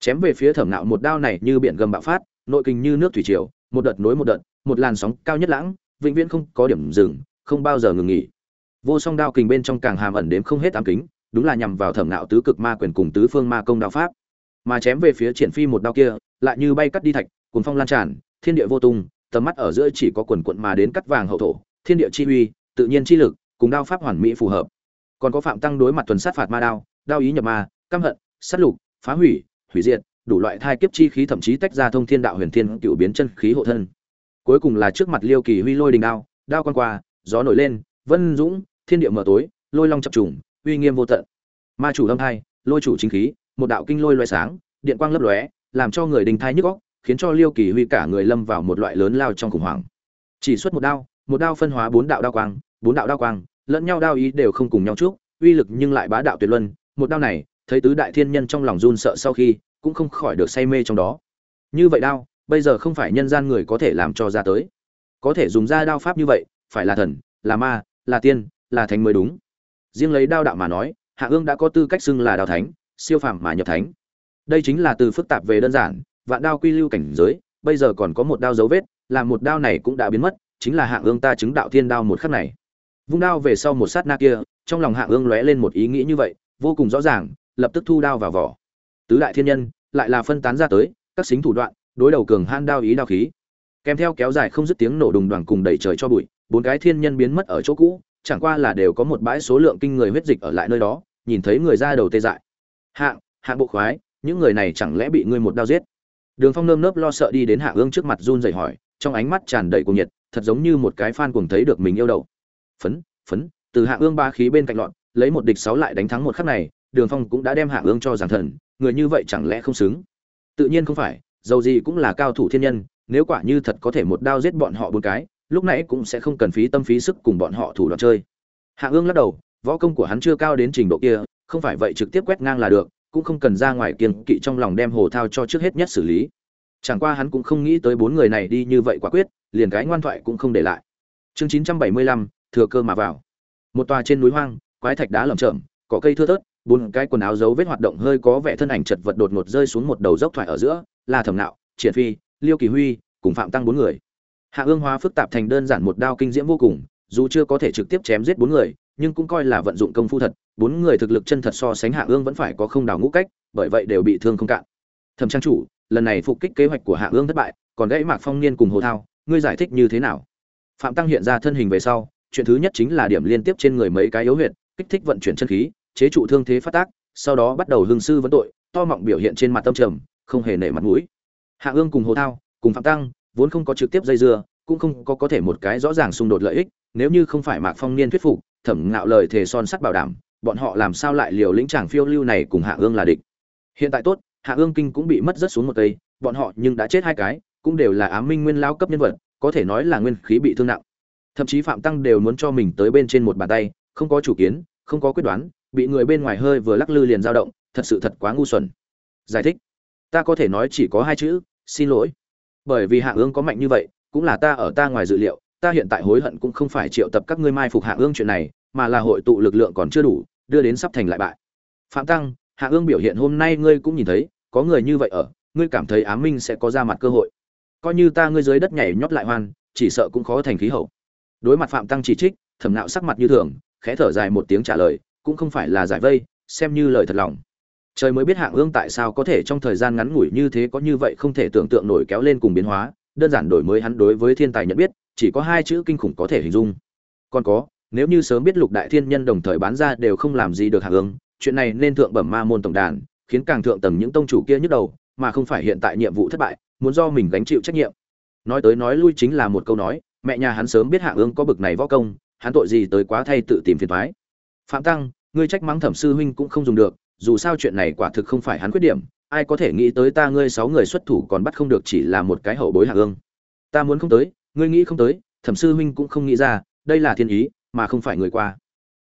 chém về phía thẩm nạo một đao này như biển gầm bạo phát, nội kinh như nước thủy triều, một đợt nối một đợt, một làn sóng cao nhất lãng, vĩnh viễn không có điểm dừng, không bao giờ ngừng nghỉ. Vô song đao kình bên trong càng hàm ẩn đếm không hết ám kính, đúng là nhằm vào thẩm nạo tứ cực ma quyền cùng tứ phương ma công đao pháp. Mà chém về phía triển phi một đao kia, lại như bay cắt đi thạch, cuồng phong lan tràn, thiên địa vô tung, tầm mắt ở giữa chỉ có quần quận mà đến cắt vàng hậu thổ, thiên địa chi uy, tự nhiên chi lực, cùng đao pháp hoàn mỹ phù hợp. Còn có phạm tăng đối mặt tuần sát phạt ma đao đao ý nhập ma, căm hận, sát lục, phá hủy hủy diệt, đủ loại thai kiếp chi khí thậm chí tách ra thông thiên đạo huyền thiên cựu biến chân khí hộ thân. Cuối cùng là trước mặt liêu kỳ huy lôi đình đao đao quan qua, gió nổi lên, vân dũng, thiên địa mở tối, lôi long chập trùng, uy nghiêm vô tận. Ma chủ âm thai lôi chủ chính khí, một đạo kinh lôi loé sáng, điện quang lấp lóe, làm cho người đình thai nhức óc, khiến cho liêu kỳ huy cả người lâm vào một loại lớn lao trong khủng hoảng. Chỉ xuất một đao một đao phân hóa bốn đạo đao quang, bốn đạo đao quang, lẫn nhau đao ý đều không cùng nhau trước uy lực nhưng lại bá đạo tuyệt luân. Một đao này, thấy tứ đại thiên nhân trong lòng run sợ sau khi cũng không khỏi được say mê trong đó. Như vậy đao, bây giờ không phải nhân gian người có thể làm cho ra tới. Có thể dùng ra đao pháp như vậy, phải là thần, là ma, là tiên, là thánh mới đúng. Riêng lấy đao đạo mà nói, hạ ương đã có tư cách xưng là đao thánh, siêu phàm mà nhập thánh. Đây chính là từ phức tạp về đơn giản, vạn đao quy lưu cảnh giới, bây giờ còn có một đao dấu vết làm một đao này cũng đã biến mất, chính là hạ ương ta chứng đạo thiên đao một khắc này. Vung đao về sau một sát na kia, trong lòng hạ ương lóe lên một ý nghĩ như vậy, vô cùng rõ ràng, lập tức thu đao vào vỏ tứ đại thiên nhân, lại là phân tán ra tới, các xính thủ đoạn, đối đầu cường han đao ý đao khí. Kèm theo kéo dài không dứt tiếng nổ đùng đoàn cùng đẩy trời cho bụi, bốn cái thiên nhân biến mất ở chỗ cũ, chẳng qua là đều có một bãi số lượng kinh người huyết dịch ở lại nơi đó, nhìn thấy người ra đầu tê dại. Hạng hạng bộ khoái, những người này chẳng lẽ bị ngươi một đao giết? Đường phong nơm nớp lo sợ đi đến hạ ương trước mặt run dậy hỏi, trong ánh mắt tràn đầy cuồng nhiệt, thật giống như một cái fan cuồng thấy được mình yêu đầu. Phấn phấn, từ hạ ương ba khí bên cạnh loạn lấy một địch sáu lại đánh thắng một khắc này, đường phong cũng đã đem hạ ương cho giảng thần người như vậy chẳng lẽ không xứng? Tự nhiên không phải, dầu gì cũng là cao thủ thiên nhân, nếu quả như thật có thể một đao giết bọn họ bốn cái, lúc nãy cũng sẽ không cần phí tâm phí sức cùng bọn họ thủ đoạn chơi. Hạ ương lắc đầu, võ công của hắn chưa cao đến trình độ kia, không phải vậy trực tiếp quét ngang là được, cũng không cần ra ngoài kiên kỵ trong lòng đem hồ thao cho trước hết nhất xử lý. Chẳng qua hắn cũng không nghĩ tới bốn người này đi như vậy quả quyết, liền cái ngoan thoại cũng không để lại. Chương chín trăm bảy mươi lăm, thừa cơ mà vào. Một tòa trên núi hoang, quái thạch đá lởm chởm, cỏ cây thưa thớt bốn cái quần áo dấu vết hoạt động hơi có vẻ thân ảnh chật vật đột ngột rơi xuống một đầu dốc thoại ở giữa là thẩm nạo, triển phi, liêu kỳ huy, cùng phạm tăng bốn người. Hạ ương hóa phức tạp thành đơn giản một đao kinh diễm vô cùng, dù chưa có thể trực tiếp chém giết bốn người, nhưng cũng coi là vận dụng công phu thật, bốn người thực lực chân thật so sánh hạ ương vẫn phải có không đào ngũ cách, bởi vậy đều bị thương không cạn. Thẩm trang chủ, lần này phục kích kế hoạch của hạ ương thất bại, còn gãy mạc phong niên cùng hồ thao, ngươi giải thích như thế nào? Phạm tăng hiện ra thân hình về sau, chuyện thứ nhất chính là điểm liên tiếp trên người mấy cái yếu huyệt, kích thích vận chuyển chân khí chế trụ thương thế phát tác, sau đó bắt đầu hương sư vấn tội, to mọng biểu hiện trên mặt tâm trầm, không hề nể mặt mũi. Hạ ương cùng hồ thao, cùng phạm tăng, vốn không có trực tiếp dây dưa, cũng không có có thể một cái rõ ràng xung đột lợi ích, nếu như không phải mạc phong niên thuyết phục, thẩm ngạo lời thề son sắt bảo đảm, bọn họ làm sao lại liều lĩnh chàng phiêu lưu này cùng hạ ương là địch. Hiện tại tốt, hạ ương kinh cũng bị mất rất xuống một cây, bọn họ nhưng đã chết hai cái, cũng đều là ám minh nguyên lao cấp nhân vật, có thể nói là nguyên khí bị thương nặng. Thậm chí phạm tăng đều muốn cho mình tới bên trên một bàn tay, không có chủ kiến, không có quyết đoán bị người bên ngoài hơi vừa lắc lư liền dao động, thật sự thật quá ngu xuẩn. Giải thích. Ta có thể nói chỉ có hai chữ, xin lỗi. Bởi vì hạ ương có mạnh như vậy, cũng là ta ở ta ngoài dự liệu, ta hiện tại hối hận cũng không phải triệu tập các ngươi mai phục hạ ương chuyện này, mà là hội tụ lực lượng còn chưa đủ, đưa đến sắp thành lại bại. Phạm tăng, hạ ương biểu hiện hôm nay ngươi cũng nhìn thấy, có người như vậy ở, ngươi cảm thấy ám minh sẽ có ra mặt cơ hội. Coi như ta ngươi dưới đất nhảy nhót lại hoan, chỉ sợ cũng khó thành khí hậu. Đối mặt phạm tăng chỉ trích, thẩm nạo sắc mặt như thường, khẽ thở dài một tiếng trả lời cũng không phải là giải vây, xem như lời thật lòng. Trời mới biết hạng ương tại sao có thể trong thời gian ngắn ngủi như thế có như vậy không thể tưởng tượng nổi kéo lên cùng biến hóa, đơn giản đổi mới hắn đối với thiên tài nhận biết, chỉ có hai chữ kinh khủng có thể hình dung. Còn có, nếu như sớm biết lục đại thiên nhân đồng thời bán ra đều không làm gì được hạng ương, chuyện này nên thượng bẩm ma môn tổng đàn, khiến càng thượng tầng những tông chủ kia nhức đầu, mà không phải hiện tại nhiệm vụ thất bại, muốn do mình gánh chịu trách nhiệm. Nói tới nói lui chính là một câu nói, mẹ nhà hắn sớm biết hạng ương có bực này võ công, hắn tội gì tới quá thay tự tìm phiền thoái phạm tăng, ngươi trách mắng thẩm sư huynh cũng không dùng được, dù sao chuyện này quả thực không phải hắn khuyết điểm, ai có thể nghĩ tới ta ngươi sáu người xuất thủ còn bắt không được chỉ là một cái hậu bối hạ ương ta muốn không tới, ngươi nghĩ không tới, thẩm sư huynh cũng không nghĩ ra, đây là thiên ý, mà không phải người qua.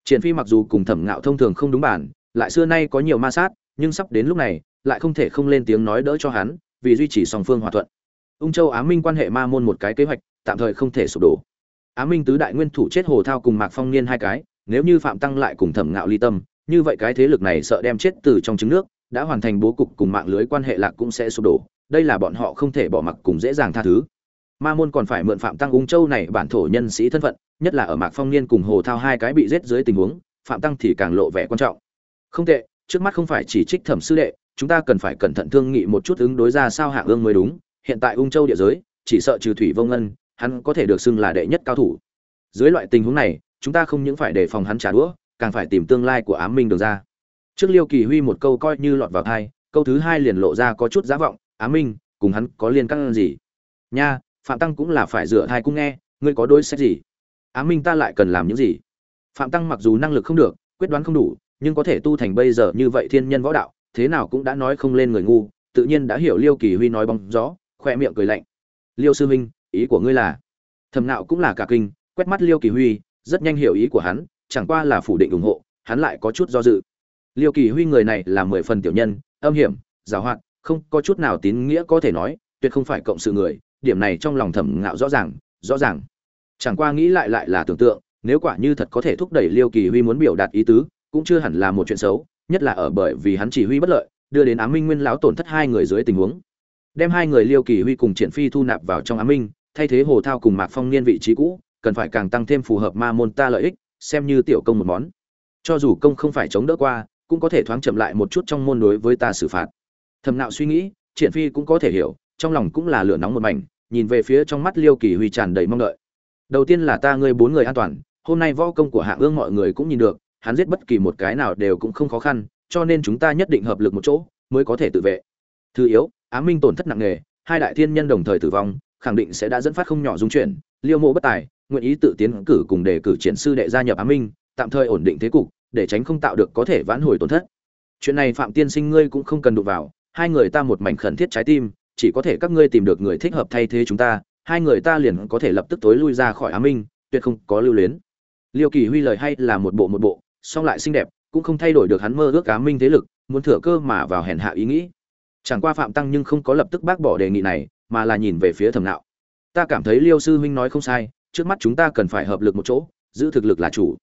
Triển phi mặc dù cùng thẩm ngạo thông thường không đúng bản, lại xưa nay có nhiều ma sát, nhưng sắp đến lúc này, lại không thể không lên tiếng nói đỡ cho hắn, vì duy trì song phương hòa thuận. Ung châu á minh quan hệ ma môn một cái kế hoạch, tạm thời không thể sụp đổ. Á minh tứ đại nguyên thủ chết hồ thao cùng mạc phong niên hai cái nếu như phạm tăng lại cùng thẩm ngạo ly tâm, như vậy cái thế lực này sợ đem chết từ trong trứng nước, đã hoàn thành bố cục cùng mạng lưới quan hệ lạc cũng sẽ sụp đổ, đây là bọn họ không thể bỏ mặc cùng dễ dàng tha thứ. Ma môn còn phải mượn phạm tăng ung châu này bản thổ nhân sĩ thân phận, nhất là ở mạc phong niên cùng hồ thao hai cái bị giết dưới tình huống, phạm tăng thì càng lộ vẻ quan trọng. Không tệ, trước mắt không phải chỉ trích thẩm sư đệ, chúng ta cần phải cẩn thận thương nghị một chút ứng đối ra sao hạ ương mới đúng, hiện tại ung châu địa giới, chỉ sợ trừ thủy vông ngân, hắn có thể được xưng là đệ nhất cao thủ. Dưới loại tình huống này chúng ta không những phải đề phòng hắn trả đũa, càng phải tìm tương lai của ám minh đường ra. Trước liêu kỳ huy một câu coi như lọt vào thai, câu thứ hai liền lộ ra có chút giá vọng, ám minh, cùng hắn có liên căn gì? Nha, phạm tăng cũng là phải dựa thai cũng nghe, ngươi có đối sách gì? Ám minh ta lại cần làm những gì? Phạm tăng mặc dù năng lực không được, quyết đoán không đủ, nhưng có thể tu thành bây giờ như vậy thiên nhân võ đạo, thế nào cũng đã nói không lên người ngu, tự nhiên đã hiểu liêu kỳ huy nói bóng gió khoe miệng cười lạnh. Liêu sư huynh, ý của ngươi là? Thầm nạo cũng là cả kinh, quét mắt liêu kỳ huy rất nhanh hiểu ý của hắn, chẳng qua là phủ định ủng hộ, hắn lại có chút do dự. Liêu kỳ huy người này là mười phần tiểu nhân, âm hiểm, giàu hoạt, không có chút nào tín nghĩa có thể nói, tuyệt không phải cộng sự người, điểm này trong lòng thẩm ngạo rõ ràng rõ ràng. Chẳng qua nghĩ lại lại là tưởng tượng, nếu quả như thật có thể thúc đẩy liêu kỳ huy muốn biểu đạt ý tứ, cũng chưa hẳn là một chuyện xấu, nhất là ở bởi vì hắn chỉ huy bất lợi, đưa đến Á minh nguyên lão tổn thất hai người dưới tình huống. Đem hai người liêu kỳ huy cùng triển phi thu nạp vào trong Á minh, thay thế hồ thao cùng mạc phong niên vị trí cũ cần phải càng tăng thêm phù hợp ma môn ta lợi ích, xem như tiểu công một món. Cho dù công không phải chống đỡ qua, cũng có thể thoáng chậm lại một chút trong môn đối với ta xử phạt. Thầm nạo suy nghĩ, triển phi cũng có thể hiểu, trong lòng cũng là lửa nóng một mảnh, nhìn về phía trong mắt liêu kỳ huy tràn đầy mong đợi. Đầu tiên là ta ngươi bốn người an toàn, hôm nay võ công của hạ ương mọi người cũng nhìn được, hắn giết bất kỳ một cái nào đều cũng không khó khăn, cho nên chúng ta nhất định hợp lực một chỗ, mới có thể tự vệ. Thứ yếu ám minh tổn thất nặng nề, hai đại thiên nhân đồng thời tử vong, khẳng định sẽ đã dẫn phát không nhỏ dung chuyển liêu mộ bất tài, nguyện ý tự tiến cử cùng đề cử triển sư đệ gia nhập ám minh, tạm thời ổn định thế cục, để tránh không tạo được có thể vãn hồi tổn thất. Chuyện này phạm tiên sinh ngươi cũng không cần đụng vào, hai người ta một mảnh khẩn thiết trái tim, chỉ có thể các ngươi tìm được người thích hợp thay thế chúng ta, hai người ta liền có thể lập tức tối lui ra khỏi ám minh, tuyệt không có lưu luyến. Liêu kỳ huy lời hay là một bộ một bộ, song lại xinh đẹp, cũng không thay đổi được hắn mơ ước ám minh thế lực, muốn thừa cơ mà vào hèn hạ ý nghĩ. Chẳng qua phạm tăng nhưng không có lập tức bác bỏ đề nghị này, mà là nhìn về phía thẩm nạo ta cảm thấy liêu sư huynh nói không sai, trước mắt chúng ta cần phải hợp lực một chỗ, giữ thực lực là chủ.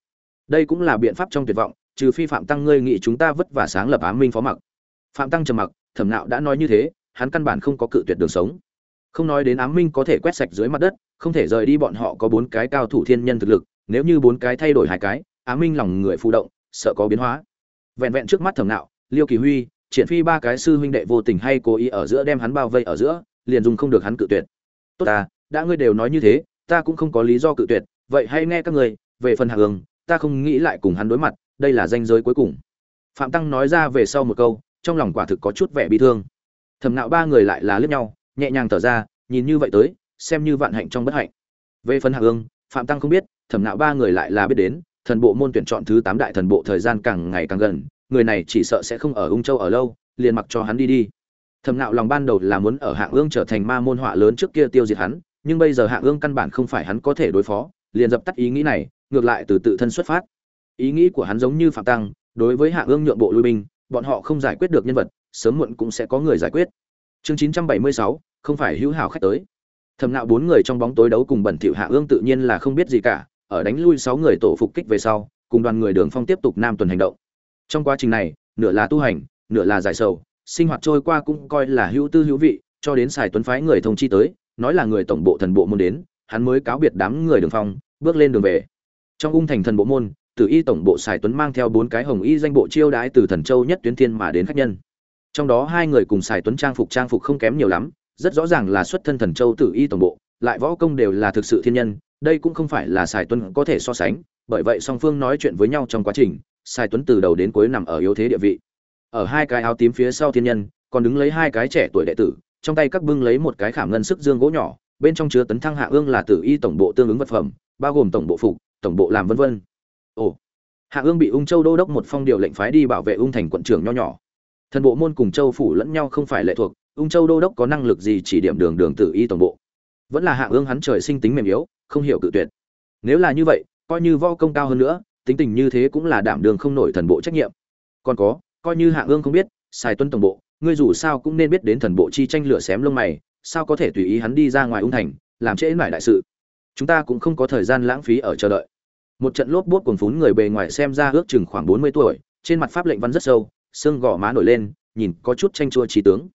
Đây cũng là biện pháp trong tuyệt vọng, trừ phi phạm tăng ngươi nghĩ chúng ta vất vả sáng lập ám minh phó mặc. Phạm tăng trầm mặc, thẩm nạo đã nói như thế, hắn căn bản không có cự tuyệt đường sống. Không nói đến ám minh có thể quét sạch dưới mặt đất, không thể rời đi bọn họ có bốn cái cao thủ thiên nhân thực lực, nếu như bốn cái thay đổi hai cái, ám minh lòng người phụ động, sợ có biến hóa. Vẹn vẹn trước mắt thẩm nạo, liêu kỳ huy, triển phi ba cái sư huynh đệ vô tình hay cố ý ở giữa đem hắn bao vây ở giữa, liền dùng không được hắn cự tuyệt. Tốt ta đã ngươi đều nói như thế ta cũng không có lý do cự tuyệt vậy hãy nghe các người về phần hạ Hương, ta không nghĩ lại cùng hắn đối mặt đây là danh giới cuối cùng. Phạm tăng nói ra về sau một câu trong lòng quả thực có chút vẻ bi thương. Thầm nạo ba người lại là lướt nhau nhẹ nhàng thở ra nhìn như vậy tới xem như vạn hạnh trong bất hạnh. Về phần hạ ương phạm tăng không biết thẩm nạo ba người lại là biết đến thần bộ môn tuyển chọn thứ tám đại thần bộ thời gian càng ngày càng gần người này chỉ sợ sẽ không ở ung châu ở lâu liền mặc cho hắn đi đi. Thẩm nạo lòng ban đầu là muốn ở hạng ương trở thành ma môn họa lớn trước kia tiêu diệt hắn nhưng bây giờ hạng ương căn bản không phải hắn có thể đối phó, liền dập tắt ý nghĩ này, ngược lại từ tự thân xuất phát. Ý nghĩ của hắn giống như phạm tăng, đối với hạng ương nhượng bộ lui binh, bọn họ không giải quyết được nhân vật, sớm muộn cũng sẽ có người giải quyết. Chương chín trăm bảy mươi sáu, không phải hữu hảo khách tới. Thầm nạo bốn người trong bóng tối đấu cùng bẩn thỉu hạ ương tự nhiên là không biết gì cả, ở đánh lui sáu người tổ phục kích về sau, cùng đoàn người đường phong tiếp tục nam tuần hành động. Trong quá trình này, nửa là tu hành, nửa là giải sầu, sinh hoạt trôi qua cũng coi là hữu tư hữu vị, cho đến xài tuấn phái người thông chi tới nói là người tổng bộ thần bộ môn đến, hắn mới cáo biệt đám người đường phong, bước lên đường về. Trong ung thành thần bộ môn, tử y tổng bộ xài tuấn mang theo bốn cái hồng y danh bộ chiêu đãi từ thần châu nhất tuyến thiên mà đến khách nhân. Trong đó hai người cùng xài tuấn trang phục trang phục không kém nhiều lắm, rất rõ ràng là xuất thân thần châu tử y tổng bộ, lại võ công đều là thực sự thiên nhân, đây cũng không phải là xài tuấn có thể so sánh, bởi vậy song phương nói chuyện với nhau trong quá trình xài tuấn từ đầu đến cuối nằm ở yếu thế địa vị. Ở hai cái áo tím phía sau thiên nhân, còn đứng lấy hai cái trẻ tuổi đệ tử trong tay các bưng lấy một cái khảm ngân sức dương gỗ nhỏ, bên trong chứa tấn thăng hạ ương là tử y tổng bộ tương ứng vật phẩm, bao gồm tổng bộ phục, tổng bộ làm vân vân. Ồ, hạ ương bị ung châu đô đốc một phong điều lệnh phái đi bảo vệ ung thành quận trưởng nho nhỏ. Thần bộ môn cùng châu phủ lẫn nhau không phải lệ thuộc, ung châu đô đốc có năng lực gì chỉ điểm đường đường tử y tổng bộ? Vẫn là hạ ương hắn trời sinh tính mềm yếu, không hiểu cự tuyệt. Nếu là như vậy, coi như vo công cao hơn nữa, tính tình như thế cũng là đảm đường không nổi thần bộ trách nhiệm. Còn có, coi như hạ ương không biết xài tuân tổng bộ ngươi dù sao cũng nên biết đến thần bộ chi tranh lửa xém lông mày, sao có thể tùy ý hắn đi ra ngoài ung thành, làm trễ mải đại sự. Chúng ta cũng không có thời gian lãng phí ở chờ đợi. Một trận lốp bốt cuồng phún người bề ngoài xem ra ước chừng khoảng bốn mươi tuổi, trên mặt pháp lệnh văn rất sâu, xương gò má nổi lên, nhìn có chút tranh chua trí tướng.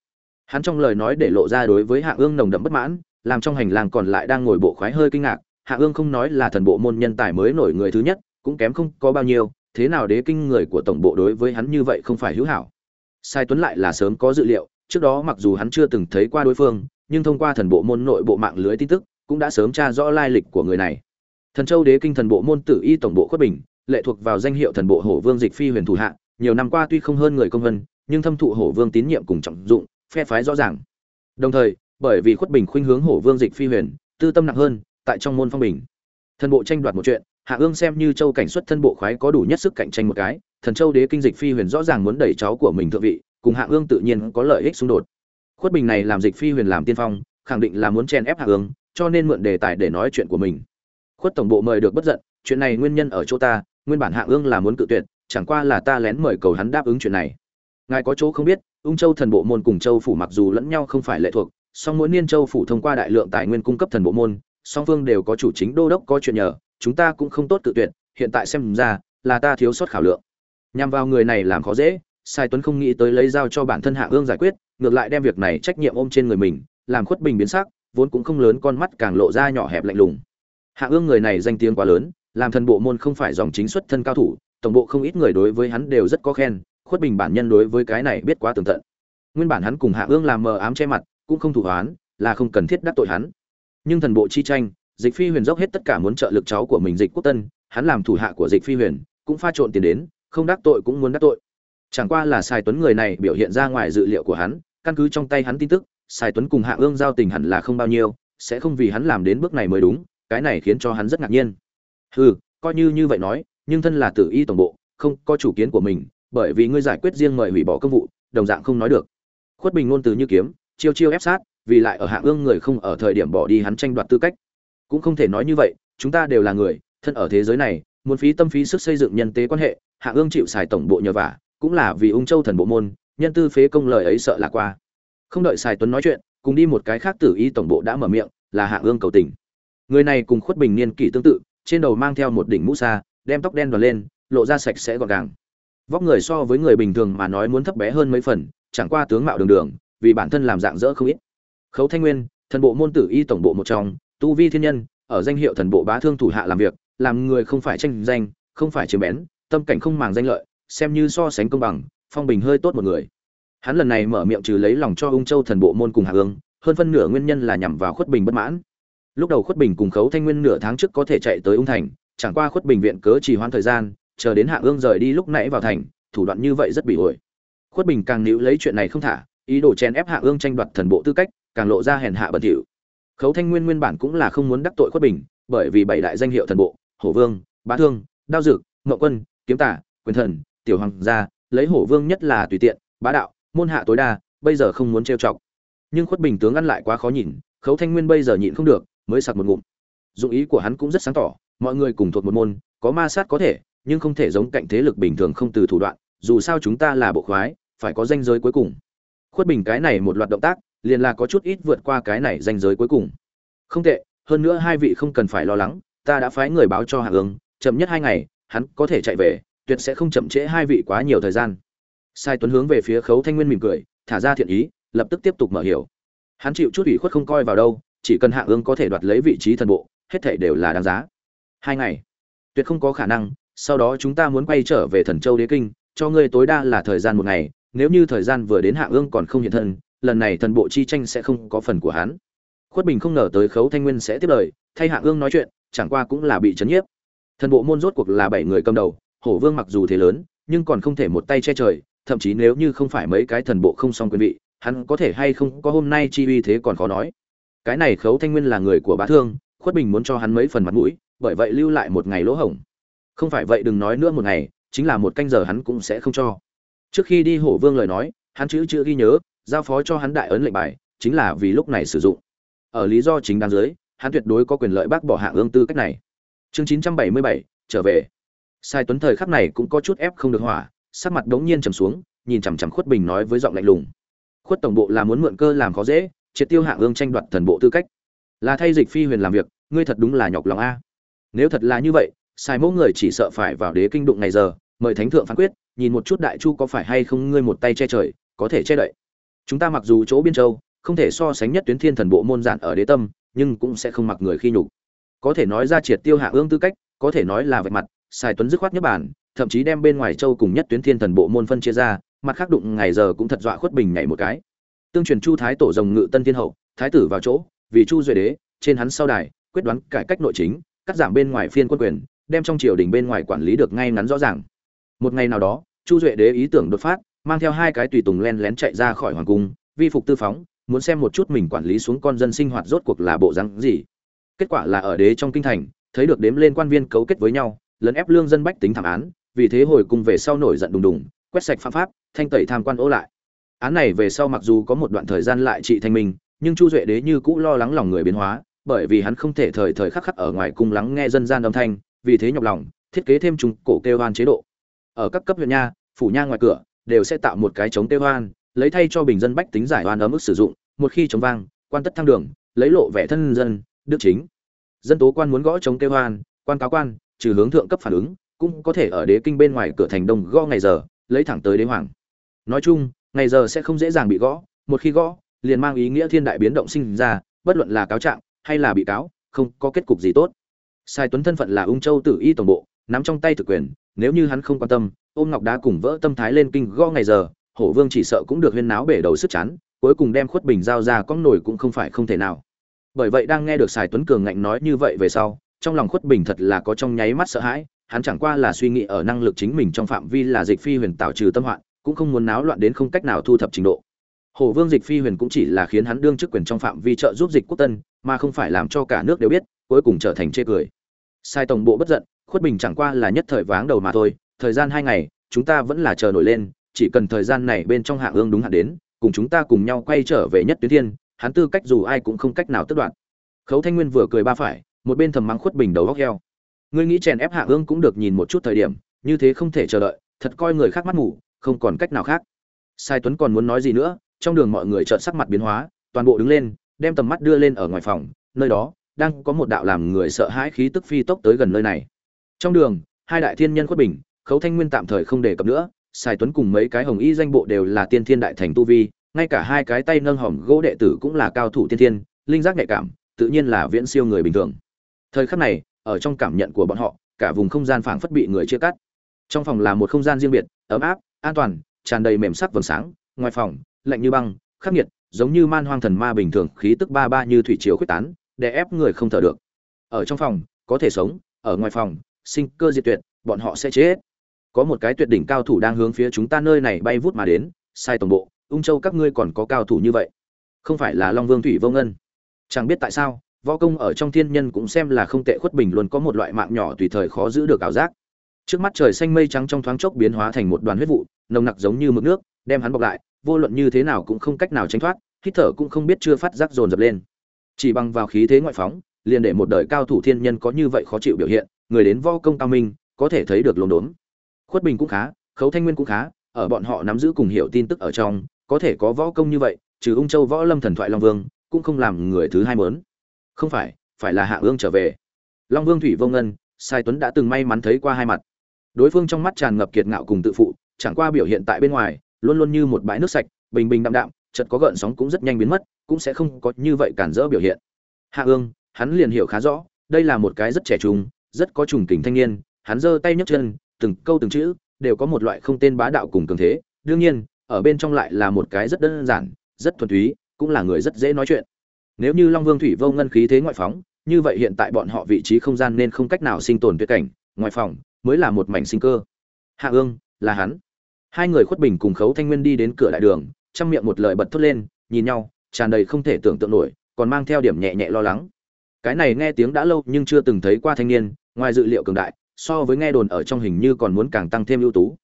Hắn trong lời nói để lộ ra đối với hạ ương nồng đậm bất mãn, làm trong hành lang còn lại đang ngồi bộ khoái hơi kinh ngạc, hạ ương không nói là thần bộ môn nhân tài mới nổi người thứ nhất, cũng kém không có bao nhiêu, thế nào đế kinh người của tổng bộ đối với hắn như vậy không phải hữu hảo sai tuấn lại là sớm có dự liệu, trước đó mặc dù hắn chưa từng thấy qua đối phương, nhưng thông qua thần bộ môn nội bộ mạng lưới tin tức, cũng đã sớm tra rõ lai lịch của người này. Thần châu đế kinh thần bộ môn tử y tổng bộ khuất bình, lệ thuộc vào danh hiệu thần bộ hổ vương dịch phi huyền thủ hạ, nhiều năm qua tuy không hơn người công vân, nhưng thâm thụ hổ vương tín nhiệm cùng trọng dụng, phe phái rõ ràng. Đồng thời, bởi vì khuất bình khuynh hướng hổ vương dịch phi huyền, tư tâm nặng hơn, tại trong môn phong bình. Thần bộ tranh đoạt một chuyện, hạ ương xem như châu cảnh xuất thân bộ khoái có đủ nhất sức cạnh tranh một cái thần châu đế kinh dịch phi huyền rõ ràng muốn đẩy cháu của mình thượng vị, cùng hạ ương tự nhiên có lợi ích xung đột. Khuất bình này làm dịch phi huyền làm tiên phong, khẳng định là muốn chen ép hạ ương, cho nên mượn đề tài để nói chuyện của mình. Khuất tổng bộ mời được bất giận, chuyện này nguyên nhân ở chỗ ta, nguyên bản hạ ương là muốn cự tuyệt, chẳng qua là ta lén mời cầu hắn đáp ứng chuyện này. Ngài có chỗ không biết, ung châu thần bộ môn cùng châu phủ mặc dù lẫn nhau không phải lệ thuộc, song mỗi niên châu phủ thông qua đại lượng tài nguyên cung cấp thần bộ môn, song phương đều có chủ chính đô đốc có chuyện nhờ, chúng ta cũng không tốt cự tuyệt, hiện tại xem ra, là ta thiếu sót khảo lượng nhằm vào người này làm khó dễ, sai tuấn không nghĩ tới lấy dao cho bản thân hạ ương giải quyết, ngược lại đem việc này trách nhiệm ôm trên người mình, làm khuất bình biến sắc, vốn cũng không lớn con mắt càng lộ ra nhỏ hẹp lạnh lùng. Hạ ương người này danh tiếng quá lớn, làm thần bộ môn không phải dòng chính xuất thân cao thủ, tổng bộ không ít người đối với hắn đều rất có khen, khuất bình bản nhân đối với cái này biết quá tường tận. Nguyên bản hắn cùng hạ ương làm mờ ám che mặt, cũng không thủ hoán, là không cần thiết đắc tội hắn. Nhưng thần bộ chi tranh, dịch phi huyền dốc hết tất cả muốn trợ lực cháu của mình dịch quốc tân, hắn làm thủ hạ của dịch phi huyền, cũng pha trộn tiền đến không đắc tội cũng muốn đắc tội. Chẳng qua là sài tuấn người này biểu hiện ra ngoài dự liệu của hắn, căn cứ trong tay hắn tin tức, sài tuấn cùng hạ ương giao tình hẳn là không bao nhiêu, sẽ không vì hắn làm đến bước này mới đúng, cái này khiến cho hắn rất ngạc nhiên. Hừ, coi như như vậy nói, nhưng thân là tử y tổng bộ, không có chủ kiến của mình, bởi vì ngươi giải quyết riêng mời hủy bỏ công vụ, đồng dạng không nói được. Khuất bình ngôn từ như kiếm, chiêu chiêu ép sát, vì lại ở hạ ương người không ở thời điểm bỏ đi hắn tranh đoạt tư cách. Cũng không thể nói như vậy, chúng ta đều là người, thân ở thế giới này, muốn phí tâm phí sức xây dựng nhân tế quan hệ hạ ương chịu xài tổng bộ nhờ vả, cũng là vì ung châu thần bộ môn, nhân tư phế công lời ấy sợ là qua. Không đợi xài tuấn nói chuyện, cùng đi một cái khác tử y tổng bộ đã mở miệng, là hạ ương cầu tình. Người này cùng khuất bình niên kỷ tương tự, trên đầu mang theo một đỉnh mũ xa đem tóc đen đoàn lên, lộ ra sạch sẽ gọn gàng. Vóc người so với người bình thường mà nói muốn thấp bé hơn mấy phần, chẳng qua tướng mạo đường đường, vì bản thân làm dạng dỡ không ít. Khấu thanh nguyên, thần bộ môn tử y tổng bộ một trong, tu vi thiên nhân, ở danh hiệu thần bộ bá thương thủ hạ làm việc, làm người không phải tranh danh, không phải chiếm bén tâm cảnh không màng danh lợi, xem như so sánh công bằng, phong bình hơi tốt một người. Hắn lần này mở miệng trừ lấy lòng cho ung châu thần bộ môn cùng hạ ương, hơn phân nửa nguyên nhân là nhằm vào khuất bình bất mãn. Lúc đầu khuất bình cùng khấu thanh nguyên nửa tháng trước có thể chạy tới ung thành, chẳng qua khuất bình viện cớ trì hoãn thời gian, chờ đến hạ ương rời đi lúc nãy vào thành, thủ đoạn như vậy rất bị ổi. Khuất bình càng níu lấy chuyện này không thả, ý đồ chèn ép hạ ương tranh đoạt thần bộ tư cách, càng lộ ra hèn hạ bẩn thỉu. Khấu thanh nguyên nguyên bản cũng là không muốn đắc tội khuất bình, bởi vì bảy đại danh hiệu thần bộ, hổ vương, bá thương, đao dực ngậu quân kiếm tả quyền thần, tiểu hoàng gia, lấy hổ vương nhất là tùy tiện, bá đạo, môn hạ tối đa, bây giờ không muốn trêu chọc. Nhưng khuất bình tướng ăn lại quá khó nhìn, khấu thanh nguyên bây giờ nhịn không được, mới sặc một ngụm. Dụng ý của hắn cũng rất sáng tỏ, mọi người cùng thuộc một môn, có ma sát có thể, nhưng không thể giống cạnh thế lực bình thường không từ thủ đoạn, dù sao chúng ta là bộ khoái, phải có danh giới cuối cùng. Khuất bình cái này một loạt động tác, liền là có chút ít vượt qua cái này danh giới cuối cùng. Không tệ, hơn nữa hai vị không cần phải lo lắng, ta đã phái người báo cho hạ ứng chậm nhất hai ngày hắn có thể chạy về, tuyệt sẽ không chậm trễ hai vị quá nhiều thời gian. Sai tuấn hướng về phía khấu thanh nguyên mỉm cười, thả ra thiện ý, lập tức tiếp tục mở hiểu. Hắn chịu chút ủy khuất không coi vào đâu, chỉ cần hạ ương có thể đoạt lấy vị trí thần bộ, hết thể đều là đáng giá. Hai ngày, tuyệt không có khả năng, sau đó chúng ta muốn quay trở về thần châu đế kinh, cho ngươi tối đa là thời gian một ngày, nếu như thời gian vừa đến hạ ương còn không hiện thân, lần này thần bộ chi tranh sẽ không có phần của hắn. Khuất bình không ngờ tới khấu thanh nguyên sẽ tiếp lời, thay hạ ương nói chuyện, chẳng qua cũng là bị chấn nhiếp thần bộ môn rốt cuộc là bảy người cầm đầu, hổ vương mặc dù thế lớn, nhưng còn không thể một tay che trời, thậm chí nếu như không phải mấy cái thần bộ không song quyền vị, hắn có thể hay không có hôm nay chi uy thế còn khó nói. Cái này khấu thanh nguyên là người của bá thương, khuất bình muốn cho hắn mấy phần mặt mũi, bởi vậy lưu lại một ngày lỗ hổng. Không phải vậy đừng nói nữa một ngày, chính là một canh giờ hắn cũng sẽ không cho. Trước khi đi hổ vương lời nói, hắn chữ chữ ghi nhớ, giao phó cho hắn đại ấn lệnh bài, chính là vì lúc này sử dụng. Ở lý do chính đáng dưới, hắn tuyệt đối có quyền lợi bác bỏ hạng ương tư cách này chương chín trăm bảy mươi bảy, trở về. Sai tuấn thời khắc này cũng có chút ép không được hỏa, sắc mặt đống nhiên trầm xuống, nhìn chằm chằm khuất bình nói với giọng lạnh lùng. Khuất tổng bộ là muốn mượn cơ làm khó dễ, triệt tiêu Hạ ương tranh đoạt thần bộ tư cách. Là thay dịch phi huyền làm việc, ngươi thật đúng là nhọc lòng a. Nếu thật là như vậy, sai mẫu người chỉ sợ phải vào đế kinh đụng ngày giờ, mời thánh thượng phán quyết, nhìn một chút đại chu có phải hay không ngươi một tay che trời, có thể che đậy. Chúng ta mặc dù chỗ biên châu, không thể so sánh nhất tuyến thiên thần bộ môn giản ở đế tâm, nhưng cũng sẽ không mặc người khi nhục có thể nói ra triệt tiêu hạ ương tư cách, có thể nói là vạch mặt xài tuấn dứt khoát nhất bản, thậm chí đem bên ngoài châu cùng nhất tuyến thiên thần bộ môn phân chia ra, mặt khác đụng ngày giờ cũng thật dọa khuất bình nhảy một cái. Tương truyền chu thái tổ rồng ngự tân thiên hậu, thái tử vào chỗ, vì chu duệ đế, trên hắn sau đài, quyết đoán cải cách nội chính, cắt giảm bên ngoài phiên quân quyền, đem trong triều đình bên ngoài quản lý được ngay ngắn rõ ràng. Một ngày nào đó, chu duệ đế ý tưởng đột phát, mang theo hai cái tùy tùng len lén chạy ra khỏi hoàng cung, vi phục tư phóng, muốn xem một chút mình quản lý xuống con dân sinh hoạt rốt cuộc là bộ rắn gì kết quả là ở đế trong kinh thành, thấy được đếm lên quan viên cấu kết với nhau, lấn ép lương dân bách tính thảm án, vì thế hồi cung về sau nổi giận đùng đùng, quét sạch phạm pháp, thanh tẩy tham quan ố lại. Án này về sau mặc dù có một đoạn thời gian lại trị thanh minh nhưng chu duệ đế như cũ lo lắng lòng người biến hóa, bởi vì hắn không thể thời thời khắc khắc ở ngoài cung lắng nghe dân gian âm thanh, vì thế nhọc lòng, thiết kế thêm trung cổ kêu hoan chế độ. Ở các cấp huyện nha, phủ nha ngoài cửa, đều sẽ tạo một cái chống kêu hoan, lấy thay cho bình dân bách tính giải oan ở mức sử dụng, một khi chống vang, quan tất thăng đường, lấy lộ vẻ thân dân đức chính. Dân tố quan muốn gõ chống kêu hoan, quan cáo quan, trừ hướng thượng cấp phản ứng, cũng có thể ở đế kinh bên ngoài cửa thành đông gõ ngày giờ, lấy thẳng tới đế hoàng. Nói chung, ngày giờ sẽ không dễ dàng bị gõ, một khi gõ, liền mang ý nghĩa thiên đại biến động sinh ra, bất luận là cáo trạng hay là bị cáo, không có kết cục gì tốt. Sai tuấn thân phận là ung châu tử y tổng bộ, nắm trong tay thực quyền, nếu như hắn không quan tâm, ôm ngọc đá cùng vỡ tâm thái lên kinh gõ ngày giờ, hổ vương chỉ sợ cũng được huyên náo bể đầu sức chán, cuối cùng đem khuất bình giao ra con nổi cũng không phải không thể nào bởi vậy đang nghe được sài tuấn cường ngạnh nói như vậy về sau, trong lòng khuất bình thật là có trong nháy mắt sợ hãi, hắn chẳng qua là suy nghĩ ở năng lực chính mình trong phạm vi là dịch phi huyền tạo trừ tâm hoạn, cũng không muốn náo loạn đến không cách nào thu thập trình độ. Hồ vương dịch phi huyền cũng chỉ là khiến hắn đương chức quyền trong phạm vi trợ giúp dịch quốc tân, mà không phải làm cho cả nước đều biết, cuối cùng trở thành chê cười. Sai tổng bộ bất giận, khuất bình chẳng qua là nhất thời váng đầu mà thôi, thời gian hai ngày, chúng ta vẫn là chờ nổi lên, chỉ cần thời gian này bên trong hạ ương đúng hạn đến, cùng chúng ta cùng nhau quay trở về nhất tuyến thiên hắn tư cách dù ai cũng không cách nào tước đoạn khấu thanh nguyên vừa cười ba phải một bên thầm mắng khuất bình đầu góc heo. Ngươi nghĩ chèn ép hạ ương cũng được nhìn một chút thời điểm như thế không thể chờ đợi thật coi người khác mắt ngủ không còn cách nào khác. Sai tuấn còn muốn nói gì nữa trong đường mọi người trợn sắc mặt biến hóa toàn bộ đứng lên đem tầm mắt đưa lên ở ngoài phòng nơi đó đang có một đạo làm người sợ hãi khí tức phi tốc tới gần nơi này. Trong đường hai đại thiên nhân khuất bình khấu thanh nguyên tạm thời không đề cập nữa Sai Tuấn cùng mấy cái hồng y danh bộ đều là tiên thiên đại thành tu vi, ngay cả hai cái tay nâng hòm gỗ đệ tử cũng là cao thủ tiên thiên, linh giác nhạy cảm, tự nhiên là viễn siêu người bình thường. Thời khắc này, ở trong cảm nhận của bọn họ, cả vùng không gian phảng phất bị người chia cắt. Trong phòng là một không gian riêng biệt, ấm áp, an toàn, tràn đầy mềm sắc vầng sáng, ngoài phòng, lạnh như băng, khắc nghiệt, giống như man hoang thần ma bình thường, khí tức ba ba như thủy triều khuếch tán, đè ép người không thở được. Ở trong phòng, có thể sống, ở ngoài phòng, sinh cơ diệt tuyệt, bọn họ sẽ chết có một cái tuyệt đỉnh cao thủ đang hướng phía chúng ta nơi này bay vút mà đến sai tổng bộ ung châu các ngươi còn có cao thủ như vậy, không phải là long vương thủy vô ngân. Chẳng biết tại sao, võ công ở trong thiên nhân cũng xem là không tệ khuất bình luôn có một loại mạng nhỏ tùy thời khó giữ được ảo giác. Trước mắt trời xanh mây trắng trong thoáng chốc biến hóa thành một đoàn huyết vụ, nồng nặc giống như mực nước, đem hắn bọc lại, vô luận như thế nào cũng không cách nào tránh thoát, hít thở cũng không biết chưa phát giác dồn dập lên. Chỉ bằng vào khí thế ngoại phóng, liền để một đời cao thủ thiên nhân có như vậy khó chịu biểu hiện, người đến võ công cao minh, có thể thấy được lồn đốn. Khuất bình cũng khá, khấu thanh nguyên cũng khá, ở bọn họ nắm giữ cùng hiểu tin tức ở trong có thể có võ công như vậy, trừ ung châu võ lâm thần thoại long vương, cũng không làm người thứ hai mớn không phải phải là hạ ương trở về. Long vương thủy vô ngân, sai tuấn đã từng may mắn thấy qua hai mặt. Đối phương trong mắt tràn ngập kiệt ngạo cùng tự phụ, chẳng qua biểu hiện tại bên ngoài, luôn luôn như một bãi nước sạch, bình bình đạm đạm, chợt có gợn sóng cũng rất nhanh biến mất, cũng sẽ không có như vậy cản rỡ biểu hiện. Hạ ương hắn liền hiểu khá rõ, đây là một cái rất trẻ trung, rất có trùng tình thanh niên, hắn giơ tay nhấc chân, từng câu từng chữ, đều có một loại không tên bá đạo cùng cường thế. Đương nhiên ở bên trong lại là một cái rất đơn giản, rất thuần túy, cũng là người rất dễ nói chuyện. Nếu như long vương thủy vô ngân khí thế ngoại phóng, như vậy hiện tại bọn họ vị trí không gian nên không cách nào sinh tồn tuyệt cảnh ngoài phòng mới là một mảnh sinh cơ. Hạ ương, là hắn. Hai người khuất bình cùng khấu thanh nguyên đi đến cửa đại đường, trong miệng một lời bật thốt lên, nhìn nhau, tràn đầy không thể tưởng tượng nổi, còn mang theo điểm nhẹ nhẹ lo lắng. Cái này nghe tiếng đã lâu nhưng chưa từng thấy qua thanh niên, ngoài dự liệu cường đại, so với nghe đồn ở trong hình như còn muốn càng tăng thêm ưu tú.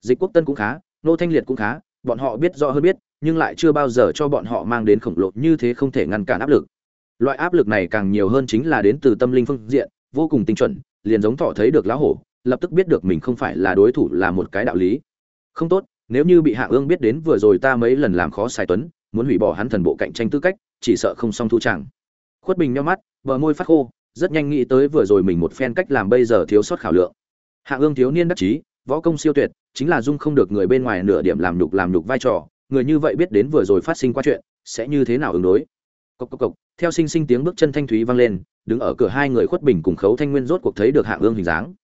Dịch quốc tân cũng khá, nô thanh liệt cũng khá bọn họ biết rõ hơn biết, nhưng lại chưa bao giờ cho bọn họ mang đến khổng lồ như thế không thể ngăn cản áp lực. Loại áp lực này càng nhiều hơn chính là đến từ tâm linh phương diện, vô cùng tinh chuẩn, liền giống thọ thấy được lão hổ, lập tức biết được mình không phải là đối thủ là một cái đạo lý. Không tốt, nếu như bị hạ ương biết đến vừa rồi ta mấy lần làm khó sai tuấn, muốn hủy bỏ hắn thần bộ cạnh tranh tư cách, chỉ sợ không xong thu chẳng. Khuất bình nhau mắt, bờ môi phát khô, rất nhanh nghĩ tới vừa rồi mình một phen cách làm bây giờ thiếu sót khảo lượng. Hạ ương thiếu niên đắc chí võ công siêu tuyệt, chính là dung không được người bên ngoài nửa điểm làm nhục làm nhục vai trò, người như vậy biết đến vừa rồi phát sinh qua chuyện, sẽ như thế nào ứng đối? Cộc cộc cộc, theo sinh sinh tiếng bước chân thanh thúy vang lên, đứng ở cửa hai người khuất bình cùng khấu thanh nguyên rốt cuộc thấy được hạng ương hình dáng.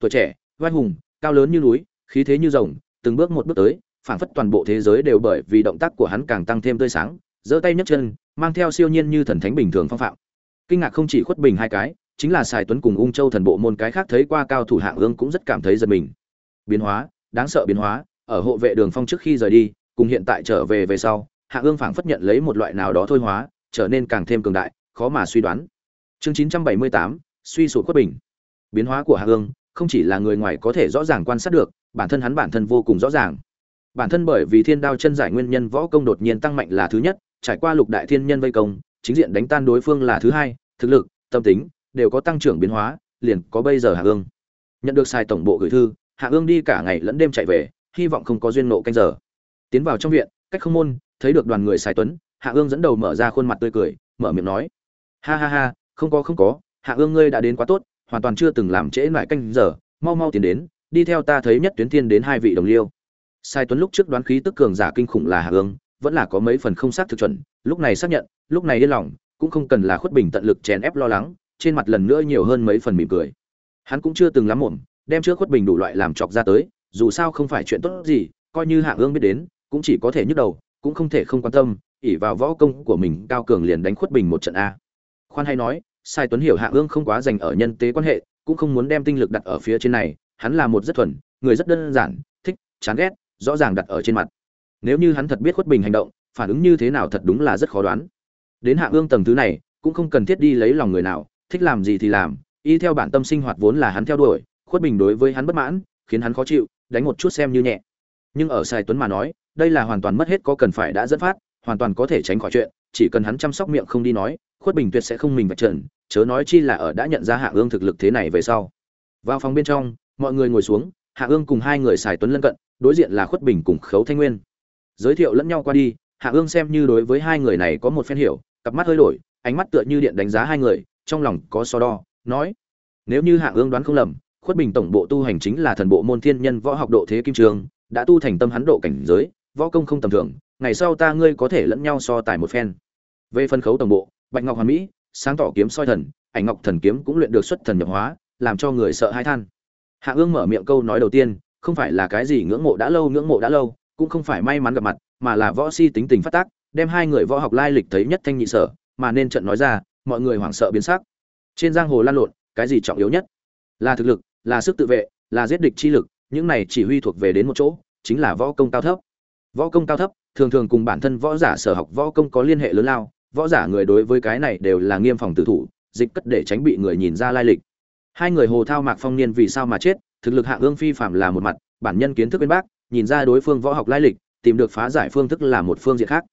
Tuổi trẻ, vai hùng, cao lớn như núi, khí thế như rồng, từng bước một bước tới, phảng phất toàn bộ thế giới đều bởi vì động tác của hắn càng tăng thêm tươi sáng, giơ tay nhấc chân, mang theo siêu nhiên như thần thánh bình thường phong phạm. Kinh ngạc không chỉ khuất bình hai cái, chính là sài tuấn cùng ung châu thần bộ môn cái khác thấy qua cao thủ hạng ương cũng rất cảm thấy giật mình biến hóa, đáng sợ biến hóa, ở hộ vệ đường phong trước khi rời đi, cùng hiện tại trở về về sau, hạ ương phảng phất nhận lấy một loại nào đó thôi hóa, trở nên càng thêm cường đại, khó mà suy đoán. Chương chín trăm bảy mươi tám, suy sụp khuất bình. Biến hóa của hạ ương không chỉ là người ngoài có thể rõ ràng quan sát được, bản thân hắn bản thân vô cùng rõ ràng. Bản thân bởi vì thiên đao chân giải nguyên nhân võ công đột nhiên tăng mạnh là thứ nhất, trải qua lục đại thiên nhân vây công, chính diện đánh tan đối phương là thứ hai, thực lực, tâm tính, đều có tăng trưởng biến hóa, liền có bây giờ hạ ương. Nhận được sai tổng bộ gửi thư hạ ương đi cả ngày lẫn đêm chạy về, hy vọng không có duyên nộ canh giờ. Tiến vào trong viện, cách không môn, thấy được đoàn người sai tuấn, hạ ương dẫn đầu mở ra khuôn mặt tươi cười, mở miệng nói. Ha ha ha, không có không có, hạ ương ngươi đã đến quá tốt, hoàn toàn chưa từng làm trễ lại canh giờ, mau mau tiến đến, đi theo ta thấy nhất tuyến thiên đến hai vị đồng liêu. Sai tuấn lúc trước đoán khí tức cường giả kinh khủng là hạ ương, vẫn là có mấy phần không xác thực chuẩn, lúc này xác nhận, lúc này yên lòng, cũng không cần là khuất bình tận lực chèn ép lo lắng, trên mặt lần nữa nhiều hơn mấy phần mỉm cười. Hắn cũng chưa từng lắm muộn đem trước khuất bình đủ loại làm chọc ra tới, dù sao không phải chuyện tốt gì, coi như hạ ương biết đến, cũng chỉ có thể nhức đầu, cũng không thể không quan tâm ỉ vào võ công của mình cao cường liền đánh khuất bình một trận a. Khoan hay nói, sai tuấn hiểu hạ ương không quá dành ở nhân tế quan hệ, cũng không muốn đem tinh lực đặt ở phía trên này, hắn là một rất thuần, người rất đơn giản, thích, chán ghét, rõ ràng đặt ở trên mặt. Nếu như hắn thật biết khuất bình hành động, phản ứng như thế nào thật đúng là rất khó đoán. Đến hạ ương tầng thứ này, cũng không cần thiết đi lấy lòng người nào, thích làm gì thì làm, y theo bản tâm sinh hoạt vốn là hắn theo đuổi khuất bình đối với hắn bất mãn, khiến hắn khó chịu, đánh một chút xem như nhẹ. Nhưng ở sài tuấn mà nói, đây là hoàn toàn mất hết có cần phải đã dẫn phát, hoàn toàn có thể tránh khỏi chuyện, chỉ cần hắn chăm sóc miệng không đi nói, khuất bình tuyệt sẽ không mình vạch trần, chớ nói chi là ở đã nhận ra hạ ương thực lực thế này về sau. Vào phòng bên trong, mọi người ngồi xuống, hạ ương cùng hai người sài tuấn lân cận, đối diện là khuất bình cùng khấu thanh nguyên. Giới thiệu lẫn nhau qua đi, hạ ương xem như đối với hai người này có một phen hiểu, cặp mắt hơi đổi, ánh mắt tựa như điện đánh giá hai người, trong lòng có so đo, nói, nếu như hạ ương đoán không lầm khuất bình tổng bộ tu hành chính là thần bộ môn thiên nhân võ học độ thế kim trường, đã tu thành tâm hắn độ cảnh giới, võ công không tầm thường, ngày sau ta ngươi có thể lẫn nhau so tài một phen. Về phân khấu tổng bộ, bạch ngọc hoàn mỹ, sáng tỏ kiếm soi thần, ảnh ngọc thần kiếm cũng luyện được xuất thần nhập hóa, làm cho người sợ hãi than. Hạ ương mở miệng câu nói đầu tiên, không phải là cái gì ngưỡng mộ đã lâu, ngưỡng mộ đã lâu, cũng không phải may mắn gặp mặt, mà là võ si tính tình phát tác, đem hai người võ học lai lịch thấy nhất thanh nhị sở, mà nên trận nói ra, mọi người hoảng sợ biến sắc. Trên giang hồ lan lộn, cái gì trọng yếu nhất? Là thực lực là sức tự vệ, là giết địch chi lực, những này chỉ huy thuộc về đến một chỗ, chính là võ công cao thấp. Võ công cao thấp, thường thường cùng bản thân võ giả sở học võ công có liên hệ lớn lao, võ giả người đối với cái này đều là nghiêm phòng tử thủ, dịch cất để tránh bị người nhìn ra lai lịch. Hai người hồ thao mạc phong niên vì sao mà chết, thực lực hạng ương phi phạm là một mặt, bản nhân kiến thức bên bác, nhìn ra đối phương võ học lai lịch, tìm được phá giải phương thức là một phương diện khác.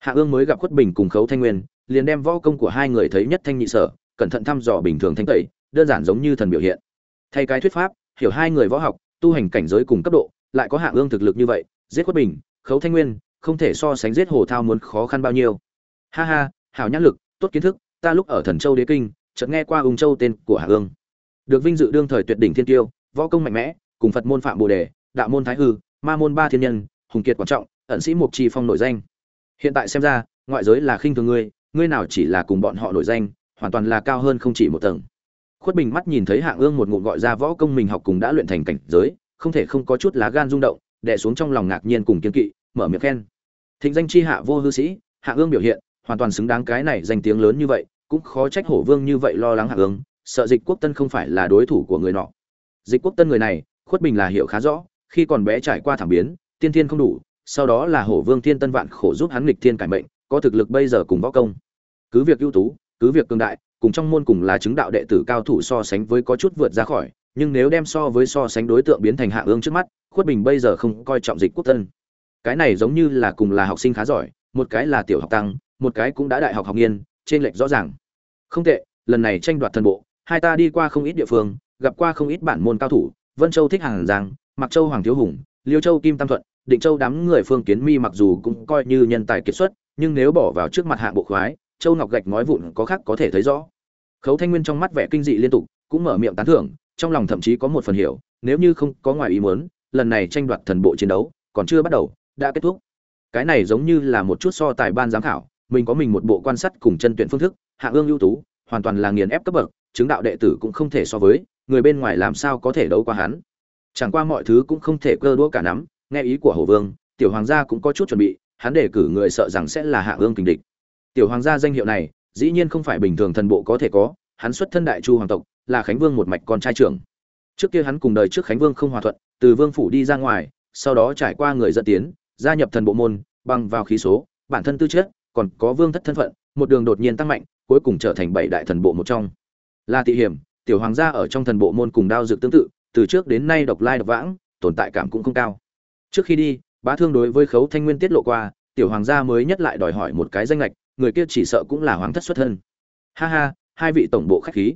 Hạ ương mới gặp khuất bình cùng khấu thanh nguyên, liền đem võ công của hai người thấy nhất thanh nhị sở, cẩn thận thăm dò bình thường thanh tẩy, đơn giản giống như thần biểu hiện thay cái thuyết pháp, hiểu hai người võ học, tu hành cảnh giới cùng cấp độ, lại có hạ ương thực lực như vậy, giết quất bình, khấu thanh nguyên, không thể so sánh giết hồ thao muốn khó khăn bao nhiêu. Ha ha, hảo nhãn lực, tốt kiến thức, ta lúc ở thần châu đế kinh, chợt nghe qua ung châu tên của hạ ương. Được vinh dự đương thời tuyệt đỉnh thiên tiêu, võ công mạnh mẽ, cùng phật môn phạm bồ đề, đạo môn thái hư, ma môn ba thiên nhân, hùng kiệt quan trọng, ẩn sĩ mục trì phong nổi danh. Hiện tại xem ra, ngoại giới là khinh thường ngươi ngươi nào chỉ là cùng bọn họ nổi danh, hoàn toàn là cao hơn không chỉ một tầng khuất bình mắt nhìn thấy hạng ương một ngụm gọi ra võ công mình học cùng đã luyện thành cảnh giới, không thể không có chút lá gan rung động, đè xuống trong lòng ngạc nhiên cùng kiên kỵ, mở miệng khen. Thịnh danh chi hạ vô hư sĩ, hạng ương biểu hiện, hoàn toàn xứng đáng cái này danh tiếng lớn như vậy, cũng khó trách hổ vương như vậy lo lắng hạng ương, sợ dịch quốc tân không phải là đối thủ của người nọ. Dịch quốc tân người này, khuất bình là hiểu khá rõ, khi còn bé trải qua thảm biến, tiên thiên không đủ, sau đó là hổ vương thiên tân vạn khổ giúp hắn nghịch thiên cải mệnh, có thực lực bây giờ cùng võ công. Cứ việc ưu tú, cứ việc cường đại cùng trong môn cùng là chứng đạo đệ tử cao thủ so sánh với có chút vượt ra khỏi, nhưng nếu đem so với so sánh đối tượng biến thành hạ ương trước mắt, khuất bình bây giờ không coi trọng dịch quốc thân cái này giống như là cùng là học sinh khá giỏi, một cái là tiểu học tăng, một cái cũng đã đại học học nghiên, trên lệch rõ ràng. Không tệ, lần này tranh đoạt thần bộ, hai ta đi qua không ít địa phương, gặp qua không ít bản môn cao thủ, vân châu thích hàng giang mặc châu hoàng thiếu hùng, liêu châu kim tam thuận, định châu đám người phương kiến mi mặc dù cũng coi như nhân tài kiệt xuất, nhưng nếu bỏ vào trước mặt hạng bộ khoái, châu ngọc gạch nói vụn có khác có thể thấy rõ khấu thanh nguyên trong mắt vẻ kinh dị liên tục, cũng mở miệng tán thưởng, trong lòng thậm chí có một phần hiểu, nếu như không có ngoài ý muốn, lần này tranh đoạt thần bộ chiến đấu, còn chưa bắt đầu, đã kết thúc. Cái này giống như là một chút so tài ban giám khảo, mình có mình một bộ quan sát cùng chân tuyển phương thức, hạ ương ưu tú, hoàn toàn là nghiền ép cấp bậc, chứng đạo đệ tử cũng không thể so với, người bên ngoài làm sao có thể đấu qua hắn. Chẳng qua mọi thứ cũng không thể cơ đũa cả nắm, nghe ý của hổ vương, tiểu hoàng gia cũng có chút chuẩn bị, hắn đề cử người sợ rằng sẽ là hạ ương kình địch. Tiểu hoàng gia danh hiệu này dĩ nhiên không phải bình thường thần bộ có thể có, hắn xuất thân đại chu hoàng tộc, là khánh vương một mạch con trai trưởng. Trước kia hắn cùng đời trước khánh vương không hòa thuận, từ vương phủ đi ra ngoài, sau đó trải qua người dẫn tiến, gia nhập thần bộ môn, bằng vào khí số, bản thân tư chất, còn có vương thất thân phận, một đường đột nhiên tăng mạnh, cuối cùng trở thành bảy đại thần bộ một trong. Là tị hiểm, tiểu hoàng gia ở trong thần bộ môn cùng đao dược tương tự, từ trước đến nay độc lai độc vãng, tồn tại cảm cũng không cao. Trước khi đi, bá thương đối với khấu thanh nguyên tiết lộ qua, tiểu hoàng gia mới nhất lại đòi hỏi một cái danh lệch người kia chỉ sợ cũng là hoàng thất xuất thân. Ha ha, hai vị tổng bộ khách khí.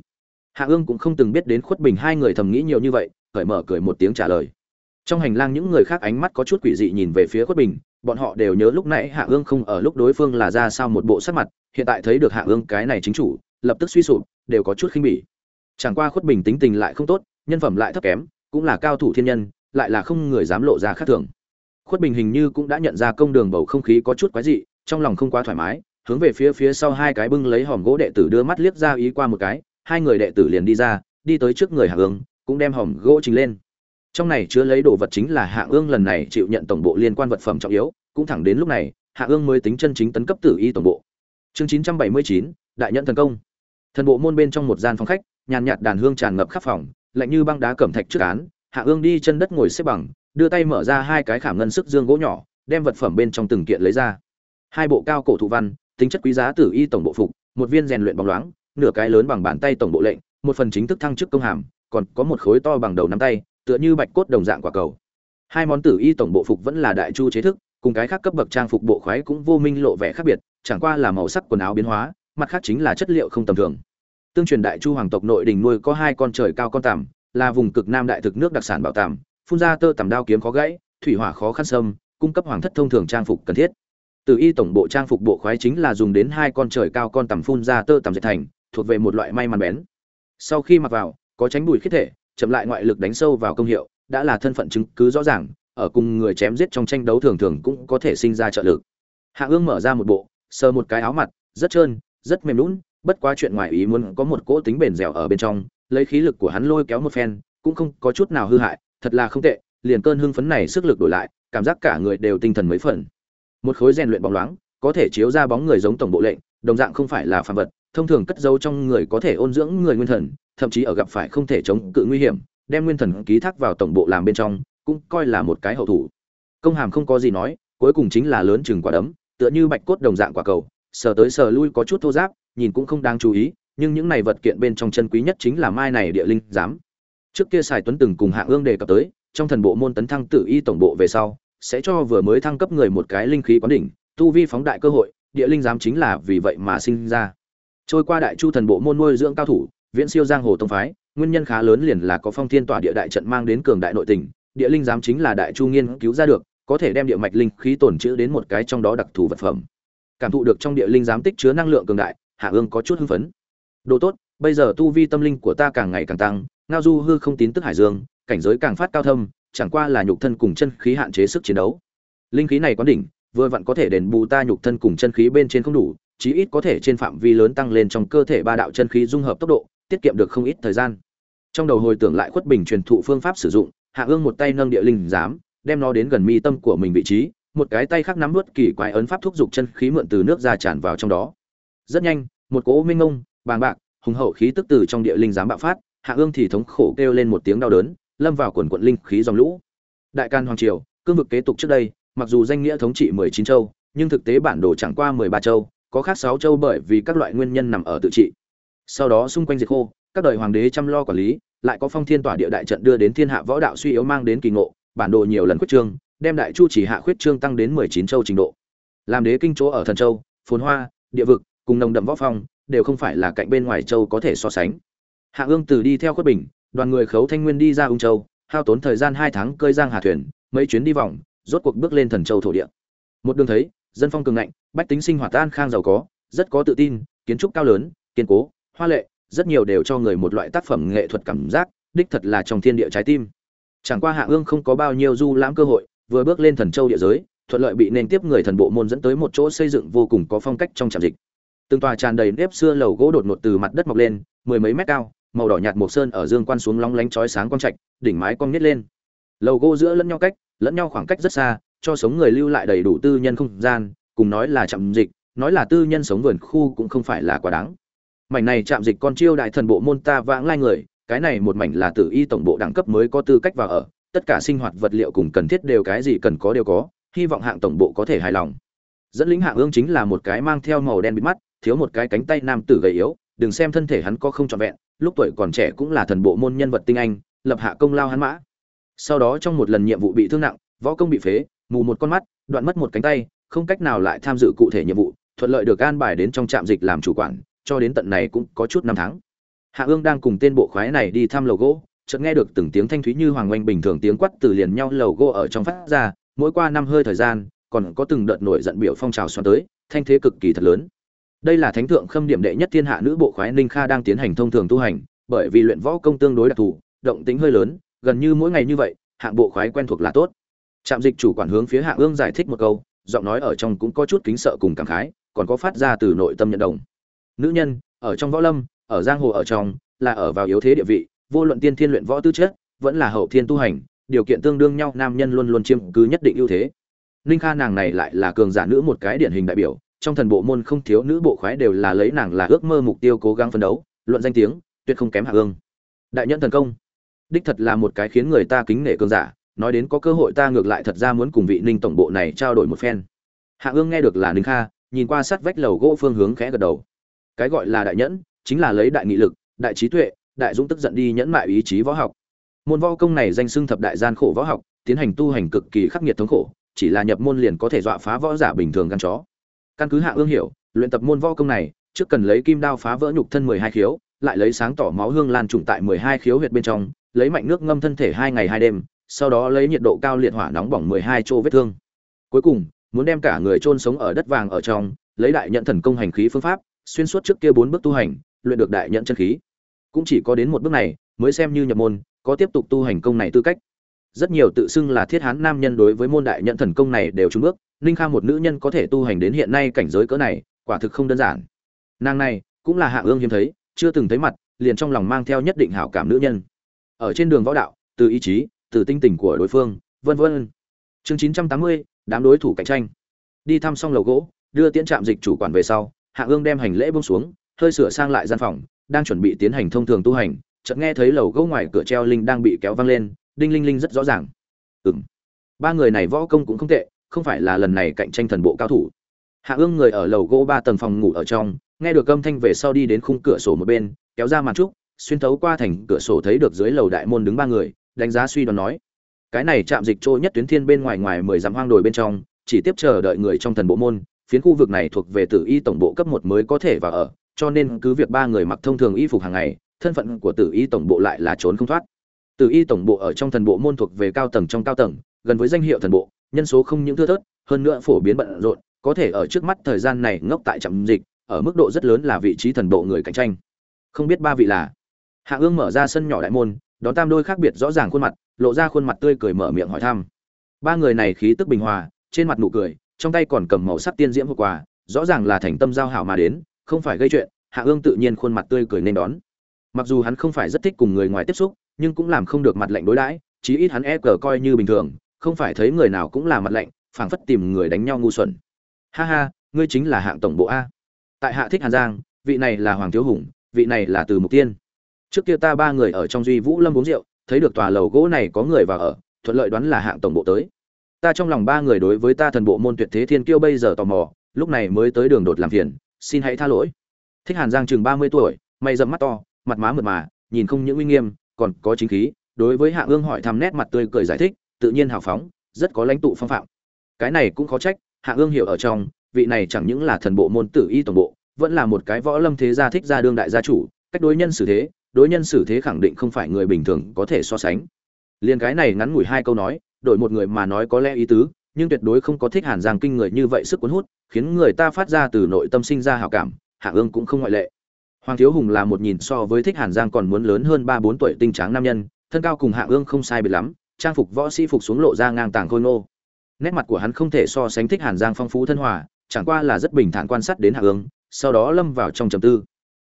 Hạ ương cũng không từng biết đến khuất bình hai người thầm nghĩ nhiều như vậy, cởi mở cười một tiếng trả lời. Trong hành lang những người khác ánh mắt có chút quỷ dị nhìn về phía khuất bình, bọn họ đều nhớ lúc nãy hạ ương không ở lúc đối phương là ra sao một bộ sắc mặt, hiện tại thấy được hạ ương cái này chính chủ, lập tức suy sụp, đều có chút khinh bỉ. Chẳng qua khuất bình tính tình lại không tốt, nhân phẩm lại thấp kém, cũng là cao thủ thiên nhân, lại là không người dám lộ ra khác thường. Khuất bình hình như cũng đã nhận ra công đường bầu không khí có chút quái dị, trong lòng không quá thoải mái hướng về phía phía sau hai cái bưng lấy hòm gỗ đệ tử đưa mắt liếc ra ý qua một cái, hai người đệ tử liền đi ra, đi tới trước người hạ ương, cũng đem hòm gỗ trình lên. Trong này chứa lấy đồ vật chính là hạ ương lần này chịu nhận tổng bộ liên quan vật phẩm trọng yếu, cũng thẳng đến lúc này hạ ương mới tính chân chính tấn cấp tử y tổng bộ. Chương chín trăm bảy mươi chín, đại nhận thần công. Thần bộ môn bên trong một gian phòng khách, nhàn nhạt đàn hương tràn ngập khắp phòng, lạnh như băng đá cẩm thạch trước án hạ ương đi chân đất ngồi xếp bằng, đưa tay mở ra hai cái khảm ngân sức dương gỗ nhỏ, đem vật phẩm bên trong từng kiện lấy ra. Hai bộ cao cổ thụ văn tính chất quý giá tử y tổng bộ phục, một viên rèn luyện bóng loáng, nửa cái lớn bằng bàn tay tổng bộ lệnh, một phần chính thức thăng chức công hàm, còn có một khối to bằng đầu nắm tay, tựa như bạch cốt đồng dạng quả cầu. Hai món tử y tổng bộ phục vẫn là đại chu chế thức, cùng cái khác cấp bậc trang phục bộ khoái cũng vô minh lộ vẻ khác biệt, chẳng qua là màu sắc quần áo biến hóa, mặt khác chính là chất liệu không tầm thường. Tương truyền đại chu hoàng tộc nội đình nuôi có hai con trời cao con tằm, là vùng cực nam đại thực nước đặc sản bảo tằm, phun ra tơ tằm đao kiếm khó gãy, thủy hỏa khó khăn sâm, cung cấp hoàng thất thông thường trang phục cần thiết từ y tổng bộ trang phục bộ khoái chính là dùng đến hai con trời cao con tằm phun ra tơ tằm dệt thành, thuộc về một loại may mắn bén. Sau khi mặc vào, có tránh bùi khiết thể, chậm lại ngoại lực đánh sâu vào công hiệu, đã là thân phận chứng cứ rõ ràng, ở cùng người chém giết trong tranh đấu thường thường cũng có thể sinh ra trợ lực. Hạ ương mở ra một bộ, sờ một cái áo mặt, rất trơn, rất mềm lún, bất quá chuyện ngoài ý muốn có một cỗ tính bền dẻo ở bên trong, lấy khí lực của hắn lôi kéo một phen, cũng không có chút nào hư hại, thật là không tệ, liền cơn hưng phấn này sức lực đổi lại, cảm giác cả người đều tinh thần mấy phần một khối rèn luyện bóng loáng, có thể chiếu ra bóng người giống tổng bộ lệnh, đồng dạng không phải là phàm vật, thông thường cất giấu trong người có thể ôn dưỡng người nguyên thần, thậm chí ở gặp phải không thể chống cự nguy hiểm, đem nguyên thần ký thác vào tổng bộ làm bên trong, cũng coi là một cái hậu thủ. Công hàm không có gì nói, cuối cùng chính là lớn chừng quả đấm, tựa như bạch cốt đồng dạng quả cầu, sờ tới sờ lui có chút thô giáp, nhìn cũng không đáng chú ý, nhưng những này vật kiện bên trong chân quý nhất chính là mai này địa linh giám. Trước kia sài tuấn từng cùng hạ ương đề cập tới, trong thần bộ môn tấn thăng tự y tổng bộ về sau sẽ cho vừa mới thăng cấp người một cái linh khí quán đỉnh, tu vi phóng đại cơ hội, địa linh giám chính là vì vậy mà sinh ra. Trôi qua đại chu thần bộ môn nuôi dưỡng cao thủ, viễn siêu giang hồ tông phái, nguyên nhân khá lớn liền là có phong thiên tỏa địa đại trận mang đến cường đại nội tình, địa linh giám chính là đại chu nghiên cứu ra được, có thể đem địa mạch linh khí tổn trữ đến một cái trong đó đặc thù vật phẩm. Cảm thụ được trong địa linh giám tích chứa năng lượng cường đại, hạ ương có chút hưng phấn. Đồ tốt, bây giờ tu vi tâm linh của ta càng ngày càng tăng, ngao du hư không tín tức hải dương, cảnh giới càng phát cao thâm chẳng qua là nhục thân cùng chân khí hạn chế sức chiến đấu. Linh khí này quán đỉnh, vừa vặn có thể đền bù ta nhục thân cùng chân khí bên trên không đủ, chí ít có thể trên phạm vi lớn tăng lên trong cơ thể ba đạo chân khí dung hợp tốc độ, tiết kiệm được không ít thời gian. Trong đầu hồi tưởng lại khuất bình truyền thụ phương pháp sử dụng, hạ ương một tay nâng địa linh giám, đem nó đến gần mi tâm của mình vị trí, một cái tay khác nắm nuốt kỳ quái ấn pháp thúc dục chân khí mượn từ nước ra tràn vào trong đó. Rất nhanh, một cỗ minh ngông, bàng bạc, hùng hậu khí tức từ trong địa linh giám bạo phát, hạ ương thì thống khổ kêu lên một tiếng đau đớn lâm vào quần quận linh khí dòng lũ. Đại can hoàng triều, cương vực kế tục trước đây, mặc dù danh nghĩa thống trị mười chín châu, nhưng thực tế bản đồ chẳng qua mười ba châu, có khác sáu châu bởi vì các loại nguyên nhân nằm ở tự trị. Sau đó xung quanh diệt khô, các đời hoàng đế chăm lo quản lý, lại có phong thiên tỏa địa đại trận đưa đến thiên hạ võ đạo suy yếu mang đến kỳ ngộ, bản đồ nhiều lần khuyết trương, đem đại chu chỉ hạ khuyết trương tăng đến mười chín châu trình độ. Làm đế kinh chỗ ở thần châu, phồn hoa, địa vực, cùng nồng đậm võ phong, đều không phải là cạnh bên ngoài châu có thể so sánh. Hạ ương từ đi theo khuất bình đoàn người khấu thanh nguyên đi ra ung châu, hao tốn thời gian hai tháng cơi giang hà thuyền, mấy chuyến đi vòng, rốt cuộc bước lên thần châu thổ địa. Một đường thấy, dân phong cường ngạnh, bách tính sinh hoạt an khang giàu có, rất có tự tin, kiến trúc cao lớn, kiên cố, hoa lệ, rất nhiều đều cho người một loại tác phẩm nghệ thuật cảm giác, đích thật là trong thiên địa trái tim. Chẳng qua hạ ương không có bao nhiêu du lãm cơ hội, vừa bước lên thần châu địa giới, thuận lợi bị nên tiếp người thần bộ môn dẫn tới một chỗ xây dựng vô cùng có phong cách trong trạm dịch. Từng tòa tràn đầy nếp xưa lầu gỗ đột ngột từ mặt đất mọc lên, mười mấy mét cao màu đỏ nhạt mộc sơn ở dương quan xuống lóng lánh chói sáng quang trạch, đỉnh mái cong nít lên. Lầu gỗ giữa lẫn nhau cách, lẫn nhau khoảng cách rất xa, cho sống người lưu lại đầy đủ tư nhân không gian, cùng nói là trạm dịch, nói là tư nhân sống vườn khu cũng không phải là quá đáng. Mảnh này trạm dịch con chiêu đại thần bộ môn ta vãng lai người, cái này một mảnh là tử y tổng bộ đẳng cấp mới có tư cách vào ở, tất cả sinh hoạt vật liệu cùng cần thiết đều cái gì cần có đều có, hy vọng hạng tổng bộ có thể hài lòng. Dẫn lính hạng ương chính là một cái mang theo màu đen bịt mắt, thiếu một cái cánh tay nam tử gầy yếu đừng xem thân thể hắn có không trọn vẹn, lúc tuổi còn trẻ cũng là thần bộ môn nhân vật tinh anh, lập hạ công lao hắn mã. Sau đó trong một lần nhiệm vụ bị thương nặng, võ công bị phế, mù một con mắt, đoạn mất một cánh tay, không cách nào lại tham dự cụ thể nhiệm vụ, thuận lợi được an bài đến trong trạm dịch làm chủ quản, cho đến tận này cũng có chút năm tháng. Hạ ương đang cùng tên bộ khoái này đi thăm lầu gỗ, chợt nghe được từng tiếng thanh thúy như hoàng oanh bình thường tiếng quát từ liền nhau lầu gỗ ở trong phát ra, mỗi qua năm hơi thời gian, còn có từng đợt nổi giận biểu phong trào xoắn tới, thanh thế cực kỳ thật lớn đây là thánh thượng khâm điểm đệ nhất thiên hạ nữ bộ khoái ninh kha đang tiến hành thông thường tu hành, bởi vì luyện võ công tương đối đặc thù, động tính hơi lớn, gần như mỗi ngày như vậy, hạng bộ khoái quen thuộc là tốt. Trạm dịch chủ quản hướng phía hạ ương giải thích một câu, giọng nói ở trong cũng có chút kính sợ cùng cảm khái, còn có phát ra từ nội tâm nhận đồng. Nữ nhân, ở trong võ lâm, ở giang hồ ở trong, là ở vào yếu thế địa vị, vô luận tiên thiên luyện võ tư chất, vẫn là hậu thiên tu hành, điều kiện tương đương nhau, nam nhân luôn luôn chiếm cứ nhất định ưu thế. Ninh kha nàng này lại là cường giả nữ một cái điển hình đại biểu trong thần bộ môn không thiếu nữ bộ khoái đều là lấy nàng là ước mơ mục tiêu cố gắng phấn đấu, luận danh tiếng, tuyệt không kém hạ ương đại nhân thần công. Đích thật là một cái khiến người ta kính nể cường giả, nói đến có cơ hội ta ngược lại thật ra muốn cùng vị ninh tổng bộ này trao đổi một phen. Hạ ương nghe được là ninh kha, nhìn qua sát vách lầu gỗ phương hướng khẽ gật đầu. Cái gọi là đại nhẫn, chính là lấy đại nghị lực, đại trí tuệ, đại dũng tức giận đi nhẫn mại ý chí võ học. Môn võ công này danh xưng thập đại gian khổ võ học, tiến hành tu hành cực kỳ khắc nghiệt thống khổ, chỉ là nhập môn liền có thể dọa phá võ giả bình thường gan chó căn cứ hạ ương hiểu, luyện tập môn võ công này, trước cần lấy kim đao phá vỡ nhục thân mười hai khiếu, lại lấy sáng tỏ máu hương lan trùng tại mười hai khiếu huyệt bên trong, lấy mạnh nước ngâm thân thể hai ngày hai đêm, sau đó lấy nhiệt độ cao liệt hỏa nóng bỏng mười hai chỗ vết thương. Cuối cùng, muốn đem cả người chôn sống ở đất vàng ở trong, lấy đại nhận thần công hành khí phương pháp, xuyên suốt trước kia bốn bước tu hành, luyện được đại nhận chân khí. Cũng chỉ có đến một bước này, mới xem như nhập môn, có tiếp tục tu hành công này tư cách rất nhiều tự xưng là thiết hán nam nhân đối với môn đại nhận thần công này đều trúng bước. Ninh kha một nữ nhân có thể tu hành đến hiện nay cảnh giới cỡ này, quả thực không đơn giản. Nàng này cũng là hạ ương hiếm thấy, chưa từng thấy mặt, liền trong lòng mang theo nhất định hảo cảm nữ nhân. Ở trên đường võ đạo, từ ý chí, từ tinh tình của đối phương, vân vân. Chương chín trăm tám mươi, đám đối thủ cạnh tranh. Đi thăm xong lầu gỗ, đưa tiễn trạm dịch chủ quản về sau, hạ ương đem hành lễ bông xuống, hơi sửa sang lại gian phòng, đang chuẩn bị tiến hành thông thường tu hành, chợt nghe thấy lầu gỗ ngoài cửa treo linh đang bị kéo văng lên đinh linh linh rất rõ ràng. Ừng ba người này võ công cũng không tệ, không phải là lần này cạnh tranh thần bộ cao thủ. Hạ ương người ở lầu gỗ ba tầng phòng ngủ ở trong, nghe được âm thanh về sau đi đến khung cửa sổ một bên, kéo ra màn trúc, xuyên thấu qua thành cửa sổ thấy được dưới lầu đại môn đứng ba người, đánh giá suy đoán nói, cái này chạm dịch trôi nhất tuyến thiên bên ngoài ngoài mười dặm hoang đồi bên trong, chỉ tiếp chờ đợi người trong thần bộ môn, phiến khu vực này thuộc về tử y tổng bộ cấp một mới có thể vào ở, cho nên cứ việc ba người mặc thông thường y phục hàng ngày, thân phận của tử y tổng bộ lại là trốn không thoát tử y tổng bộ ở trong thần bộ môn thuộc về cao tầng trong cao tầng, gần với danh hiệu thần bộ, nhân số không những thưa thớt, hơn nữa phổ biến bận rộn, có thể ở trước mắt thời gian này ngốc tại trạm dịch, ở mức độ rất lớn là vị trí thần bộ người cạnh tranh. Không biết ba vị là? Hạ ương mở ra sân nhỏ đại môn, đón tam đôi khác biệt rõ ràng khuôn mặt, lộ ra khuôn mặt tươi cười mở miệng hỏi thăm. Ba người này khí tức bình hòa, trên mặt nụ cười, trong tay còn cầm màu sắc tiên diễm hộp quà, rõ ràng là thành tâm giao hảo mà đến, không phải gây chuyện, hạ ương tự nhiên khuôn mặt tươi cười nên đón. Mặc dù hắn không phải rất thích cùng người ngoài tiếp xúc nhưng cũng làm không được mặt lạnh đối đãi, chí ít hắn e cờ coi như bình thường, không phải thấy người nào cũng là mặt lạnh, phảng phất tìm người đánh nhau ngu xuẩn. Ha ha, ngươi chính là hạng tổng bộ a. Tại hạ thích hàn giang, vị này là hoàng thiếu hùng, vị này là từ mục tiên. Trước kia ta ba người ở trong duy vũ lâm uống rượu, thấy được tòa lầu gỗ này có người vào ở, thuận lợi đoán là hạng tổng bộ tới. Ta trong lòng ba người đối với ta thần bộ môn tuyệt thế thiên kiêu bây giờ tò mò, lúc này mới tới đường đột làm phiền, xin hãy tha lỗi. Thích hàn giang chừng ba mươi tuổi, mày dẫm mắt to, mặt má mượt mà, nhìn không những uy nghiêm còn có chính khí, đối với hạ ương hỏi thăm nét mặt tươi cười giải thích, tự nhiên hào phóng, rất có lãnh tụ phong phạm. Cái này cũng khó trách, hạ ương hiểu ở trong, vị này chẳng những là thần bộ môn tử y tổng bộ, vẫn là một cái võ lâm thế gia thích gia đương đại gia chủ, cách đối nhân xử thế, đối nhân xử thế khẳng định không phải người bình thường có thể so sánh. Liền cái này ngắn ngủi hai câu nói, đổi một người mà nói có lẽ ý tứ, nhưng tuyệt đối không có thích hàn giang kinh người như vậy sức cuốn hút, khiến người ta phát ra từ nội tâm sinh ra hảo cảm, hạ ương cũng không ngoại lệ hoàng thiếu hùng là một nhìn so với thích hàn giang còn muốn lớn hơn ba bốn tuổi tinh tráng nam nhân, thân cao cùng hạ ương không sai biệt lắm, trang phục võ sĩ phục xuống lộ ra ngang tàng khôi ngô. Nét mặt của hắn không thể so sánh thích hàn giang phong phú thân hòa, chẳng qua là rất bình thản quan sát đến hạ ương, sau đó lâm vào trong trầm tư.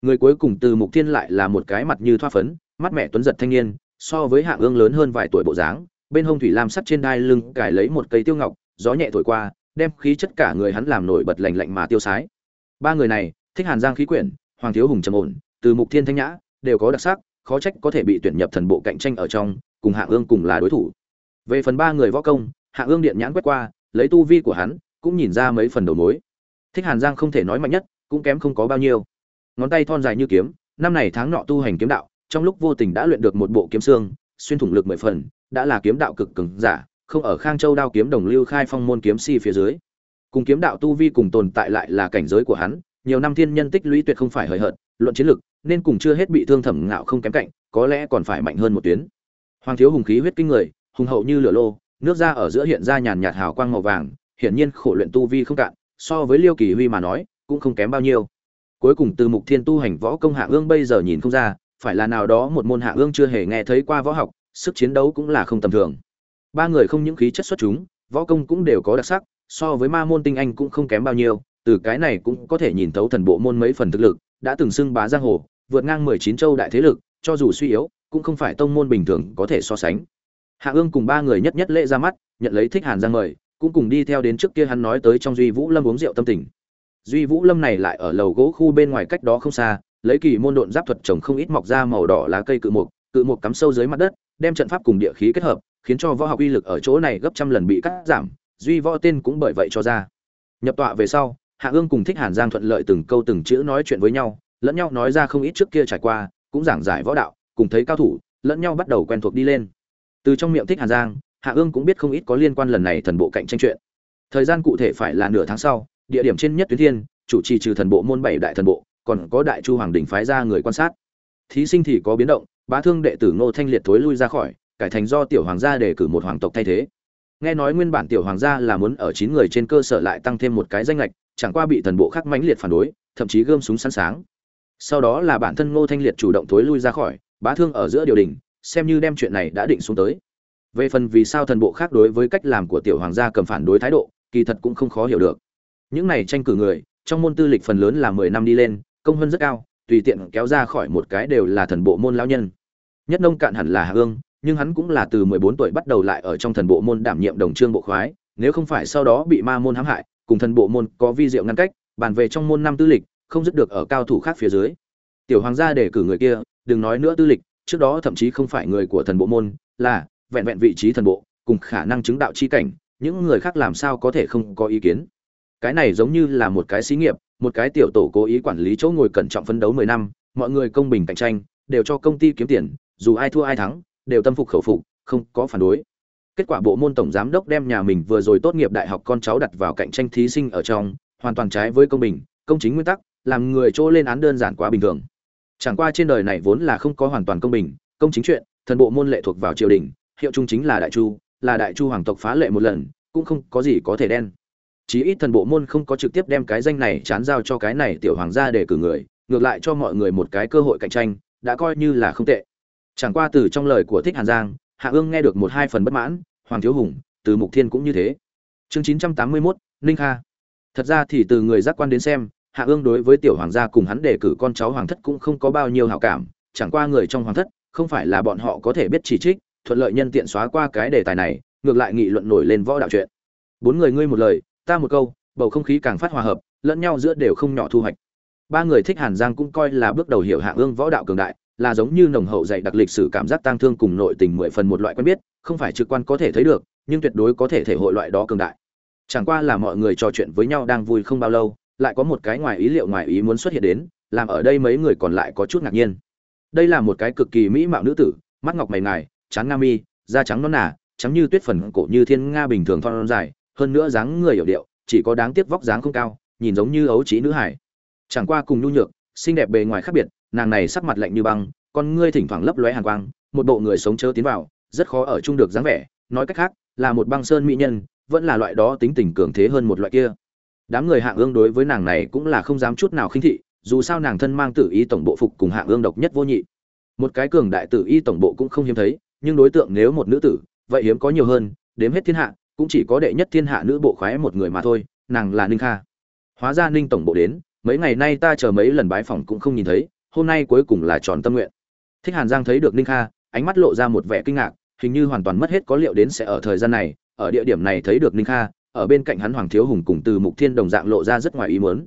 Người cuối cùng từ mục thiên lại là một cái mặt như thoa phấn, mắt mẹ tuấn giật thanh niên, so với hạ ương lớn hơn vài tuổi bộ dáng, bên hông thủy lam sắt trên đai lưng cài lấy một cây tiêu ngọc, gió nhẹ thổi qua, đem khí chất cả người hắn làm nổi bật lạnh lạnh mà tiêu sái. Ba người này, thích hàn giang khí quyển hoàng thiếu hùng trầm ổn, từ mục thiên thanh nhã, đều có đặc sắc, khó trách có thể bị tuyển nhập thần bộ cạnh tranh ở trong, cùng hạ ương cùng là đối thủ. Về phần ba người võ công, hạ ương điện nhãn quét qua, lấy tu vi của hắn, cũng nhìn ra mấy phần đầu mối. Thích hàn giang không thể nói mạnh nhất, cũng kém không có bao nhiêu. Ngón tay thon dài như kiếm, năm này tháng nọ tu hành kiếm đạo, trong lúc vô tình đã luyện được một bộ kiếm xương, xuyên thủng lực mười phần, đã là kiếm đạo cực cường giả, không ở khang châu đao kiếm đồng lưu khai phong môn kiếm si phía dưới. Cùng kiếm đạo tu vi cùng tồn tại lại là cảnh giới của hắn nhiều năm thiên nhân tích lũy tuyệt không phải hời hợt, luận chiến lực, nên cùng chưa hết bị thương thẩm ngạo không kém cạnh, có lẽ còn phải mạnh hơn một tuyến. Hoàng thiếu hùng khí huyết kinh người, hùng hậu như lửa lô, nước ra ở giữa hiện ra nhàn nhạt hào quang màu vàng, hiển nhiên khổ luyện tu vi không cạn, so với liêu kỳ huy mà nói, cũng không kém bao nhiêu. Cuối cùng từ mục thiên tu hành võ công hạ ương bây giờ nhìn không ra, phải là nào đó một môn hạ ương chưa hề nghe thấy qua võ học, sức chiến đấu cũng là không tầm thường. Ba người không những khí chất xuất chúng, võ công cũng đều có đặc sắc, so với ma môn tinh anh cũng không kém bao nhiêu từ cái này cũng có thể nhìn thấu thần bộ môn mấy phần thực lực, đã từng xưng bá giang hồ, vượt ngang mười chín châu đại thế lực, cho dù suy yếu, cũng không phải tông môn bình thường có thể so sánh. Hạ ương cùng ba người nhất nhất lễ ra mắt, nhận lấy thích hàn giang mời, cũng cùng đi theo đến trước kia hắn nói tới trong duy vũ lâm uống rượu tâm tình. Duy vũ lâm này lại ở lầu gỗ khu bên ngoài cách đó không xa, lấy kỳ môn độn giáp thuật trồng không ít mọc ra màu đỏ lá cây cự mục cự mục cắm sâu dưới mặt đất, đem trận pháp cùng địa khí kết hợp, khiến cho võ học uy lực ở chỗ này gấp trăm lần bị cắt giảm, duy võ tên cũng bởi vậy cho ra. Nhập tọa về sau hạ ương cùng thích hàn giang thuận lợi từng câu từng chữ nói chuyện với nhau, lẫn nhau nói ra không ít trước kia trải qua, cũng giảng giải võ đạo, cùng thấy cao thủ, lẫn nhau bắt đầu quen thuộc đi lên. Từ trong miệng thích hàn giang, hạ ương cũng biết không ít có liên quan lần này thần bộ cạnh tranh chuyện. Thời gian cụ thể phải là nửa tháng sau, địa điểm trên nhất tuyến thiên, chủ trì trừ thần bộ môn bảy đại thần bộ, còn có đại chu hoàng đình phái ra người quan sát. Thí sinh thì có biến động, bá thương đệ tử ngô thanh liệt thối lui ra khỏi, cải thành do tiểu hoàng gia để cử một hoàng tộc thay thế. Nghe nói nguyên bản tiểu hoàng gia là muốn ở chín người trên cơ sở lại tăng thêm một cái danh lệch chẳng qua bị thần bộ khác mãnh liệt phản đối, thậm chí gươm súng sẵn sáng sau đó là bản thân ngô thanh liệt chủ động thối lui ra khỏi, bá thương ở giữa điều đình, xem như đem chuyện này đã định xuống tới. Về phần vì sao thần bộ khác đối với cách làm của tiểu hoàng gia cầm phản đối thái độ, kỳ thật cũng không khó hiểu được. Những này tranh cử người, trong môn tư lịch phần lớn là mười năm đi lên, công hơn rất cao, tùy tiện kéo ra khỏi một cái đều là thần bộ môn lão nhân. Nhất nông cạn hẳn là hà hương, nhưng hắn cũng là từ mười bốn tuổi bắt đầu lại ở trong thần bộ môn đảm nhiệm đồng trương bộ khoái, nếu không phải sau đó bị ma môn hãm hại cùng thần bộ môn có vi diệu ngăn cách, bàn về trong môn năm tư lịch, không dứt được ở cao thủ khác phía dưới. Tiểu hoàng gia để cử người kia, đừng nói nữa tư lịch, trước đó thậm chí không phải người của thần bộ môn, là vẹn vẹn vị trí thần bộ, cùng khả năng chứng đạo chi cảnh, những người khác làm sao có thể không có ý kiến. Cái này giống như là một cái xí nghiệp, một cái tiểu tổ cố ý quản lý chỗ ngồi cẩn trọng phấn đấu mười năm, mọi người công bình cạnh tranh, đều cho công ty kiếm tiền, dù ai thua ai thắng, đều tâm phục khẩu phục, không có phản đối kết quả bộ môn tổng giám đốc đem nhà mình vừa rồi tốt nghiệp đại học con cháu đặt vào cạnh tranh thí sinh ở trong, hoàn toàn trái với công bình, công chính nguyên tắc, làm người chỗ lên án đơn giản quá bình thường. Chẳng qua trên đời này vốn là không có hoàn toàn công bình, công chính chuyện, thần bộ môn lệ thuộc vào triều đình, hiệu trung chính là đại chu, là đại chu hoàng tộc phá lệ một lần, cũng không có gì có thể đen. Chí ít thần bộ môn không có trực tiếp đem cái danh này chán giao cho cái này tiểu hoàng gia để cử người, ngược lại cho mọi người một cái cơ hội cạnh tranh, đã coi như là không tệ. Chẳng qua từ trong lời của thích hàn giang hạ ương nghe được một hai phần bất mãn hoàng thiếu hùng từ mục thiên cũng như thế. Chương chín trăm tám mươi 981, ninh kha. Thật ra thì từ người giác quan đến xem hạ ương đối với tiểu hoàng gia cùng hắn đề cử con cháu hoàng thất cũng không có bao nhiêu hảo cảm chẳng qua người trong hoàng thất không phải là bọn họ có thể biết chỉ trích thuận lợi nhân tiện xóa qua cái đề tài này ngược lại nghị luận nổi lên võ đạo chuyện. Bốn người ngươi một lời ta một câu bầu không khí càng phát hòa hợp lẫn nhau giữa đều không nhỏ thu hoạch. Ba người thích hàn giang cũng coi là bước đầu hiểu hạ ương võ đạo cường đại là giống như nồng hậu dạy đặc lịch sử cảm giác tang thương cùng nội tình mười phần một loại quen biết, không phải trực quan có thể thấy được, nhưng tuyệt đối có thể thể hội loại đó cường đại. Chẳng qua là mọi người trò chuyện với nhau đang vui không bao lâu, lại có một cái ngoài ý liệu ngoài ý muốn xuất hiện đến, làm ở đây mấy người còn lại có chút ngạc nhiên. Đây là một cái cực kỳ mỹ mạo nữ tử, mắt ngọc mày ngài, trắng nga mi, da trắng non nà, trắng như tuyết phần cổ như thiên nga bình thường thon dài, hơn nữa dáng người hiểu điệu, chỉ có đáng tiếc vóc dáng không cao, nhìn giống như ấu trí nữ hải chẳng qua cùng nhu nhược, xinh đẹp bề ngoài khác biệt nàng này sắc mặt lạnh như băng, con ngươi thỉnh thoảng lấp lóe hàn quang, một bộ người sống chớ tiến vào, rất khó ở chung được dáng vẻ. Nói cách khác, là một băng sơn mỹ nhân, vẫn là loại đó tính tình cường thế hơn một loại kia. Đám người hạng ương đối với nàng này cũng là không dám chút nào khinh thị, dù sao nàng thân mang tử y tổng bộ phục cùng hạng ương độc nhất vô nhị. Một cái cường đại tử y tổng bộ cũng không hiếm thấy, nhưng đối tượng nếu một nữ tử, vậy hiếm có nhiều hơn, đếm hết thiên hạ, cũng chỉ có đệ nhất thiên hạ nữ bộ khoái một người mà thôi, nàng là ninh kha. Hóa ra ninh tổng bộ đến, mấy ngày nay ta chờ mấy lần bái phòng cũng không nhìn thấy hôm nay cuối cùng là tròn tâm nguyện. Thích hàn giang thấy được ninh kha, ánh mắt lộ ra một vẻ kinh ngạc, hình như hoàn toàn mất hết có liệu đến sẽ ở thời gian này, ở địa điểm này thấy được ninh kha, ở bên cạnh hắn hoàng thiếu hùng cùng từ mục thiên đồng dạng lộ ra rất ngoài ý muốn.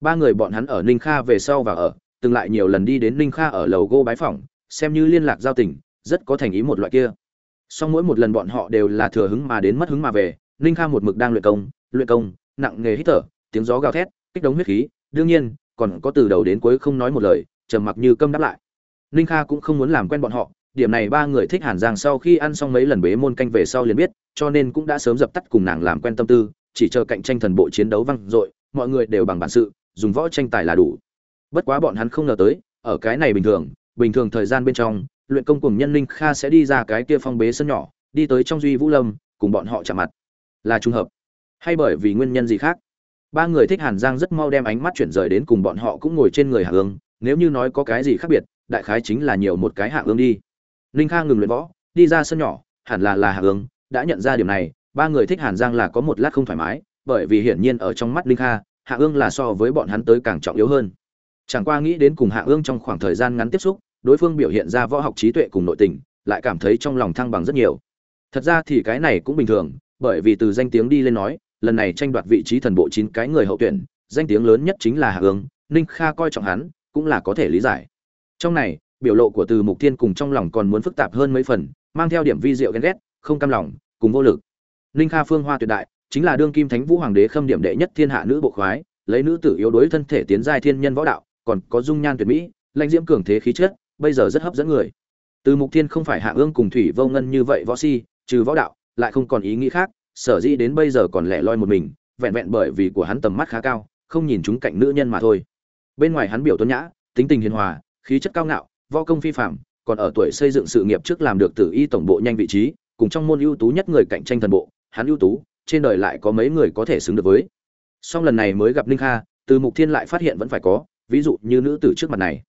Ba người bọn hắn ở ninh kha về sau và ở, từng lại nhiều lần đi đến ninh kha ở lầu gô bái phỏng, xem như liên lạc giao tình, rất có thành ý một loại kia. Song mỗi một lần bọn họ đều là thừa hứng mà đến mất hứng mà về, ninh kha một mực đang luyện công luyện công, nặng nghề hít thở, tiếng gió gào thét, kích đống huyết khí, đương nhiên, còn có từ đầu đến cuối không nói một lời trầm mặc như câm đáp lại. Ninh kha cũng không muốn làm quen bọn họ, điểm này ba người thích hàn giang sau khi ăn xong mấy lần bế môn canh về sau liền biết, cho nên cũng đã sớm dập tắt cùng nàng làm quen tâm tư, chỉ chờ cạnh tranh thần bộ chiến đấu văng dội, mọi người đều bằng bản sự, dùng võ tranh tài là đủ. Bất quá bọn hắn không ngờ tới, ở cái này bình thường bình thường thời gian bên trong, luyện công cùng nhân linh kha sẽ đi ra cái kia phong bế sân nhỏ, đi tới trong duy vũ lâm, cùng bọn họ chạm mặt. Là trùng hợp. Hay bởi vì nguyên nhân gì khác? Ba người thích hàn giang rất mau đem ánh mắt chuyển rời đến cùng bọn họ cũng ngồi trên người hạ hương nếu như nói có cái gì khác biệt, đại khái chính là nhiều một cái hạ ương đi. Linh kha ngừng luyện võ, đi ra sân nhỏ, hẳn là là hạ ương, đã nhận ra điểm này, ba người thích hàn giang là có một lát không thoải mái, bởi vì hiển nhiên ở trong mắt linh kha hạ ương là so với bọn hắn tới càng trọng yếu hơn. Chẳng qua nghĩ đến cùng hạ ương trong khoảng thời gian ngắn tiếp xúc, đối phương biểu hiện ra võ học trí tuệ cùng nội tình, lại cảm thấy trong lòng thăng bằng rất nhiều. Thật ra thì cái này cũng bình thường, bởi vì từ danh tiếng đi lên nói, lần này tranh đoạt vị trí thần bộ chín cái người hậu tuyển, danh tiếng lớn nhất chính là hạ ương, ninh kha coi trọng hắn cũng là có thể lý giải. Trong này, biểu lộ của từ mục Thiên cùng trong lòng còn muốn phức tạp hơn mấy phần, mang theo điểm vi diệu ghen ghét, không cam lòng, cùng vô lực. Ninh kha phương hoa tuyệt đại, chính là đương kim thánh vũ hoàng đế khâm điểm đệ nhất thiên hạ nữ bộ khoái, lấy nữ tử yếu đuối thân thể tiến giai thiên nhân võ đạo, còn có dung nhan tuyệt mỹ, lãnh diễm cường thế khí chất, bây giờ rất hấp dẫn người. Từ mục thiên không phải hạ ương cùng thủy vô ngân như vậy võ si, trừ võ đạo, lại không còn ý nghĩ khác, sở dĩ đến bây giờ còn lẻ loi một mình, vẹn vẹn bởi vì của hắn tầm mắt khá cao, không nhìn chúng cạnh nữ nhân mà thôi bên ngoài hắn biểu tuấn nhã, tính tình hiền hòa, khí chất cao ngạo, võ công phi phạm còn ở tuổi xây dựng sự nghiệp trước làm được tử y tổng bộ nhanh vị trí, cùng trong môn ưu tú nhất người cạnh tranh thần bộ, hắn ưu tú, trên đời lại có mấy người có thể xứng được với. Song lần này mới gặp ninh kha, từ mục thiên lại phát hiện vẫn phải có, ví dụ như nữ tử trước mặt này.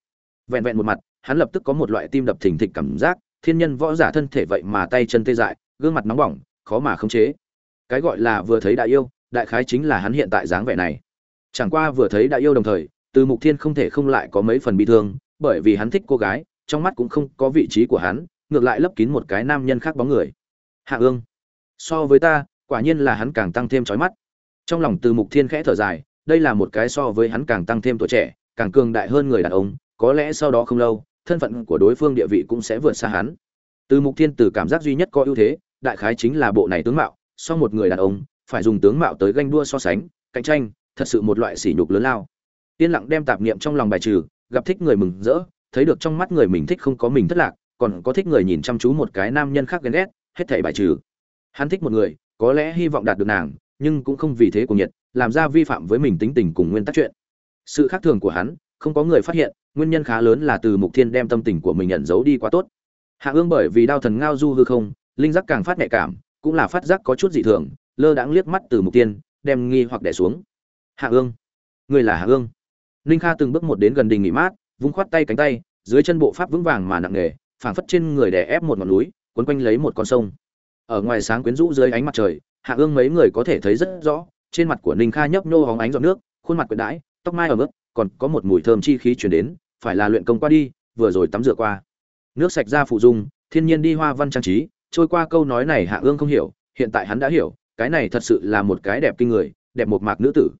Vẹn vẹn một mặt, hắn lập tức có một loại tim đập thình thịch cảm giác, thiên nhân võ giả thân thể vậy mà tay chân tê dại, gương mặt nóng bỏng, khó mà khống chế. Cái gọi là vừa thấy đại yêu, đại khái chính là hắn hiện tại dáng vẻ này. Chẳng qua vừa thấy đại yêu đồng thời từ mục thiên không thể không lại có mấy phần bị thương, bởi vì hắn thích cô gái, trong mắt cũng không có vị trí của hắn, ngược lại lấp kín một cái nam nhân khác bóng người. Hạ ương, so với ta, quả nhiên là hắn càng tăng thêm trói mắt. Trong lòng từ mục thiên khẽ thở dài, đây là một cái so với hắn càng tăng thêm tuổi trẻ, càng cường đại hơn người đàn ông, có lẽ sau đó không lâu, thân phận của đối phương địa vị cũng sẽ vượt xa hắn. Từ mục thiên từ cảm giác duy nhất có ưu thế, đại khái chính là bộ này tướng mạo, so một người đàn ông, phải dùng tướng mạo tới ganh đua so sánh, cạnh tranh, thật sự một loại sỉ nhục lớn lao yên lặng đem tạp niệm trong lòng bài trừ, gặp thích người mừng rỡ, thấy được trong mắt người mình thích không có mình thất lạc, còn có thích người nhìn chăm chú một cái nam nhân khác ghen ghét, hết thảy bài trừ. Hắn thích một người, có lẽ hy vọng đạt được nàng, nhưng cũng không vì thế của nhiệt, làm ra vi phạm với mình tính tình cùng nguyên tắc chuyện. Sự khác thường của hắn, không có người phát hiện, nguyên nhân khá lớn là từ mục thiên đem tâm tình của mình nhận giấu đi quá tốt. Hạ ương bởi vì đao thần ngao du hư không, linh giác càng phát nhạy cảm, cũng là phát giác có chút dị thường, lơ đãng liếc mắt từ mục tiên đem nghi hoặc đẻ xuống. Hạ ương, người là hạ ương? Ninh kha từng bước một đến gần đình nghỉ mát, vung khoát tay cánh tay, dưới chân bộ pháp vững vàng mà nặng nề, phảng phất trên người đè ép một ngọn núi, quấn quanh lấy một con sông. Ở ngoài sáng quyến rũ dưới ánh mặt trời, hạ ương mấy người có thể thấy rất rõ, trên mặt của ninh kha nhấp nhô hóng ánh giọt nước, khuôn mặt quyện đãi, tóc mai ở mức còn có một mùi thơm chi khí chuyển đến, phải là luyện công qua đi, vừa rồi tắm rửa qua. Nước sạch ra phụ dung, thiên nhiên đi hoa văn trang trí, trôi qua câu nói này hạ ương không hiểu, hiện tại hắn đã hiểu, cái này thật sự là một cái đẹp kinh người, đẹp một mạc nữ tử.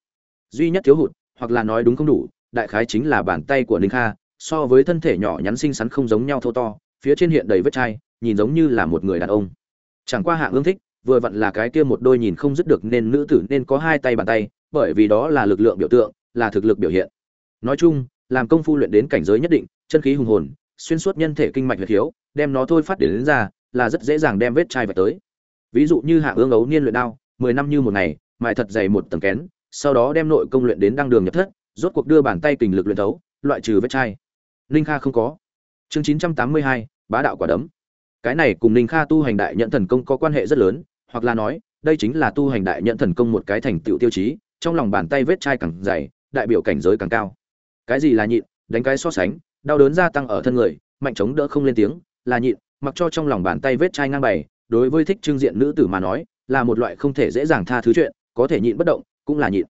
Duy nhất thiếu hụt, hoặc là nói đúng không đủ đại khái chính là bàn tay của ninh kha so với thân thể nhỏ nhắn xinh xắn không giống nhau thô to phía trên hiện đầy vết chai nhìn giống như là một người đàn ông. Chẳng qua hạ ương thích vừa vặn là cái kia một đôi nhìn không dứt được nên nữ tử nên có hai tay bàn tay bởi vì đó là lực lượng biểu tượng là thực lực biểu hiện. Nói chung làm công phu luyện đến cảnh giới nhất định chân khí hùng hồn xuyên suốt nhân thể kinh mạch huyệt khiếu đem nó thôi phát đến, đến ra là rất dễ dàng đem vết chai vạch tới. Ví dụ như hạ ương ấu niên luyện đao mười năm như một ngày mài thật dày một tầng kén sau đó đem nội công luyện đến đăng đường nhập thất rốt cuộc đưa bàn tay kình lực luyện thấu, loại trừ vết chai. Ninh kha không có. Chương chín trăm tám mươi hai, bá đạo quả đấm. Cái này cùng ninh kha tu hành đại nhận thần công có quan hệ rất lớn, hoặc là nói, đây chính là tu hành đại nhận thần công một cái thành tựu tiêu chí, trong lòng bàn tay vết chai càng dày, đại biểu cảnh giới càng cao. Cái gì là nhịn, đánh cái so sánh, đau đớn gia tăng ở thân người, mạnh chống đỡ không lên tiếng, là nhịn, mặc cho trong lòng bàn tay vết chai ngang bày, đối với thích trưng diện nữ tử mà nói, là một loại không thể dễ dàng tha thứ chuyện, có thể nhịn bất động, cũng là nhịn.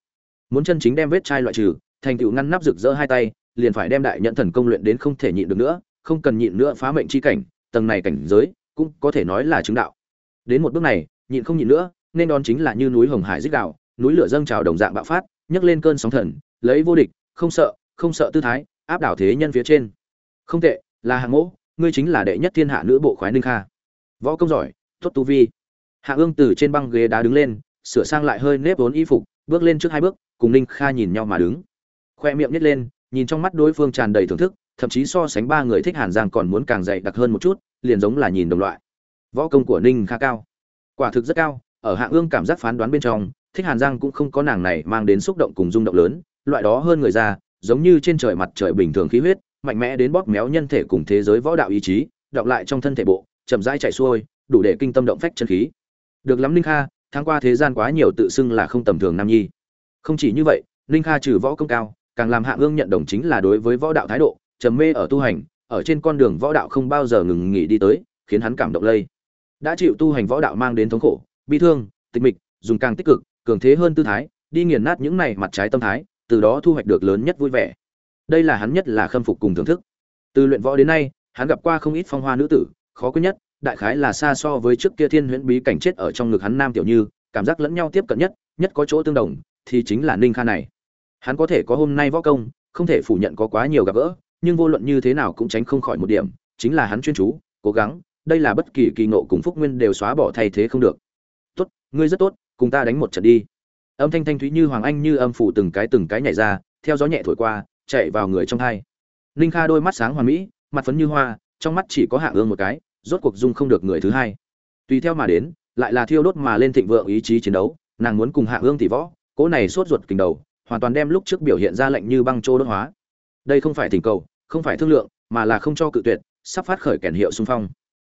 Muốn chân chính đem vết chai loại trừ thành tựu ngăn nắp rực rỡ hai tay, liền phải đem đại nhận thần công luyện đến không thể nhịn được nữa, không cần nhịn nữa phá mệnh chi cảnh, tầng này cảnh giới cũng có thể nói là chứng đạo. Đến một bước này, nhịn không nhịn nữa, nên đón chính là như núi hồng hải dích đạo, núi lửa dâng trào đồng dạng bạo phát, nhấc lên cơn sóng thần, lấy vô địch, không sợ không sợ tư thái, áp đảo thế nhân phía trên. Không tệ, là hạng mẫu ngươi chính là đệ nhất thiên hạ nữ bộ khoái ninh kha. Võ công giỏi, tốt tu vi. Hạ ương từ trên băng ghế đá đứng lên, sửa sang lại hơi nếp vốn y phục, bước lên trước hai bước, cùng ninh kha nhìn nhau mà đứng khoe miệng nhét lên, nhìn trong mắt đối phương tràn đầy thưởng thức, thậm chí so sánh ba người thích hàn giang còn muốn càng dày đặc hơn một chút, liền giống là nhìn đồng loại. Võ công của ninh kha cao. Quả thực rất cao, ở hạ ương cảm giác phán đoán bên trong, thích hàn giang cũng không có nàng này mang đến xúc động cùng rung động lớn, loại đó hơn người ra giống như trên trời mặt trời bình thường khí huyết, mạnh mẽ đến bóp méo nhân thể cùng thế giới võ đạo ý chí đọng lại trong thân thể bộ, chậm rãi chạy xuôi, đủ để kinh tâm động phách chân khí. Được lắm ninh kha, tháng qua thế gian quá nhiều tự xưng là không tầm thường nam nhi. Không chỉ như vậy, ninh kha trừ võ công cao càng làm hạ ương nhận đồng chính là đối với võ đạo thái độ, trầm mê ở tu hành, ở trên con đường võ đạo không bao giờ ngừng nghỉ đi tới, khiến hắn cảm động lây. Đã chịu tu hành võ đạo mang đến thống khổ, bi thương, tịch mịch, dùng càng tích cực, cường thế hơn tư thái, đi nghiền nát những này mặt trái tâm thái, từ đó thu hoạch được lớn nhất vui vẻ. Đây là hắn nhất là khâm phục cùng thưởng thức. Từ luyện võ đến nay, hắn gặp qua không ít phong hoa nữ tử, khó quyết nhất, đại khái là xa so với trước kia thiên huyễn bí cảnh chết ở trong ngực hắn nam tiểu như, cảm giác lẫn nhau tiếp cận nhất nhất có chỗ tương đồng, thì chính là ninh kha này hắn có thể có hôm nay võ công, không thể phủ nhận có quá nhiều gặp gỡ, nhưng vô luận như thế nào cũng tránh không khỏi một điểm, chính là hắn chuyên chú, cố gắng, đây là bất kỳ kỳ ngộ cùng phúc nguyên đều xóa bỏ thay thế không được. Tốt, ngươi rất tốt, cùng ta đánh một trận đi. Âm thanh thanh thúy như hoàng anh như âm phủ từng cái từng cái nhảy ra, theo gió nhẹ thổi qua, chạy vào người trong hai. Ninh kha đôi mắt sáng hoàn mỹ, mặt phấn như hoa, trong mắt chỉ có hạ ương một cái, rốt cuộc dung không được người thứ hai. Tùy theo mà đến, lại là thiêu đốt mà lên thịnh vượng ý chí chiến đấu, nàng muốn cùng hạ ương tỷ võ cỗ này sốt ruột kình đầu hoàn toàn đem lúc trước biểu hiện ra lệnh như băng trô đốt hóa. Đây không phải thỉnh cầu, không phải thương lượng, mà là không cho cự tuyệt, sắp phát khởi kèn hiệu xung phong.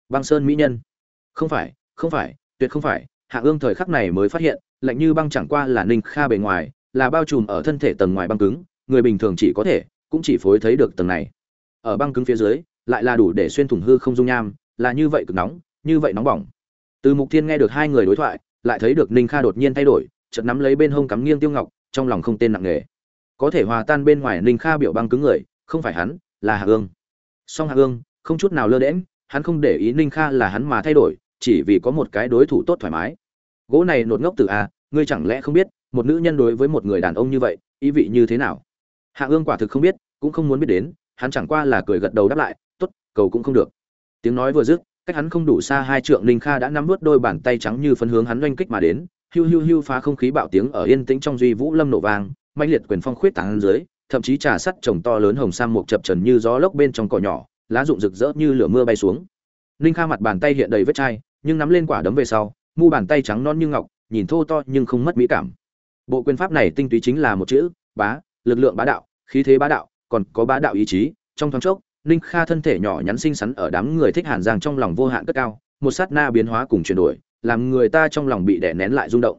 Băng sơn mỹ nhân. Không phải không phải, tuyệt không phải, hạ ương thời khắc này mới phát hiện, lạnh như băng chẳng qua là ninh kha bề ngoài, là bao trùm ở thân thể tầng ngoài băng cứng, người bình thường chỉ có thể, cũng chỉ phối thấy được tầng này. Ở băng cứng phía dưới, lại là đủ để xuyên thủng hư không dung nham, là như vậy cực nóng, như vậy nóng bỏng. Từ mục thiên nghe được hai người đối thoại, lại thấy được ninh kha đột nhiên thay đổi, chợt nắm lấy bên hông cắm nghiêng tiêu ngọc trong lòng không tên nặng nề. Có thể hòa tan bên ngoài ninh kha biểu băng cứng người, không phải hắn, là hạ ương song hạ ương không chút nào lơ đễm hắn không để ý ninh kha là hắn mà thay đổi, chỉ vì có một cái đối thủ tốt thoải mái. Gỗ này nột ngốc từ a à, ngươi chẳng lẽ không biết, một nữ nhân đối với một người đàn ông như vậy, ý vị như thế nào? Hạ ương quả thực không biết, cũng không muốn biết đến, hắn chẳng qua là cười gật đầu đáp lại t ố t cầu cũng không được. Tiếng nói vừa dứt, cách hắn không đủ xa hai trượng, ninh kha đã nắm vớt đôi bàn tay trắng như phân hướng hắn oanh kích mà đến hiu hiu hiu phá không khí bạo tiếng ở yên tĩnh trong duy vũ lâm nổ vang mạnh liệt quyền phong khuyết tảng dưới, thậm chí trà sắt trồng to lớn hồng sam mục chập trần như gió lốc bên trong cỏ nhỏ, lá rụng rực rỡ như lửa mưa bay xuống. Ninh kha mặt bàn tay hiện đầy vết chai, nhưng nắm lên quả đấm về sau, mu bàn tay trắng non như ngọc, nhìn thô to nhưng không mất mỹ cảm. Bộ quyền pháp này tinh túy chính là một chữ, bá, lực lượng bá đạo, khí thế bá đạo, còn có bá đạo ý chí. Trong thoáng chốc, ninh kha thân thể nhỏ nhắn xinh xắn ở đám người thích hàn giang trong lòng vô hạn cất cao, một sát na biến hóa cùng chuyển đổi làm người ta trong lòng bị đè nén lại rung động.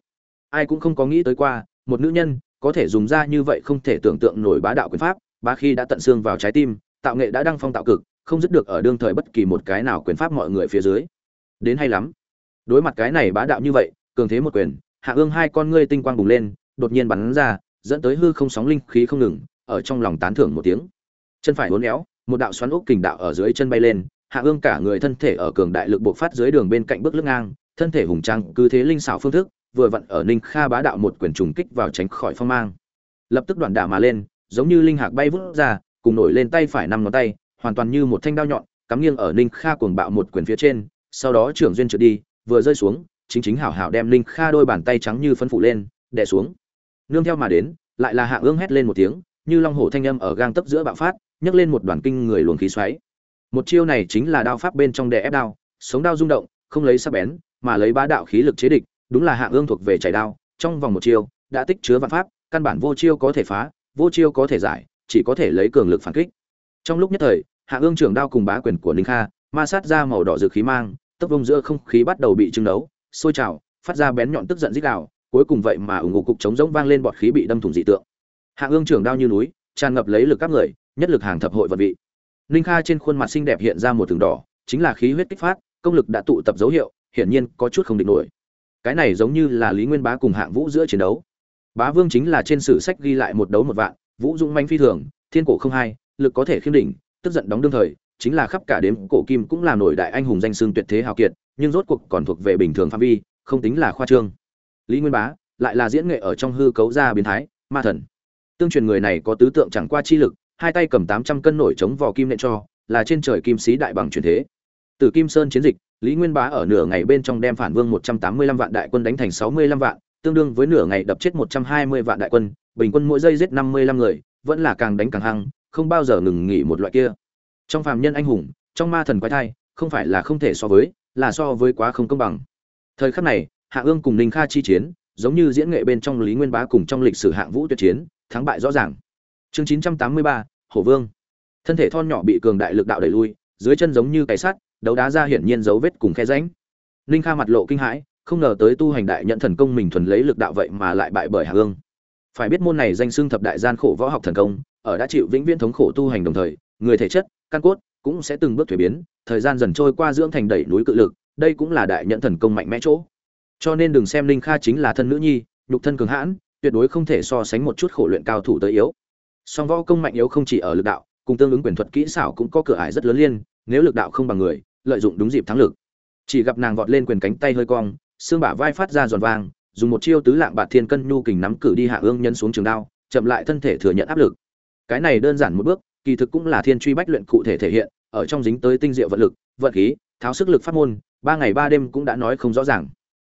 Ai cũng không có nghĩ tới qua, một nữ nhân có thể dùng ra như vậy không thể tưởng tượng nổi bá đạo quyền pháp ba khi đã tận xương vào trái tim, tạo nghệ đã đăng phong tạo cực, không dứt được ở đương thời bất kỳ một cái nào quyền pháp mọi người phía dưới. Đến hay lắm. Đối mặt cái này bá đạo như vậy, cường thế một quyền, hạ ương hai con ngươi tinh quang bùng lên, đột nhiên bắn ra, dẫn tới hư không sóng linh khí không ngừng, ở trong lòng tán thưởng một tiếng. Chân phải uốn éo, một đạo xoắn ốc kình đạo ở dưới chân bay lên, hạ ương cả người thân thể ở cường đại lực bộc phát dưới đường bên cạnh bước lưng ngang thân thể hùng trang cứ thế linh xảo phương thức, vừa vặn ở ninh kha bá đạo một quyền trùng kích vào tránh khỏi phong mang. Lập tức đoạn đả mà lên, giống như linh hạc bay vút ra, cùng nổi lên tay phải năm ngón tay, hoàn toàn như một thanh đao nhọn, cắm nghiêng ở ninh kha cuồng bạo một quyền phía trên, sau đó trưởng duyên trượt đi, vừa rơi xuống, chính chính hảo hảo đem ninh kha đôi bàn tay trắng như phân phủ lên, đè xuống. Nương theo mà đến, lại là hạ ương hét lên một tiếng, như long hổ thanh âm ở gang tấp giữa bạo phát, nhấc lên một đoàn kinh người luồng khí xoáy. Một chiêu này chính là đao pháp bên trong đè ép đao, sống đao rung động, không lấy sắc bén mà lấy bá đạo khí lực chế địch đúng là hạ ương thuộc về chảy đao trong vòng một chiêu đã tích chứa vạn pháp căn bản vô chiêu có thể phá vô chiêu có thể giải chỉ có thể lấy cường lực phản kích. Trong lúc nhất thời hạ ương trưởng đao cùng bá quyền của ninh kha ma sát ra màu đỏ rực khí mang tốc vông giữa không khí bắt đầu bị trưng đấu sôi trào phát ra bén nhọn tức giận rít gào, cuối cùng vậy mà ủng hộ cục chống rỗng vang lên bọt khí bị đâm thủng dị tượng. Hạ ương trưởng đao như núi tràn ngập lấy lực các người nhất lực hàng thập hội vật vị. Ninh kha trên khuôn mặt xinh đẹp hiện ra một tường đỏ chính là khí huyết kích phát công lực đã tụ tập dấu hiệu hiển nhiên có chút không định nổi. Cái này giống như là lý nguyên bá cùng hạng vũ giữa chiến đấu. Bá vương chính là trên sử sách ghi lại một đấu một vạn, vũ dũng manh phi thường, thiên cổ không hai, lực có thể khiêm đỉnh, tức giận đóng đương thời, chính là khắp cả đếm cổ kim cũng là nổi đại anh hùng danh xưng tuyệt thế hào kiệt, nhưng rốt cuộc còn thuộc về bình thường phạm vi, không tính là khoa trương. Lý nguyên bá lại là diễn nghệ ở trong hư cấu ra biến thái, ma thần. Tương truyền người này có tứ tượng chẳng qua chi lực, hai tay cầm tám trăm cân nổi chống vò kim nện cho, là trên trời kim sĩ đại bằng truyền thế. Từ kim sơn chiến dịch lý nguyên bá ở nửa ngày bên trong đem phản vương một trăm tám mươi lăm vạn đại quân đánh thành sáu mươi lăm vạn, tương đương với nửa ngày đập chết một trăm hai mươi vạn đại quân, bình quân mỗi giây giết năm mươi lăm người, vẫn là càng đánh càng hăng, không bao giờ ngừng nghỉ một loại kia. Trong phàm nhân anh hùng, trong ma thần quái thai, không phải là không thể so với, là so với quá không công bằng. Thời khắc này, hạ ương cùng ninh kha chi chiến, giống như diễn nghệ bên trong lý nguyên bá cùng trong lịch sử hạng vũ tuyệt chiến, thắng bại rõ ràng. Chương chín trăm tám mươi ba, hổ vương. Thân thể thon nhỏ bị cường đại lực đạo đẩy lui, dưới chân giống như cái sắt đấu đá ra hiển nhiên dấu vết cùng khe ránh ninh kha mặt lộ kinh hãi, không ngờ tới tu hành đại nhận thần công mình thuần lấy lực đạo vậy mà lại bại bởi hạ ương phải biết môn này danh xưng thập đại gian khổ võ học thần công, ở đã chịu vĩnh viễn thống khổ tu hành đồng thời, người thể chất, căn cốt cũng sẽ từng bước thuế biến, thời gian dần trôi qua dưỡng thành đẩy núi cự lực, đây cũng là đại nhận thần công mạnh mẽ chỗ. Cho nên đừng xem linh kha chính là thân nữ nhi, nhục thân cường hãn, tuyệt đối không thể so sánh một chút khổ luyện cao thủ tới yếu. Song võ công mạnh yếu không chỉ ở lực đạo, cùng tương ứng quyền thuật kỹ xảo cũng có cửa ải rất lớn liên, nếu lực đạo không bằng người lợi dụng đúng dịp thắng lực. Chỉ gặp nàng vọt lên quyền cánh tay hơi cong, xương bả vai phát ra giòn vang dùng một chiêu tứ lạng bạt thiên cân nhu kình nắm cử đi hạ ương nhân xuống trường đao, chậm lại thân thể thừa nhận áp lực. Cái này đơn giản một bước, kỳ thực cũng là thiên truy bách luyện cụ thể thể hiện, ở trong dính tới tinh diệu vận lực, vận khí, tháo sức lực phát môn, ba ngày ba đêm cũng đã nói không rõ ràng.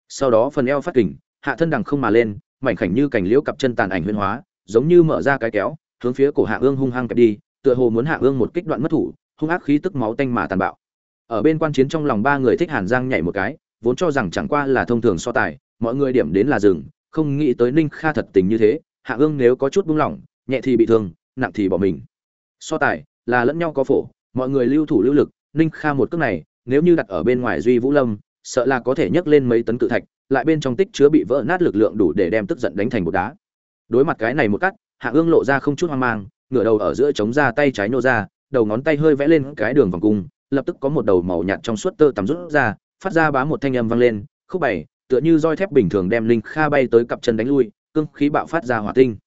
Sau đó phần eo phát kình, hạ thân đằng không mà lên, mảnh khảnh như cảnh liễu cặp chân tàn ảnh huyên hóa, giống như mở ra cái kéo, hướng phía cổ hạ ương hung hăng kẹp đi, tựa hồ muốn hạ ương một kích đoạn mất thủ, hung ác khí tức máu tanh mà tàn bạo ở bên quan chiến trong lòng ba người thích hàn giang nhảy một cái, vốn cho rằng chẳng qua là thông thường so tài, mọi người điểm đến là rừng không nghĩ tới ninh kha thật tình như thế, hạ ương nếu có chút buông lỏng, nhẹ thì bị thương, nặng thì bỏ mình. So tài, là lẫn nhau có phổ, mọi người lưu thủ lưu lực, ninh kha một cước này, nếu như đặt ở bên ngoài duy vũ lâm, sợ là có thể nhấc lên mấy tấn cự thạch, lại bên trong tích chứa bị vỡ nát lực lượng đủ để đem tức giận đánh thành bột đá. Đối mặt cái này một cắt, hạ ương lộ ra không chút hoang mang, ngửa đầu ở giữa chống ra tay trái nô ra, đầu ngón tay hơi vẽ lên cái đường vòng cung lập tức có một đầu màu nhạt trong suốt tơ tằm rút ra, phát ra bá một thanh âm vang lên, khúc bảy, tựa như roi thép bình thường đem linh kha bay tới cặp chân đánh lui, cương khí bạo phát ra hỏa tinh.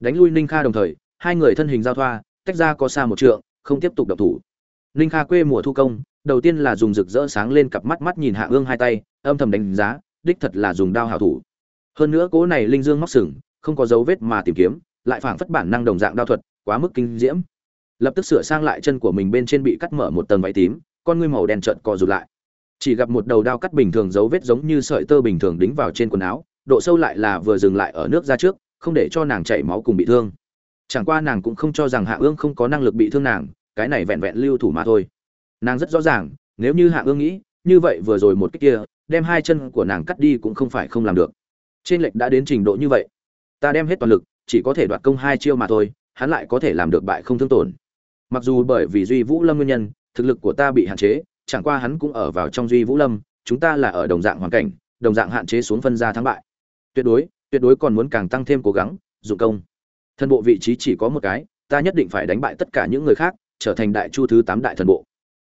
Đánh lui linh kha đồng thời, hai người thân hình giao thoa, tách ra có xa một trượng, không tiếp tục đập thủ. Linh kha quê mùa thu công, đầu tiên là dùng rực rỡ sáng lên cặp mắt mắt nhìn hạ ương hai tay, âm thầm đánh giá, đích thật là dùng đao hảo thủ. Hơn nữa cố này linh dương móc sừng, không có dấu vết mà tìm kiếm, lại phảng phất bản năng đồng dạng đao thuật, quá mức kinh diễm lập tức sửa sang lại chân của mình bên trên bị cắt mở một tầng váy tím, con ngươi màu đen trợn co rụt lại. Chỉ gặp một đầu đao cắt bình thường dấu vết giống như sợi tơ bình thường đính vào trên quần áo, độ sâu lại là vừa dừng lại ở nước ra trước, không để cho nàng chảy máu cùng bị thương. Chẳng qua nàng cũng không cho rằng hạ ương không có năng lực bị thương nàng, cái này vẹn vẹn lưu thủ mà thôi. Nàng rất rõ ràng, nếu như hạ ương nghĩ, như vậy vừa rồi một cách kia, đem hai chân của nàng cắt đi cũng không phải không làm được. Trên lệch đã đến trình độ như vậy, ta đem hết toàn lực, chỉ có thể đoạt công hai chiêu mà thôi, hắn lại có thể làm được bại không thương tổn mặc dù bởi vì duy vũ lâm nguyên nhân, thực lực của ta bị hạn chế, chẳng qua hắn cũng ở vào trong duy vũ lâm, chúng ta là ở đồng dạng hoàn cảnh, đồng dạng hạn chế xuống phân ra thắng bại. Tuyệt đối tuyệt đối còn muốn càng tăng thêm cố gắng, dụng công. Thân bộ vị trí chỉ có một cái, ta nhất định phải đánh bại tất cả những người khác, trở thành đại chu thứ tám đại thần bộ.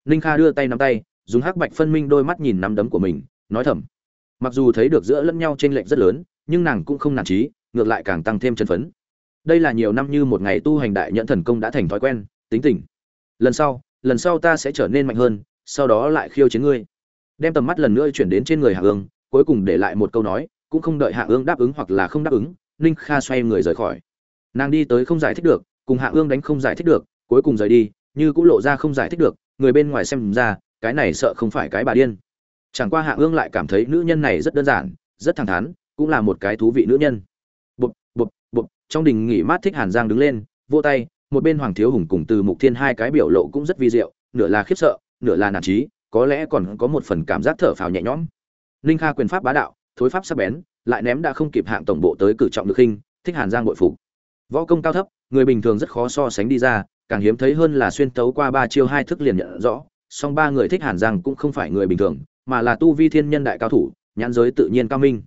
Ninh kha đưa tay nắm tay, dùng hắc bạch phân minh đôi mắt nhìn nắm đấm của mình, nói thầm. Mặc dù thấy được giữa lẫn nhau t r ê n lệch rất lớn, nhưng nàng cũng không nản trí ngược lại càng tăng thêm chân phấn. Đây là nhiều năm như một ngày tu hành đại nhẫn thần công đã thành thói quen tính tình. Lần sau lần sau ta sẽ trở nên mạnh hơn, sau đó lại khiêu chiến ngươi. Đem tầm mắt lần nữa chuyển đến trên người hạ ương, cuối cùng để lại một câu nói, cũng không đợi hạ ương đáp ứng hoặc là không đáp ứng, ninh kha xoay người rời khỏi. Nàng đi tới không giải thích được, cùng hạ ương đánh không giải thích được, cuối cùng rời đi, như cũng lộ ra không giải thích được, người bên ngoài xem ra, cái này sợ không phải cái bà điên. Chẳng qua hạ ương lại cảm thấy nữ nhân này rất đơn giản, rất thẳng thắn, cũng là một cái thú vị nữ nhân. Bụp bụp bụp, trong đình nghỉ mát thích hàn giang đứng lên vô tay một bên hoàng thiếu hùng cùng từ mục thiên hai cái biểu lộ cũng rất vi diệu, nửa là khiếp sợ, nửa là nản trí có lẽ còn có một phần cảm giác thở phào nhẹ nhõm. Ninh kha quyền pháp bá đạo, thối pháp sắc bén, lại ném đã không kịp hạng tổng bộ tới cử trọng được khinh thích hàn giang bội phục. Võ công cao thấp, người bình thường rất khó so sánh đi ra, càng hiếm thấy hơn là xuyên tấu qua ba chiêu hai thức liền nhận rõ, song ba người thích hàn giang cũng không phải người bình thường, mà là tu vi thiên nhân đại cao thủ, nhãn giới tự nhiên cao minh.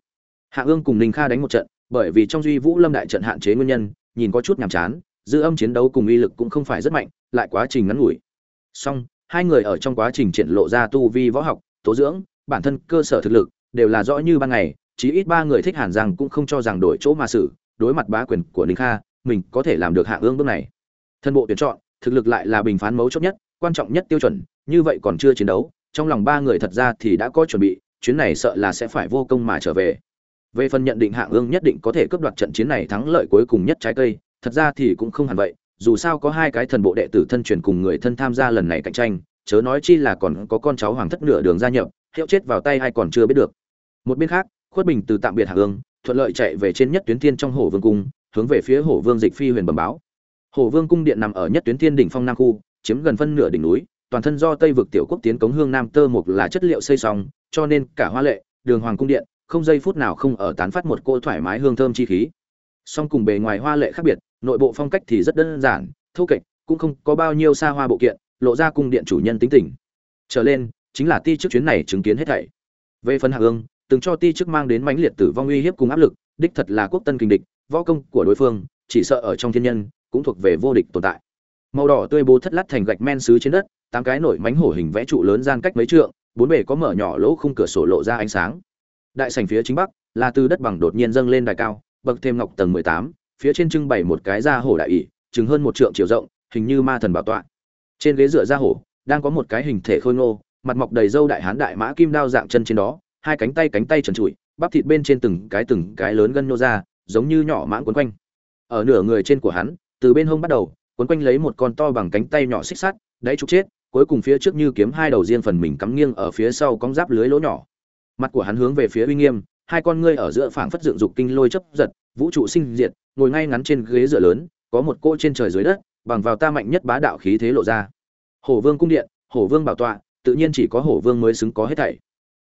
Hạ ương cùng ninh kha đánh một trận, bởi vì trong duy vũ lâm đại trận hạn chế nguyên nhân, nhìn có chút nhàm chán dư âm chiến đấu cùng uy lực cũng không phải rất mạnh, lại quá trình ngắn ngủi. Song, hai người ở trong quá trình triển lộ ra tu vi võ học, tố dưỡng, bản thân cơ sở thực lực, đều là rõ như ban ngày, chí ít ba người thích hàn rằng cũng không cho rằng đổi chỗ mà xử, đối mặt bá quyền của ninh kha, mình có thể làm được hạ ương bước này. Thân bộ tuyển chọn, thực lực lại là bình phán mấu chốt nhất, quan trọng nhất tiêu chuẩn, như vậy còn chưa chiến đấu, trong lòng ba người thật ra thì đã có chuẩn bị, chuyến này sợ là sẽ phải vô công mà trở về. Về phần nhận định hạ ương nhất định có thể cướp đoạt trận chiến này thắng lợi cuối cùng nhất trái cây thật ra thì cũng không hẳn vậy, dù sao có hai cái thần bộ đệ tử thân truyền cùng người thân tham gia lần này cạnh tranh, chớ nói chi là còn có con cháu hoàng thất nửa đường gia nhập, hiệu chết vào tay hay còn chưa biết được. Một bên khác, khuất bình từ tạm biệt hạ ương thuận lợi chạy về trên nhất tuyến thiên trong hồ vương cung, hướng về phía hồ vương dịch phi huyền bẩm báo. Hồ vương cung điện nằm ở nhất tuyến thiên đỉnh phong nam khu, chiếm gần phân nửa đỉnh núi, toàn thân do tây vực tiểu quốc tiến cống hương nam tơ mục là chất liệu xây xong, cho nên cả hoa lệ, đường hoàng cung điện, không giây phút nào không ở tán phát một cỗ thoải mái hương thơm chi khí. Song cùng bề ngoài hoa lệ khác biệt nội bộ phong cách thì rất đơn giản, thô kệch, cũng không có bao nhiêu xa hoa bộ kiện, lộ ra cung điện chủ nhân tính tình. Trở lên, chính là ti chức chuyến này chứng kiến hết thảy. Về phần hạ ương từng cho ti chức mang đến mãnh liệt tử vong uy hiếp cùng áp lực, đích thật là quốc tân kinh địch, võ công của đối phương, chỉ sợ ở trong thiên nhân, cũng thuộc về vô địch tồn tại. Màu đỏ tươi bố thất lát thành gạch men xứ trên đất, tám cái nổi mánh hổ hình vẽ trụ lớn gian cách mấy trượng, bốn bề có mở nhỏ lỗ khung cửa sổ lộ ra ánh sáng. Đại sảnh phía chính bắc, là từ đất bằng đột nhiên dâng lên đài cao, bậc thêm ngọc tầng mười tám phía trên trưng bày một cái da hổ đại ỷ, chừng hơn một trượng chiều rộng, hình như ma thần bảo tọa. Trên ghế dựa da hổ, đang có một cái hình thể khôi ngô, mặt mọc đầy râu đại hán đại mã kim đao dạng chân trên đó, hai cánh tay cánh tay trần trụi, bắp thịt bên trên từng cái từng cái lớn gân nhô ra, giống như nhỏ mãng quấn quanh. Ở nửa người trên của hắn, từ bên hông bắt đầu, quấn quanh lấy một con to bằng cánh tay nhỏ xích sắt, đáy trục chết, cuối cùng phía trước như kiếm hai đầu riêng phần mình cắm nghiêng ở phía sau cong giáp lưới lỗ nhỏ. Mặt của hắn hướng về phía uy nghiêm hai con ngươi ở giữa phảng phất dựng dục kinh lôi chấp giật, vũ trụ sinh diệt, ngồi ngay ngắn trên ghế dựa lớn, có một cô trên trời dưới đất, bằng vào ta mạnh nhất bá đạo khí thế lộ ra. Hổ vương cung điện, hổ vương bảo tọa, tự nhiên chỉ có hổ vương mới xứng có hết thảy.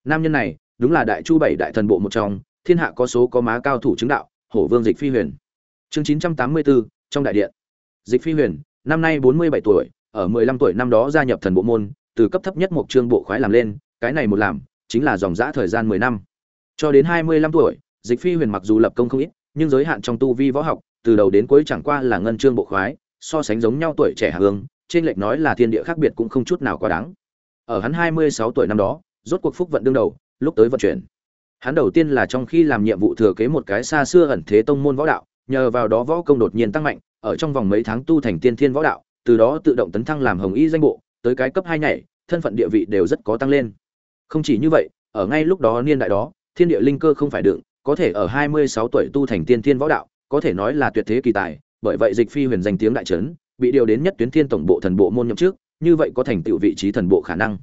Nam nhân này, đúng là đại chu bảy đại thần bộ một trong, thiên hạ có số có má cao thủ chứng đạo, hổ vương dịch phi huyền. Chương chín trăm tám mươi bốn, trong đại điện. Dịch phi huyền, năm nay bốn mươi bảy tuổi, ở mười lăm tuổi năm đó gia nhập thần bộ môn, từ cấp thấp nhất một chương bộ khoái làm lên, cái này một làm, chính là dòng dã thời gian mười năm cho đến hai mươi lăm tuổi, dịch phi huyền mặc dù lập công không ít, nhưng giới hạn trong tu vi võ học, từ đầu đến cuối chẳng qua là ngân chương bộ khoái, so sánh giống nhau tuổi trẻ hạ hương trên lệch nói là thiên địa khác biệt cũng không chút nào quá đáng. Ở hắn hai mươi sáu tuổi năm đó, rốt cuộc phúc vận đương đầu, lúc tới vận chuyển. Hắn đầu tiên là trong khi làm nhiệm vụ thừa kế một cái xa xưa ẩn thế tông môn võ đạo, nhờ vào đó võ công đột nhiên tăng mạnh, ở trong vòng mấy tháng tu thành tiên thiên võ đạo, từ đó tự động tấn thăng làm hồng y danh bộ, tới cái cấp hai nhảy, thân phận địa vị đều rất có tăng lên. Không chỉ như vậy, ở ngay lúc đó niên đại đó thiên địa linh cơ không phải đựng, có thể ở hai mươi sáu tuổi tu thành tiên thiên võ đạo, có thể nói là tuyệt thế kỳ tài, bởi vậy dịch phi huyền danh tiếng đại trấn bị điều đến nhất tuyến thiên tổng bộ thần bộ môn nhậm trước như vậy có thành tựu vị trí thần bộ khả năng.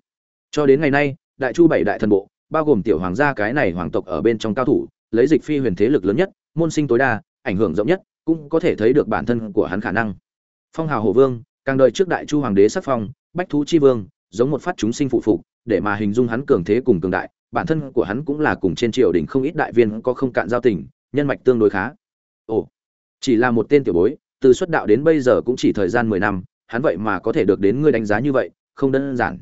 Cho đến ngày nay, đại chu bảy đại thần bộ, bao gồm tiểu hoàng gia cái này hoàng tộc ở bên trong cao thủ, lấy dịch phi huyền thế lực lớn nhất, môn sinh tối đa, ảnh hưởng rộng nhất, cũng có thể thấy được bản thân của hắn khả năng. Phong hào hổ vương, càng đợi trước đại chu hoàng đế sắc phong, bách thú chi vương, giống một phát chúng sinh phụ phục, để mà hình dung hắn cường thế cùng cường đại bản thân của hắn cũng là cùng trên triều đình không ít đại viên có không cạn giao tình, nhân mạch tương đối khá. Ồ, chỉ là một tên tiểu bối, từ xuất đạo đến bây giờ cũng chỉ thời gian mười năm, hắn vậy mà có thể được đến ngươi đánh giá như vậy, không đơn giản.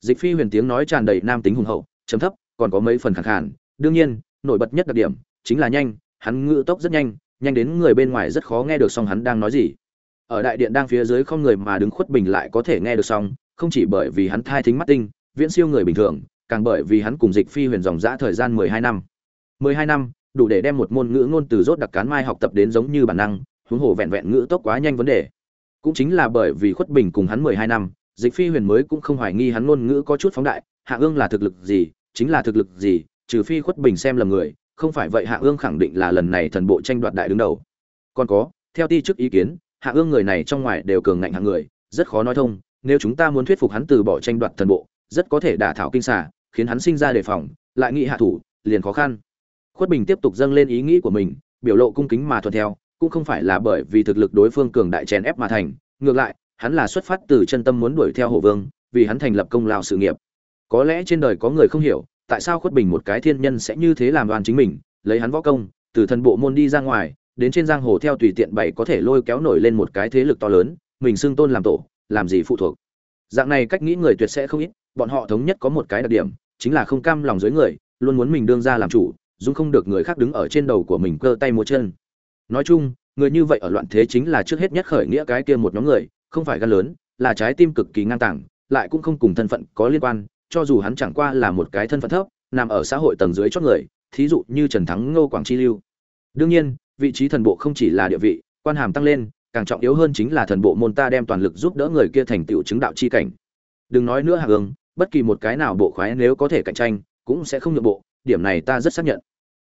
Dịch phi huyền tiếng nói tràn đầy nam tính hùng hậu, trầm thấp, còn có mấy phần khẳng khàn. Đương nhiên, nổi bật nhất đặc điểm chính là nhanh, hắn ngự tốc rất nhanh nhanh đến người bên ngoài rất khó nghe được xong hắn đang nói gì. Ở đại điện đang phía dưới không người mà đứng khuất bình lại có thể nghe được xong không chỉ bởi vì hắn thai thính mắt tinh, viễn siêu người bình thường càng bởi vì hắn cùng dịch phi huyền dòng dã thời gian mười hai năm. mười hai năm, đủ để đem một môn ngữ ngôn từ rốt đặc cán mai học tập đến giống như bản năng, huống hồ vẹn vẹn ngữ tốc quá nhanh vấn đề. Cũng chính là bởi vì khuất bình cùng hắn mười hai năm, dịch phi huyền mới cũng không hoài nghi hắn ngôn ngữ có chút phóng đại, hạ ương là thực lực gì, chính là thực lực gì, trừ phi khuất bình xem lầm người, không phải vậy hạ ương khẳng định là lần này thần bộ tranh đoạt đại đứng đầu. Còn có, theo ti trước ý kiến, hạ ương người này trong ngoài đều cường ngạnh hạng người, rất khó nói thông, nếu chúng ta muốn thuyết phục hắn từ bỏ tranh đoạt thần bộ rất có thể đả thảo kinh xả khiến hắn sinh ra đề phòng, lại nghĩ hạ thủ, liền khó khăn. Khuất bình tiếp tục dâng lên ý nghĩ của mình, biểu lộ cung kính mà thuận theo, cũng không phải là bởi vì thực lực đối phương cường đại chèn ép mà thành, ngược lại, hắn là xuất phát từ chân tâm muốn đuổi theo hổ vương, vì hắn thành lập công lao sự nghiệp. Có lẽ trên đời có người không hiểu, tại sao khuất bình một cái thiên nhân sẽ như thế làm đoàn chính mình, lấy hắn võ công, từ thần bộ môn đi ra ngoài, đến trên giang hồ theo tùy tiện bảy có thể lôi kéo nổi lên một cái thế lực to lớn, mình xưng tôn làm tổ, làm gì phụ thuộc. Dạng này cách nghĩ người tuyệt sẽ không ít bọn họ thống nhất có một cái đặc điểm, chính là không cam lòng dưới người, luôn muốn mình đương ra làm chủ, dung không được người khác đứng ở trên đầu của mình cơ tay múa chân. Nói chung, người như vậy ở loạn thế chính là trước hết nhất khởi nghĩa cái kia một nhóm người, không phải gan lớn, là trái tim cực kỳ ngang tàng, lại cũng không cùng thân phận có liên quan, cho dù hắn chẳng qua là một cái thân phận thấp, nằm ở xã hội tầng dưới chót người, thí dụ như trần thắng, ngô quảng chi lưu. Đương nhiên, vị trí thần bộ không chỉ là địa vị, quan hàm tăng lên, càng trọng yếu hơn chính là thần bộ môn ta đem toàn lực giúp đỡ người kia thành tựu chứng đạo chi cảnh. Đừng nói nữa hạ ương bất kỳ một cái nào bộ khoái nếu có thể cạnh tranh, cũng sẽ không nhượng bộ, điểm này ta rất xác nhận.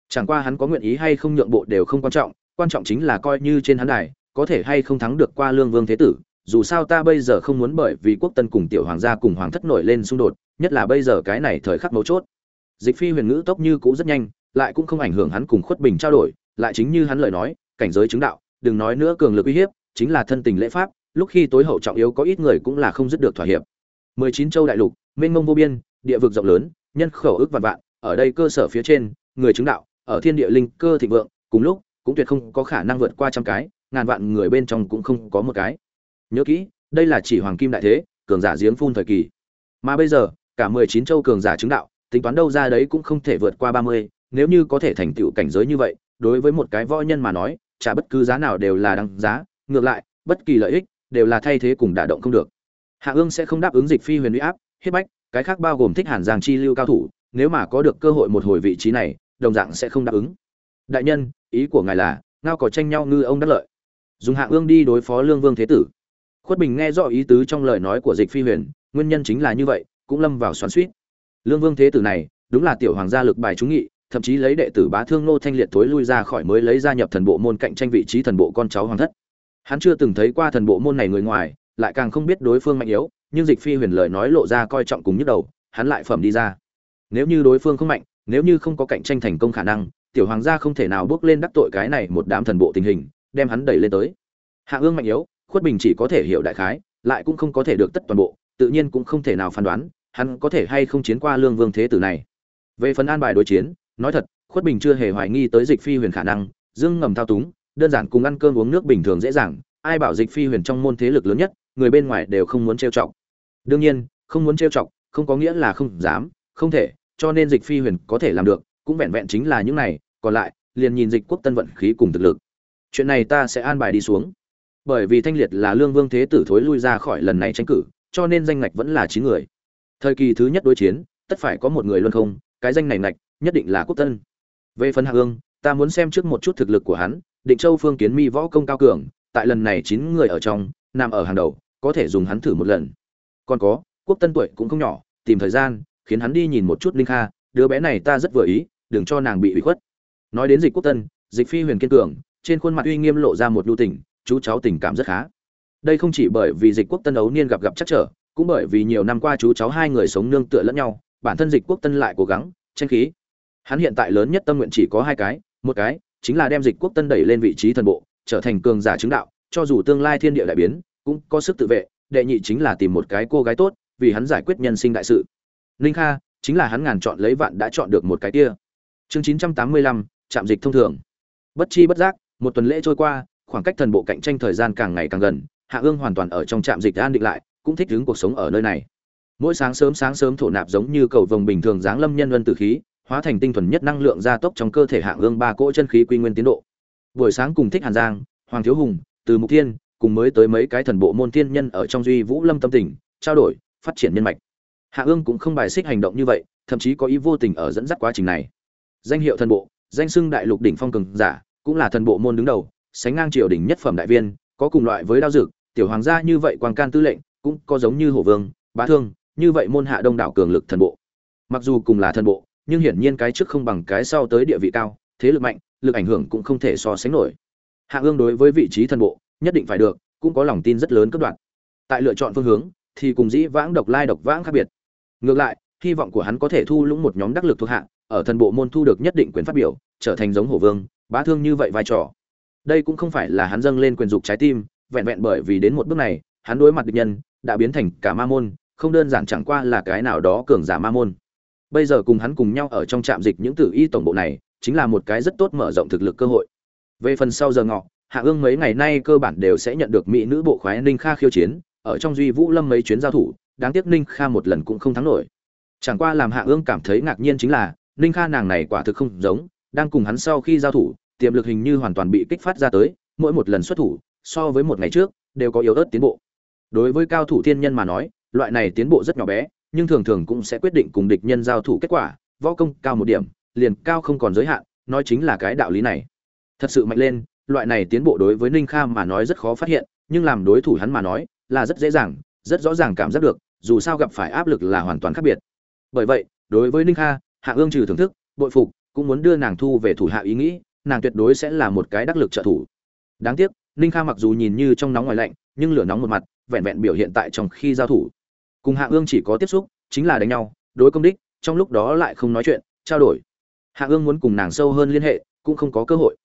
Chẳng qua hắn có nguyện ý hay không nhượng bộ đều không quan trọng quan trọng chính là coi như trên hắn đài, có thể hay không thắng được qua lương vương thế tử, dù sao ta bây giờ không muốn bởi vì quốc tân cùng tiểu hoàng gia cùng hoàng thất nổi lên xung đột, nhất là bây giờ cái này thời khắc mấu chốt. Dịch phi huyền ngữ tốc như cũ rất nhanh, lại cũng không ảnh hưởng hắn cùng khuất bình trao đổi, lại chính như hắn lời nói, cảnh giới chứng đạo, đừng nói nữa cường lực uy hiếp, chính là thân tình lễ pháp, lúc khi tối hậu trọng yếu có ít người cũng là không dứt được thỏa hiệp mười chín châu đại lục, mênh mông vô biên, địa vực rộng lớn, nhân khẩu ước vạn vạn, ở đây cơ sở phía trên, người chứng đạo, ở thiên địa linh cơ thịnh vượng, cùng lúc, cũng tuyệt không có khả năng vượt qua trăm cái, ngàn vạn người bên trong cũng không có một cái. Nhớ kỹ, đây là chỉ hoàng kim đại thế, cường giả giếng phun thời kỳ. Mà bây giờ, cả mười chín châu cường giả chứng đạo, tính toán đâu ra đấy cũng không thể vượt qua ba mươi, nếu như có thể thành tựu cảnh giới như vậy, đối với một cái võ nhân mà nói trả bất cứ giá nào đều là đăng giá, ngược lại, bất kỳ lợi ích, đều là thay thế cùng đả động không được hạ ương sẽ không đáp ứng dịch phi huyền uy áp hiếp bách, cái khác bao gồm thích hàn giang chi lưu cao thủ, nếu mà có được cơ hội một hồi vị trí này, đồng dạng sẽ không đáp ứng. Đại nhân, ý của ngài là, ngao có tranh nhau ngư ông đắc lợi. Dùng hạ ương đi đối phó lương vương thế tử. Khuất bình nghe rõ ý tứ trong lời nói của dịch phi huyền, nguyên nhân chính là như vậy, cũng lâm vào xoắn suýt lương vương thế tử này, đúng là tiểu hoàng gia lực bài trúng nghị, thậm chí lấy đệ tử bá thương nô thanh liệt tối lui ra khỏi mới lấy gia nhập thần bộ môn cạnh tranh vị trí thần bộ con cháu hoàng thất. Hắn chưa từng thấy qua thần bộ môn này người ngoài lại càng không biết đối phương mạnh yếu, nhưng dịch phi huyền lời nói lộ ra coi trọng cùng nhức đầu, hắn lại phẩm đi ra. Nếu như đối phương không mạnh, nếu như không có cạnh tranh thành công khả năng, tiểu hoàng gia không thể nào bước lên đắc tội cái này một đám thần bộ tình hình, đem hắn đẩy lên tới. Hạ ương mạnh yếu, khuất bình chỉ có thể hiểu đại khái, lại cũng không có thể được tất toàn bộ, tự nhiên cũng không thể nào phán đoán, hắn có thể hay không chiến qua lương vương thế tử này. Về phần an bài đối chiến, nói thật, khuất bình chưa hề hoài nghi tới dịch phi huyền khả năng, dương ngầm thao túng, đơn giản cùng ăn cơm uống nước bình thường dễ dàng, ai bảo dịch phi huyền trong môn thế lực lớn nhất người bên ngoài đều không muốn trêu chọc. Đương nhiên, không muốn trêu chọc, không có nghĩa là không dám, không thể, cho nên dịch phi huyền có thể làm được, cũng vẹn vẹn chính là những này, còn lại, liền nhìn dịch quốc tân vận khí cùng thực lực. Chuyện này ta sẽ an bài đi xuống. Bởi vì thanh liệt là lương vương thế tử thối lui ra khỏi lần này tranh cử, cho nên danh ngạch vẫn là chín người. Thời kỳ thứ nhất đối chiến, tất phải có một người luân không, cái danh này ngạch, nhất định là quốc tân. Về phần hạ ương ta muốn xem trước một chút thực lực của hắn, định châu phương kiến mi võ công cao cường, tại lần này chín người ở trong, nằm ở hàng đầu có thể dùng hắn thử một lần. Còn có, quốc tân tuổi cũng không nhỏ, tìm thời gian, khiến hắn đi nhìn một chút linh kha, đứa bé này ta rất vừa ý, đừng cho nàng bị ủy khuất. Nói đến dịch quốc tân, dịch phi huyền kiên cường, trên khuôn mặt uy nghiêm lộ ra một lưu tình, chú cháu tình cảm rất khá. Đây không chỉ bởi vì dịch quốc tân ấu niên gặp gặp chắc trở, cũng bởi vì nhiều năm qua chú cháu hai người sống nương tựa lẫn nhau, bản thân dịch quốc tân lại cố gắng, tranh khí. Hắn hiện tại lớn nhất tâm nguyện chỉ có hai cái, một cái chính là đem dịch quốc tân đẩy lên vị trí thần bộ, trở thành cường giả chứng đạo, cho dù tương lai thiên địa đại biến cũng có sức tự vệ, đệ nhị chính là tìm một cái cô gái tốt, vì hắn giải quyết nhân sinh đại sự. Ninh kha, chính là hắn ngàn chọn lấy vạn đã chọn được một cái kia. Chương chín trăm tám mươi lăm trạm dịch thông thường. Bất chi bất giác, một tuần lễ trôi qua, khoảng cách thần bộ cạnh tranh thời gian càng ngày càng gần, hạ ương hoàn toàn ở trong trạm dịch an định lại, cũng thích ứng cuộc sống ở nơi này. Mỗi sáng sớm sáng sớm thổ nạp giống như cầu vồng bình thường giáng lâm nhân luân tử khí, hóa thành tinh thuần nhất năng lượng gia tốc trong cơ thể hạ ương ba cỗ chân khí quy nguyên tiến độ. Buổi sáng cùng thích hàn giang, hoàng thiếu hùng, từ mục thiên cùng mới tới mấy cái thần bộ môn tiên nhân ở trong duy vũ lâm tâm tình, trao đổi, phát triển nhân mạch. Hạ ương cũng không bài xích hành động như vậy, thậm chí có ý vô tình ở dẫn dắt quá trình này. Danh hiệu thần bộ, danh xưng đại lục đỉnh phong cường giả, cũng là thần bộ môn đứng đầu, sánh ngang triều đỉnh nhất phẩm đại viên, có cùng loại với đao dược tiểu hoàng gia như vậy quang can tư lệnh, cũng có giống như hổ vương, bá thương, như vậy môn hạ đông đảo cường lực thần bộ. Mặc dù cùng là thần bộ, nhưng hiển nhiên cái trước không bằng cái sau tới địa vị cao, thế lực mạnh, lực ảnh hưởng cũng không thể so sánh nổi. Hạ ương đối với vị trí thần bộ nhất định phải được, cũng có lòng tin rất lớn cấp đoạn tại lựa chọn phương hướng, thì cùng dĩ vãng độc lai độc vãng khác biệt. Ngược lại, hy vọng của hắn có thể thu lũng một nhóm đắc lực thuộc hạ, ở thần bộ môn thu được nhất định quyền phát biểu, trở thành giống hổ vương, bá thương như vậy vai trò. Đây cũng không phải là hắn dâng lên quyền dục trái tim, vẹn vẹn bởi vì đến một bước này, hắn đối mặt địch nhân, đã biến thành cả ma môn, không đơn giản chẳng qua là cái nào đó cường giả ma môn. Bây giờ cùng hắn cùng nhau ở trong trạm dịch những tử y tổng bộ này, chính là một cái rất tốt mở rộng thực lực cơ hội. Về phần sau giờ ngọ hạ ương mấy ngày nay cơ bản đều sẽ nhận được mỹ nữ bộ khoái ninh kha khiêu chiến, ở trong duy vũ lâm mấy chuyến giao thủ, đáng tiếc ninh kha một lần cũng không thắng nổi. Chẳng qua làm hạ ương cảm thấy ngạc nhiên chính là, ninh kha nàng này quả thực không giống, đang cùng hắn sau khi giao thủ, tiềm lực hình như hoàn toàn bị kích phát ra tới, mỗi một lần xuất thủ, so với một ngày trước, đều có yếu ớt tiến bộ. Đối với cao thủ thiên nhân mà nói, loại này tiến bộ rất nhỏ bé, nhưng thường thường cũng sẽ quyết định cùng địch nhân giao thủ kết quả, võ công cao một điểm, liền cao không còn giới hạn, nói chính là cái đạo lý này. Thật sự mạnh lên loại này tiến bộ đối với ninh kha mà nói rất khó phát hiện, nhưng làm đối thủ hắn mà nói, là rất dễ dàng, rất rõ ràng cảm giác được, dù sao gặp phải áp lực là hoàn toàn khác biệt. Bởi vậy, đối với ninh kha, hạ ương trừ thưởng thức, bội phục, cũng muốn đưa nàng thu về thủ hạ ý nghĩ, nàng tuyệt đối sẽ là một cái đắc lực trợ thủ. Đáng tiếc, ninh kha mặc dù nhìn như trong nóng ngoài lạnh, nhưng lửa nóng một mặt, vẹn vẹn biểu hiện tại trong khi giao thủ. Cùng hạ ương chỉ có tiếp xúc, chính là đánh nhau, đối công đích, trong lúc đó lại không nói chuyện, trao đổi. Hạ ương muốn cùng nàng sâu hơn liên hệ, cũng không có cơ hội.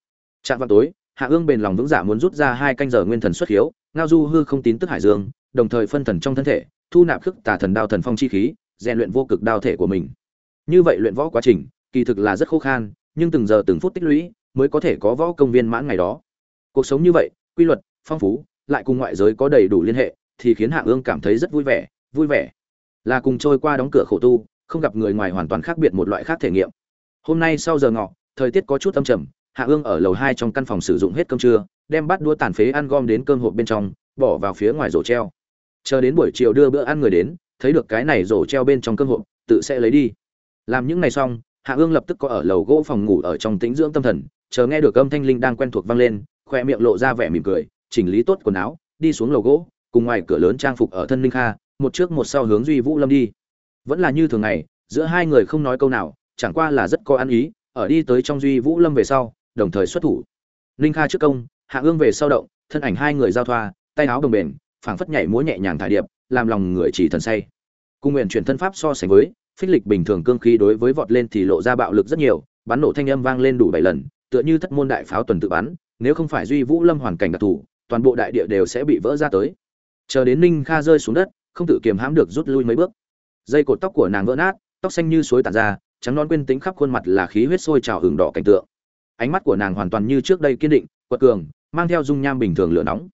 Trạng vào tối hạ ương bền lòng vững dạ muốn rút ra hai canh giờ nguyên thần xuất hiếu, ngao du hư không tín tức hải dương, đồng thời phân thần trong thân thể, thu nạp khức tà thần đao thần phong chi khí, rèn luyện vô cực đao thể của mình. Như vậy luyện võ quá trình, kỳ thực là rất khô khan, nhưng từng giờ từng phút tích lũy mới có thể có võ công viên mãn ngày đó. Cuộc sống như vậy, quy luật, phong phú, lại cùng ngoại giới có đầy đủ liên hệ, thì khiến hạ ương cảm thấy rất vui vẻ vui vẻ. Là cùng trôi qua đóng cửa khổ tu, không gặp người ngoài hoàn toàn khác biệt một loại khác thể nghiệm. Hôm nay sau giờ ngọ, thời tiết có chút âm trầm hạ ương ở lầu hai trong căn phòng sử dụng hết cơm trưa, đem bát đua tàn phế ăn gom đến cơm hộp bên trong, bỏ vào phía ngoài rổ treo. Chờ đến buổi chiều đưa bữa ăn người đến, thấy được cái này rổ treo bên trong cơm hộp, tự sẽ lấy đi. Làm những ngày xong, hạ ương lập tức có ở lầu gỗ phòng ngủ ở trong tĩnh dưỡng tâm thần, chờ nghe được âm thanh linh đang quen thuộc vang lên, khoe miệng lộ ra vẻ mỉm cười, chỉnh lý tốt quần áo, đi xuống lầu gỗ, cùng ngoài cửa lớn trang phục ở thân linh kha, một trước một sau hướng duy vũ lâm đi. Vẫn là như thường ngày, giữa hai người không nói câu nào, chẳng qua là rất có ăn ý, ở đi tới trong duy vũ lâm về sau đồng thời xuất thủ. Linh kha trước công, hạ ương về sau động, thân ảnh hai người giao thoa, tay áo đồng bền, phảng phất nhảy múa nhẹ nhàng thải điệp, làm lòng người chỉ thần say. Cung nguyện chuyển thân pháp so sánh với, phích lịch bình thường cương khí đối với vọt lên thì lộ ra bạo lực rất nhiều, bắn nổ thanh âm vang lên đủ bảy lần, tựa như thất môn đại pháo tuần tự bắn, nếu không phải duy vũ lâm hoàn cảnh đặc thù, toàn bộ đại địa đều sẽ bị vỡ ra tới. Chờ đến ninh kha rơi xuống đất, không tự kiềm hãm được rút lui mấy bước. Dây cột tóc của nàng vỡ nát, tóc xanh như suối tàn ra, trắng non quên tính khắp khuôn mặt là khí huyết sôi trào hừng đỏ cảnh tượng ánh mắt của nàng hoàn toàn như trước đây kiên định, quật cường, mang theo dung nham bình thường lửa nóng.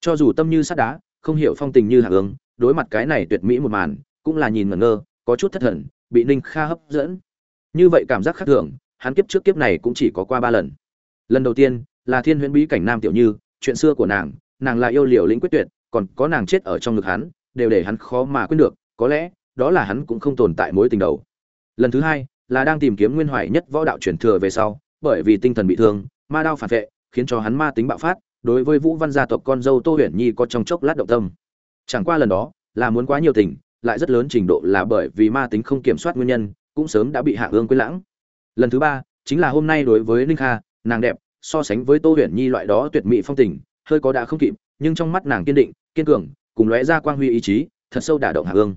Cho dù tâm như sắt đá, không hiểu phong tình như hạ ương đối mặt cái này tuyệt mỹ một màn, cũng là nhìn ngẩn ngơ, có chút thất thần, bị ninh kha hấp dẫn. Như vậy cảm giác khác thường, hắn kiếp trước kiếp này cũng chỉ có qua ba lần. Lần đầu tiên, là thiên huyễn bí cảnh nam tiểu như, chuyện xưa của nàng nàng là yêu liều lĩnh quyết tuyệt, còn có nàng chết ở trong ngực hắn, đều để hắn khó mà quên được, có lẽ, đó là hắn cũng không tồn tại mối tình đầu. Lần thứ hai, là đang tìm kiếm nguyên hoài nhất võ đạo truyền thừa về sau bởi vì tinh thần bị thương, ma đao phản vệ, khiến cho hắn ma tính bạo phát, đối với vũ văn gia tộc con dâu tô huyền nhi có trong chốc lát động tâm. Chẳng qua lần đó, là muốn quá nhiều tình, lại rất lớn trình độ là bởi vì ma tính không kiểm soát nguyên nhân, cũng sớm đã bị hạ ương quên lãng. Lần thứ ba, chính là hôm nay đối với ninh kha, nàng đẹp, so sánh với tô huyền nhi loại đó tuyệt mỹ phong tình, hơi có đã không kịp, nhưng trong mắt nàng kiên định, kiên cường, cùng lóe ra quang huy ý chí, thật sâu đả động hạ ương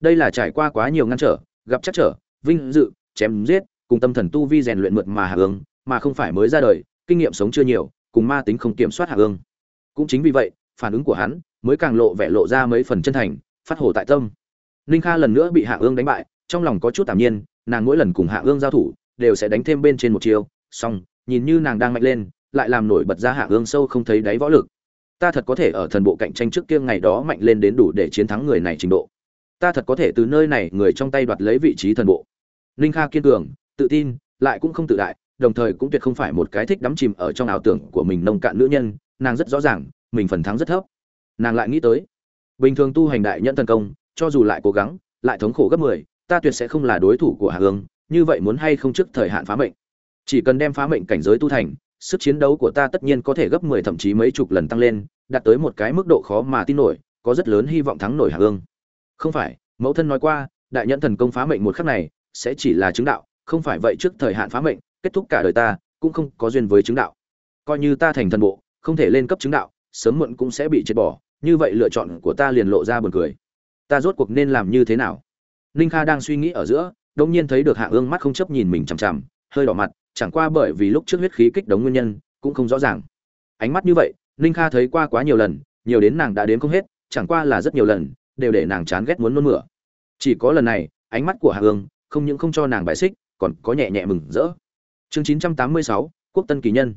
đây là trải qua quá nhiều ngăn trở, gặp chắc trở, vinh dự, chém giết cùng tâm thần tu vi rèn luyện mượt mà hạ ương, mà không phải mới ra đời, kinh nghiệm sống chưa nhiều, cùng ma tính không kiểm soát hạ ương. Cũng chính vì vậy, phản ứng của hắn mới càng lộ vẻ lộ ra mấy phần chân thành, phát hổ tại tâm. Ninh kha lần nữa bị hạ ương đánh bại, trong lòng có chút tạm nhiên, nàng mỗi lần cùng hạ ương giao thủ, đều sẽ đánh thêm bên trên một chiều song nhìn như nàng đang mạnh lên, lại làm nổi bật ra hạ ương sâu không thấy đáy võ lực. Ta thật có thể ở thần bộ cạnh tranh trước kia ngày đó mạnh lên đến đủ để chiến thắng người này trình độ. Ta thật có thể từ nơi này người trong tay đoạt lấy vị trí thần bộ. Ninh kha kiên cường tự tin, lại cũng không tự đại, đồng thời cũng tuyệt không phải một cái thích đắm chìm ở trong ảo tưởng của mình nông cạn nữ nhân, nàng rất rõ ràng, mình phần thắng rất thấp. Nàng lại nghĩ tới, bình thường tu hành đại nhận thần công, cho dù lại cố gắng, lại thống khổ gấp mười, ta tuyệt sẽ không là đối thủ của Hà hương, như vậy muốn hay không trước thời hạn phá mệnh. Chỉ cần đem phá mệnh cảnh giới tu thành, sức chiến đấu của ta tất nhiên có thể gấp mười thậm chí mấy chục lần tăng lên, đạt tới một cái mức độ khó mà tin nổi, có rất lớn hy vọng thắng nổi Hà hương. Không phải, mẫu thân nói qua, đại nhẫn thần công phá mệnh một khắc này, sẽ chỉ là chứng đạo không phải vậy trước thời hạn phá mệnh, kết thúc cả đời ta, cũng không có duyên với chứng đạo. Coi như ta thành thần bộ, không thể lên cấp chứng đạo, sớm muộn cũng sẽ bị chết bỏ, như vậy lựa chọn của ta liền lộ ra buồn cười. Ta rốt cuộc nên làm như thế nào? Ninh kha đang suy nghĩ ở giữa đông nhiên thấy được hạ ương mắt không chấp nhìn mình chằm chằm, hơi đỏ mặt, chẳng qua bởi vì lúc trước huyết khí kích đống nguyên nhân, cũng không rõ ràng. Ánh mắt như vậy, ninh kha thấy qua quá nhiều lần, nhiều đến nàng đã đến không hết, chẳng qua là rất nhiều lần, đều để nàng chán ghét muốn nôn mửa. Chỉ có lần này, ánh mắt của hạ ương không những không cho nàng bài xích còn có nhẹ nhẹ mừng rỡ. Chương chín trăm tám mươi sáu, quốc tân kỳ nhân.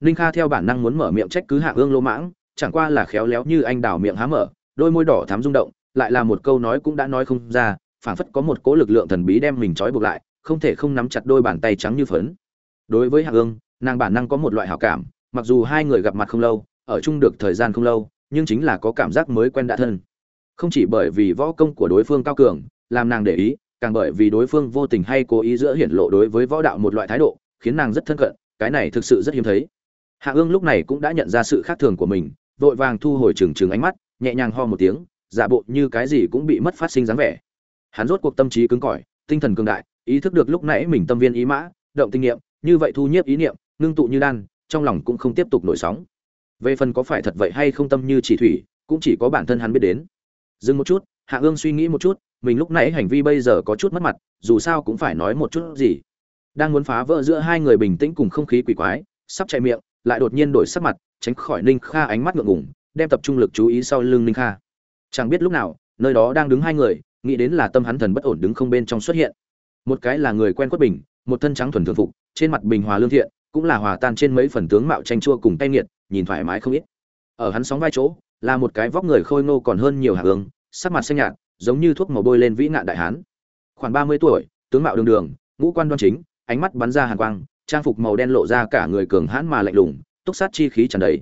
Ninh kha theo bản năng muốn mở miệng trách cứ hạ ương lô mãng, chẳng qua là khéo léo như anh đào miệng há mở, đôi môi đỏ thắm rung động, lại là một câu nói cũng đã nói không ra, phảng phất có một cỗ lực lượng thần bí đem mình trói buộc lại, không thể không nắm chặt đôi bàn tay trắng như phấn. Đối với hạ ương, nàng bản năng có một loại hảo cảm, mặc dù hai người gặp mặt không lâu, ở chung được thời gian không lâu, nhưng chính là có cảm giác mới quen đã thân. Không chỉ bởi vì võ công của đối phương cao cường, làm nàng để ý càng bởi vì đối phương vô tình hay cố ý giữa hiển lộ đối với võ đạo một loại thái độ, khiến nàng rất thân cận, cái này thực sự rất hiếm thấy. Hạ ương lúc này cũng đã nhận ra sự khác thường của mình, vội vàng thu hồi trừng trừng ánh mắt, nhẹ nhàng ho một tiếng, giả bộ như cái gì cũng bị mất phát sinh dáng vẻ. Hắn rốt cuộc tâm trí cứng cỏi, tinh thần cường đại, ý thức được lúc nãy mình tâm viên ý mã, động tinh nghiệm, như vậy thu nhiếp ý niệm, ngưng tụ như đan, trong lòng cũng không tiếp tục nổi sóng. Về phần có phải thật vậy hay không tâm như chỉ thủy, cũng chỉ có bản thân hắn biết đến. Dừng một chút hạ ương suy nghĩ một chút, mình lúc nãy hành vi bây giờ có chút mất mặt, dù sao cũng phải nói một chút gì. Đang muốn phá vỡ giữa hai người bình tĩnh cùng không khí quỷ quái, sắp chạy miệng, lại đột nhiên đổi sắc mặt, tránh khỏi ninh kha ánh mắt ngượng ngùng, đem tập trung lực chú ý sau lưng ninh kha. Chẳng biết lúc nào, nơi đó đang đứng hai người, nghĩ đến là tâm hắn thần bất ổn đứng không bên trong xuất hiện. Một cái là người quen quất bình, một thân trắng thuần thường phục, trên mặt bình hòa lương thiện, cũng là hòa tan trên mấy phần tướng mạo tranh chua cùng tay nghiệt, nhìn thoải mái không ít. Ở hắn sóng vai chỗ, là một cái vóc người khôi ngô còn hơn nhiều hạ hướng sắc mặt xanh nhạt, giống như thuốc màu bôi lên vĩ ngạn đại hán. Khoảng ba mươi tuổi, tướng mạo đường đường, ngũ quan đoan chính, ánh mắt bắn ra hàn quang, trang phục màu đen lộ ra cả người cường hãn mà lạnh lùng, túc sát chi khí tràn đầy.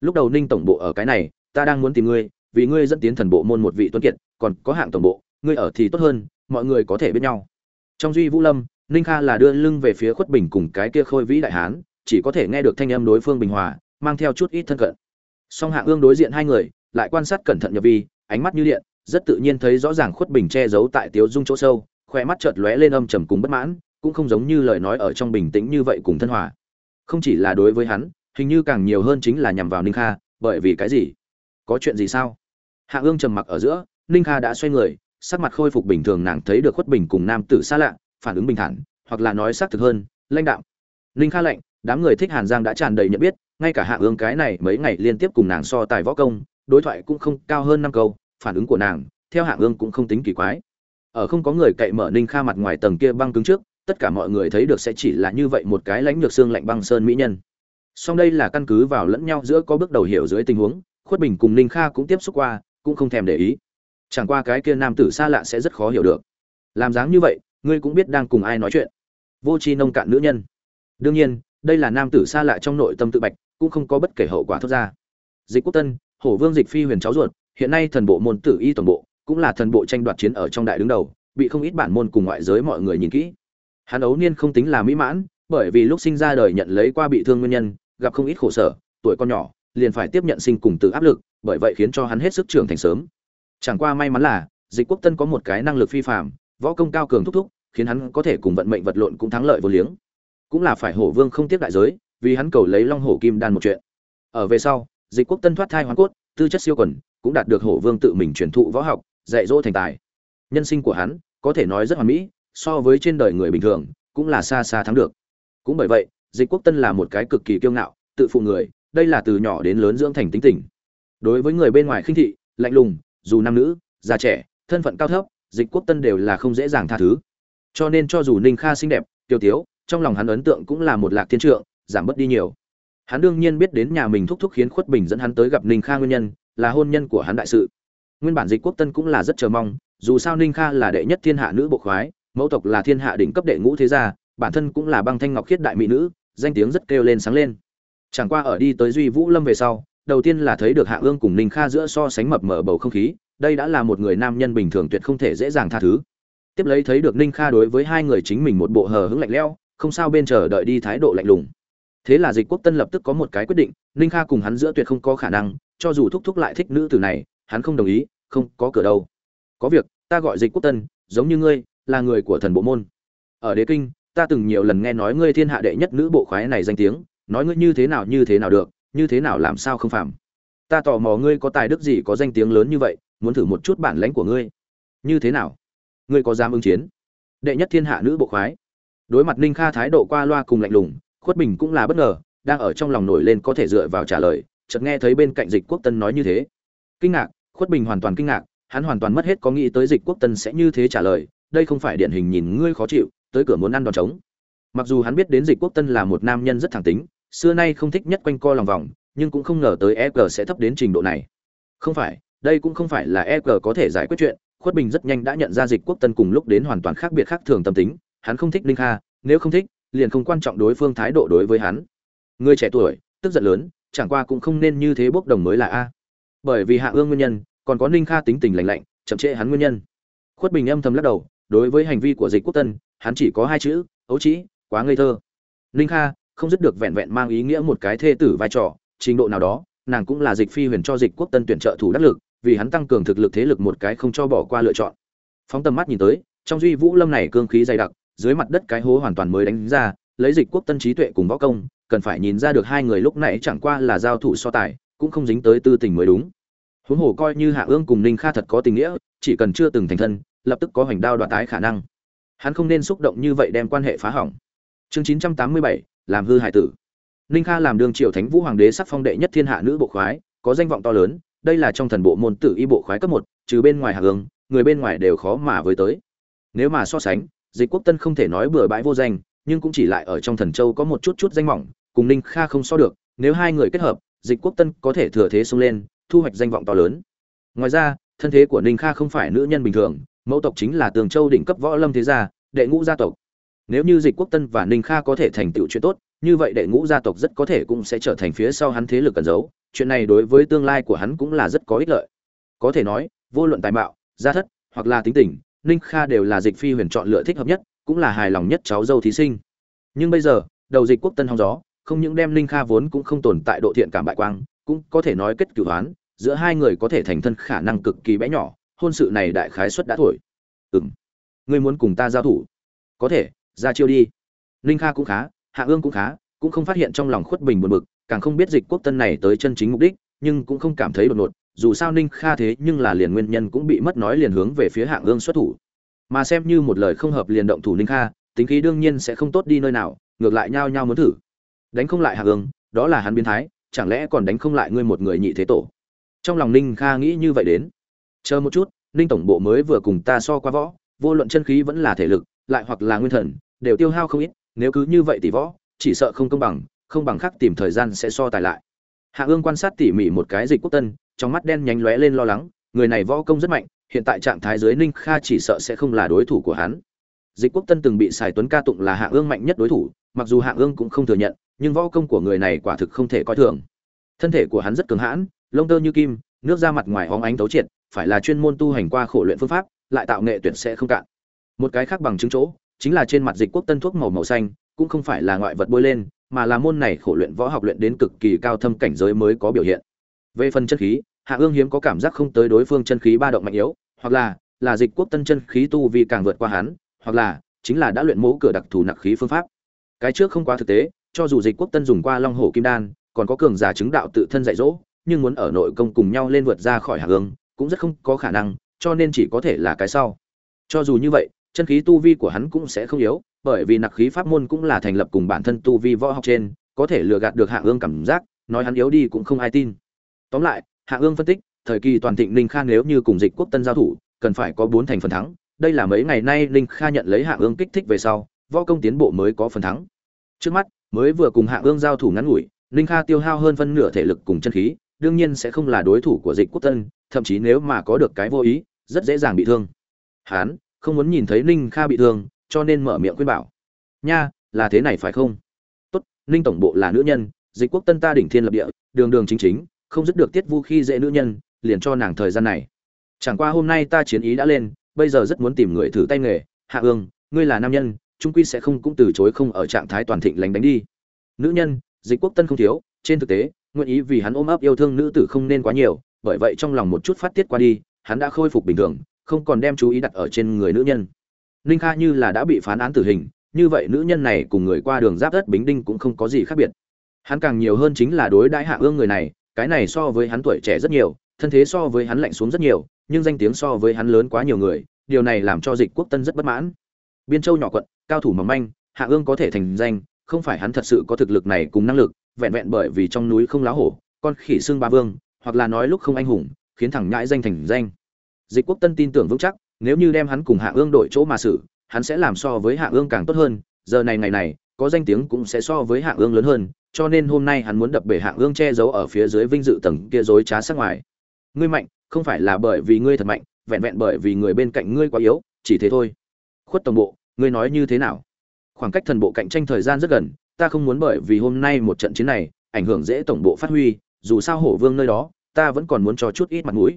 Lúc đầu ninh tổng bộ ở cái này, ta đang muốn tìm ngươi, vì ngươi dẫn tiến thần bộ môn một vị tuấn kiệt, còn có hạng tổng bộ, ngươi ở thì tốt hơn, mọi người có thể biết nhau. Trong duy vũ lâm, ninh kha là đưa lưng về phía khuất bình cùng cái kia khôi vĩ đại hán, chỉ có thể nghe được thanh âm đối phương bình hòa, mang theo chút ít thân cận. Song hạ ương đối diện hai người, lại quan sát cẩn thận nhập vi ánh mắt như điện, rất tự nhiên thấy rõ ràng khuất bình che giấu tại tiếu dung chỗ sâu, khóe mắt chợt lóe lên âm trầm cùng bất mãn, cũng không giống như lời nói ở trong bình tĩnh như vậy cùng thân hòa. Không chỉ là đối với hắn, hình như càng nhiều hơn chính là nhằm vào ninh kha, bởi vì cái gì? Có chuyện gì sao? Hạ ương trầm mặc ở giữa, ninh kha đã xoay người, sắc mặt khôi phục bình thường nàng thấy được khuất bình cùng nam tử xa lạ, phản ứng bình thản, hoặc là nói xác thực hơn, lãnh đạm. ninh kha lạnh, đám người thích hàn giang đã tràn đầy nhận biết, ngay cả hạ ương cái này mấy ngày liên tiếp cùng nàng so tài võ công, đối thoại cũng không cao hơn năm câu phản ứng của nàng, theo hạng ương cũng không tính kỳ quái. Ở không có người cậy mở ninh kha mặt ngoài tầng kia băng cứng trước, tất cả mọi người thấy được sẽ chỉ là như vậy một cái lãnh lược xương lạnh băng sơn mỹ nhân. Song đây là căn cứ vào lẫn nhau giữa có bước đầu hiểu dưới tình huống, khuất bình cùng ninh kha cũng tiếp xúc qua, cũng không thèm để ý. Chẳng qua cái kia nam tử xa lạ sẽ rất khó hiểu được. Làm dáng như vậy, ngươi cũng biết đang cùng ai nói chuyện. Vô tri nông cạn nữ nhân. Đương nhiên, đây là nam tử xa lạ trong nội tâm tự bạch, cũng không có bất kể hậu quả thoát ra. Dịch quốc tân, hổ vương dịch phi huyền cháu ruột hiện nay thần bộ môn tử y toàn bộ cũng là thần bộ tranh đoạt chiến ở trong đại đứng đầu, bị không ít bản môn cùng ngoại giới mọi người nhìn kỹ. Hắn ấu niên không tính là mỹ mãn, bởi vì lúc sinh ra đời nhận lấy qua bị thương nguyên nhân, gặp không ít khổ sở, tuổi con nhỏ, liền phải tiếp nhận sinh cùng từ áp lực, bởi vậy khiến cho hắn hết sức trưởng thành sớm. Chẳng qua may mắn là, dịch quốc tân có một cái năng lực phi phạm võ công cao cường thúc thúc, khiến hắn có thể cùng vận mệnh vật lộn cũng thắng lợi vô liếng. Cũng là phải hổ vương không tiếp đại giới, vì hắn cầu lấy long hổ kim đan một chuyện. Ở về sau, dịch quốc tân thoát thai hoàn cốt tư chất siêu quần, cũng đạt được hổ vương tự mình truyền thụ võ học, dạy dỗ thành tài. Nhân sinh của hắn, có thể nói rất hoàn mỹ, so với trên đời người bình thường, cũng là xa xa thắng được. Cũng bởi vậy, dịch quốc tân là một cái cực kỳ kiêu ngạo, tự phụ người, đây là từ nhỏ đến lớn dưỡng thành tính tình. Đối với người bên ngoài khinh thị, lạnh lùng, dù nam nữ, già trẻ, thân phận cao thấp, dịch quốc tân đều là không dễ dàng tha thứ. Cho nên cho dù ninh kha xinh đẹp tiêu tiếu, trong lòng hắn ấn tượng cũng là một lạc thiên trượng, giảm bớt đi nhiều hắn đương nhiên biết đến nhà mình thúc thúc khiến khuất bình dẫn hắn tới gặp ninh kha nguyên nhân, là hôn nhân của hắn đại sự. Nguyên bản dịch quốc tân cũng là rất chờ mong, dù sao ninh kha là đệ nhất thiên hạ nữ bộ khoái, mẫu tộc là thiên hạ đỉnh cấp đệ ngũ thế gia, bản thân cũng là băng thanh ngọc khiết đại mỹ nữ, danh tiếng rất kêu lên sáng lên. Chẳng qua ở đi tới duy vũ lâm về sau, đầu tiên là thấy được hạ ương cùng ninh kha giữa so sánh mập mở bầu không khí, đây đã là một người nam nhân bình thường tuyệt không thể dễ dàng tha thứ. Tiếp lấy thấy được ninh kha đối với hai người chính mình một bộ hờ hững lạnh lẽo, không sao bên chờ đợi đi thái độ lạnh lùng thế là dịch quốc tân lập tức có một cái quyết định, ninh kha cùng hắn giữa tuyệt không có khả năng, cho dù thúc thúc lại thích nữ tử này, hắn không đồng ý, không có cửa đâu. Có việc, ta gọi dịch quốc tân, giống như ngươi, là người của thần bộ môn. Ở đế kinh, ta từng nhiều lần nghe nói ngươi thiên hạ đệ nhất nữ bộ khoái này danh tiếng, nói ngươi như thế nào như thế nào được, như thế nào làm sao không phạm. Ta tò mò ngươi có tài đức gì có danh tiếng lớn như vậy, muốn thử một chút bản lãnh của ngươi. Như thế nào? Ngươi có dám ứng chiến? Đệ nhất thiên hạ nữ bộ khoái. Đối mặt ninh kha thái độ qua loa cùng lạnh lùng khuất bình cũng là bất ngờ, đang ở trong lòng nổi lên có thể dựa vào trả lời, chợt nghe thấy bên cạnh dịch quốc tân nói như thế. Kinh ngạc, khuất bình hoàn toàn kinh ngạc, hắn hoàn toàn mất hết có nghĩ tới dịch quốc tân sẽ như thế trả lời, đây không phải điển hình nhìn ngươi khó chịu, tới cửa muốn ăn đòn trống. Mặc dù hắn biết đến dịch quốc tân là một nam nhân rất thẳng tính, xưa nay không thích nhất quanh co lòng vòng, nhưng cũng không ngờ tới eg sẽ thấp đến trình độ này. Không phải, đây cũng không phải là eg có thể giải quyết chuyện, khuất bình rất nhanh đã nhận ra dịch quốc tân cùng lúc đến hoàn toàn khác biệt khác thường tâm tính, hắn không thích ninh kha, nếu không thích liền không quan trọng đối phương thái độ đối với hắn. Người trẻ tuổi, tức giận lớn, chẳng qua cũng không nên như thế bốc đồng mới là a. Bởi vì hạ ương nguyên nhân, còn có ninh kha tính tình lành lạnh, chậm trễ hắn nguyên nhân. Khuất bình âm thầm lắc đầu, đối với hành vi của dịch quốc tân, hắn chỉ có hai chữ, ấu trĩ, quá ngây thơ. Ninh kha không dứt được vẹn vẹn mang ý nghĩa một cái thê tử vai trò, trình độ nào đó, nàng cũng là dịch phi huyền cho dịch quốc tân tuyển trợ thủ đắc lực, vì hắn tăng cường thực lực thế lực một cái không cho bỏ qua lựa chọn. Phóng tầm mắt nhìn tới, trong duy vũ lâm này cương khí dày đặc dưới mặt đất cái hố hoàn toàn mới đánh ra, lấy dịch quốc tân trí tuệ cùng võ công, cần phải nhìn ra được hai người lúc nãy chẳng qua là giao thủ so tài, cũng không dính tới tư tình mới đúng. Huống hồ coi như hạ ương cùng ninh kha thật có tình nghĩa, chỉ cần chưa từng thành thân, lập tức có hoành đao đoạt tái khả năng. Hắn không nên xúc động như vậy đem quan hệ phá hỏng. Chương chín trăm tám mươi bảy, làm hư hải tử. Ninh kha làm đường triều thánh vũ hoàng đế sắc phong đệ nhất thiên hạ nữ bộ khoái, có danh vọng to lớn, đây là trong thần bộ môn tử y bộ khoái cấp một, trừ bên ngoài hạ ương, người bên ngoài đều khó mà với tới. Nếu mà so sánh dịch quốc tân không thể nói bừa bãi vô danh, nhưng cũng chỉ lại ở trong thần châu có một chút chút danh vọng cùng ninh kha không so được, nếu hai người kết hợp, dịch quốc tân có thể thừa thế xông lên, thu hoạch danh vọng to lớn. Ngoài ra, thân thế của ninh kha không phải nữ nhân bình thường, mẫu tộc chính là tường châu đỉnh cấp võ lâm thế gia, đệ ngũ gia tộc. Nếu như dịch quốc tân và ninh kha có thể thành tựu chuyện tốt, như vậy đệ ngũ gia tộc rất có thể cũng sẽ trở thành phía sau hắn thế lực cần giấu, chuyện này đối với tương lai của hắn cũng là rất có ích lợi. Có thể nói, vô luận tài mạo, gia thất, hoặc là tính tình ninh kha đều là dịch phi huyền chọn lựa thích hợp nhất, cũng là hài lòng nhất cháu dâu thí sinh. Nhưng bây giờ, đầu dịch quốc tân hóng gió, không những đem ninh kha vốn cũng không tồn tại độ thiện cảm bại quang, cũng có thể nói kết cửu hoán, giữa hai người có thể thành thân khả năng cực kỳ bé nhỏ, hôn sự này đại khái suất đã thổi. Ừng ngươi muốn cùng ta giao thủ? Có thể, ra chiêu đi. Ninh kha cũng khá, hạ ương cũng khá, cũng không phát hiện trong lòng khuất bình buồn bực, càng không biết dịch quốc tân này tới chân chính mục đích, nhưng cũng không cảm thấy đột ngột dù sao ninh kha thế nhưng là liền nguyên nhân cũng bị mất nói liền hướng về phía hạ ương xuất thủ. Mà xem như một lời không hợp liền động thủ ninh kha, tính khí đương nhiên sẽ không tốt đi nơi nào, ngược lại nhao nhao muốn thử. Đánh không lại hạ ương đó là hắn biến thái, chẳng lẽ còn đánh không lại ngươi một người nhị thế tổ? Trong lòng ninh kha nghĩ như vậy đến. Chờ một chút, ninh tổng bộ mới vừa cùng ta so qua võ, vô luận chân khí vẫn là thể lực, lại hoặc là nguyên thần, đều tiêu hao không ít, nếu cứ như vậy tỷ võ, chỉ sợ không công bằng, không bằng khác tìm thời gian sẽ so tài lại. Hạ ương quan sát tỉ mỉ một cái dịch quốc tân trong mắt đen nhánh lóe lên lo lắng, người này võ công rất mạnh, hiện tại trạng thái dưới ninh kha chỉ sợ sẽ không là đối thủ của hắn. Dịch quốc tân từng bị sài tuấn ca tụng là hạ ương mạnh nhất đối thủ, mặc dù hạ ương cũng không thừa nhận, nhưng võ công của người này quả thực không thể coi thường. Thân thể của hắn rất cường hãn, lông tơ như kim, nước da mặt ngoài óng ánh tấu triệt, phải là chuyên môn tu hành qua khổ luyện phương pháp, lại tạo nghệ tuyệt sẽ không cạn. Một cái khác bằng chứng chỗ, chính là trên mặt dịch quốc tân thuốc màu màu xanh, cũng không phải là ngoại vật bôi lên, mà là môn này khổ luyện võ học luyện đến cực kỳ cao thâm cảnh giới mới có biểu hiện về phần chân khí, hạ ương hiếm có cảm giác không tới đối phương chân khí ba động mạnh yếu, hoặc là là dịch quốc tân chân khí tu vì càng vượt qua hắn, hoặc là, chính là đã luyện mẫu cửa đặc thù nặc khí phương pháp. Cái trước không quá thực tế, cho dù dịch quốc tân dùng qua long hổ kim đan, còn có cường giả chứng đạo tự thân dạy dỗ, nhưng muốn ở nội công cùng nhau lên vượt ra khỏi hạ ương, cũng rất không có khả năng, cho nên chỉ có thể là cái sau. Cho dù như vậy, chân khí tu vi của hắn cũng sẽ không yếu, bởi vì nặc khí pháp môn cũng là thành lập cùng bản thân tu vi võ học trên, có thể lừa gạt được hạ ương cảm giác, nói hắn yếu đi cũng không ai tin tóm lại, hạ ương phân tích, thời kỳ toàn thịnh ninh kha nếu như cùng dịch quốc tân giao thủ, cần phải có bốn thành phần thắng. Đây là mấy ngày nay ninh kha nhận lấy hạ ương kích thích về sau, võ công tiến bộ mới có phần thắng. Trước mắt, mới vừa cùng hạ ương giao thủ ngắn ngủi, ninh kha tiêu hao hơn phân nửa thể lực cùng chân khí, đương nhiên sẽ không là đối thủ của dịch quốc tân, thậm chí nếu mà có được cái vô ý, rất dễ dàng bị thương. Hán, không muốn nhìn thấy ninh kha bị thương, cho nên mở miệng khuyên bảo. Nha, là thế này phải không? Tốt, ninh tổng bộ là nữ nhân, dịch quốc tân ta đỉnh thiên lập địa, đường đường chính chính không dứt được tiết vu khi dễ nữ nhân, liền cho nàng thời gian này. Chẳng qua hôm nay ta chiến ý đã lên, bây giờ rất muốn tìm người thử tay nghề. Hạ ương, ngươi là nam nhân trung quy sẽ không cũng từ chối không ở trạng thái toàn thịnh lánh đánh đi. Nữ nhân, dịch quốc tân không thiếu, trên thực tế, nguyện ý vì hắn ôm ấp yêu thương nữ tử không nên quá nhiều, bởi vậy trong lòng một chút phát tiết qua đi, hắn đã khôi phục bình thường, không còn đem chú ý đặt ở trên người nữ nhân. Ninh kha như là đã bị phán án tử hình, như vậy nữ nhân này cùng người qua đường giáp đất bính đinh cũng không có gì khác biệt. Hắn càng nhiều hơn chính là đối đãi hạ ương người này cái này so với hắn tuổi trẻ rất nhiều, thân thế so với hắn lạnh xuống rất nhiều, nhưng danh tiếng so với hắn lớn quá nhiều người, điều này làm cho dịch quốc tân rất bất mãn. Biên châu nhỏ quận, cao thủ mỏng manh, hạ ương có thể thành danh, không phải hắn thật sự có thực lực này cùng năng lực, vẹn vẹn bởi vì trong núi không lá hổ, con khỉ xương ba vương, hoặc là nói lúc không anh hùng, khiến thẳng nhãi danh thành danh. Dịch quốc tân tin tưởng vững chắc, nếu như đem hắn cùng hạ ương đổi chỗ mà xử, hắn sẽ làm so với hạ ương càng tốt hơn, giờ này ngày này, có danh tiếng cũng sẽ so với hạ ương lớn hơn cho nên hôm nay hắn muốn đập bể hạng ương che giấu ở phía dưới vinh dự tầng kia dối trá sắc ngoài. Ngươi mạnh, không phải là bởi vì ngươi thật mạnh, vẹn vẹn bởi vì người bên cạnh ngươi quá yếu, chỉ thế thôi. Khuất tổng bộ, ngươi nói như thế nào? Khoảng cách thần bộ cạnh tranh thời gian rất gần, ta không muốn bởi vì hôm nay một trận chiến này, ảnh hưởng dễ tổng bộ phát huy, dù sao hổ vương nơi đó, ta vẫn còn muốn cho chút ít mặt mũi.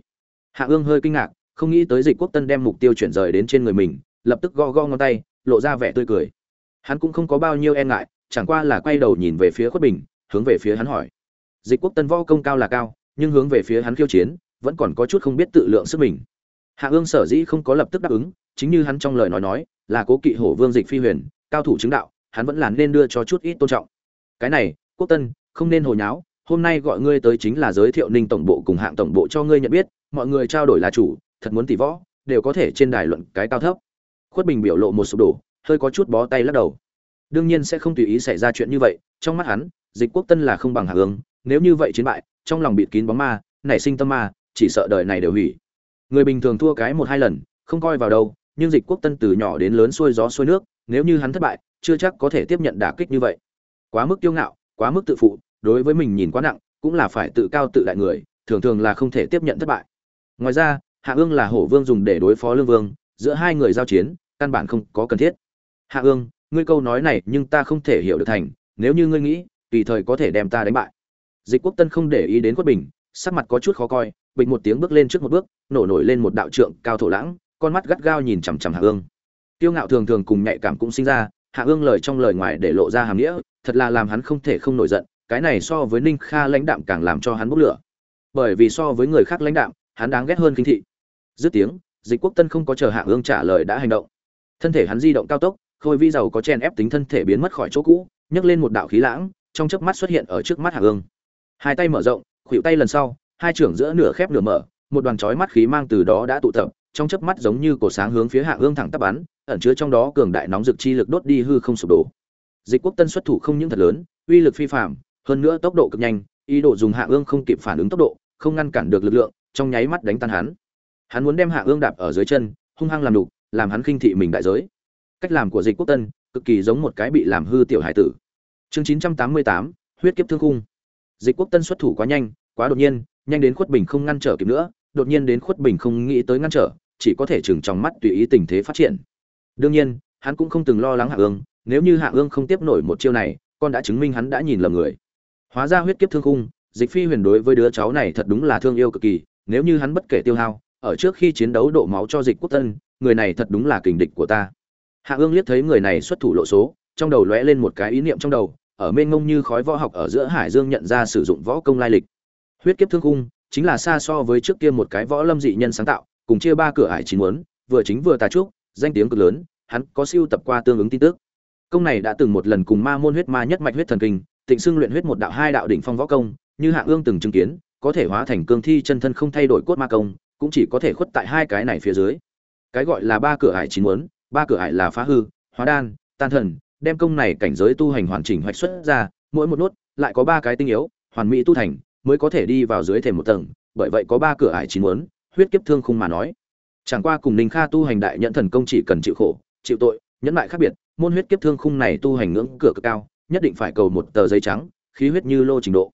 Hạ ương hơi kinh ngạc, không nghĩ tới dịch quốc tân đem mục tiêu chuyển rời đến trên người mình, lập tức go go ngón tay, lộ ra vẻ tươi cười. Hắn cũng không có bao nhiêu e ngại chẳng qua là quay đầu nhìn về phía khuất bình, hướng về phía hắn hỏi. Dịch quốc tân võ công cao là cao, nhưng hướng về phía hắn khiêu chiến, vẫn còn có chút không biết tự lượng sức mình. Hạ ương sở dĩ không có lập tức đáp ứng, chính như hắn trong lời nói nói, là cố kỵ hổ vương dịch phi huyền, cao thủ chứng đạo, hắn vẫn là nên đưa cho chút ít tôn trọng. Cái này, quốc tân, không nên hồi nháo, hôm nay gọi ngươi tới chính là giới thiệu ninh tổng bộ cùng hạng tổng bộ cho ngươi nhận biết, mọi người trao đổi là chủ, thật muốn tỷ võ, đều có thể trên đài luận cái cao thấp. Khuất bình biểu lộ một sụp đổ, hơi có chút bó tay lắc đầu đương nhiên sẽ không tùy ý xảy ra chuyện như vậy, trong mắt hắn, dịch quốc tân là không bằng hạ ương nếu như vậy chiến bại, trong lòng bịt kín bóng ma, nảy sinh tâm ma, chỉ sợ đời này đều hủy. Người bình thường thua cái một hai lần, không coi vào đâu, nhưng dịch quốc tân từ nhỏ đến lớn xuôi gió xuôi nước, nếu như hắn thất bại, chưa chắc có thể tiếp nhận đả kích như vậy. Quá mức kiêu ngạo, quá mức tự phụ, đối với mình nhìn quá nặng, cũng là phải tự cao tự đại người, thường thường là không thể tiếp nhận thất bại. Ngoài ra, hạ ương là hổ vương dùng để đối phó lương vương, giữa hai người giao chiến, căn bản không có cần thiết. Hạ ương ngươi câu nói này nhưng ta không thể hiểu được thành, nếu như ngươi nghĩ, tùy thời có thể đem ta đánh bại. Dịch quốc tân không để ý đến quất bình, sắc mặt có chút khó coi, bình một tiếng bước lên trước một bước, nổ nổi lên một đạo trượng cao thổ lãng, con mắt gắt gao nhìn chằm chằm hạ ương. Tiêu ngạo thường thường cùng nhạy cảm cũng sinh ra, hạ ương lời trong lời ngoài để lộ ra hàm nghĩa, thật là làm hắn không thể không nổi giận, cái này so với ninh kha lãnh đạm càng làm cho hắn bốc lửa. Bởi vì so với người khác lãnh đạm, hắn đáng ghét hơn kinh thị. Dứt tiếng, dịch quốc tân không có chờ hạ ương trả lời đã hành động. Thân thể hắn di động cao tốc khôi vi giàu có chen ép tính thân thể biến mất khỏi chỗ cũ, nhấc lên một đạo khí lãng, trong chớp mắt xuất hiện ở trước mắt hạ ương hai tay mở rộng, khuỷu tay lần sau, hai trưởng giữa nửa khép nửa mở, một đoàn chói mắt khí mang từ đó đã tụ tập, trong chớp mắt giống như cổ sáng hướng phía hạ ương thẳng tắp bắn, ẩn chứa trong đó cường đại nóng dực chi lực đốt đi hư không sụp đổ. Dịch quốc tân xuất thủ không những thật lớn, uy lực phi phạm hơn nữa tốc độ cực nhanh, ý đồ dùng hạ ương không kịp phản ứng tốc độ, không ngăn cản được lực lượng, trong nháy mắt đánh tan hắn. Hắn muốn đem hạ ương đạp ở dưới chân, hung hăng làm đục, làm hắn khinh thị mình đại giới cách làm của dịch quốc tân, cực kỳ giống một cái bị làm hư tiểu hải tử. Chương chín trăm tám mươi tám, huyết kiếp thương khung. Dịch quốc tân xuất thủ quá nhanh, quá đột nhiên, nhanh đến khuất bình không ngăn trở kịp nữa, đột nhiên đến khuất bình không nghĩ tới ngăn trở, chỉ có thể chừng trong mắt tùy ý tình thế phát triển. Đương nhiên, hắn cũng không từng lo lắng hạ ương, nếu như hạ ương không tiếp nổi một chiêu này, con đã chứng minh hắn đã nhìn lầm người. Hóa ra huyết kiếp thương khung, dịch phi huyền đối với đứa cháu này thật đúng là thương yêu cực kỳ, nếu như hắn bất kể tiêu hao, ở trước khi chiến đấu độ máu cho dịch quốc tân, người này thật đúng là kình địch của ta hạ ương liếc thấy người này xuất thủ lộ số, trong đầu lóe lên một cái ý niệm trong đầu, ở mênh mông như khói võ học ở giữa hải dương nhận ra sử dụng võ công lai lịch. Huyết kiếp thương khung, chính là xa so với trước kia một cái võ lâm dị nhân sáng tạo, cùng chia ba cửa hải chín muốn, vừa chính vừa tà trúc, danh tiếng cực lớn, hắn có siêu tập qua tương ứng tin tức. Công này đã từng một lần cùng ma môn huyết ma nhất mạch huyết thần kinh, tịnh xưng luyện huyết một đạo hai đạo đỉnh phong võ công, như hạ ương từng chứng kiến, có thể hóa thành cương thi chân thân không thay đổi cốt ma công, cũng chỉ có thể khuất tại hai cái này phía dưới. Cái gọi là ba cửa hải chín muốn ba cửa ải là phá hư, hóa đan, tan thần, đem công này cảnh giới tu hành hoàn chỉnh hoạch xuất ra, mỗi một nốt, lại có ba cái tinh yếu, hoàn mỹ tu thành, mới có thể đi vào dưới thềm một tầng, bởi vậy có ba cửa ải chín muốn, huyết kiếp thương khung mà nói. Chẳng qua cùng ninh kha tu hành đại nhận thần công chỉ cần chịu khổ, chịu tội, nhẫn lại khác biệt, môn huyết kiếp thương khung này tu hành ngưỡng cửa cực cao, nhất định phải cầu một tờ giấy trắng, khí huyết như lô trình độ.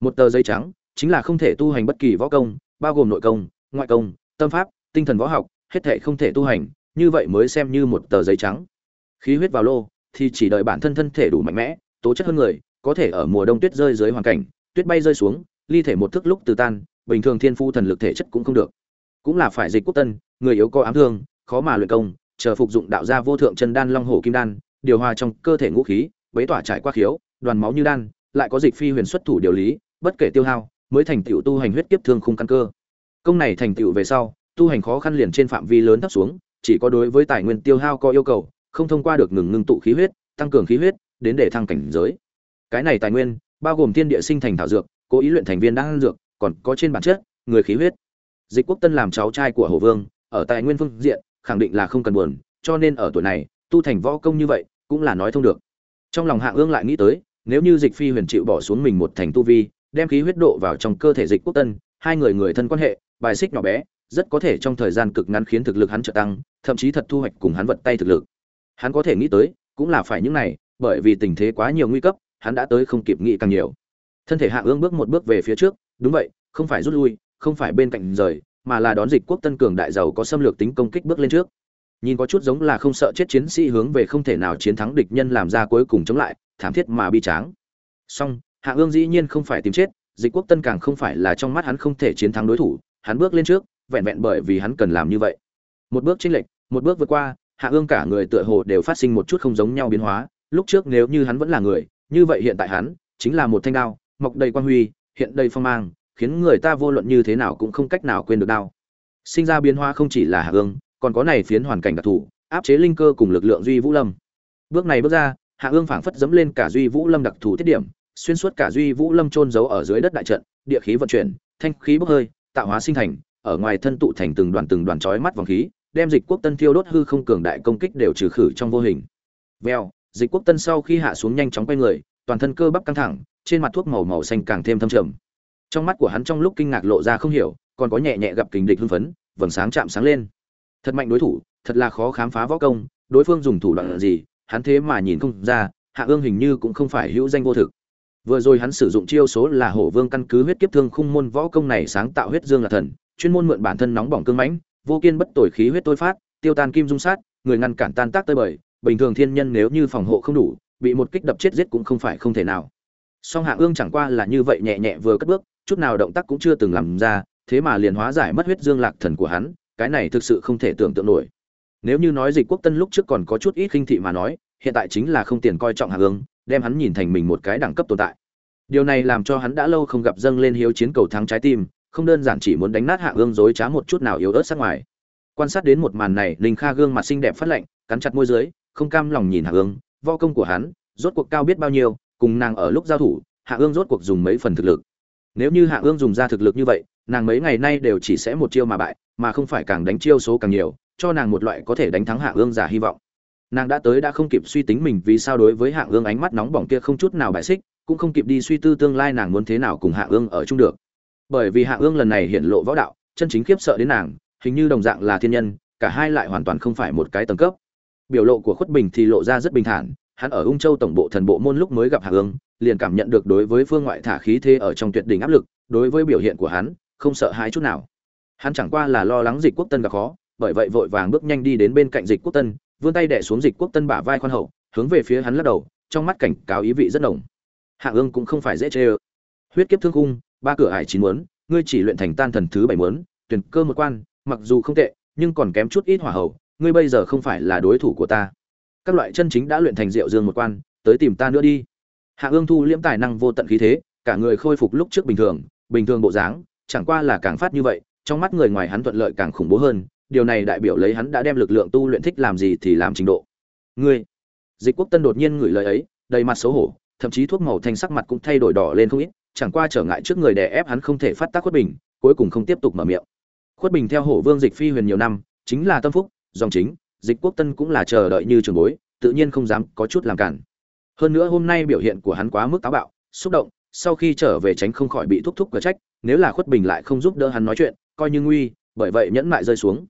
Một tờ giấy trắng chính là không thể tu hành bất kỳ võ công, bao gồm nội công, ngoại công, tâm pháp, tinh thần võ học, hết thể không thể tu hành như vậy mới xem như một tờ giấy trắng. Khí huyết vào lô, thì chỉ đợi bản thân thân thể đủ mạnh mẽ, tố chất hơn người, có thể ở mùa đông tuyết rơi dưới hoàn cảnh, tuyết bay rơi xuống, ly thể một thức lúc từ tan, bình thường thiên phu thần lực thể chất cũng không được. Cũng là phải dịch quốc tân, người yếu có ám thương, khó mà luyện công, chờ phục dụng đạo gia vô thượng chân đan long hổ kim đan, điều hòa trong cơ thể ngũ khí, bế tỏa trải qua khiếu, đoàn máu như đan, lại có dịch phi huyền xuất thủ điều lý, bất kể tiêu hao, mới thành tựu tu hành huyết kiếp thương khung căn cơ. Công này thành tựu về sau, tu hành khó khăn liền trên phạm vi lớn thấp xuống chỉ có đối với tài nguyên tiêu hao có yêu cầu, không thông qua được ngừng ngưng tụ khí huyết, tăng cường khí huyết, đến để thăng cảnh giới. Cái này tài nguyên, bao gồm thiên địa sinh thành thảo dược, cố ý luyện thành viên đan dược, còn có trên bản chất, người khí huyết. Dịch quốc tân làm cháu trai của hồ vương, ở tài nguyên phương diện, khẳng định là không cần buồn, cho nên ở tuổi này, tu thành võ công như vậy, cũng là nói thông được. Trong lòng hạng ương lại nghĩ tới, nếu như dịch phi huyền chịu bỏ xuống mình một thành tu vi, đem khí huyết độ vào trong cơ thể dịch quốc tân, hai người người thân quan hệ, bài xích nhỏ bé rất có thể trong thời gian cực ngắn khiến thực lực hắn trợ tăng, thậm chí thật thu hoạch cùng hắn vật tay thực lực. Hắn có thể nghĩ tới, cũng là phải những này, bởi vì tình thế quá nhiều nguy cấp, hắn đã tới không kịp nghĩ càng nhiều. Thân thể hạ ương bước một bước về phía trước, đúng vậy, không phải rút lui, không phải bên cạnh rời, mà là đón dịch quốc tân cường đại giàu có xâm lược tính công kích bước lên trước. Nhìn có chút giống là không sợ chết chiến sĩ hướng về không thể nào chiến thắng địch nhân làm ra cuối cùng chống lại, thảm thiết mà bi tráng. Song hạ ương dĩ nhiên không phải tìm chết, dịch quốc tân càng không phải là trong mắt hắn không thể chiến thắng đối thủ, hắn bước lên trước vẹn vẹn bởi vì hắn cần làm như vậy. Một bước chênh lệch, một bước vượt qua, hạ ương cả người tựa hồ đều phát sinh một chút không giống nhau biến hóa. Lúc trước nếu như hắn vẫn là người, như vậy hiện tại hắn chính là một thanh đao, mọc đầy quan huy, hiện đầy phong mang, khiến người ta vô luận như thế nào cũng không cách nào quên được đao. Sinh ra biến hóa không chỉ là hạ ương, còn có này phiến hoàn cảnh đặc thù, áp chế linh cơ cùng lực lượng duy vũ lâm. Bước này bước ra, hạ ương phảng phất dẫm lên cả duy vũ lâm đặc thù tiết điểm, xuyên suốt cả duy vũ lâm trôn giấu ở dưới đất đại trận, địa khí vận chuyển, thanh khí bốc hơi, tạo hóa sinh thành ở ngoài thân tụ thành từng đoàn từng đoàn chói mắt vòng khí đem dịch quốc tân thiêu đốt hư không cường đại công kích đều trừ khử trong vô hình. Vèo, dịch quốc tân sau khi hạ xuống nhanh chóng quay người toàn thân cơ bắp căng thẳng trên mặt thuốc màu màu xanh càng thêm thâm trầm. Trong mắt của hắn trong lúc kinh ngạc lộ ra không hiểu còn có nhẹ nhẹ gặp kình địch hưng phấn vầng sáng chạm sáng lên. Thật mạnh đối thủ thật là khó khám phá võ công đối phương dùng thủ đoạn gì hắn thế mà nhìn không ra hạ ương hình như cũng không phải hữu danh vô thực. Vừa rồi hắn sử dụng chiêu số là hổ vương căn cứ huyết kiếp thương khung môn võ công này sáng tạo huyết dương là thần chuyên môn mượn bản thân nóng bỏng cương mãnh, vô kiên bất tồi khí huyết tôi phát, tiêu tan kim dung sát, người ngăn cản tan tác tơi bời, bình thường thiên nhân nếu như phòng hộ không đủ, bị một kích đập chết giết cũng không phải không thể nào. Song hạ ương chẳng qua là như vậy nhẹ nhẹ vừa cất bước, chút nào động tác cũng chưa từng làm ra, thế mà liền hóa giải mất huyết dương lạc thần của hắn, cái này thực sự không thể tưởng tượng nổi. Nếu như nói dịch quốc tân lúc trước còn có chút ít khinh thị mà nói, hiện tại chính là không tiền coi trọng hạ ương, đem hắn nhìn thành mình một cái đẳng cấp tồn tại. Điều này làm cho hắn đã lâu không gặp dâng lên hiếu chiến cầu thắng trái tim không đơn giản chỉ muốn đánh nát hạ gương dối trá một chút nào yếu ớt sát ngoài. Quan sát đến một màn này linh kha gương mặt xinh đẹp phát lạnh, cắn chặt môi dưới, không cam lòng nhìn hạ gương vo công của hắn, rốt cuộc cao biết bao nhiêu, cùng nàng ở lúc giao thủ hạ ương rốt cuộc dùng mấy phần thực lực. Nếu như hạ ương dùng ra thực lực như vậy, nàng mấy ngày nay đều chỉ sẽ một chiêu mà bại, mà không phải càng đánh chiêu số càng nhiều, cho nàng một loại có thể đánh thắng hạ ương giả hy vọng. Nàng đã tới đã không kịp suy tính mình vì sao đối với hạ ương ánh mắt nóng bỏng kia không chút nào bại xích, cũng không kịp đi suy tư tương lai nàng muốn thế nào cùng hạ ương ở chung được bởi vì hạ ương lần này hiện lộ võ đạo, chân chính khiếp sợ đến nàng, hình như đồng dạng là thiên nhân, cả hai lại hoàn toàn không phải một cái tầng cấp. Biểu lộ của khuất bình thì lộ ra rất bình thản, hắn ở ung châu tổng bộ thần bộ môn lúc mới gặp hạ ương, liền cảm nhận được đối với phương ngoại thả khí thế ở trong tuyệt đỉnh áp lực, đối với biểu hiện của hắn, không sợ hãi chút nào. Hắn chẳng qua là lo lắng dịch quốc tân gặp khó, bởi vậy vội vàng bước nhanh đi đến bên cạnh dịch quốc tân, vươn tay đẻ xuống dịch quốc tân bả vai khoan hậu, hướng về phía hắn lắc đầu, trong mắt cảnh cáo ý vị rất nồng. Hạ ương cũng không phải dễ chê ơ. Huyết kiếp thương cung ba cửa hải chín muốn, ngươi chỉ luyện thành tan thần thứ bảy muốn, tuyển cơ một quan, mặc dù không tệ, nhưng còn kém chút ít hỏa hậu ngươi bây giờ không phải là đối thủ của ta. Các loại chân chính đã luyện thành rượu dương một quan, tới tìm ta nữa đi. Hạ ương thu liễm tài năng vô tận khí thế, cả người khôi phục lúc trước bình thường bình thường bộ dáng, chẳng qua là càng phát như vậy, trong mắt người ngoài hắn thuận lợi càng khủng bố hơn, điều này đại biểu lấy hắn đã đem lực lượng tu luyện thích làm gì thì làm trình độ. Ngươi, dịch quốc tân đột nhiên ngửi lời ấy, đầy mặt xấu hổ, thậm chí thuốc màu thanh sắc mặt cũng thay đổi đỏ lên không ít chẳng qua trở ngại trước người đè ép hắn không thể phát tác khuất bình, cuối cùng không tiếp tục mở miệng. Khuất bình theo hổ vương dịch phi huyền nhiều năm, chính là tâm phúc, dòng chính, dịch quốc tân cũng là chờ đợi như trường bối, tự nhiên không dám có chút làm cản. Hơn nữa hôm nay biểu hiện của hắn quá mức táo bạo, xúc động, sau khi trở về tránh không khỏi bị thúc thúc cờ trách, nếu là khuất bình lại không giúp đỡ hắn nói chuyện, coi như nguy, bởi vậy nhẫn mại rơi xuống.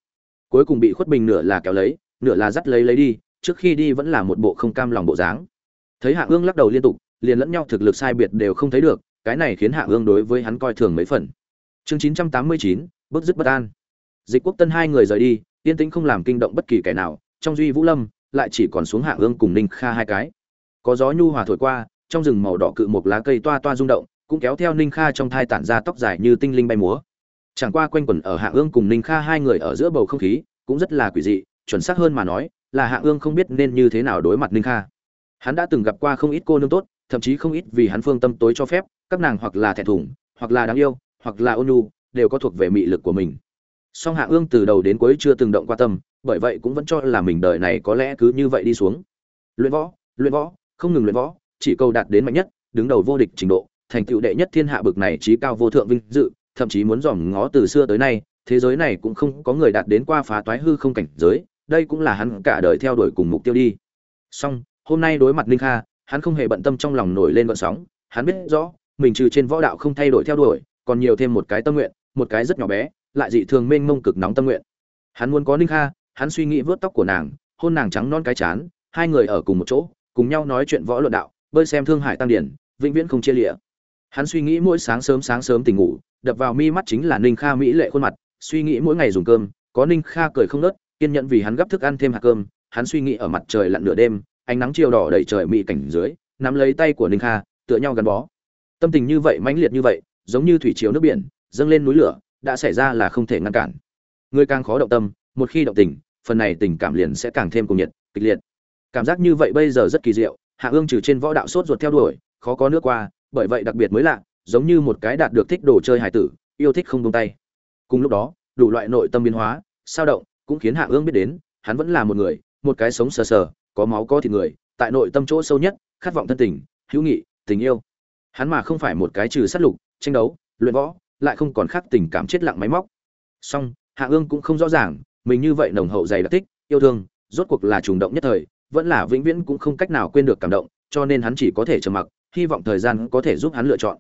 Cuối cùng bị khuất bình nửa là kéo lấy, nửa là dắt lấy lấy đi, trước khi đi vẫn là một bộ không cam lòng bộ dáng. Thấy hạ ương lắc đầu liên tục, liền lẫn nhau thực lực sai biệt đều không thấy được cái này khiến hạ ương đối với hắn coi thường mấy phần. Chương chín trăm tám mươi chín bức dứt bất an. Dịch quốc tân hai người rời đi, yên tĩnh không làm kinh động bất kỳ kẻ nào, trong duy vũ lâm, lại chỉ còn xuống hạ ương cùng ninh kha hai cái. Có gió nhu hòa thổi qua, trong rừng màu đỏ cự một lá cây toa toa rung động, cũng kéo theo ninh kha trong thai tản ra tóc dài như tinh linh bay múa. Chẳng qua quanh quẩn ở hạ ương cùng ninh kha hai người ở giữa bầu không khí, cũng rất là quỷ dị, chuẩn xác hơn mà nói, là hạ ương không biết nên như thế nào đối mặt ninh kha. Hắn đã từng gặp qua không ít cô nương tốt, thậm chí không ít vì hắn phương tâm tối cho phép các nàng hoặc là thẹn thùng, hoặc là đáng yêu, hoặc là ôn nhu, đều có thuộc về mị lực của mình. Song hạ ương từ đầu đến cuối chưa từng động qua tâm, bởi vậy cũng vẫn cho là mình đời này có lẽ cứ như vậy đi xuống. Luyện võ luyện võ, không ngừng luyện võ, chỉ câu đạt đến mạnh nhất, đứng đầu vô địch trình độ, thành tựu đệ nhất thiên hạ bực này trí cao vô thượng vinh dự, thậm chí muốn dòm ngó từ xưa tới nay, thế giới này cũng không có người đạt đến qua phá toái hư không cảnh giới, đây cũng là hắn cả đời theo đuổi cùng mục tiêu đi. Song, hôm nay đối mặt ninh kha, hắn không hề bận tâm trong lòng nổi lên vận sóng, hắn biết rõ mình trừ trên võ đạo không thay đổi theo đuổi, còn nhiều thêm một cái tâm nguyện, một cái rất nhỏ bé, lại dị thường mênh mông cực nóng tâm nguyện hắn muốn có ninh kha, hắn suy nghĩ vớt tóc của nàng, hôn nàng trắng non cái chán, hai người ở cùng một chỗ, cùng nhau nói chuyện võ luận đạo, bơi xem thương hải tăng điển, vĩnh viễn không chia lìa. hắn suy nghĩ mỗi sáng sớm sáng sớm tỉnh ngủ, đập vào mi mắt chính là ninh kha mỹ lệ khuôn mặt, suy nghĩ mỗi ngày dùng cơm, có ninh kha cười không nớt, kiên nhẫn vì hắn gấp thức ăn thêm hạt cơm, hắn suy nghĩ ở mặt trời lặn nửa đêm, ánh nắng chiều đỏ đầy trời mỹ cảnh dưới, nắm lấy tay của ninh kha, tựa nhau gắn bó tâm tình như vậy mãnh liệt như vậy, giống như thủy chiều nước biển, dâng lên núi lửa, đã xảy ra là không thể ngăn cản. Người càng khó động tâm, một khi động tình, phần này tình cảm liền sẽ càng thêm cuồng nhiệt, kịch liệt. Cảm giác như vậy bây giờ rất kỳ diệu, hạ ương trừ trên võ đạo sốt ruột theo đuổi, khó có nước qua, bởi vậy đặc biệt mới lạ, giống như một cái đạt được thích đồ chơi hải tử, yêu thích không buông tay. Cùng lúc đó, đủ loại nội tâm biến hóa, sao động, cũng khiến hạ ương biết đến, hắn vẫn là một người, một cái sống sờ sờ, có máu có thịt người, tại nội tâm chỗ sâu nhất, khát vọng thân tình, hữu nghị, tình yêu hắn mà không phải một cái trừ sát lục, tranh đấu, luyện võ, lại không còn khác tình cảm chết lặng máy móc. Song, hạ ương cũng không rõ ràng, mình như vậy nồng hậu dày đặc tích yêu thương, rốt cuộc là trùng động nhất thời, vẫn là vĩnh viễn cũng không cách nào quên được cảm động, cho nên hắn chỉ có thể trầm mặc, hy vọng thời gian có thể giúp hắn lựa chọn.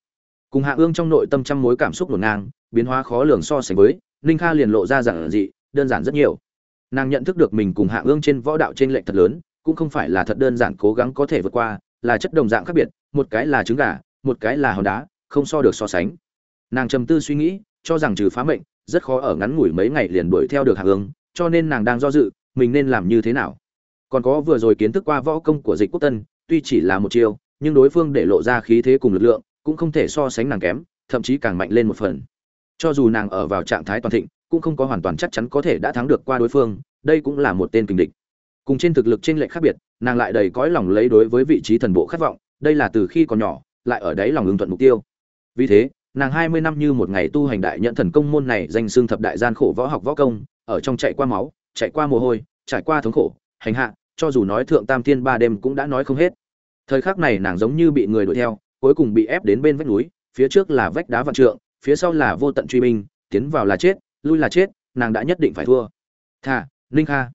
Cùng hạ ương trong nội tâm trăm mối cảm xúc ngổn ngang, biến hóa khó lường so sánh với, ninh kha liền lộ ra giản dị, đơn giản rất nhiều. Nàng nhận thức được mình cùng hạ ương trên võ đạo trên lệnh thật lớn, cũng không phải là thật đơn giản cố gắng có thể vượt qua, là chất đồng dạng khác biệt, một cái là trứng gà một cái là hòn đá, không so được so sánh. Nàng trầm tư suy nghĩ, cho rằng trừ phá mệnh, rất khó ở ngắn ngủi mấy ngày liền đuổi theo được hạng ương cho nên nàng đang do dự, mình nên làm như thế nào. Còn có vừa rồi kiến thức qua võ công của dịch quốc tân, tuy chỉ là một chiêu, nhưng đối phương để lộ ra khí thế cùng lực lượng, cũng không thể so sánh nàng kém, thậm chí càng mạnh lên một phần. Cho dù nàng ở vào trạng thái toàn thịnh, cũng không có hoàn toàn chắc chắn có thể đã thắng được qua đối phương, đây cũng là một tên kình địch. Cùng trên thực lực trên lệch khác biệt, nàng lại đầy cõi lòng lấy đối với vị trí thần bộ khát vọng, đây là từ khi còn nhỏ lại ở đấy lòng ứng thuận mục tiêu. Vì thế, nàng hai mươi năm như một ngày tu hành đại nhận thần công môn này danh xương thập đại gian khổ võ học võ công, ở trong chạy qua máu, chạy qua mồ hôi, trải qua thống khổ, hành hạ, cho dù nói thượng tam thiên ba đêm cũng đã nói không hết. Thời khắc này nàng giống như bị người đuổi theo, cuối cùng bị ép đến bên vách núi, phía trước là vách đá vạn trượng, phía sau là vô tận truy binh, tiến vào là chết, lui là chết, nàng đã nhất định phải thua. Thà, ninh kha,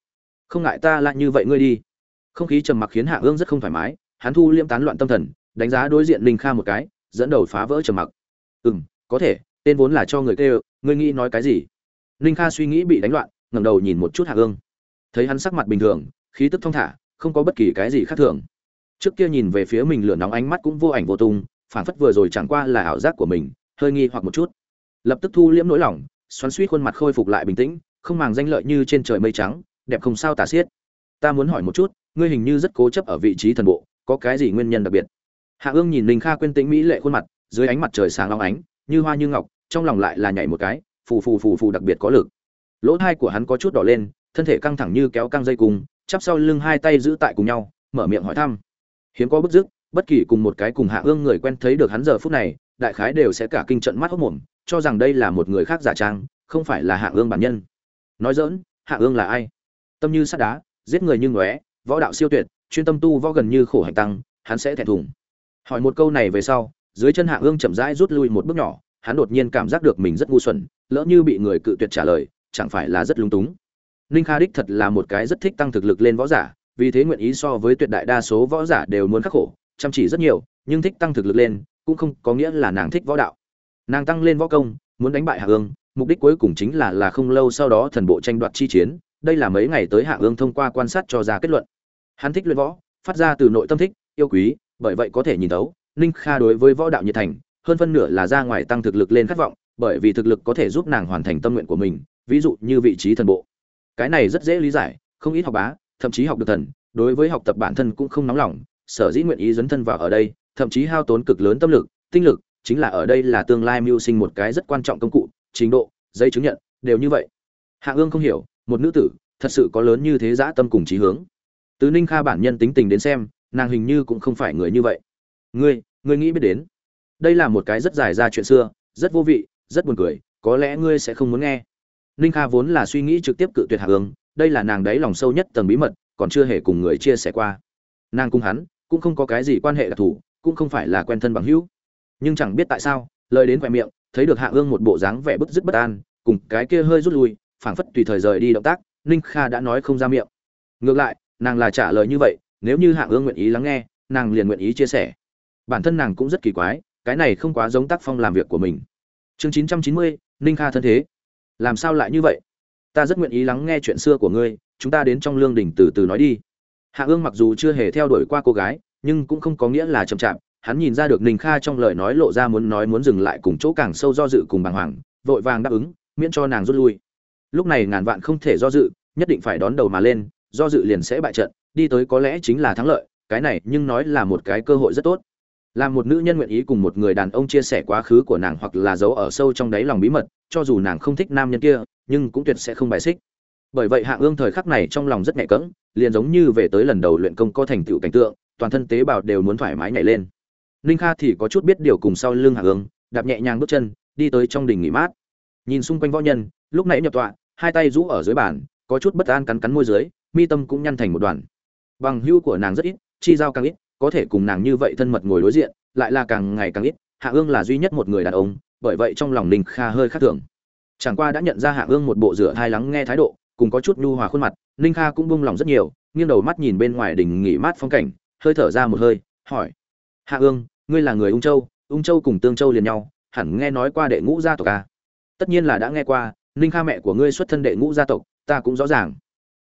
không ngại ta lại như vậy ngươi đi. Không khí trầm mặc khiến hạ ương rất không thoải mái, hắn thu liêm tán loạn tâm thần đánh giá đối diện ninh kha một cái dẫn đầu phá vỡ trầm mặc. Ừm, có thể tên vốn là cho người kêu ngươi nghĩ nói cái gì? Ninh kha suy nghĩ bị đánh loạn ngẩng đầu nhìn một chút hạ ương thấy hắn sắc mặt bình thường khí tức thông thả không có bất kỳ cái gì khác thường. Trước kia nhìn về phía mình lửa nóng ánh mắt cũng vô ảnh vô tung phản phất vừa rồi chẳng qua là ảo giác của mình hơi nghi hoặc một chút. Lập tức thu liễm nỗi lòng xoắn suýt khuôn mặt khôi phục lại bình tĩnh không màng danh lợi như trên trời mây trắng đẹp không sao tả xiết. Ta muốn hỏi một chút ngươi hình như rất cố chấp ở vị trí thần bộ có cái gì nguyên nhân đặc biệt? Hạ ương nhìn linh kha quên tĩnh mỹ lệ khuôn mặt, dưới ánh mặt trời sáng long ánh, như hoa như ngọc, trong lòng lại là nhảy một cái, phù phù phù phù đặc biệt có lực. Lỗ thai của hắn có chút đỏ lên, thân thể căng thẳng như kéo căng dây cung, chắp sau lưng hai tay giữ tại cùng nhau, mở miệng hỏi thăm. Hiếm có bức dứt, bất kỳ cùng một cái cùng hạ ương người quen thấy được hắn giờ phút này, đại khái đều sẽ cả kinh trận mắt hốc mồm, cho rằng đây là một người khác giả trang, không phải là hạ ương bản nhân. Nói dỡn hạ ương là ai? Tâm như sắt đá, giết người như ngóe, võ đạo siêu tuyệt, chuyên tâm tu võ gần như khổ hạnh tăng, hắn sẽ thẹn thùng hỏi một câu này về sau, dưới chân hạ ương chậm rãi rút lui một bước nhỏ, hắn đột nhiên cảm giác được mình rất ngu xuẩn, lỡ như bị người cự tuyệt trả lời, chẳng phải là rất lung túng. Ninh kha đích thật là một cái rất thích tăng thực lực lên võ giả, vì thế nguyện ý so với tuyệt đại đa số võ giả đều muốn khắc khổ, chăm chỉ rất nhiều, nhưng thích tăng thực lực lên cũng không có nghĩa là nàng thích võ đạo. Nàng tăng lên võ công, muốn đánh bại hạ ương, mục đích cuối cùng chính là là không lâu sau đó thần bộ tranh đoạt chi chiến, đây là mấy ngày tới hạ ương thông qua quan sát cho ra kết luận. Hắn thích luyện võ, phát ra từ nội tâm thích, yêu quý bởi vậy có thể nhìn thấu, ninh kha đối với võ đạo nhiệt thành, hơn phân nửa là ra ngoài tăng thực lực lên khát vọng, bởi vì thực lực có thể giúp nàng hoàn thành tâm nguyện của mình, ví dụ như vị trí thần bộ. Cái này rất dễ lý giải, không ít học bá, thậm chí học được thần, đối với học tập bản thân cũng không nóng lòng, sở dĩ nguyện ý dấn thân vào ở đây, thậm chí hao tốn cực lớn tâm lực, tinh lực, chính là ở đây là tương lai mưu sinh một cái rất quan trọng công cụ, trình độ, giấy chứng nhận, đều như vậy. Hạ ương không hiểu, một nữ tử, thật sự có lớn như thế dã tâm cùng trí hướng. Từ ninh kha bản nhân tính tình đến xem nàng hình như cũng không phải người như vậy. Ngươi ngươi nghĩ biết đến. Đây là một cái rất dài ra chuyện xưa rất vô vị rất buồn cười có lẽ ngươi sẽ không muốn nghe. Ninh kha vốn là suy nghĩ trực tiếp cự tuyệt hạ Hương, đây là nàng đấy lòng sâu nhất tầng bí mật còn chưa hề cùng người chia sẻ qua. Nàng cùng hắn cũng không có cái gì quan hệ đặc thù cũng không phải là quen thân bằng hữu. Nhưng chẳng biết tại sao lời đến khoe miệng thấy được hạ ương một bộ dáng vẻ bức dứt bất an cùng cái kia hơi rút lui phảng phất tùy thời rời đi động tác ninh kha đã nói không ra miệng. Ngược lại nàng là trả lời như vậy nếu như hạ ương nguyện ý lắng nghe, nàng liền nguyện ý chia sẻ. Bản thân nàng cũng rất kỳ quái, cái này không quá giống tác phong làm việc của mình. Chương chín trăm chín mươi, ninh kha thân thế. Làm sao lại như vậy? Ta rất nguyện ý lắng nghe chuyện xưa của ngươi, chúng ta đến trong lương đình từ từ nói đi. Hạ ương mặc dù chưa hề theo đuổi qua cô gái, nhưng cũng không có nghĩa là chậm chạp. Hắn nhìn ra được ninh kha trong lời nói lộ ra muốn nói muốn dừng lại cùng chỗ càng sâu do dự cùng bàng hoàng, vội vàng đáp ứng, miễn cho nàng rút lui. Lúc này ngàn vạn không thể do dự, nhất định phải đón đầu mà lên do dự liền sẽ bại trận, đi tới có lẽ chính là thắng lợi, cái này nhưng nói là một cái cơ hội rất tốt. Là một nữ nhân nguyện ý cùng một người đàn ông chia sẻ quá khứ của nàng hoặc là giấu ở sâu trong đáy lòng bí mật, cho dù nàng không thích nam nhân kia, nhưng cũng tuyệt sẽ không bài xích. Bởi vậy hạ ương thời khắc này trong lòng rất nhẹ cẫng, liền giống như về tới lần đầu luyện công có thành tựu cảnh tượng, toàn thân tế bào đều muốn thoải mái nhảy lên. Ninh kha thì có chút biết điều cùng sau lưng hạ ương, đạp nhẹ nhàng bước chân, đi tới trong đình nghỉ mát. Nhìn xung quanh võ nhân, lúc nãy nhập tọa, hai tay rũ ở dưới bàn có chút bất an cắn cắn môi dưới, mi tâm cũng nhăn thành một đoàn bằng hưu của nàng rất ít, chi giao càng ít, có thể cùng nàng như vậy thân mật ngồi đối diện, lại là càng ngày càng ít, hạ ương là duy nhất một người đàn ông, bởi vậy trong lòng ninh kha hơi khác thường chẳng qua đã nhận ra hạ ương một bộ rửa thai lắng nghe thái độ, cùng có chút nhu hòa khuôn mặt, ninh kha cũng buông lòng rất nhiều, nghiêng đầu mắt nhìn bên ngoài đỉnh nghỉ mát phong cảnh, hơi thở ra một hơi, hỏi hạ ương, ngươi là người ung châu ung châu cùng tương châu liền nhau, hẳn nghe nói qua đệ ngũ gia tộc à? tất nhiên là đã nghe qua, ninh kha mẹ của ngươi xuất thân đệ ngũ gia tộc ta cũng rõ ràng.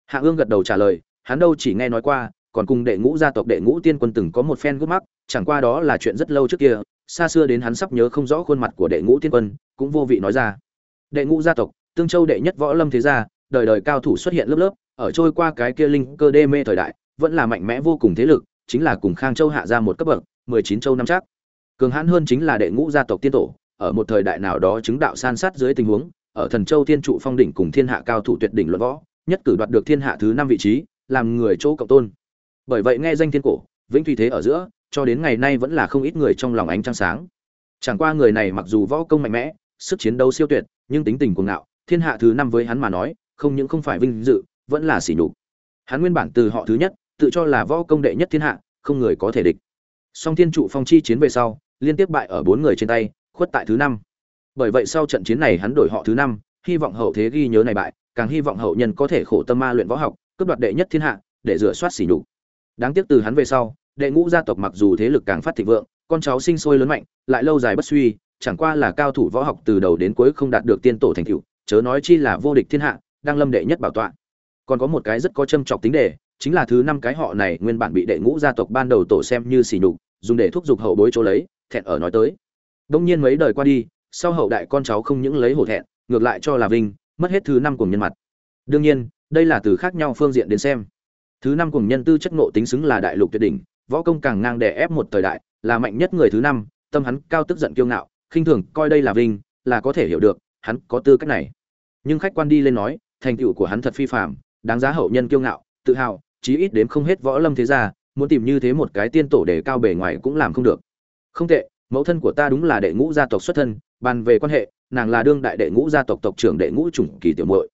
Hạ ương gật đầu trả lời, hắn đâu chỉ nghe nói qua, còn cùng đệ ngũ gia tộc đệ ngũ tiên quân từng có một phen gút mắc, chẳng qua đó là chuyện rất lâu trước kia, xa xưa đến hắn sắp nhớ không rõ khuôn mặt của đệ ngũ tiên quân, cũng vô vị nói ra. Đệ ngũ gia tộc, tương châu đệ nhất võ lâm thế gia, đời đời cao thủ xuất hiện lớp lớp, ở trôi qua cái kia linh cơ đê mê thời đại, vẫn là mạnh mẽ vô cùng thế lực, chính là cùng khang châu hạ ra một cấp bậc, mười chín châu năm chắc. Cường hãn hơn chính là đệ ngũ gia tộc tiên tổ, ở một thời đại nào đó chứng đạo san sát dưới tình huống ở thần châu thiên trụ phong đỉnh cùng thiên hạ cao thủ tuyệt đỉnh luận võ, nhất cử đoạt được thiên hạ thứ năm vị trí, làm người chỗ cộng tôn. Bởi vậy nghe danh thiên cổ, vĩnh thủy thế ở giữa, cho đến ngày nay vẫn là không ít người trong lòng ánh trăng sáng. Chẳng qua người này mặc dù võ công mạnh mẽ, sức chiến đấu siêu tuyệt, nhưng tính tình cuồng ngạo, thiên hạ thứ năm với hắn mà nói, không những không phải vinh dự, vẫn là sỉ nhục. Hắn nguyên bản từ họ thứ nhất, tự cho là võ công đệ nhất thiên hạ, không người có thể địch. Song thiên trụ phong chi chiến về sau, liên tiếp bại ở bốn người trên tay, khuất tại thứ năm bởi vậy sau trận chiến này hắn đổi họ thứ năm, hy vọng hậu thế ghi nhớ này bại, càng hy vọng hậu nhân có thể khổ tâm ma luyện võ học, cướp đoạt đệ nhất thiên hạ, để rửa soát xỉ nhục. Đáng tiếc từ hắn về sau, đệ ngũ gia tộc mặc dù thế lực càng phát thịnh vượng, con cháu sinh sôi lớn mạnh, lại lâu dài bất suy, chẳng qua là cao thủ võ học từ đầu đến cuối không đạt được tiên tổ thành tựu, chớ nói chi là vô địch thiên hạ, đang lâm đệ nhất bảo tọa. Còn có một cái rất có châm trọc tính đề, chính là thứ năm cái họ này nguyên bản bị đệ ngũ gia tộc ban đầu tổ xem như xỉ nhục, dùng để thúc giục hậu bối chỗ lấy, thẹn ở nói tới. Đông nhiên mấy đời qua đi sau hậu đại con cháu không những lấy hổ thẹn, ngược lại cho là vinh, mất hết thứ năm cùng nhân mặt. Đương nhiên, đây là từ khác nhau phương diện đến xem. Thứ năm cùng nhân tư chất nộ tính xứng là đại lục tuyệt đỉnh, võ công càng ngang đè ép một thời đại, là mạnh nhất người thứ năm, tâm hắn cao tức giận kiêu ngạo, khinh thường, coi đây là vinh, là có thể hiểu được, hắn có tư cách này. Nhưng khách quan đi lên nói, thành tựu của hắn thật phi phàm, đáng giá hậu nhân kiêu ngạo, tự hào, chí ít đếm không hết võ lâm thế gia, muốn tìm như thế một cái tiên tổ để cao bề ngoài cũng làm không được. Không tệ, mẫu thân của ta đúng là đệ ngũ gia tộc xuất thân bàn về quan hệ, nàng là đương đại đệ ngũ gia tộc tộc trưởng đệ ngũ chủng kỳ tiểu muội.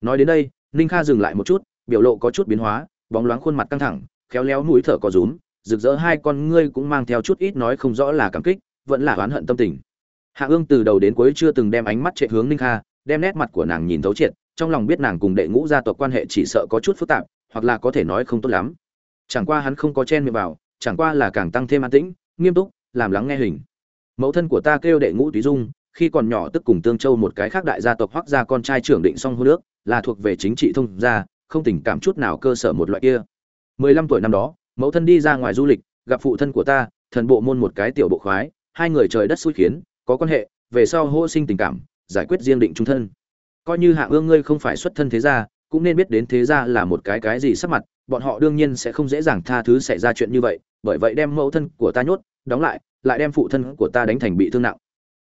Nói đến đây, ninh kha dừng lại một chút, biểu lộ có chút biến hóa, bóng loáng khuôn mặt căng thẳng, khéo léo mũi thở có rúm, rực rỡ hai con ngươi cũng mang theo chút ít nói không rõ là cảm kích, vẫn là oán hận tâm tình. Hạ ương từ đầu đến cuối chưa từng đem ánh mắt chạy hướng ninh kha, đem nét mặt của nàng nhìn thấu triệt, trong lòng biết nàng cùng đệ ngũ gia tộc quan hệ chỉ sợ có chút phức tạp, hoặc là có thể nói không tốt lắm. Chẳng qua hắn không có chen miệng vào, chẳng qua là càng tăng thêm an tĩnh, nghiêm túc, làm lắng nghe hình mẫu thân của ta kêu đệ ngũ túy dung, khi còn nhỏ tức cùng tương châu một cái khác đại gia tộc hoắc gia con trai trưởng định song hô nước, là thuộc về chính trị thông gia, không tình cảm chút nào cơ sở một loại kia. Mười lăm tuổi năm đó, mẫu thân đi ra ngoài du lịch, gặp phụ thân của ta, thần bộ môn một cái tiểu bộ khoái, hai người trời đất xui khiến, có quan hệ, về sau hô sinh tình cảm, giải quyết riêng định trung thân. Coi như hạ ương ngươi không phải xuất thân thế gia, cũng nên biết đến thế gia là một cái cái gì sắc mặt, bọn họ đương nhiên sẽ không dễ dàng tha thứ xảy ra chuyện như vậy, bởi vậy đem mẫu thân của ta nhốt, đóng lại lại đem phụ thân của ta đánh thành bị thương nặng.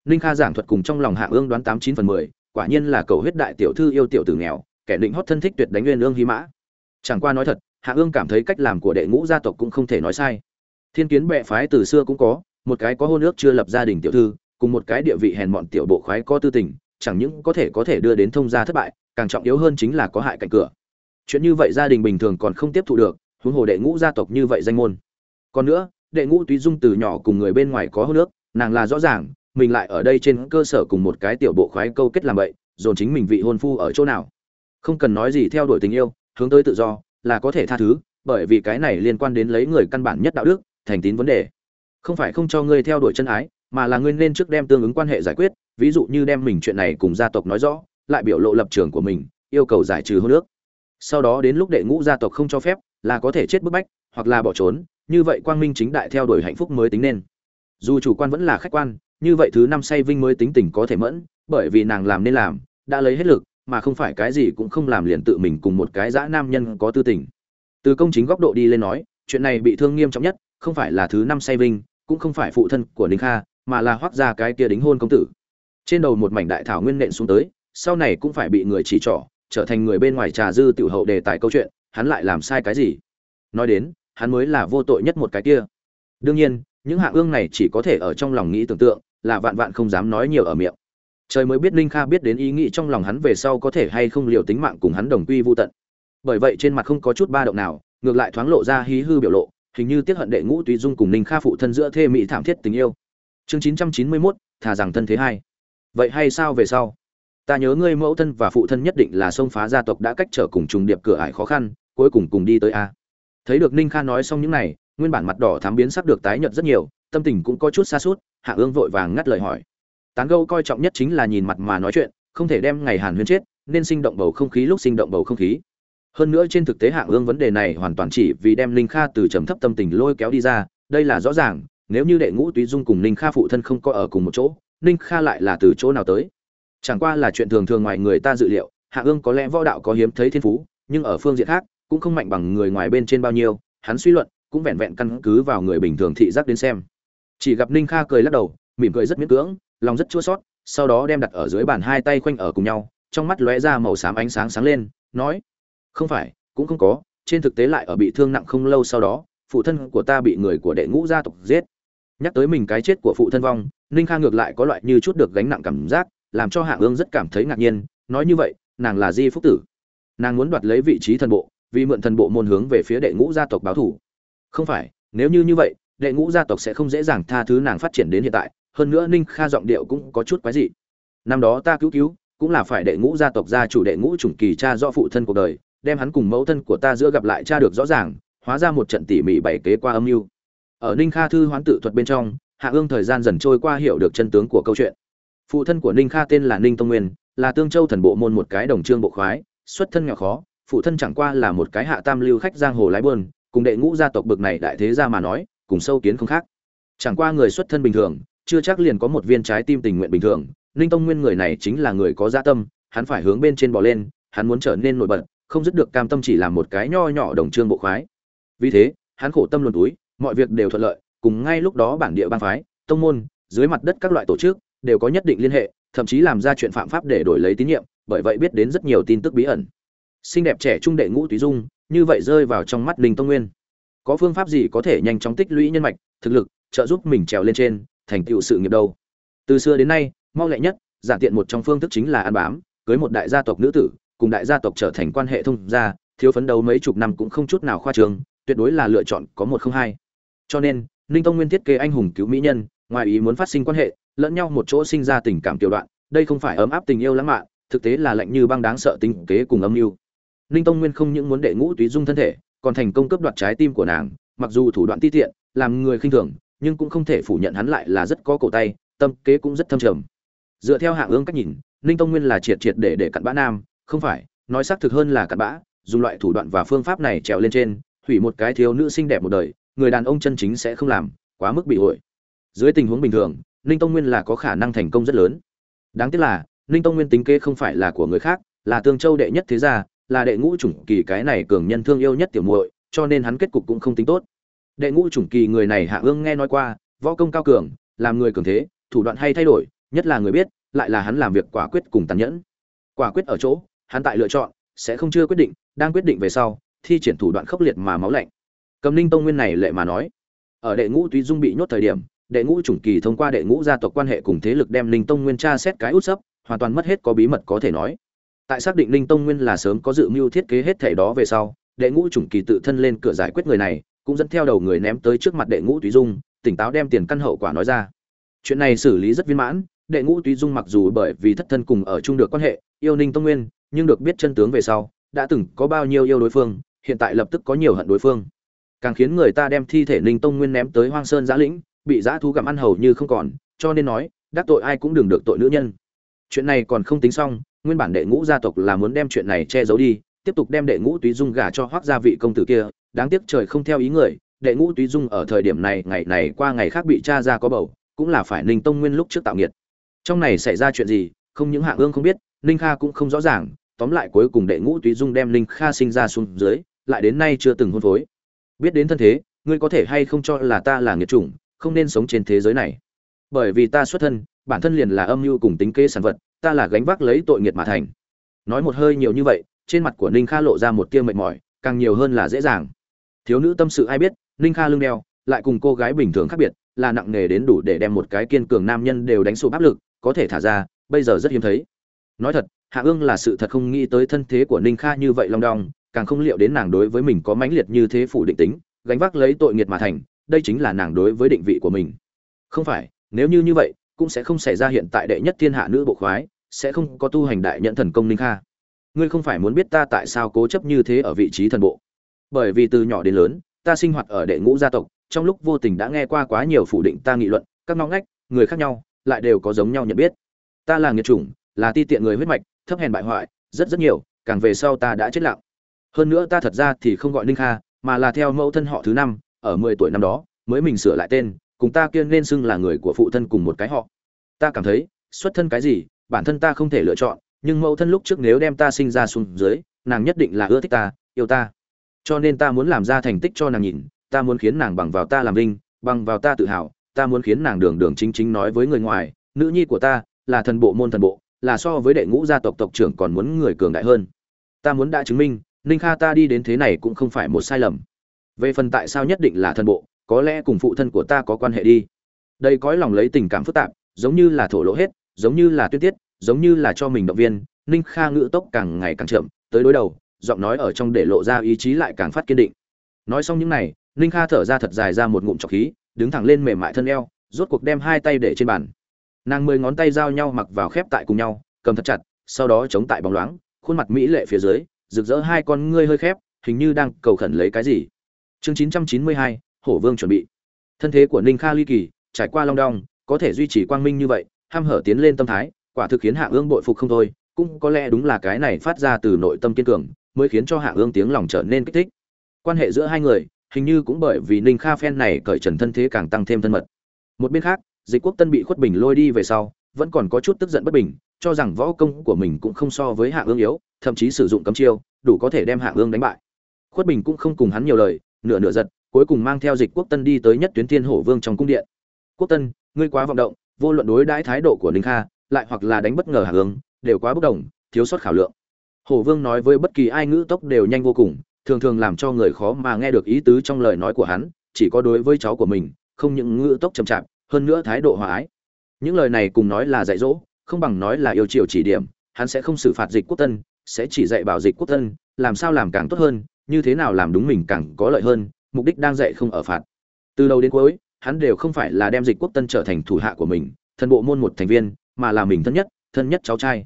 Ninh kha giảng thuật cùng trong lòng hạ ương đoán tám chín phần mười, quả nhiên là cầu huyết đại tiểu thư yêu tiểu tử nghèo, kẻ định hót thân thích tuyệt đánh nguyên ương hí mã. Chẳng qua nói thật hạ ương cảm thấy cách làm của đệ ngũ gia tộc cũng không thể nói sai. Thiên kiến bệ phái từ xưa cũng có, một cái có hôn ước chưa lập gia đình tiểu thư, cùng một cái địa vị hèn mọn tiểu bộ khoái có tư tình, chẳng những có thể có thể đưa đến thông gia thất bại, càng trọng yếu hơn chính là có hại cạnh cửa. Chuyện như vậy gia đình bình thường còn không tiếp thu được, huống hồ đệ ngũ gia tộc như vậy danh môn. Còn nữa đệ ngũ túy dung từ nhỏ cùng người bên ngoài có hôn nước nàng là rõ ràng, mình lại ở đây trên cơ sở cùng một cái tiểu bộ khoái câu kết làm vậy dồn chính mình vị hôn phu ở chỗ nào. Không cần nói gì theo đuổi tình yêu, hướng tới tự do, là có thể tha thứ, bởi vì cái này liên quan đến lấy người căn bản nhất đạo đức, thành tín vấn đề. Không phải không cho ngươi theo đuổi chân ái, mà là ngươi nên trước đem tương ứng quan hệ giải quyết, ví dụ như đem mình chuyện này cùng gia tộc nói rõ, lại biểu lộ lập trường của mình, yêu cầu giải trừ hôn nước sau đó đến lúc đệ ngũ gia tộc không cho phép, là có thể chết bức bách, hoặc là bỏ trốn như vậy quang minh chính đại theo đuổi hạnh phúc mới tính nên. Dù chủ quan vẫn là khách quan, như vậy thứ năm say vinh mới tính tình có thể mẫn, bởi vì nàng làm nên làm, đã lấy hết lực, mà không phải cái gì cũng không làm liền tự mình cùng một cái dã nam nhân có tư tình. Từ công chính góc độ đi lên nói, chuyện này bị thương nghiêm trọng nhất, không phải là thứ năm say vinh, cũng không phải phụ thân của ninh kha, mà là hoác ra cái kia đính hôn công tử. Trên đầu một mảnh đại thảo nguyên nện xuống tới, sau này cũng phải bị người chỉ trỏ, trở thành người bên ngoài trà dư tiểu hậu đề tài câu chuyện, hắn lại làm sai cái gì? Nói đến hắn mới là vô tội nhất một cái kia. Đương nhiên, những hạ ương này chỉ có thể ở trong lòng nghĩ tưởng tượng, là vạn vạn không dám nói nhiều ở miệng. Trời mới biết ninh kha biết đến ý nghĩ trong lòng hắn về sau có thể hay không liều tính mạng cùng hắn đồng quy vô tận. Bởi vậy trên mặt không có chút ba động nào, ngược lại thoáng lộ ra hí hư biểu lộ, hình như tiếc hận đệ ngũ tùy dung cùng ninh kha phụ thân giữa thê mỹ thảm thiết tình yêu. Chương chín trăm chín mươi mốt, thà rằng thân thế hai. Vậy hay sao về sau? Ta nhớ ngươi mẫu thân và phụ thân nhất định là xông phá gia tộc đã cách trở cùng trùng điệp cửa ải khó khăn, cuối cùng cùng đi tới a thấy được ninh kha nói xong những này, nguyên bản mặt đỏ thám biến sắc được tái nhợt rất nhiều, tâm tình cũng có chút xa suốt hạ ương vội vàng ngắt lời hỏi. Tán gâu coi trọng nhất chính là nhìn mặt mà nói chuyện, không thể đem ngày hàn huyên chết, nên sinh động bầu không khí lúc sinh động bầu không khí. Hơn nữa trên thực tế hạ ương vấn đề này hoàn toàn chỉ vì đem ninh kha từ trầm thấp tâm tình lôi kéo đi ra, đây là rõ ràng, nếu như đệ ngũ túy dung cùng ninh kha phụ thân không có ở cùng một chỗ, ninh kha lại là từ chỗ nào tới? Chẳng qua là chuyện thường thường ngoài người ta dự liệu, hạ ương có lẽ võ đạo có hiếm thấy thiên phú, nhưng ở phương diện khác cũng không mạnh bằng người ngoài bên trên bao nhiêu, hắn suy luận cũng vẹn vẹn căn cứ vào người bình thường thị giác đến xem. Chỉ gặp ninh kha cười lắc đầu, mỉm cười rất miễn cưỡng, lòng rất chua sót sau đó đem đặt ở dưới bàn hai tay khoanh ở cùng nhau, trong mắt lóe ra màu xám ánh sáng sáng lên, nói, không phải, cũng không có, trên thực tế lại ở bị thương nặng không lâu sau đó, phụ thân của ta bị người của đệ ngũ gia tộc giết. Nhắc tới mình cái chết của phụ thân vong, ninh kha ngược lại có loại như chút được gánh nặng cảm giác, làm cho hạ ương rất cảm thấy ngạc nhiên, nói như vậy, nàng là di phúc tử. Nàng muốn đoạt lấy vị trí thần bộ vì mượn thần bộ môn hướng về phía đệ ngũ gia tộc báo thủ. Không phải, nếu như như vậy, đệ ngũ gia tộc sẽ không dễ dàng tha thứ nàng phát triển đến hiện tại, hơn nữa ninh kha giọng điệu cũng có chút quái dị. Năm đó ta cứu cứu, cũng là phải đệ ngũ gia tộc gia chủ đệ ngũ chủng kỳ cha do phụ thân cuộc đời, đem hắn cùng mẫu thân của ta giữa gặp lại cha được rõ ràng, hóa ra một trận tỉ mỉ bày kế qua âm mưu. Ở ninh kha thư hoán tự thuật bên trong, hạ ương thời gian dần trôi qua hiểu được chân tướng của câu chuyện. Phụ thân của ninh kha tên là ninh tông nguyên, là tương châu thần bộ môn một cái đồng trương bộ khoái, xuất thân nghèo khó phụ thân chẳng qua là một cái hạ tam lưu khách giang hồ lái buôn cùng đệ ngũ gia tộc bực này đại thế gia mà nói, cùng sâu kiến không khác. Chẳng qua người xuất thân bình thường, chưa chắc liền có một viên trái tim tình nguyện bình thường, ninh tông nguyên người này chính là người có dạ tâm, hắn phải hướng bên trên bò lên, hắn muốn trở nên nổi bật, không dứt được cam tâm chỉ làm một cái nho nhỏ đồng trương bộ khoái. Vì thế, hắn khổ tâm luồn túi, mọi việc đều thuận lợi, cùng ngay lúc đó bản địa bang phái, tông môn, dưới mặt đất các loại tổ chức, đều có nhất định liên hệ, thậm chí làm ra chuyện phạm pháp để đổi lấy tín nhiệm, bởi vậy biết đến rất nhiều tin tức bí ẩn xinh đẹp trẻ trung đệ ngũ túy dung, như vậy rơi vào trong mắt linh tông nguyên. Có phương pháp gì có thể nhanh chóng tích lũy nhân mạch, thực lực, trợ giúp mình trèo lên trên, thành tựu sự nghiệp đâu? Từ xưa đến nay, mau lẹ nhất, giản tiện một trong phương thức chính là ăn bám, cưới một đại gia tộc nữ tử, cùng đại gia tộc trở thành quan hệ thông gia, thiếu phấn đấu mấy chục năm cũng không chút nào khoa trương, tuyệt đối là lựa chọn có một không hai. Cho nên, ninh tông nguyên thiết kế anh hùng cứu mỹ nhân, ngoài ý muốn phát sinh quan hệ, lẫn nhau một chỗ sinh ra tình cảm tiểu đoạn, đây không phải ấm áp tình yêu lãng mạn, thực tế là lạnh như băng đáng sợ tình kế cùng âm mưu ninh tông nguyên không những muốn đệ ngũ túy dung thân thể, còn thành công cướp đoạt trái tim của nàng, mặc dù thủ đoạn ti tiện, làm người khinh thường, nhưng cũng không thể phủ nhận hắn lại là rất có cổ tay, tâm kế cũng rất thâm trầm. Dựa theo hạng ương cách nhìn, ninh tông nguyên là triệt triệt để để cặn bã nam, không phải, nói xác thực hơn là cặn bã, dùng loại thủ đoạn và phương pháp này trèo lên trên, hủy một cái thiếu nữ xinh đẹp một đời, người đàn ông chân chính sẽ không làm, quá mức bị hội dưới tình huống bình thường, ninh tông nguyên là có khả năng thành công rất lớn. Đáng tiếc là, ninh tông nguyên tính kế không phải là của người khác, là tương châu đệ nhất thế gia là đệ ngũ chủng kỳ cái này cường nhân thương yêu nhất tiểu muội, cho nên hắn kết cục cũng không tính tốt. Đệ ngũ chủng kỳ người này hạ ương nghe nói qua, võ công cao cường, làm người cường thế, thủ đoạn hay thay đổi, nhất là người biết, lại là hắn làm việc quả quyết cùng tàn nhẫn. Quả quyết ở chỗ, hắn tại lựa chọn, sẽ không chưa quyết định, đang quyết định về sau, thi triển thủ đoạn khốc liệt mà máu lạnh. Cầm ninh tông nguyên này lệ mà nói, ở đệ ngũ túy dung bị nhốt thời điểm, đệ ngũ chủng kỳ thông qua đệ ngũ gia tộc quan hệ cùng thế lực đem ninh tông nguyên tra xét cái út sấp, hoàn toàn mất hết có bí mật có thể nói tại xác định Linh tông nguyên là sớm có dự mưu thiết kế hết thể đó về sau, đệ ngũ chủng kỳ tự thân lên cửa giải quyết người này, cũng dẫn theo đầu người ném tới trước mặt đệ ngũ túy dung, tỉnh táo đem tiền căn hậu quả nói ra. Chuyện này xử lý rất viên mãn, đệ ngũ túy dung mặc dù bởi vì thất thân cùng ở chung được quan hệ, yêu ninh tông nguyên, nhưng được biết chân tướng về sau, đã từng có bao nhiêu yêu đối phương, hiện tại lập tức có nhiều hận đối phương. Càng khiến người ta đem thi thể ninh tông nguyên ném tới hoang sơn giã lĩnh, bị giã thú gặm ăn hầu như không còn, cho nên nói, đắc tội ai cũng đừng được tội nữ nhân. Chuyện này còn không tính xong nguyên bản đệ ngũ gia tộc là muốn đem chuyện này che giấu đi, tiếp tục đem đệ ngũ túy dung gả cho hoác gia vị công tử kia, đáng tiếc trời không theo ý người, đệ ngũ túy dung ở thời điểm này, ngày này qua ngày khác bị cha ra có bầu, cũng là phải ninh tông nguyên lúc trước tạo nghiệt. Trong này xảy ra chuyện gì, không những hạ ương không biết, ninh kha cũng không rõ ràng, tóm lại cuối cùng đệ ngũ túy dung đem ninh kha sinh ra xuống dưới, lại đến nay chưa từng hôn phối. Biết đến thân thế, ngươi có thể hay không cho là ta là nghiệt chủng, không nên sống trên thế giới này. Bởi vì ta xuất thân, bản thân liền là âm mưu cùng tính kế sản vật ta là gánh vác lấy tội nghiệt mà thành. Nói một hơi nhiều như vậy, trên mặt của ninh kha lộ ra một tia mệt mỏi, càng nhiều hơn là dễ dàng. Thiếu nữ tâm sự ai biết, ninh kha lưng đeo, lại cùng cô gái bình thường khác biệt, là nặng nề đến đủ để đem một cái kiên cường nam nhân đều đánh sụp áp lực, có thể thả ra, bây giờ rất hiếm thấy. Nói thật, hạ ương là sự thật không nghĩ tới thân thế của ninh kha như vậy long đong, càng không liệu đến nàng đối với mình có mãnh liệt như thế phủ định tính, gánh vác lấy tội nghiệt mà thành, đây chính là nàng đối với định vị của mình. Không phải, nếu như như vậy cũng sẽ không xảy ra hiện tại đệ nhất thiên hạ nữ bộ khoái, sẽ không có tu hành đại nhận thần công ninh kha. Ngươi không phải muốn biết ta tại sao cố chấp như thế ở vị trí thần bộ. Bởi vì từ nhỏ đến lớn, ta sinh hoạt ở đệ ngũ gia tộc, trong lúc vô tình đã nghe qua quá nhiều phủ định ta nghị luận, các ngõ ngách, người khác nhau, lại đều có giống nhau nhận biết. Ta là nghiệt chủng, là ti tiện người huyết mạch, thấp hèn bại hoại, rất rất nhiều, càng về sau ta đã chết lặng. Hơn nữa ta thật ra thì không gọi ninh kha, mà là theo mẫu thân họ thứ năm, ở mười tuổi năm đó, mới mình sửa lại tên cùng ta kiên nên xưng là người của phụ thân cùng một cái họ. Ta cảm thấy, xuất thân cái gì, bản thân ta không thể lựa chọn, nhưng mẫu thân lúc trước nếu đem ta sinh ra xuống dưới, nàng nhất định là ưa thích ta, yêu ta. Cho nên ta muốn làm ra thành tích cho nàng nhìn, ta muốn khiến nàng bằng vào ta làm linh bằng vào ta tự hào, ta muốn khiến nàng đường đường chính chính nói với người ngoài, nữ nhi của ta là thần bộ môn thần bộ, là so với đệ ngũ gia tộc tộc trưởng còn muốn người cường đại hơn. Ta muốn đã chứng minh, ninh kha ta đi đến thế này cũng không phải một sai lầm. Về phần tại sao nhất định là thần bộ có lẽ cùng phụ thân của ta có quan hệ đi. Đây cõi lòng lấy tình cảm phức tạp, giống như là thổ lỗ hết, giống như là tuyết tiết, giống như là cho mình động viên, ninh kha ngữ tốc càng ngày càng chậm, tới đối đầu, giọng nói ở trong để lộ ra ý chí lại càng phát kiên định. Nói xong những này, ninh kha thở ra thật dài ra một ngụm trọc khí, đứng thẳng lên mềm mại thân eo, rốt cuộc đem hai tay để trên bàn. Nàng mười ngón tay giao nhau mặc vào khép tại cùng nhau, cầm thật chặt, sau đó chống tại bóng loáng, khuôn mặt mỹ lệ phía dưới, rực rỡ hai con ngươi hơi khép, hình như đang cầu khẩn lấy cái gì. Chương chín trăm chín mươi hai hổ vương chuẩn bị. Thân thế của ninh kha ly kỳ, trải qua long đong, có thể duy trì quang minh như vậy, ham hở tiến lên tâm thái, quả thực khiến hạ ương bội phục không thôi, cũng có lẽ đúng là cái này phát ra từ nội tâm kiên cường, mới khiến cho hạ ương tiếng lòng trở nên kích thích. Quan hệ giữa hai người, hình như cũng bởi vì ninh kha phen này cởi trần thân thế càng tăng thêm thân mật. Một bên khác, dịch quốc tân bị khuất bình lôi đi về sau, vẫn còn có chút tức giận bất bình, cho rằng võ công của mình cũng không so với hạ ương yếu, thậm chí sử dụng cấm chiêu, đủ có thể đem hạ ương đánh bại. Khuất bình cũng không cùng hắn nhiều lời, nửa nửa giật cuối cùng mang theo dịch quốc tân đi tới nhất tuyến thiên hổ vương trong cung điện. Quốc tân, ngươi quá vọng động, vô luận đối đãi thái độ của ninh kha, lại hoặc là đánh bất ngờ hạ hướng, đều quá bốc đồng, thiếu sót khảo lượng. Hổ vương nói với bất kỳ ai ngữ tốc đều nhanh vô cùng, thường thường làm cho người khó mà nghe được ý tứ trong lời nói của hắn, chỉ có đối với cháu của mình, không những ngữ tốc chậm chạp, hơn nữa thái độ hòa ái. Những lời này cùng nói là dạy dỗ, không bằng nói là yêu chiều chỉ điểm, hắn sẽ không xử phạt dịch quốc tân, sẽ chỉ dạy bảo dịch quốc tân, làm sao làm càng tốt hơn, như thế nào làm đúng mình càng có lợi hơn mục đích đang dạy không ở phạt. Từ đầu đến cuối, hắn đều không phải là đem dịch quốc tân trở thành thủ hạ của mình, thân bộ môn một thành viên, mà là mình thân nhất thân nhất cháu trai.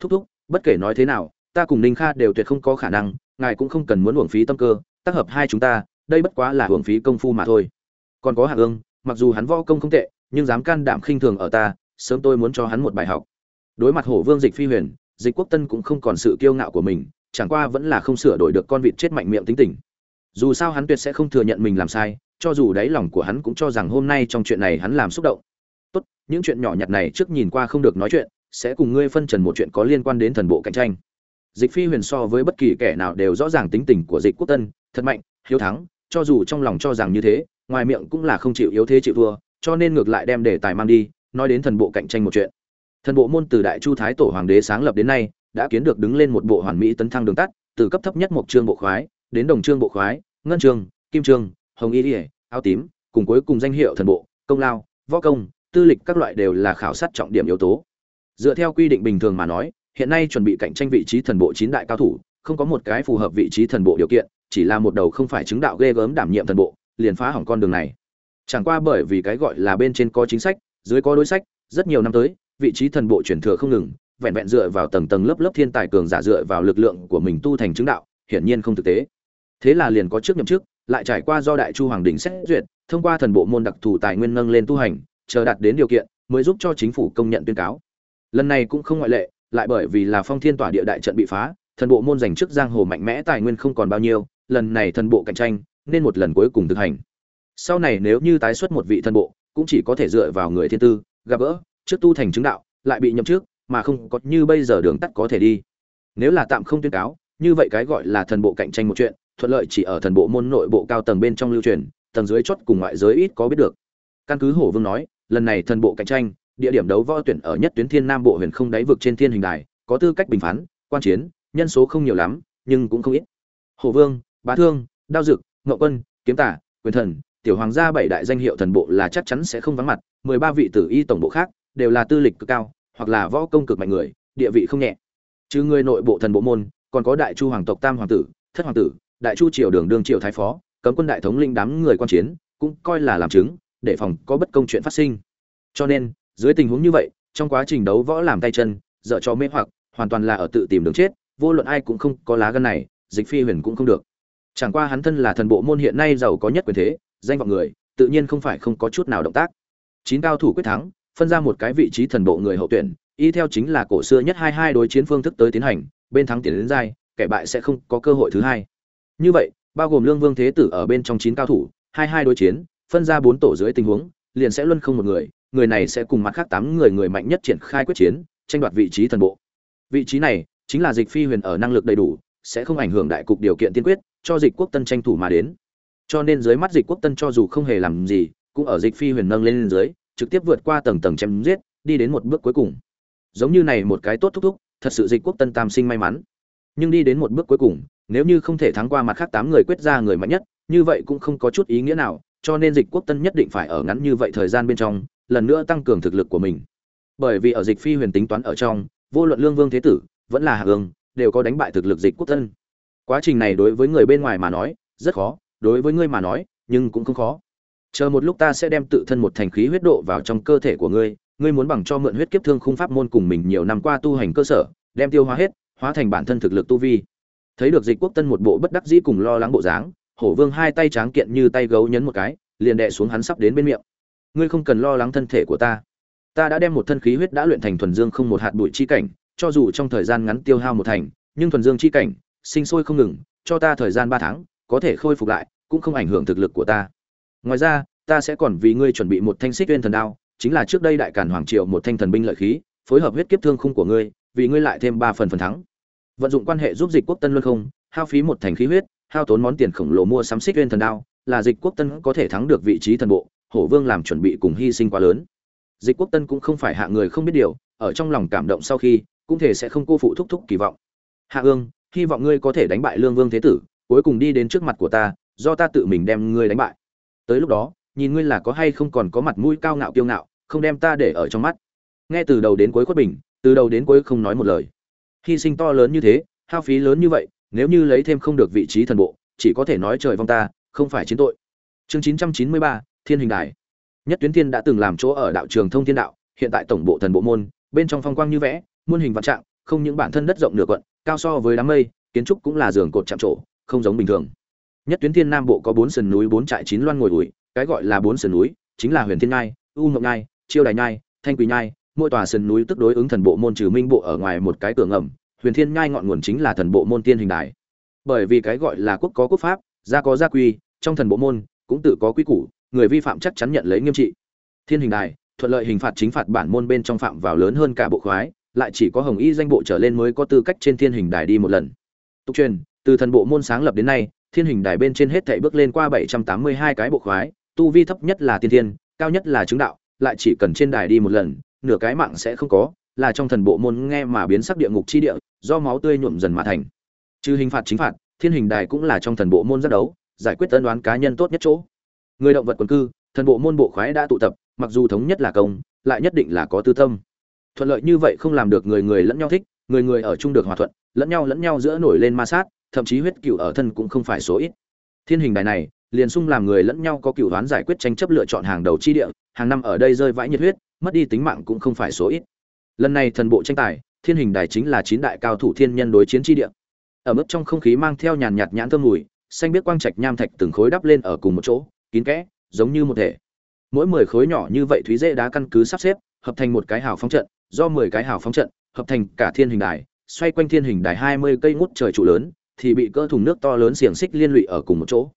Thúc thúc, bất kể nói thế nào, ta cùng ninh kha đều tuyệt không có khả năng, ngài cũng không cần muốn uổng phí tâm cơ, tác hợp hai chúng ta, đây bất quá là uổng phí công phu mà thôi. Còn có hạ ương mặc dù hắn võ công không tệ, nhưng dám can đảm khinh thường ở ta, sớm tôi muốn cho hắn một bài học. Đối mặt hổ vương dịch phi huyền, dịch quốc tân cũng không còn sự kiêu ngạo của mình, chẳng qua vẫn là không sửa đổi được con vịt chết mạnh miệng tính tình dù sao hắn tuyệt sẽ không thừa nhận mình làm sai, cho dù đáy lòng của hắn cũng cho rằng hôm nay trong chuyện này hắn làm xúc động. Tốt, những chuyện nhỏ nhặt này trước nhìn qua không được nói chuyện, sẽ cùng ngươi phân trần một chuyện có liên quan đến thần bộ cạnh tranh. Dịch phi huyền so với bất kỳ kẻ nào đều rõ ràng tính tình của dịch quốc tân, thật mạnh, hiếu thắng, cho dù trong lòng cho rằng như thế, ngoài miệng cũng là không chịu yếu thế chịu thua, cho nên ngược lại đem đề tài mang đi, nói đến thần bộ cạnh tranh một chuyện. Thần bộ môn từ đại chu thái tổ hoàng đế sáng lập đến nay, đã kiến được đứng lên một bộ hoàn mỹ tấn thăng đường tắt, từ cấp thấp nhất một trương bộ khoái đến đồng trương bộ khoái, ngân trương kim trương hồng y ỉa áo tím, cùng cuối cùng danh hiệu thần bộ, công lao, võ công, tư lịch các loại đều là khảo sát trọng điểm yếu tố. Dựa theo quy định bình thường mà nói, hiện nay chuẩn bị cạnh tranh vị trí thần bộ chín đại cao thủ, không có một cái phù hợp vị trí thần bộ điều kiện, chỉ là một đầu không phải chứng đạo ghê gớm đảm nhiệm thần bộ, liền phá hỏng con đường này. Chẳng qua bởi vì cái gọi là bên trên có chính sách, dưới có đối sách, rất nhiều năm tới, vị trí thần bộ chuyển thừa không ngừng, vẹn vẹn dựa vào tầng tầng lớp lớp thiên tài cường giả dựa vào lực lượng của mình tu thành chứng đạo, hiển nhiên không thực tế thế là liền có trước nhậm chức, lại trải qua do đại chu hoàng đình xét duyệt, thông qua thần bộ môn đặc thù tài nguyên nâng lên tu hành, chờ đạt đến điều kiện, mới giúp cho chính phủ công nhận tuyên cáo. Lần này cũng không ngoại lệ, lại bởi vì là phong thiên tỏa địa đại trận bị phá, thần bộ môn giành chức giang hồ mạnh mẽ, tài nguyên không còn bao nhiêu, lần này thần bộ cạnh tranh, nên một lần cuối cùng thực hành. Sau này nếu như tái xuất một vị thần bộ, cũng chỉ có thể dựa vào người thiên tư, gặp gỡ, trước tu thành chứng đạo, lại bị nhậm trước mà không có như bây giờ đường tắt có thể đi. Nếu là tạm không tuyên cáo, như vậy cái gọi là thần bộ cạnh tranh một chuyện thuận lợi chỉ ở thần bộ môn nội bộ cao tầng bên trong lưu truyền, tầng dưới chót cùng ngoại giới ít có biết được. Căn cứ hổ vương nói, lần này thần bộ cạnh tranh, địa điểm đấu võ tuyển ở nhất tuyến thiên nam bộ huyền không đáy vực trên thiên hình đài, có tư cách bình phán, quan chiến, nhân số không nhiều lắm, nhưng cũng không ít. Hồ vương, bá thương, đao dực ngậu quân, kiếm tả, quyền thần, tiểu hoàng gia bảy đại danh hiệu thần bộ là chắc chắn sẽ không vắng mặt, mười ba vị tử y tổng bộ khác đều là tư lịch cực cao, hoặc là võ công cực mạnh người, địa vị không nhẹ. Trừ người nội bộ thần bộ môn, còn có đại chu hoàng tộc tam hoàng tử, thất hoàng tử đại chu triều đường đương triều thái phó, cấm quân đại thống linh đám người quan chiến, cũng coi là làm chứng, để phòng có bất công chuyện phát sinh. Cho nên, dưới tình huống như vậy, trong quá trình đấu võ làm tay chân, dở cho mê hoặc, hoàn toàn là ở tự tìm đường chết, vô luận ai cũng không có lá gân này, dịch phi huyền cũng không được. Chẳng qua hắn thân là thần bộ môn hiện nay giàu có nhất quyền thế, danh vọng người, tự nhiên không phải không có chút nào động tác. Chín cao thủ quyết thắng, phân ra một cái vị trí thần bộ người hậu tuyển, y theo chính là cổ xưa nhất hai hai đối chiến phương thức tới tiến hành, bên thắng tiến đến giai, kẻ bại sẽ không có cơ hội thứ hai như vậy, bao gồm lương vương thế tử ở bên trong chín cao thủ, hai hai đối chiến, phân ra bốn tổ dưới tình huống, liền sẽ luân không một người người này sẽ cùng mặt khác tám người người mạnh nhất triển khai quyết chiến, tranh đoạt vị trí thần bộ. Vị trí này chính là dịch phi huyền ở năng lực đầy đủ, sẽ không ảnh hưởng đại cục điều kiện tiên quyết, cho dịch quốc tân tranh thủ mà đến. Cho nên dưới mắt dịch quốc tân cho dù không hề làm gì, cũng ở dịch phi huyền nâng lên dưới, trực tiếp vượt qua tầng tầng chém giết, đi đến một bước cuối cùng. Giống như này một cái tốt thúc thúc, thật sự dịch quốc tân tam sinh may mắn. Nhưng đi đến một bước cuối cùng nếu như không thể thắng qua mặt khác tám người quyết ra người mạnh nhất, như vậy cũng không có chút ý nghĩa nào, cho nên dịch quốc tân nhất định phải ở ngắn như vậy thời gian bên trong, lần nữa tăng cường thực lực của mình. Bởi vì ở dịch phi huyền tính toán ở trong, vô luận lương vương thế tử, vẫn là hạ hương đều có đánh bại thực lực dịch quốc tân. Quá trình này đối với người bên ngoài mà nói, rất khó, đối với ngươi mà nói, nhưng cũng không khó. Chờ một lúc ta sẽ đem tự thân một thành khí huyết độ vào trong cơ thể của ngươi ngươi muốn bằng cho mượn huyết kiếp thương khung pháp môn cùng mình nhiều năm qua tu hành cơ sở, đem tiêu hóa hết, hóa thành bản thân thực lực tu vi thấy được dịch quốc tân một bộ bất đắc dĩ cùng lo lắng bộ dáng, hổ vương hai tay tráng kiện như tay gấu nhấn một cái, liền đè xuống hắn sắp đến bên miệng. Ngươi không cần lo lắng thân thể của ta. Ta đã đem một thân khí huyết đã luyện thành thuần dương không một hạt bụi chi cảnh, cho dù trong thời gian ngắn tiêu hao một thành, nhưng thuần dương chi cảnh, sinh sôi không ngừng, cho ta thời gian ba tháng, có thể khôi phục lại, cũng không ảnh hưởng thực lực của ta. Ngoài ra, ta sẽ còn vì ngươi chuẩn bị một thanh xích viên thần đao, chính là trước đây đại cản hoàng triều một thanh thần binh lợi khí, phối hợp huyết kiếp thương khung của ngươi, vì ngươi lại thêm ba phần phần thắng vận dụng quan hệ giúp dịch quốc tân luân không, hao phí một thành khí huyết, hao tốn món tiền khổng lồ mua sắm xích uyên thần đao, là dịch quốc tân có thể thắng được vị trí thần bộ, hổ vương làm chuẩn bị cùng hy sinh quá lớn. Dịch quốc tân cũng không phải hạ người không biết điều, ở trong lòng cảm động sau khi, cũng thể sẽ không cô phụ thúc thúc kỳ vọng. Hạ ương, hy vọng ngươi có thể đánh bại lương vương thế tử, cuối cùng đi đến trước mặt của ta, do ta tự mình đem ngươi đánh bại. Tới lúc đó, nhìn ngươi là có hay không còn có mặt mũi cao ngạo kiêu ngạo, không đem ta để ở trong mắt. Nghe từ đầu đến cuối khuất bình, từ đầu đến cuối không nói một lời hy sinh to lớn như thế hao phí lớn như vậy nếu như lấy thêm không được vị trí thần bộ chỉ có thể nói trời vong ta không phải chiến tội. Chương 993, thiên hình đài. Nhất tuyến thiên đã từng làm chỗ ở đạo trường thông thiên đạo hiện tại tổng bộ thần bộ môn bên trong phong quang như vẽ muôn hình vạn trạng không những bản thân đất rộng nửa quận cao so với đám mây kiến trúc cũng là giường cột chạm trổ không giống bình thường. Nhất tuyến thiên nam bộ có bốn sườn núi bốn trại chín loan ngồi ủi cái gọi là bốn sườn núi chính là huyền thiên nhai u ngọc nhai chiêu đài nhai thanh quỳ nhai mỗi tòa sườn núi tức đối ứng thần bộ môn trừ minh bộ ở ngoài một cái cửa ngầm, huyền thiên nhai ngọn nguồn chính là thần bộ môn tiên hình đài. Bởi vì cái gọi là quốc có quốc pháp, gia có gia quy, trong thần bộ môn cũng tự có quy củ, người vi phạm chắc chắn nhận lấy nghiêm trị. Thiên hình đài, thuận lợi hình phạt chính phạt bản môn bên trong phạm vào lớn hơn cả bộ khoái, lại chỉ có hồng y danh bộ trở lên mới có tư cách trên thiên hình đài đi một lần. Tục truyền, từ thần bộ môn sáng lập đến nay, thiên hình đài bên trên hết thảy bước lên qua bảy trăm tám mươi hai cái bộ khoái, tu vi thấp nhất là tiên thiên, cao nhất là chứng đạo, lại chỉ cần trên đài đi một lần nửa cái mạng sẽ không có, là trong thần bộ môn nghe mà biến sắc địa ngục chi địa, do máu tươi nhuộm dần mà thành. Trừ hình phạt chính phạt, thiên hình đài cũng là trong thần bộ môn giác đấu, giải quyết tân đoán cá nhân tốt nhất chỗ. Người động vật quần cư, thần bộ môn bộ khoái đã tụ tập, mặc dù thống nhất là công, lại nhất định là có tư tâm. Thuận lợi như vậy không làm được người người lẫn nhau thích, người người ở chung được hòa thuận, lẫn nhau lẫn nhau giữa nổi lên ma sát, thậm chí huyết cựu ở thân cũng không phải số ít. Thiên hình đài này liền sung làm người lẫn nhau có cựu đoán giải quyết tranh chấp lựa chọn hàng đầu chi địa, hàng năm ở đây rơi vãi nhiệt huyết, mất đi tính mạng cũng không phải số ít. Lần này thần bộ tranh tài, thiên hình đài chính là chín đại cao thủ thiên nhân đối chiến chi địa. Ở mức trong không khí mang theo nhàn nhạt nhãn thơm mùi, xanh biết quang trạch nham thạch từng khối đắp lên ở cùng một chỗ, kín kẽ, giống như một thể. Mỗi mười khối nhỏ như vậy thúy dễ đá căn cứ sắp xếp, hợp thành một cái hào phóng trận, do mười cái hào phóng trận, hợp thành cả thiên hình đài, xoay quanh thiên hình đài hai mươi cây ngút trời trụ lớn, thì bị cỡ thùng nước to lớn xiềng xích liên lụy ở cùng một chỗ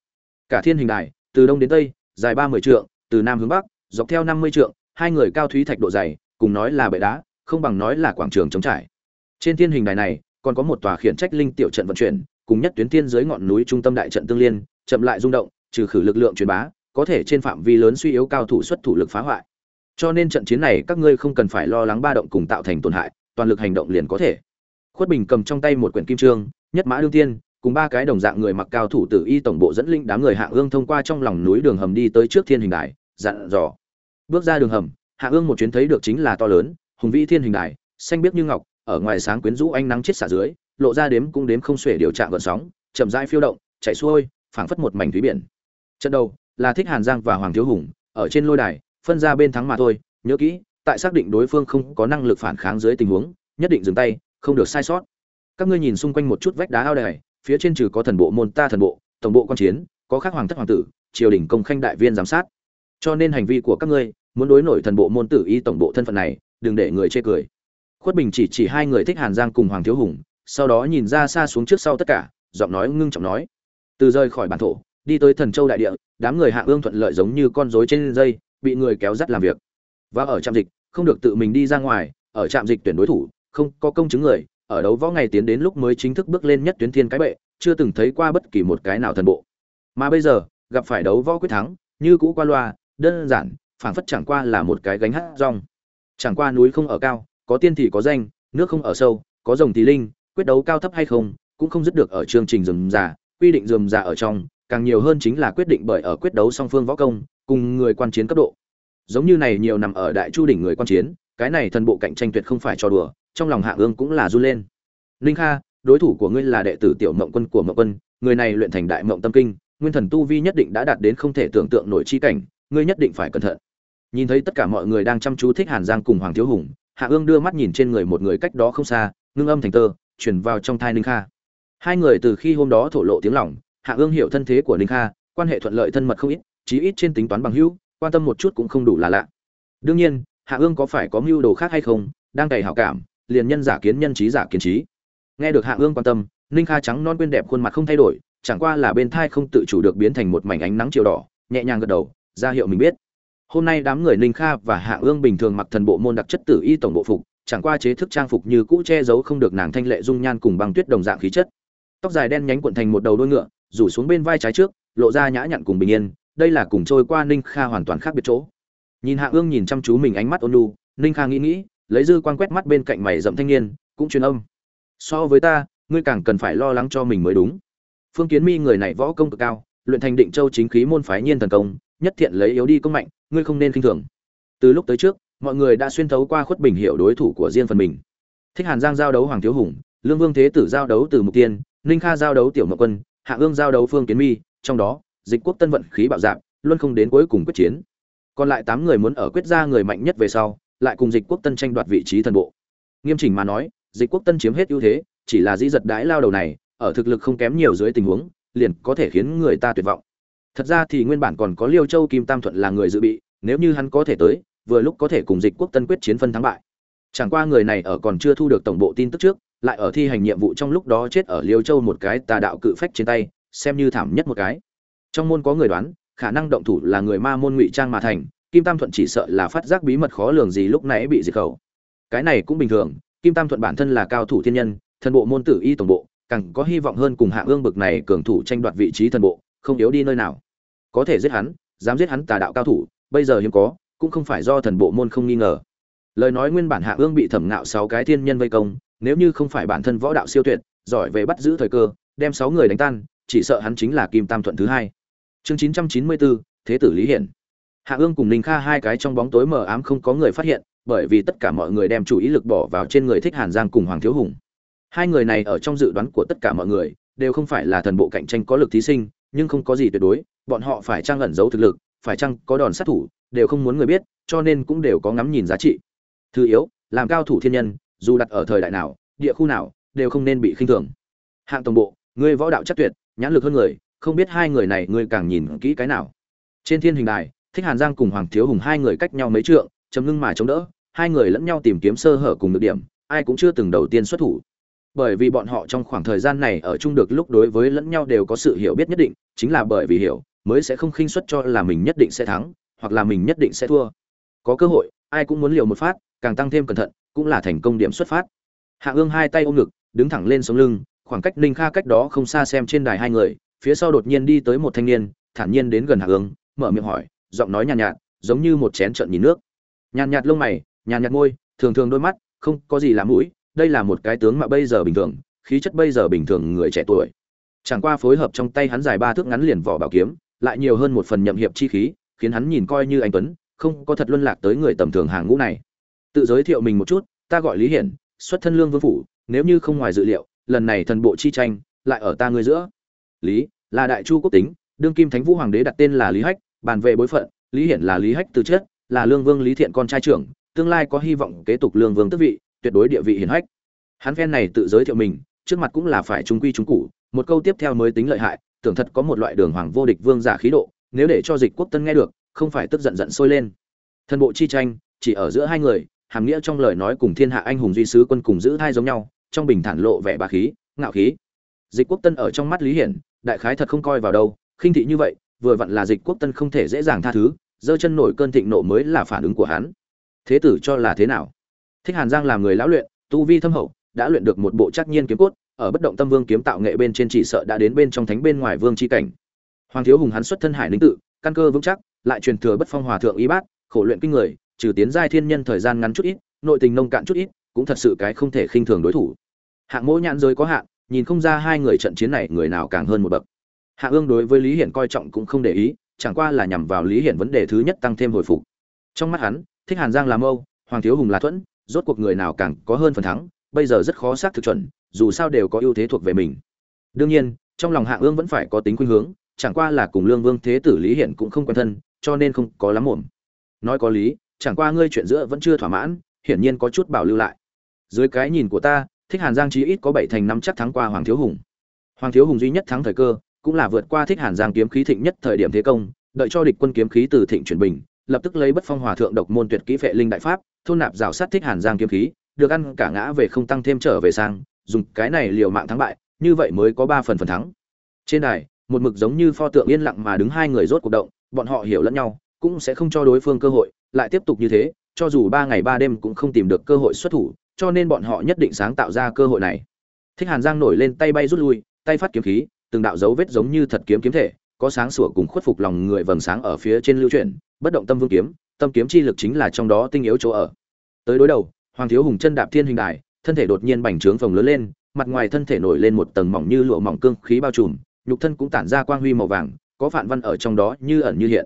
cả thiên hình đài, từ đông đến tây, dài ba mươi trượng, từ nam hướng bắc, dọc theo năm mươi trượng, hai người cao thúy thạch độ dày, cùng nói là bệ đá, không bằng nói là quảng trường trống trải. Trên thiên hình đài này, còn có một tòa khiển trách linh tiểu trận vận chuyển, cùng nhất tuyến thiên dưới ngọn núi trung tâm đại trận tương liên, chậm lại rung động, trừ khử lực lượng truyền bá, có thể trên phạm vi lớn suy yếu cao thủ xuất thủ lực phá hoại. Cho nên trận chiến này các ngươi không cần phải lo lắng ba động cùng tạo thành tổn hại, toàn lực hành động liền có thể. Khuất bình cầm trong tay một quyển kim trương, nhất mã đương tiên cùng ba cái đồng dạng người mặc cao thủ tử y tổng bộ dẫn linh đám người hạ ương thông qua trong lòng núi đường hầm đi tới trước thiên hình đài, dặn dò. Bước ra đường hầm, hạ ương một chuyến thấy được chính là to lớn, hùng vĩ thiên hình đài, xanh biếc như ngọc, ở ngoài sáng quyến rũ ánh nắng chết xả dưới, lộ ra đếm cũng đếm không xuể điều trạng gợn sóng, chậm rãi phiêu động chạy xuôi, phảng phất một mảnh thúy biển. Trận đầu là thích hàn giang và hoàng thiếu hùng, ở trên lôi đài, phân ra bên thắng mà thôi, nhớ kỹ, tại xác định đối phương không có năng lực phản kháng dưới tình huống, nhất định dừng tay, không được sai sót. Các ngươi nhìn xung quanh một chút vách đá ao đài phía trên trừ có thần bộ môn ta thần bộ, tổng bộ quan chiến, có khác hoàng thất hoàng tử, triều đình công khanh đại viên giám sát. Cho nên hành vi của các ngươi, muốn đối nổi thần bộ môn tử y tổng bộ thân phận này, đừng để người chê cười. Khuất bình chỉ chỉ hai người thích hàn giang cùng hoàng thiếu hùng, sau đó nhìn ra xa xuống trước sau tất cả, giọng nói ngưng trọng nói. Từ rời khỏi bản thổ, đi tới thần châu đại địa, đám người hạ ương thuận lợi giống như con rối trên dây, bị người kéo dắt làm việc. Và ở trạm dịch, không được tự mình đi ra ngoài, ở trạm dịch tuyển đối thủ, không có công chứng người ở đấu võ ngày tiến đến lúc mới chính thức bước lên nhất tuyến thiên cái bệ chưa từng thấy qua bất kỳ một cái nào thần bộ. Mà bây giờ gặp phải đấu võ quyết thắng như cũ qua loa đơn giản phảng phất chẳng qua là một cái gánh hát rong. Chẳng qua núi không ở cao có tiên thì có danh nước không ở sâu có rồng thì linh quyết đấu cao thấp hay không cũng không dứt được ở chương trình rườm rà, quy định rườm rà ở trong càng nhiều hơn chính là quyết định bởi ở quyết đấu song phương võ công cùng người quan chiến cấp độ. Giống như này nhiều nằm ở đại chu đỉnh người quan chiến cái này thần bộ cạnh tranh tuyệt không phải cho đùa trong lòng hạ ương cũng là run lên. Linh kha đối thủ của ngươi là đệ tử tiểu mộng quân của mộng quân người này luyện thành đại mộng tâm kinh nguyên thần tu vi nhất định đã đạt đến không thể tưởng tượng nổi chi cảnh ngươi nhất định phải cẩn thận. Nhìn thấy tất cả mọi người đang chăm chú thích hàn giang cùng hoàng thiếu hùng hạ ương đưa mắt nhìn trên người một người cách đó không xa ngưng âm thành tơ chuyển vào trong thai ninh kha. Hai người từ khi hôm đó thổ lộ tiếng lòng, hạ ương hiểu thân thế của ninh kha quan hệ thuận lợi thân mật không ít chí ít trên tính toán bằng hữu quan tâm một chút cũng không đủ là lạ. Đương nhiên hạ ương có phải có mưu đồ khác hay không đang cày hảo cảm liền nhân giả kiến nhân trí giả kiến trí. Nghe được hạ ương quan tâm, ninh kha trắng non quên đẹp khuôn mặt không thay đổi, chẳng qua là bên thai không tự chủ được biến thành một mảnh ánh nắng chiều đỏ, nhẹ nhàng gật đầu, ra hiệu mình biết. Hôm nay đám người ninh kha và hạ ương bình thường mặc thần bộ môn đặc chất tử y tổng bộ phục, chẳng qua chế thức trang phục như cũ che giấu không được nàng thanh lệ dung nhan cùng băng tuyết đồng dạng khí chất. Tóc dài đen nhánh cuộn thành một đầu đôi ngựa, rủ xuống bên vai trái trước, lộ ra nhã nhặn cùng bình yên, đây là cùng trôi qua ninh kha hoàn toàn khác biệt chỗ. Nhìn hạ ương nhìn chăm chú mình ánh mắt ôn lu ninh kha nghĩ nghĩ lấy dư quan quét mắt bên cạnh mày rậm thanh niên, cũng truyền âm. So với ta, ngươi càng cần phải lo lắng cho mình mới đúng. Phương kiến mi người này võ công cực cao, luyện thành định châu chính khí môn phái nhiên thần công, nhất thiện lấy yếu đi công mạnh, ngươi không nên khinh thường. Từ lúc tới trước, mọi người đã xuyên thấu qua khuất bình hiệu đối thủ của riêng phần mình. Thích hàn giang giao đấu hoàng thiếu hùng, lương vương thế tử giao đấu từ mục tiên, ninh kha giao đấu tiểu mậu quân, hạ ương giao đấu phương kiến mi, trong đó, dịch quốc tân vận khí bạo dạp luôn không đến cuối cùng quyết chiến. Còn lại tám người muốn ở quyết ra người mạnh nhất về sau lại cùng dịch quốc tân tranh đoạt vị trí thần bộ. Nghiêm chỉnh mà nói, dịch quốc tân chiếm hết ưu thế, chỉ là dĩ giật đãi lao đầu này, ở thực lực không kém nhiều dưới tình huống, liền có thể khiến người ta tuyệt vọng. Thật ra thì nguyên bản còn có liêu châu kim tam thuận là người dự bị, nếu như hắn có thể tới, vừa lúc có thể cùng dịch quốc tân quyết chiến phân thắng bại. Chẳng qua người này ở còn chưa thu được tổng bộ tin tức trước, lại ở thi hành nhiệm vụ trong lúc đó chết ở liêu châu một cái tà đạo cự phách trên tay, xem như thảm nhất một cái. Trong môn có người đoán, khả năng động thủ là người ma môn ngụy trang mà thành kim tam thuận chỉ sợ là phát giác bí mật khó lường gì lúc nãy bị diệt khẩu. Cái này cũng bình thường, kim tam thuận bản thân là cao thủ thiên nhân, thần bộ môn tử y tổng bộ, càng có hy vọng hơn cùng hạ ương bực này cường thủ tranh đoạt vị trí thần bộ, không yếu đi nơi nào. Có thể giết hắn, dám giết hắn tà đạo cao thủ, bây giờ hiếm có, cũng không phải do thần bộ môn không nghi ngờ. Lời nói nguyên bản hạ ương bị thẩm ngạo sáu cái thiên nhân vây công, nếu như không phải bản thân võ đạo siêu tuyệt, giỏi về bắt giữ thời cơ, đem sáu người đánh tan, chỉ sợ hắn chính là kim tam thuận thứ hai. Chương chín trăm chín mươi bốn, thế tử lý hiển hạ ương cùng ninh kha hai cái trong bóng tối mờ ám không có người phát hiện, bởi vì tất cả mọi người đem chủ ý lực bỏ vào trên người thích hàn giang cùng hoàng thiếu hùng. Hai người này ở trong dự đoán của tất cả mọi người, đều không phải là thần bộ cạnh tranh có lực thí sinh, nhưng không có gì tuyệt đối, bọn họ phải trang ẩn giấu thực lực, phải chăng có đòn sát thủ, đều không muốn người biết, cho nên cũng đều có ngắm nhìn giá trị. Thứ yếu, làm cao thủ thiên nhân, dù đặt ở thời đại nào, địa khu nào, đều không nên bị khinh thường. Hạng tổng bộ, ngươi võ đạo chắc tuyệt, nhãn lực hơn người, không biết hai người này ngươi càng nhìn kỹ cái nào. Trên thiên hình đài thích hàn giang cùng hoàng thiếu hùng hai người cách nhau mấy trượng, chấm ngưng mà chống đỡ, hai người lẫn nhau tìm kiếm sơ hở cùng được điểm, ai cũng chưa từng đầu tiên xuất thủ. Bởi vì bọn họ trong khoảng thời gian này ở chung được lúc đối với lẫn nhau đều có sự hiểu biết nhất định, chính là bởi vì hiểu, mới sẽ không khinh suất cho là mình nhất định sẽ thắng, hoặc là mình nhất định sẽ thua. Có cơ hội, ai cũng muốn liều một phát, càng tăng thêm cẩn thận, cũng là thành công điểm xuất phát. Hạ ương hai tay ôm ngực, đứng thẳng lên sống lưng, khoảng cách ninh kha cách đó không xa xem trên đài hai người, phía sau đột nhiên đi tới một thanh niên, thản nhiên đến gần hạ ương, mở miệng hỏi giọng nói nhàn nhạt, nhạt giống như một chén trợn nhìn nước. Nhàn nhạt lông mày nhàn nhạt môi thường thường đôi mắt không có gì làm mũi đây là một cái tướng mà bây giờ bình thường khí chất bây giờ bình thường người trẻ tuổi. Chẳng qua phối hợp trong tay hắn dài ba thước ngắn liền vỏ bảo kiếm lại nhiều hơn một phần nhậm hiệp chi khí khiến hắn nhìn coi như anh tuấn không có thật luân lạc tới người tầm thường hàng ngũ này. Tự giới thiệu mình một chút ta gọi lý hiển xuất thân lương vương phủ nếu như không ngoài dự liệu lần này thần bộ chi tranh lại ở ta ngươi giữa. Lý là đại chu quốc tính đương kim thánh vũ hoàng đế đặt tên là lý hách bàn về bối phận lý hiển là lý hách từ chết, là lương vương lý thiện con trai trưởng tương lai có hy vọng kế tục lương vương tước vị tuyệt đối địa vị hiển hách. Hắn phen này tự giới thiệu mình trước mặt cũng là phải trung quy trung cụ một câu tiếp theo mới tính lợi hại tưởng thật có một loại đường hoàng vô địch vương giả khí độ nếu để cho dịch quốc tân nghe được không phải tức giận giận sôi lên. Thân bộ chi tranh chỉ ở giữa hai người hàm nghĩa trong lời nói cùng thiên hạ anh hùng duy sứ quân cùng giữ thai giống nhau trong bình thản lộ vẻ bà khí ngạo khí. Dịch quốc tân ở trong mắt lý hiển đại khái thật không coi vào đâu khinh thị như vậy vừa vặn là dịch quốc tân không thể dễ dàng tha thứ, giơ chân nổi cơn thịnh nộ mới là phản ứng của hắn. Thế tử cho là thế nào? Thích hàn giang làm người lão luyện, tu vi thâm hậu, đã luyện được một bộ chắc nhiên kiếm cốt, ở bất động tâm vương kiếm tạo nghệ bên trên chỉ sợ đã đến bên trong thánh bên ngoài vương chi cảnh. Hoàng thiếu hùng hắn xuất thân hải ninh tự, căn cơ vững chắc, lại truyền thừa bất phong hòa thượng y bát, khổ luyện kinh người, trừ tiến giai thiên nhân thời gian ngắn chút ít, nội tình nông cạn chút ít, cũng thật sự cái không thể khinh thường đối thủ. Hạng mỗ nhãn giới có hạn, nhìn không ra hai người trận chiến này người nào càng hơn một bậc hạ ương đối với lý hiển coi trọng cũng không để ý, chẳng qua là nhằm vào lý hiển vấn đề thứ nhất tăng thêm hồi phục. Trong mắt hắn, thích hàn giang là mâu, hoàng thiếu hùng là thuẫn, rốt cuộc người nào càng có hơn phần thắng, bây giờ rất khó xác thực chuẩn, dù sao đều có ưu thế thuộc về mình. Đương nhiên, trong lòng hạ ương vẫn phải có tính khuynh hướng, chẳng qua là cùng lương vương thế tử lý hiển cũng không quen thân, cho nên không có lắm muộn. Nói có lý, chẳng qua ngươi chuyện giữa vẫn chưa thỏa mãn, hiển nhiên có chút bảo lưu lại. Dưới cái nhìn của ta, thích hàn giang chí ít có bảy thành năm chắc thắng qua hoàng thiếu hùng. Hoàng thiếu hùng duy nhất thắng thời cơ cũng là vượt qua thích hàn giang kiếm khí thịnh nhất thời điểm thế công, đợi cho địch quân kiếm khí từ thịnh chuyển bình, lập tức lấy bất phong hòa thượng độc môn tuyệt kỹ vệ linh đại pháp, thôn nạp rào sát thích hàn giang kiếm khí, được ăn cả ngã về không tăng thêm trở về sang, dùng cái này liều mạng thắng bại, như vậy mới có ba phần phần thắng. Trên đài, một mực giống như pho tượng yên lặng mà đứng hai người rốt cuộc động, bọn họ hiểu lẫn nhau, cũng sẽ không cho đối phương cơ hội, lại tiếp tục như thế, cho dù ba ngày ba đêm cũng không tìm được cơ hội xuất thủ, cho nên bọn họ nhất định sáng tạo ra cơ hội này. Thích hàn giang nổi lên tay bay rút lui, tay phát kiếm khí từng đạo dấu vết giống như thật kiếm kiếm thể, có sáng sủa cùng khuất phục lòng người vầng sáng ở phía trên lưu chuyển, bất động tâm vương kiếm, tâm kiếm chi lực chính là trong đó tinh yếu chỗ ở. Tới đối đầu, hoàng thiếu hùng chân đạp thiên hình đài, thân thể đột nhiên bành trướng phồng lớn lên, mặt ngoài thân thể nổi lên một tầng mỏng như lụa mỏng cương khí bao trùm, nhục thân cũng tản ra quang huy màu vàng, có phản văn ở trong đó như ẩn như hiện.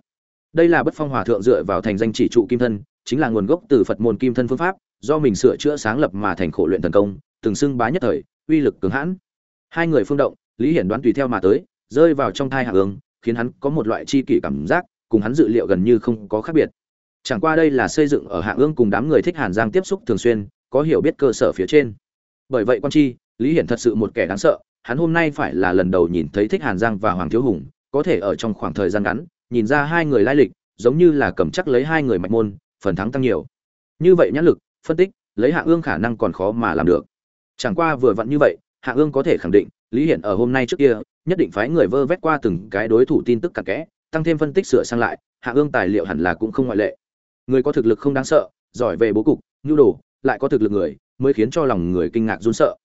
Đây là bất phong hòa thượng dựa vào thành danh chỉ trụ kim thân, chính là nguồn gốc từ phật môn kim thân phương pháp, do mình sửa chữa sáng lập mà thành khổ luyện thần công, từng xưng bá nhất thời, uy lực cường hãn. Hai người phương động lý hiển đoán tùy theo mà tới, rơi vào trong thai hạ ương, khiến hắn có một loại chi kỷ cảm giác, cùng hắn dự liệu gần như không có khác biệt. Chẳng qua đây là xây dựng ở hạ ương cùng đám người thích hàn giang tiếp xúc thường xuyên, có hiểu biết cơ sở phía trên. Bởi vậy quan chi, lý hiển thật sự một kẻ đáng sợ, hắn hôm nay phải là lần đầu nhìn thấy thích hàn giang và hoàng thiếu hùng, có thể ở trong khoảng thời gian ngắn, nhìn ra hai người lai lịch, giống như là cầm chắc lấy hai người mạch môn, phần thắng tăng nhiều. Như vậy nhãn lực, phân tích, lấy hạ ương khả năng còn khó mà làm được. Chẳng qua vừa vặn như vậy, hạ ương có thể khẳng định lý hiển ở hôm nay trước kia, nhất định phái người vơ vét qua từng cái đối thủ tin tức cặn kẽ, tăng thêm phân tích sửa sang lại, hạ ương tài liệu hẳn là cũng không ngoại lệ. Người có thực lực không đáng sợ, giỏi về bố cục, nhu đồ, lại có thực lực người, mới khiến cho lòng người kinh ngạc run sợ.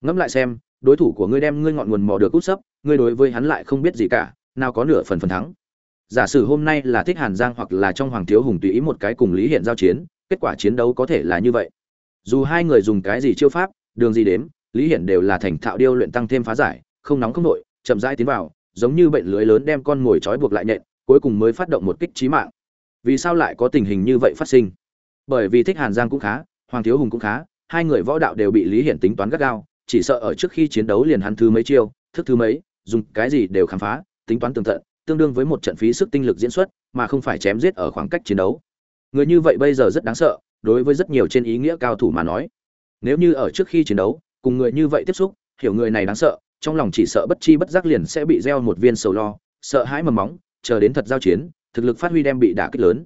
Ngẫm lại xem, đối thủ của ngươi đem ngươi ngọn nguồn mò được út sấp, ngươi đối với hắn lại không biết gì cả, nào có nửa phần phần thắng. Giả sử hôm nay là thích hàn giang hoặc là trong hoàng thiếu hùng tùy ý một cái cùng lý hiện giao chiến, kết quả chiến đấu có thể là như vậy. Dù hai người dùng cái gì chiêu pháp, đường gì đếm lý hiển đều là thành thạo điêu luyện tăng thêm phá giải, không nóng không nội, chậm rãi tiến vào, giống như bệnh lưới lớn đem con ngồi trói buộc lại nhện cuối cùng mới phát động một kích trí mạng. Vì sao lại có tình hình như vậy phát sinh? Bởi vì thích hàn giang cũng khá, hoàng thiếu hùng cũng khá, hai người võ đạo đều bị lý hiển tính toán gắt gao, chỉ sợ ở trước khi chiến đấu liền hắn thứ mấy chiêu, thức thứ mấy, dùng cái gì đều khám phá, tính toán tường tận, tương đương với một trận phí sức tinh lực diễn xuất, mà không phải chém giết ở khoảng cách chiến đấu. Người như vậy bây giờ rất đáng sợ, đối với rất nhiều trên ý nghĩa cao thủ mà nói. Nếu như ở trước khi chiến đấu cùng người như vậy tiếp xúc, hiểu người này đáng sợ, trong lòng chỉ sợ bất chi bất giác liền sẽ bị gieo một viên sầu lo, sợ hãi mầm móng, chờ đến thật giao chiến, thực lực phát huy đem bị đả kích lớn.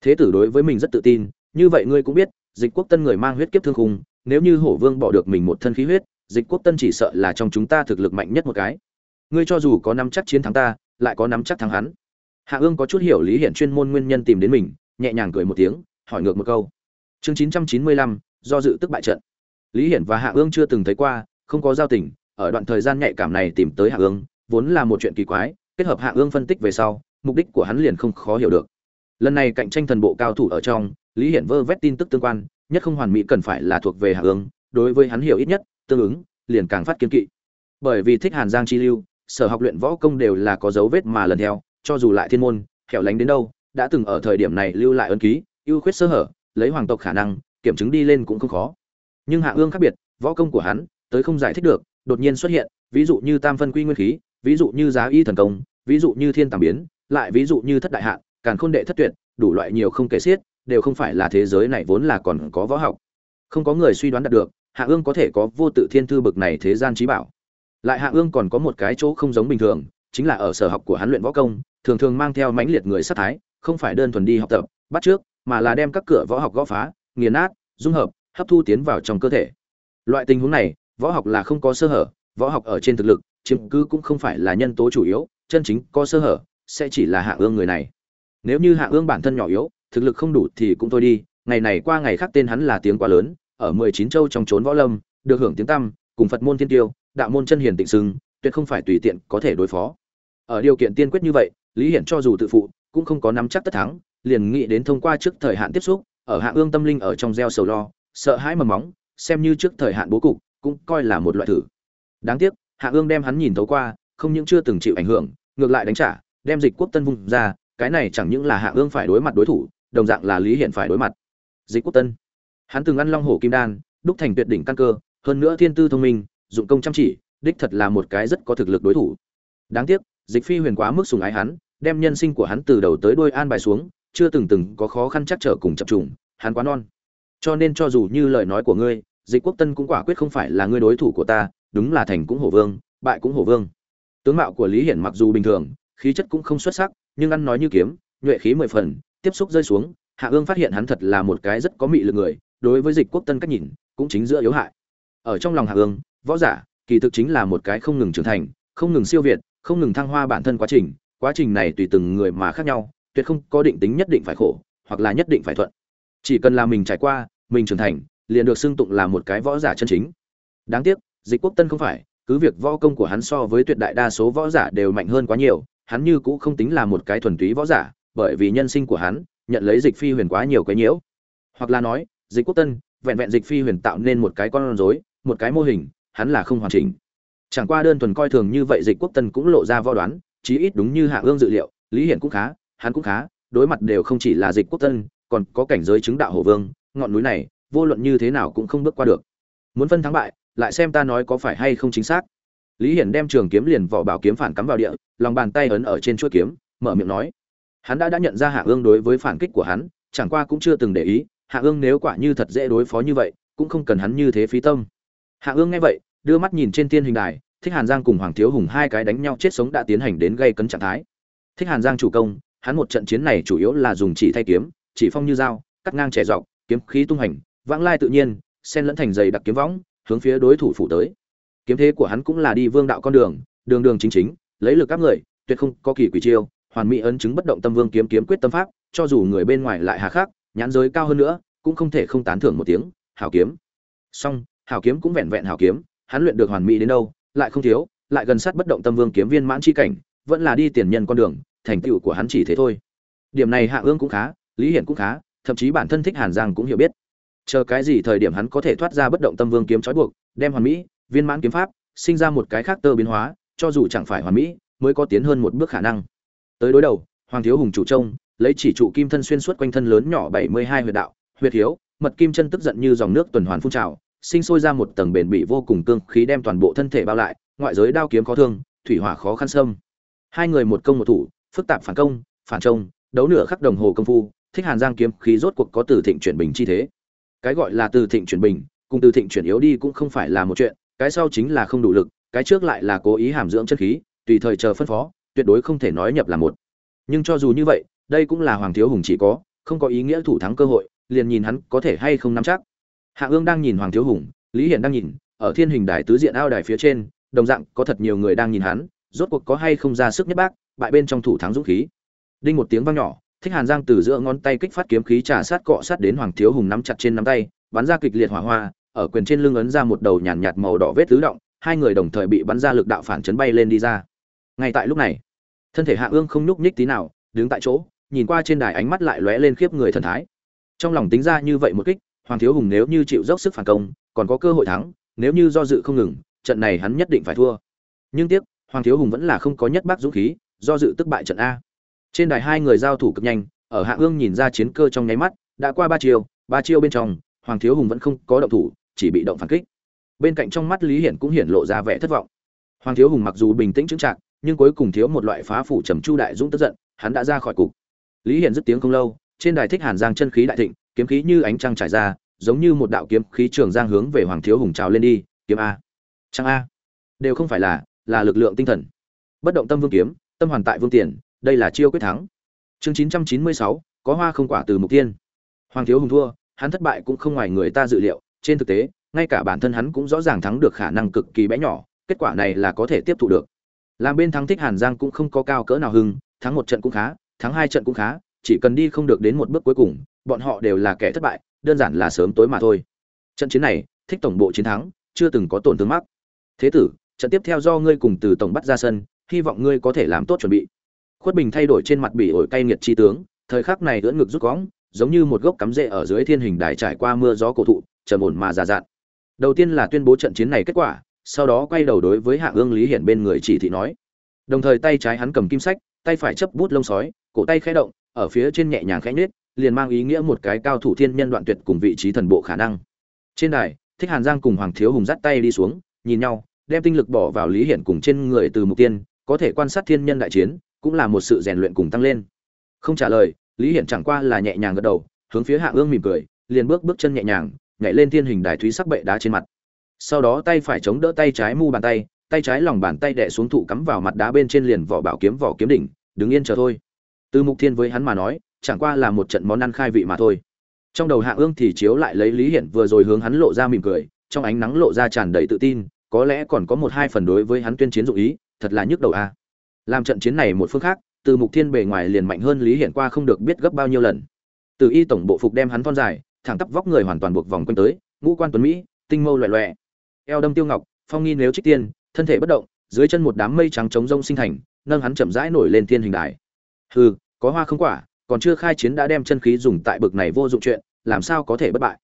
Thế tử đối với mình rất tự tin, như vậy ngươi cũng biết, dịch quốc tân người mang huyết kiếp thương khung, nếu như hổ vương bỏ được mình một thân khí huyết, dịch quốc tân chỉ sợ là trong chúng ta thực lực mạnh nhất một cái. Ngươi cho dù có nắm chắc chiến thắng ta, lại có nắm chắc thắng hắn. Hạ ương có chút hiểu lý hiển chuyên môn nguyên nhân tìm đến mình, nhẹ nhàng cười một tiếng, hỏi ngược một câu. Chương chín trăm chín mươi lăm, do dự tức bại trận lý hiển và hạ ương chưa từng thấy qua, không có giao tình, ở đoạn thời gian nhạy cảm này tìm tới hạ ương, vốn là một chuyện kỳ quái, kết hợp hạ ương phân tích về sau, mục đích của hắn liền không khó hiểu được. Lần này cạnh tranh thần bộ cao thủ ở trong, lý hiển vơ vét tin tức tương quan, nhất không hoàn mỹ cần phải là thuộc về hạ ương, đối với hắn hiểu ít nhất, tương ứng, liền càng phát kiên kỵ. Bởi vì thích hàn giang chi lưu, sở học luyện võ công đều là có dấu vết mà lần theo, cho dù lại thiên môn, hẻo lánh đến đâu, đã từng ở thời điểm này lưu lại ân ký, ưu khuyết sơ hở, lấy hoàng tộc khả năng, kiểm chứng đi lên cũng không khó nhưng hạ ương khác biệt, võ công của hắn, tới không giải thích được, đột nhiên xuất hiện, ví dụ như tam phân quy nguyên khí, ví dụ như giá y thần công, ví dụ như thiên tàng biến, lại ví dụ như thất đại hạn, càn khôn đệ thất tuyệt, đủ loại nhiều không kể xiết, đều không phải là thế giới này vốn là còn có võ học. Không có người suy đoán đạt được, hạ ương có thể có vô tự thiên thư bực này thế gian trí bảo. Lại hạ ương còn có một cái chỗ không giống bình thường, chính là ở sở học của hắn luyện võ công, thường thường mang theo mãnh liệt người sát thái, không phải đơn thuần đi học tập, bắt trước, mà là đem các cửa võ học gõ phá, nghiền nát, dung hợp hấp thu tiến vào trong cơ thể. Loại tình huống này, võ học là không có sơ hở, võ học ở trên thực lực, chiếm cứ cũng không phải là nhân tố chủ yếu, chân chính có sơ hở, sẽ chỉ là hạ ương người này. Nếu như hạ ương bản thân nhỏ yếu, thực lực không đủ thì cũng thôi đi, ngày này qua ngày khác tên hắn là tiếng quá lớn, ở mười chín châu trong trốn võ lâm, được hưởng tiếng tăm, cùng phật môn thiên tiêu, đạo môn chân hiền tịnh sưng, tuyệt không phải tùy tiện có thể đối phó. Ở điều kiện tiên quyết như vậy, lý hiển cho dù tự phụ, cũng không có nắm chắc tất thắng, liền nghĩ đến thông qua trước thời hạn tiếp xúc, ở hạ ương tâm linh ở trong gieo sầu lo sợ hãi mầm móng, xem như trước thời hạn bố cục, cũng coi là một loại thử. Đáng tiếc, hạ ương đem hắn nhìn thấu qua, không những chưa từng chịu ảnh hưởng, ngược lại đánh trả, đem dịch quốc tân vung ra, cái này chẳng những là hạ ương phải đối mặt đối thủ, đồng dạng là lý hiện phải đối mặt. Dịch quốc tân. Hắn từng ăn long hổ kim đan, đúc thành tuyệt đỉnh căn cơ, hơn nữa thiên tư thông minh, dụng công chăm chỉ, đích thật là một cái rất có thực lực đối thủ. Đáng tiếc, dịch phi huyền quá mức sùng ái hắn, đem nhân sinh của hắn từ đầu tới đuôi an bài xuống, chưa từng từng có khó khăn chắc trở cùng chập trùng, hắn quá non cho nên cho dù như lời nói của ngươi, dịch quốc tân cũng quả quyết không phải là ngươi đối thủ của ta, đúng là thành cũng hổ vương, bại cũng hổ vương. Tướng mạo của lý hiển mặc dù bình thường, khí chất cũng không xuất sắc, nhưng ăn nói như kiếm, nhuệ khí mười phần, tiếp xúc rơi xuống, hạ ương phát hiện hắn thật là một cái rất có mị lực người, đối với dịch quốc tân cách nhìn, cũng chính giữa yếu hại. Ở trong lòng hạ ương, võ giả, kỳ thực chính là một cái không ngừng trưởng thành, không ngừng siêu việt, không ngừng thăng hoa bản thân quá trình quá trình này tùy từng người mà khác nhau, tuyệt không có định tính nhất định phải khổ, hoặc là nhất định phải thuận. Chỉ cần là mình trải qua mình trưởng thành, liền được xưng tụng là một cái võ giả chân chính. Đáng tiếc, dịch quốc tân không phải, cứ việc võ công của hắn so với tuyệt đại đa số võ giả đều mạnh hơn quá nhiều, hắn như cũ không tính là một cái thuần túy võ giả, bởi vì nhân sinh của hắn, nhận lấy dịch phi huyền quá nhiều cái nhiễu. Hoặc là nói, dịch quốc tân, vẹn vẹn dịch phi huyền tạo nên một cái con rối, một cái mô hình, hắn là không hoàn chỉnh. Chẳng qua đơn thuần coi thường như vậy dịch quốc tân cũng lộ ra võ đoán, chí ít đúng như hạ ương dự liệu, lý hiển cũng khá, hắn cũng khá, đối mặt đều không chỉ là dịch quốc tân, còn có cảnh giới chứng đạo hổ vương ngọn núi này, vô luận như thế nào cũng không bước qua được. Muốn phân thắng bại, lại xem ta nói có phải hay không chính xác. Lý hiển đem trường kiếm liền vỏ bảo kiếm phản cắm vào địa, lòng bàn tay ấn ở trên chuôi kiếm, mở miệng nói. Hắn đã đã nhận ra hạ ương đối với phản kích của hắn, chẳng qua cũng chưa từng để ý, hạ ương nếu quả như thật dễ đối phó như vậy, cũng không cần hắn như thế phí tâm. Hạ ương nghe vậy, đưa mắt nhìn trên thiên hình đài, thích hàn giang cùng hoàng thiếu hùng hai cái đánh nhau chết sống đã tiến hành đến gây cấn trạng thái. Thích hàn giang chủ công, hắn một trận chiến này chủ yếu là dùng chỉ thay kiếm, chỉ phong như dao, cắt ngang trẻ dọc kiếm khí tung hành, vãng lai tự nhiên xen lẫn thành dày đặc kiếm võng, hướng phía đối thủ phủ tới. Kiếm thế của hắn cũng là đi vương đạo con đường đường đường chính chính, lấy lực các người, tuyệt không có kỳ quỷ chiêu, hoàn mỹ ấn chứng bất động tâm vương kiếm kiếm quyết tâm pháp, cho dù người bên ngoài lại hà khắc, nhãn giới cao hơn nữa, cũng không thể không tán thưởng một tiếng, hảo kiếm. Song, hảo kiếm cũng vẹn vẹn hảo kiếm, hắn luyện được hoàn mỹ đến đâu, lại không thiếu, lại gần sát bất động tâm vương kiếm viên mãn chi cảnh, vẫn là đi tiền nhân con đường, thành tựu của hắn chỉ thế thôi. Điểm này hạ ương cũng khá, lý hiển cũng khá thậm chí bản thân thích hàn giang cũng hiểu biết chờ cái gì thời điểm hắn có thể thoát ra bất động tâm vương kiếm trói buộc, đem hoàn mỹ, viên mãn kiếm pháp, sinh ra một cái khác tơ biến hóa, cho dù chẳng phải hoàn mỹ, mới có tiến hơn một bước khả năng tới đối đầu, hoàng thiếu hùng chủ trông, lấy chỉ trụ kim thân xuyên suốt quanh thân lớn nhỏ bảy mươi hai huyệt đạo, huyệt thiếu, mật kim chân tức giận như dòng nước tuần hoàn phun trào, sinh sôi ra một tầng bền bỉ vô cùng cương khí đem toàn bộ thân thể bao lại, ngoại giới đao kiếm khó thương, thủy hỏa khó khăn xâm. hai người một công một thủ, phức tạp phản công, phản trông, đấu nửa khắc đồng hồ công phu thích hàn giang kiếm khí rốt cuộc có từ thịnh chuyển bình chi thế. Cái gọi là từ thịnh chuyển bình, cùng từ thịnh chuyển yếu đi cũng không phải là một chuyện, cái sau chính là không đủ lực, cái trước lại là cố ý hàm dưỡng chân khí, tùy thời chờ phân phó, tuyệt đối không thể nói nhập là một. Nhưng cho dù như vậy, đây cũng là hoàng thiếu hùng chỉ có, không có ý nghĩa thủ thắng cơ hội, liền nhìn hắn có thể hay không nắm chắc. Hạ ương đang nhìn hoàng thiếu hùng, lý hiển đang nhìn, ở thiên hình đài tứ diện ao đài phía trên, đồng dạng có thật nhiều người đang nhìn hắn, rốt cuộc có hay không ra sức nhất bác, bại bên trong thủ thắng dũng khí. Đinh một tiếng vang nhỏ thích hàn giang từ giữa ngón tay kích phát kiếm khí trà sát cọ sát đến hoàng thiếu hùng nắm chặt trên nắm tay bắn ra kịch liệt hỏa hoa ở quyền trên lưng ấn ra một đầu nhàn nhạt, màu đỏ vết tứ động hai người đồng thời bị bắn ra lực đạo phản chấn bay lên đi ra. Ngay tại lúc này thân thể hạ ương không nhúc nhích tí nào đứng tại chỗ nhìn qua trên đài ánh mắt lại lóe lên khiếp người thần thái. Trong lòng tính ra như vậy một kích hoàng thiếu hùng nếu như chịu dốc sức phản công còn có cơ hội thắng nếu như do dự không ngừng trận này hắn nhất định phải thua. Nhưng tiếc hoàng thiếu hùng vẫn là không có nhất bác dũng khí do dự tức bại trận a trên đài hai người giao thủ cực nhanh, ở hạ ương nhìn ra chiến cơ trong nháy mắt, đã qua ba chiều ba chiêu bên trong, hoàng thiếu hùng vẫn không có động thủ, chỉ bị động phản kích. Bên cạnh trong mắt lý hiển cũng hiển lộ ra vẻ thất vọng. Hoàng thiếu hùng mặc dù bình tĩnh chững chạc, nhưng cuối cùng thiếu một loại phá phủ trầm chu đại dũng tức giận, hắn đã ra khỏi cục. Lý hiển dứt tiếng không lâu, trên đài thích hàn giang chân khí đại thịnh, kiếm khí như ánh trăng trải ra, giống như một đạo kiếm khí trường giang hướng về hoàng thiếu hùng trào lên đi, kiếm a. Trăng a. Đều không phải là là lực lượng tinh thần. Bất động tâm vương kiếm, tâm hoàn tại vương tiền đây là chiêu quyết thắng. Chương chín trăm chín mươi sáu, có hoa không quả từ mục tiên. Hoàng thiếu hùng thua, hắn thất bại cũng không ngoài người ta dự liệu. Trên thực tế, ngay cả bản thân hắn cũng rõ ràng thắng được khả năng cực kỳ bé nhỏ, kết quả này là có thể tiếp thu được. Làm bên thắng thích hàn giang cũng không có cao cỡ nào hưng, thắng một trận cũng khá, thắng hai trận cũng khá, chỉ cần đi không được đến một bước cuối cùng, bọn họ đều là kẻ thất bại, đơn giản là sớm tối mà thôi. Trận chiến này, thích tổng bộ chiến thắng, chưa từng có tổn thương mắc. Thế tử, trận tiếp theo do ngươi cùng từ tổng bắt ra sân, hy vọng ngươi có thể làm tốt chuẩn bị khuất bình thay đổi trên mặt bị ổi cay nghiệt chi tướng thời khắc này ưỡn ngực rút cóng giống như một gốc cắm rễ ở dưới thiên hình đài trải qua mưa gió cổ thụ trầm ổn mà già dặn. Đầu tiên là tuyên bố trận chiến này kết quả sau đó quay đầu đối với hạ ương lý hiển bên người chỉ thị nói. Đồng thời tay trái hắn cầm kim sách tay phải chấp bút lông sói cổ tay khẽ động ở phía trên nhẹ nhàng khẽ nết, liền mang ý nghĩa một cái cao thủ thiên nhân đoạn tuyệt cùng vị trí thần bộ khả năng. Trên đài thích hàn giang cùng hoàng thiếu hùng dắt tay đi xuống nhìn nhau đem tinh lực bỏ vào lý hiển cùng trên người từ mục tiên có thể quan sát thiên nhân đại chiến cũng là một sự rèn luyện cùng tăng lên. Không trả lời, lý hiển chẳng qua là nhẹ nhàng gật đầu, hướng phía hạ ương mỉm cười, liền bước bước chân nhẹ nhàng, nhảy lên thiên hình đài thúy sắc bệ đá trên mặt. Sau đó tay phải chống đỡ tay trái mu bàn tay tay trái lòng bàn tay đè xuống thụ cắm vào mặt đá bên trên liền vỏ bảo kiếm vỏ kiếm đỉnh, đứng yên chờ thôi. Từ mục thiên với hắn mà nói, chẳng qua là một trận món ăn khai vị mà thôi. Trong đầu hạ ương thì chiếu lại lấy lý hiển vừa rồi hướng hắn lộ ra mỉm cười, trong ánh nắng lộ ra tràn đầy tự tin, có lẽ còn có một hai phần đối với hắn tuyên chiến dụng ý, thật là nhức đầu a làm trận chiến này một phương khác, từ mục thiên bề ngoài liền mạnh hơn lý hiển qua không được biết gấp bao nhiêu lần. Từ y tổng bộ phục đem hắn thon dài, thẳng tắp vóc người hoàn toàn buộc vòng quanh tới, ngũ quan tuấn mỹ, tinh mâu loẹ loẹ eo đâm tiêu ngọc, phong nghi nếu trích tiên, thân thể bất động, dưới chân một đám mây trắng trống rông sinh thành, nâng hắn chậm rãi nổi lên thiên hình đài. Hừ, có hoa không quả, còn chưa khai chiến đã đem chân khí dùng tại bực này vô dụng chuyện, làm sao có thể bất bại?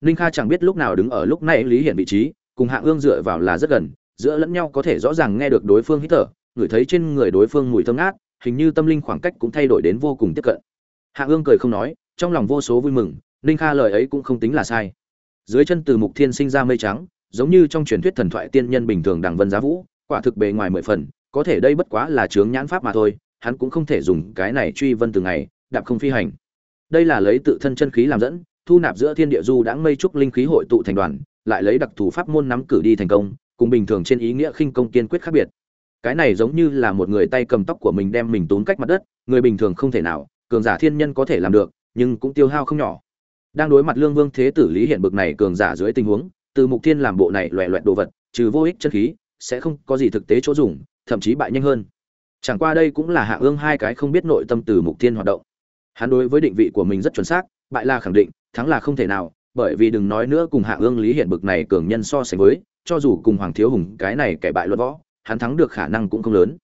Ninh kha chẳng biết lúc nào đứng ở lúc này lý hiển vị trí, cùng hạng ương dựa vào là rất gần, giữa lẫn nhau có thể rõ ràng nghe được đối phương hít thở ngửi thấy trên người đối phương mùi thơm ngát, hình như tâm linh khoảng cách cũng thay đổi đến vô cùng tiếp cận. Hạ ương cười không nói, trong lòng vô số vui mừng, ninh kha lời ấy cũng không tính là sai. Dưới chân từ mục thiên sinh ra mây trắng, giống như trong truyền thuyết thần thoại tiên nhân bình thường đằng vân giá vũ, quả thực bề ngoài mười phần, có thể đây bất quá là chướng nhãn pháp mà thôi, hắn cũng không thể dùng cái này truy vân từ ngày, đạp không phi hành. Đây là lấy tự thân chân khí làm dẫn, thu nạp giữa thiên địa du đã mây trúc linh khí hội tụ thành đoàn, lại lấy đặc thù pháp môn nắm cử đi thành công, cùng bình thường trên ý nghĩa khinh công kiên quyết khác biệt cái này giống như là một người tay cầm tóc của mình đem mình tốn cách mặt đất, người bình thường không thể nào, cường giả thiên nhân có thể làm được, nhưng cũng tiêu hao không nhỏ. Đang đối mặt lương vương thế tử lý hiện bực này cường giả dưới tình huống, từ mục thiên làm bộ này loẹ loẹt đồ vật, trừ vô ích chân khí, sẽ không có gì thực tế chỗ dùng, thậm chí bại nhanh hơn. Chẳng qua đây cũng là hạ ương hai cái không biết nội tâm từ mục thiên hoạt động. Hắn đối với định vị của mình rất chuẩn xác, bại là khẳng định, thắng là không thể nào, bởi vì đừng nói nữa cùng hạ ương lý hiện bực này cường nhân so sánh với, cho dù cùng hoàng thiếu hùng cái này kẻ bại luật võ hắn thắng được khả năng cũng không lớn.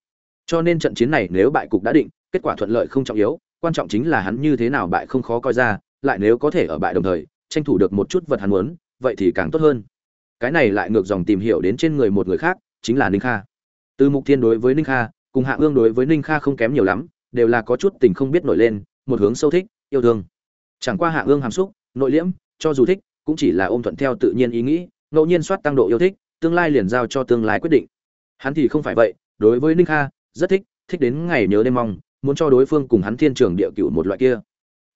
Cho nên trận chiến này nếu bại cục đã định, kết quả thuận lợi không trọng yếu, quan trọng chính là hắn như thế nào bại không khó coi ra, lại nếu có thể ở bại đồng thời, tranh thủ được một chút vật hắn muốn, vậy thì càng tốt hơn. Cái này lại ngược dòng tìm hiểu đến trên người một người khác, chính là ninh kha. Từ mục thiên đối với ninh kha, cùng hạ ương đối với ninh kha không kém nhiều lắm, đều là có chút tình không biết nổi lên, một hướng sâu thích, yêu thương. Chẳng qua hạ ương hàm xúc, nội liễm, cho dù thích, cũng chỉ là ôm thuận theo tự nhiên ý nghĩ, ngẫu nhiên soát tăng độ yêu thích, tương lai liền giao cho tương lai quyết định hắn thì không phải vậy, đối với ninh kha, rất thích thích đến ngày nhớ đêm mong, muốn cho đối phương cùng hắn thiên trường địa cựu một loại kia.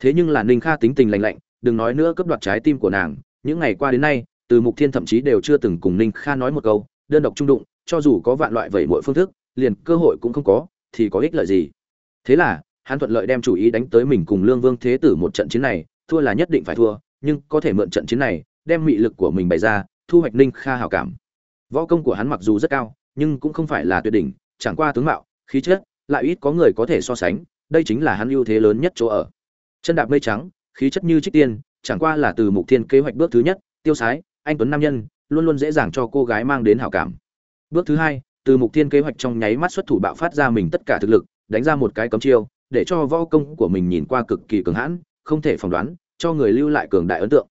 Thế nhưng là ninh kha tính tình lành lạnh, đừng nói nữa cấp đoạt trái tim của nàng, những ngày qua đến nay, từ mục thiên thậm chí đều chưa từng cùng ninh kha nói một câu, đơn độc trung đụng, cho dù có vạn loại vẩy mọi phương thức, liền cơ hội cũng không có, thì có ích lợi gì. Thế là, hắn thuận lợi đem chủ ý đánh tới mình cùng lương vương thế tử một trận chiến này, thua là nhất định phải thua, nhưng có thể mượn trận chiến này, đem mị lực của mình bày ra, thu hoạch ninh kha hảo cảm. Võ công của hắn mặc dù rất cao nhưng cũng không phải là tuyệt đỉnh, chẳng qua tướng mạo, khí chất, lại ít có người có thể so sánh, đây chính là hắn ưu thế lớn nhất chỗ ở. Chân đạp mây trắng, khí chất như trích tiên, chẳng qua là từ mục thiên kế hoạch bước thứ nhất, tiêu sái, anh tuấn nam nhân, luôn luôn dễ dàng cho cô gái mang đến hảo cảm. Bước thứ hai, từ mục thiên kế hoạch trong nháy mắt xuất thủ bạo phát ra mình tất cả thực lực, đánh ra một cái cấm chiêu, để cho võ công của mình nhìn qua cực kỳ cường hãn, không thể phỏng đoán, cho người lưu lại cường đại ấn tượng.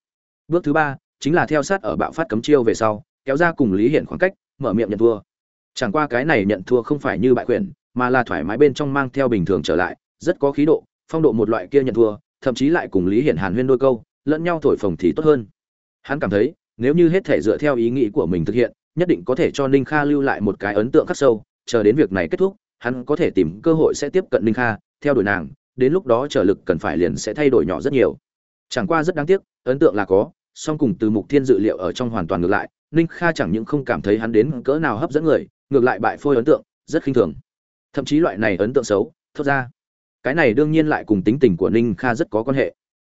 Bước thứ ba, chính là theo sát ở bạo phát cấm chiêu về sau, kéo ra cùng lý hiển khoảng cách, mở miệng nhận thua chẳng qua cái này nhận thua không phải như bại quyền mà là thoải mái bên trong mang theo bình thường trở lại, rất có khí độ, phong độ một loại kia nhận thua, thậm chí lại cùng lý hiển hàn huyên đôi câu, lẫn nhau thổi phồng thì tốt hơn. Hắn cảm thấy, nếu như hết thể dựa theo ý nghĩ của mình thực hiện, nhất định có thể cho ninh kha lưu lại một cái ấn tượng khắc sâu, chờ đến việc này kết thúc, hắn có thể tìm cơ hội sẽ tiếp cận ninh kha, theo đuổi nàng, đến lúc đó trở lực cần phải liền sẽ thay đổi nhỏ rất nhiều. Chẳng qua rất đáng tiếc, ấn tượng là có, song cùng từ mục thiên dự liệu ở trong hoàn toàn ngược lại, ninh kha chẳng những không cảm thấy hắn đến cỡ nào hấp dẫn người ngược lại bại phôi ấn tượng, rất khinh thường. Thậm chí loại này ấn tượng xấu, thốt ra. Cái này đương nhiên lại cùng tính tình của ninh kha rất có quan hệ.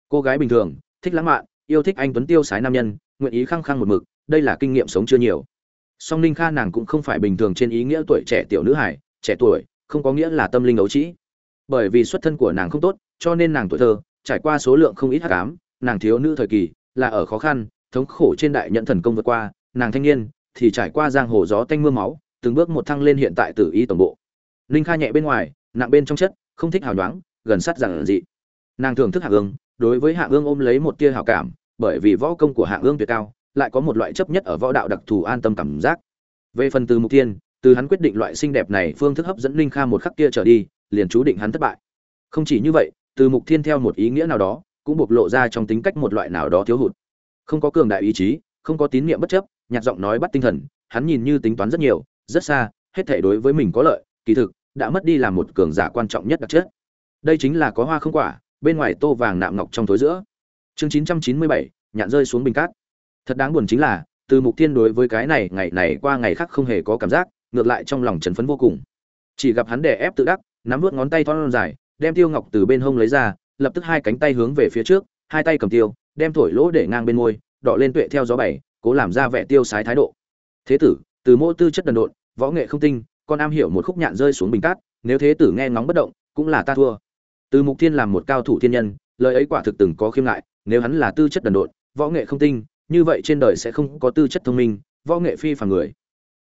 Cô gái bình thường, thích lãng mạn, yêu thích anh tuấn tiêu sái nam nhân, nguyện ý khăng khăng một mực, đây là kinh nghiệm sống chưa nhiều. Song ninh kha nàng cũng không phải bình thường trên ý nghĩa tuổi trẻ tiểu nữ hải trẻ tuổi, không có nghĩa là tâm linh ấu trĩ. Bởi vì xuất thân của nàng không tốt, cho nên nàng tuổi thơ, trải qua số lượng không ít hắc cám nàng thiếu nữ thời kỳ, là ở khó khăn, thống khổ trên đại nhận thần công vượt qua, nàng thanh niên, thì trải qua giang hồ gió tanh mưa máu từng bước một thăng lên hiện tại tử y tổng bộ. Ninh kha nhẹ bên ngoài, nặng bên trong chất, không thích hào nhoáng, gần sát giản dị. Nàng thưởng thức hạ ương đối với hạ ương ôm lấy một tia hào cảm, bởi vì võ công của hạ ương tuyệt cao, lại có một loại chấp nhất ở võ đạo đặc thù an tâm cảm giác. Về phần từ mục tiên từ hắn quyết định loại xinh đẹp này phương thức hấp dẫn linh kha một khắc kia trở đi, liền chú định hắn thất bại. Không chỉ như vậy, từ mục thiên theo một ý nghĩa nào đó, cũng bộc lộ ra trong tính cách một loại nào đó thiếu hụt. Không có cường đại ý chí, không có tín niệm bất chấp, nhạt giọng nói bắt tinh thần, hắn nhìn như tính toán rất nhiều rất xa, hết thể đối với mình có lợi, kỳ thực, đã mất đi làm một cường giả quan trọng nhất đặc chất. Đây chính là có hoa không quả, bên ngoài tô vàng nạm ngọc trong thối giữa. Chương chín trăm chín mươi bảy, nhạn rơi xuống bình cát. Thật đáng buồn chính là, từ mục thiên đối với cái này, ngày này qua ngày khác không hề có cảm giác, ngược lại trong lòng chấn phấn vô cùng. Chỉ gặp hắn đè ép tự đắc, nắm vút ngón tay thon dài, đem tiêu ngọc từ bên hông lấy ra, lập tức hai cánh tay hướng về phía trước, hai tay cầm tiêu, đem thổi lỗ để ngang bên môi, đỏ lên tuệ theo gió bảy, cố làm ra vẻ tiêu sái thái độ. Thế tử từ mô tư chất đần độn, võ nghệ không tinh, con am hiểu một khúc nhạn rơi xuống bình cát, nếu thế tử nghe ngóng bất động, cũng là ta thua. Từ mục thiên làm một cao thủ thiên nhân, lời ấy quả thực từng có khiêm ngại nếu hắn là tư chất đần độn, võ nghệ không tinh, như vậy trên đời sẽ không có tư chất thông minh, võ nghệ phi phàm người.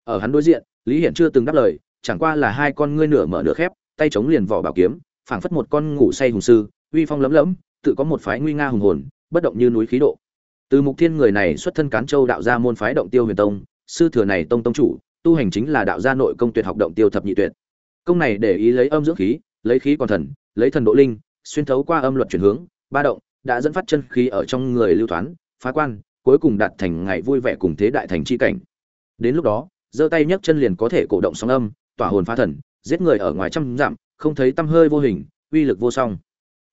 Ở hắn đối diện, lý hiển chưa từng đáp lời, chẳng qua là hai con ngươi nửa mở nửa khép, tay chống liền vỏ bảo kiếm, phảng phất một con ngủ say hùng sư, uy phong lấm lấm, tự có một phái nguy nga hùng hồn, bất động như núi khí độ. Từ mục thiên người này xuất thân cán châu đạo ra môn phái động tiêu huyền tông sư thừa này tông tông chủ, tu hành chính là đạo gia nội công tuyệt học động tiêu thập nhị tuyệt. Công này để ý lấy âm dưỡng khí, lấy khí còn thần, lấy thần độ linh, xuyên thấu qua âm luật chuyển hướng, ba động, đã dẫn phát chân khí ở trong người lưu thoán, phá quan, cuối cùng đạt thành ngày vui vẻ cùng thế đại thành chi cảnh. Đến lúc đó, giơ tay nhấc chân liền có thể cổ động sóng âm, tỏa hồn phá thần, giết người ở ngoài trăm dặm, không thấy tâm hơi vô hình, uy lực vô song.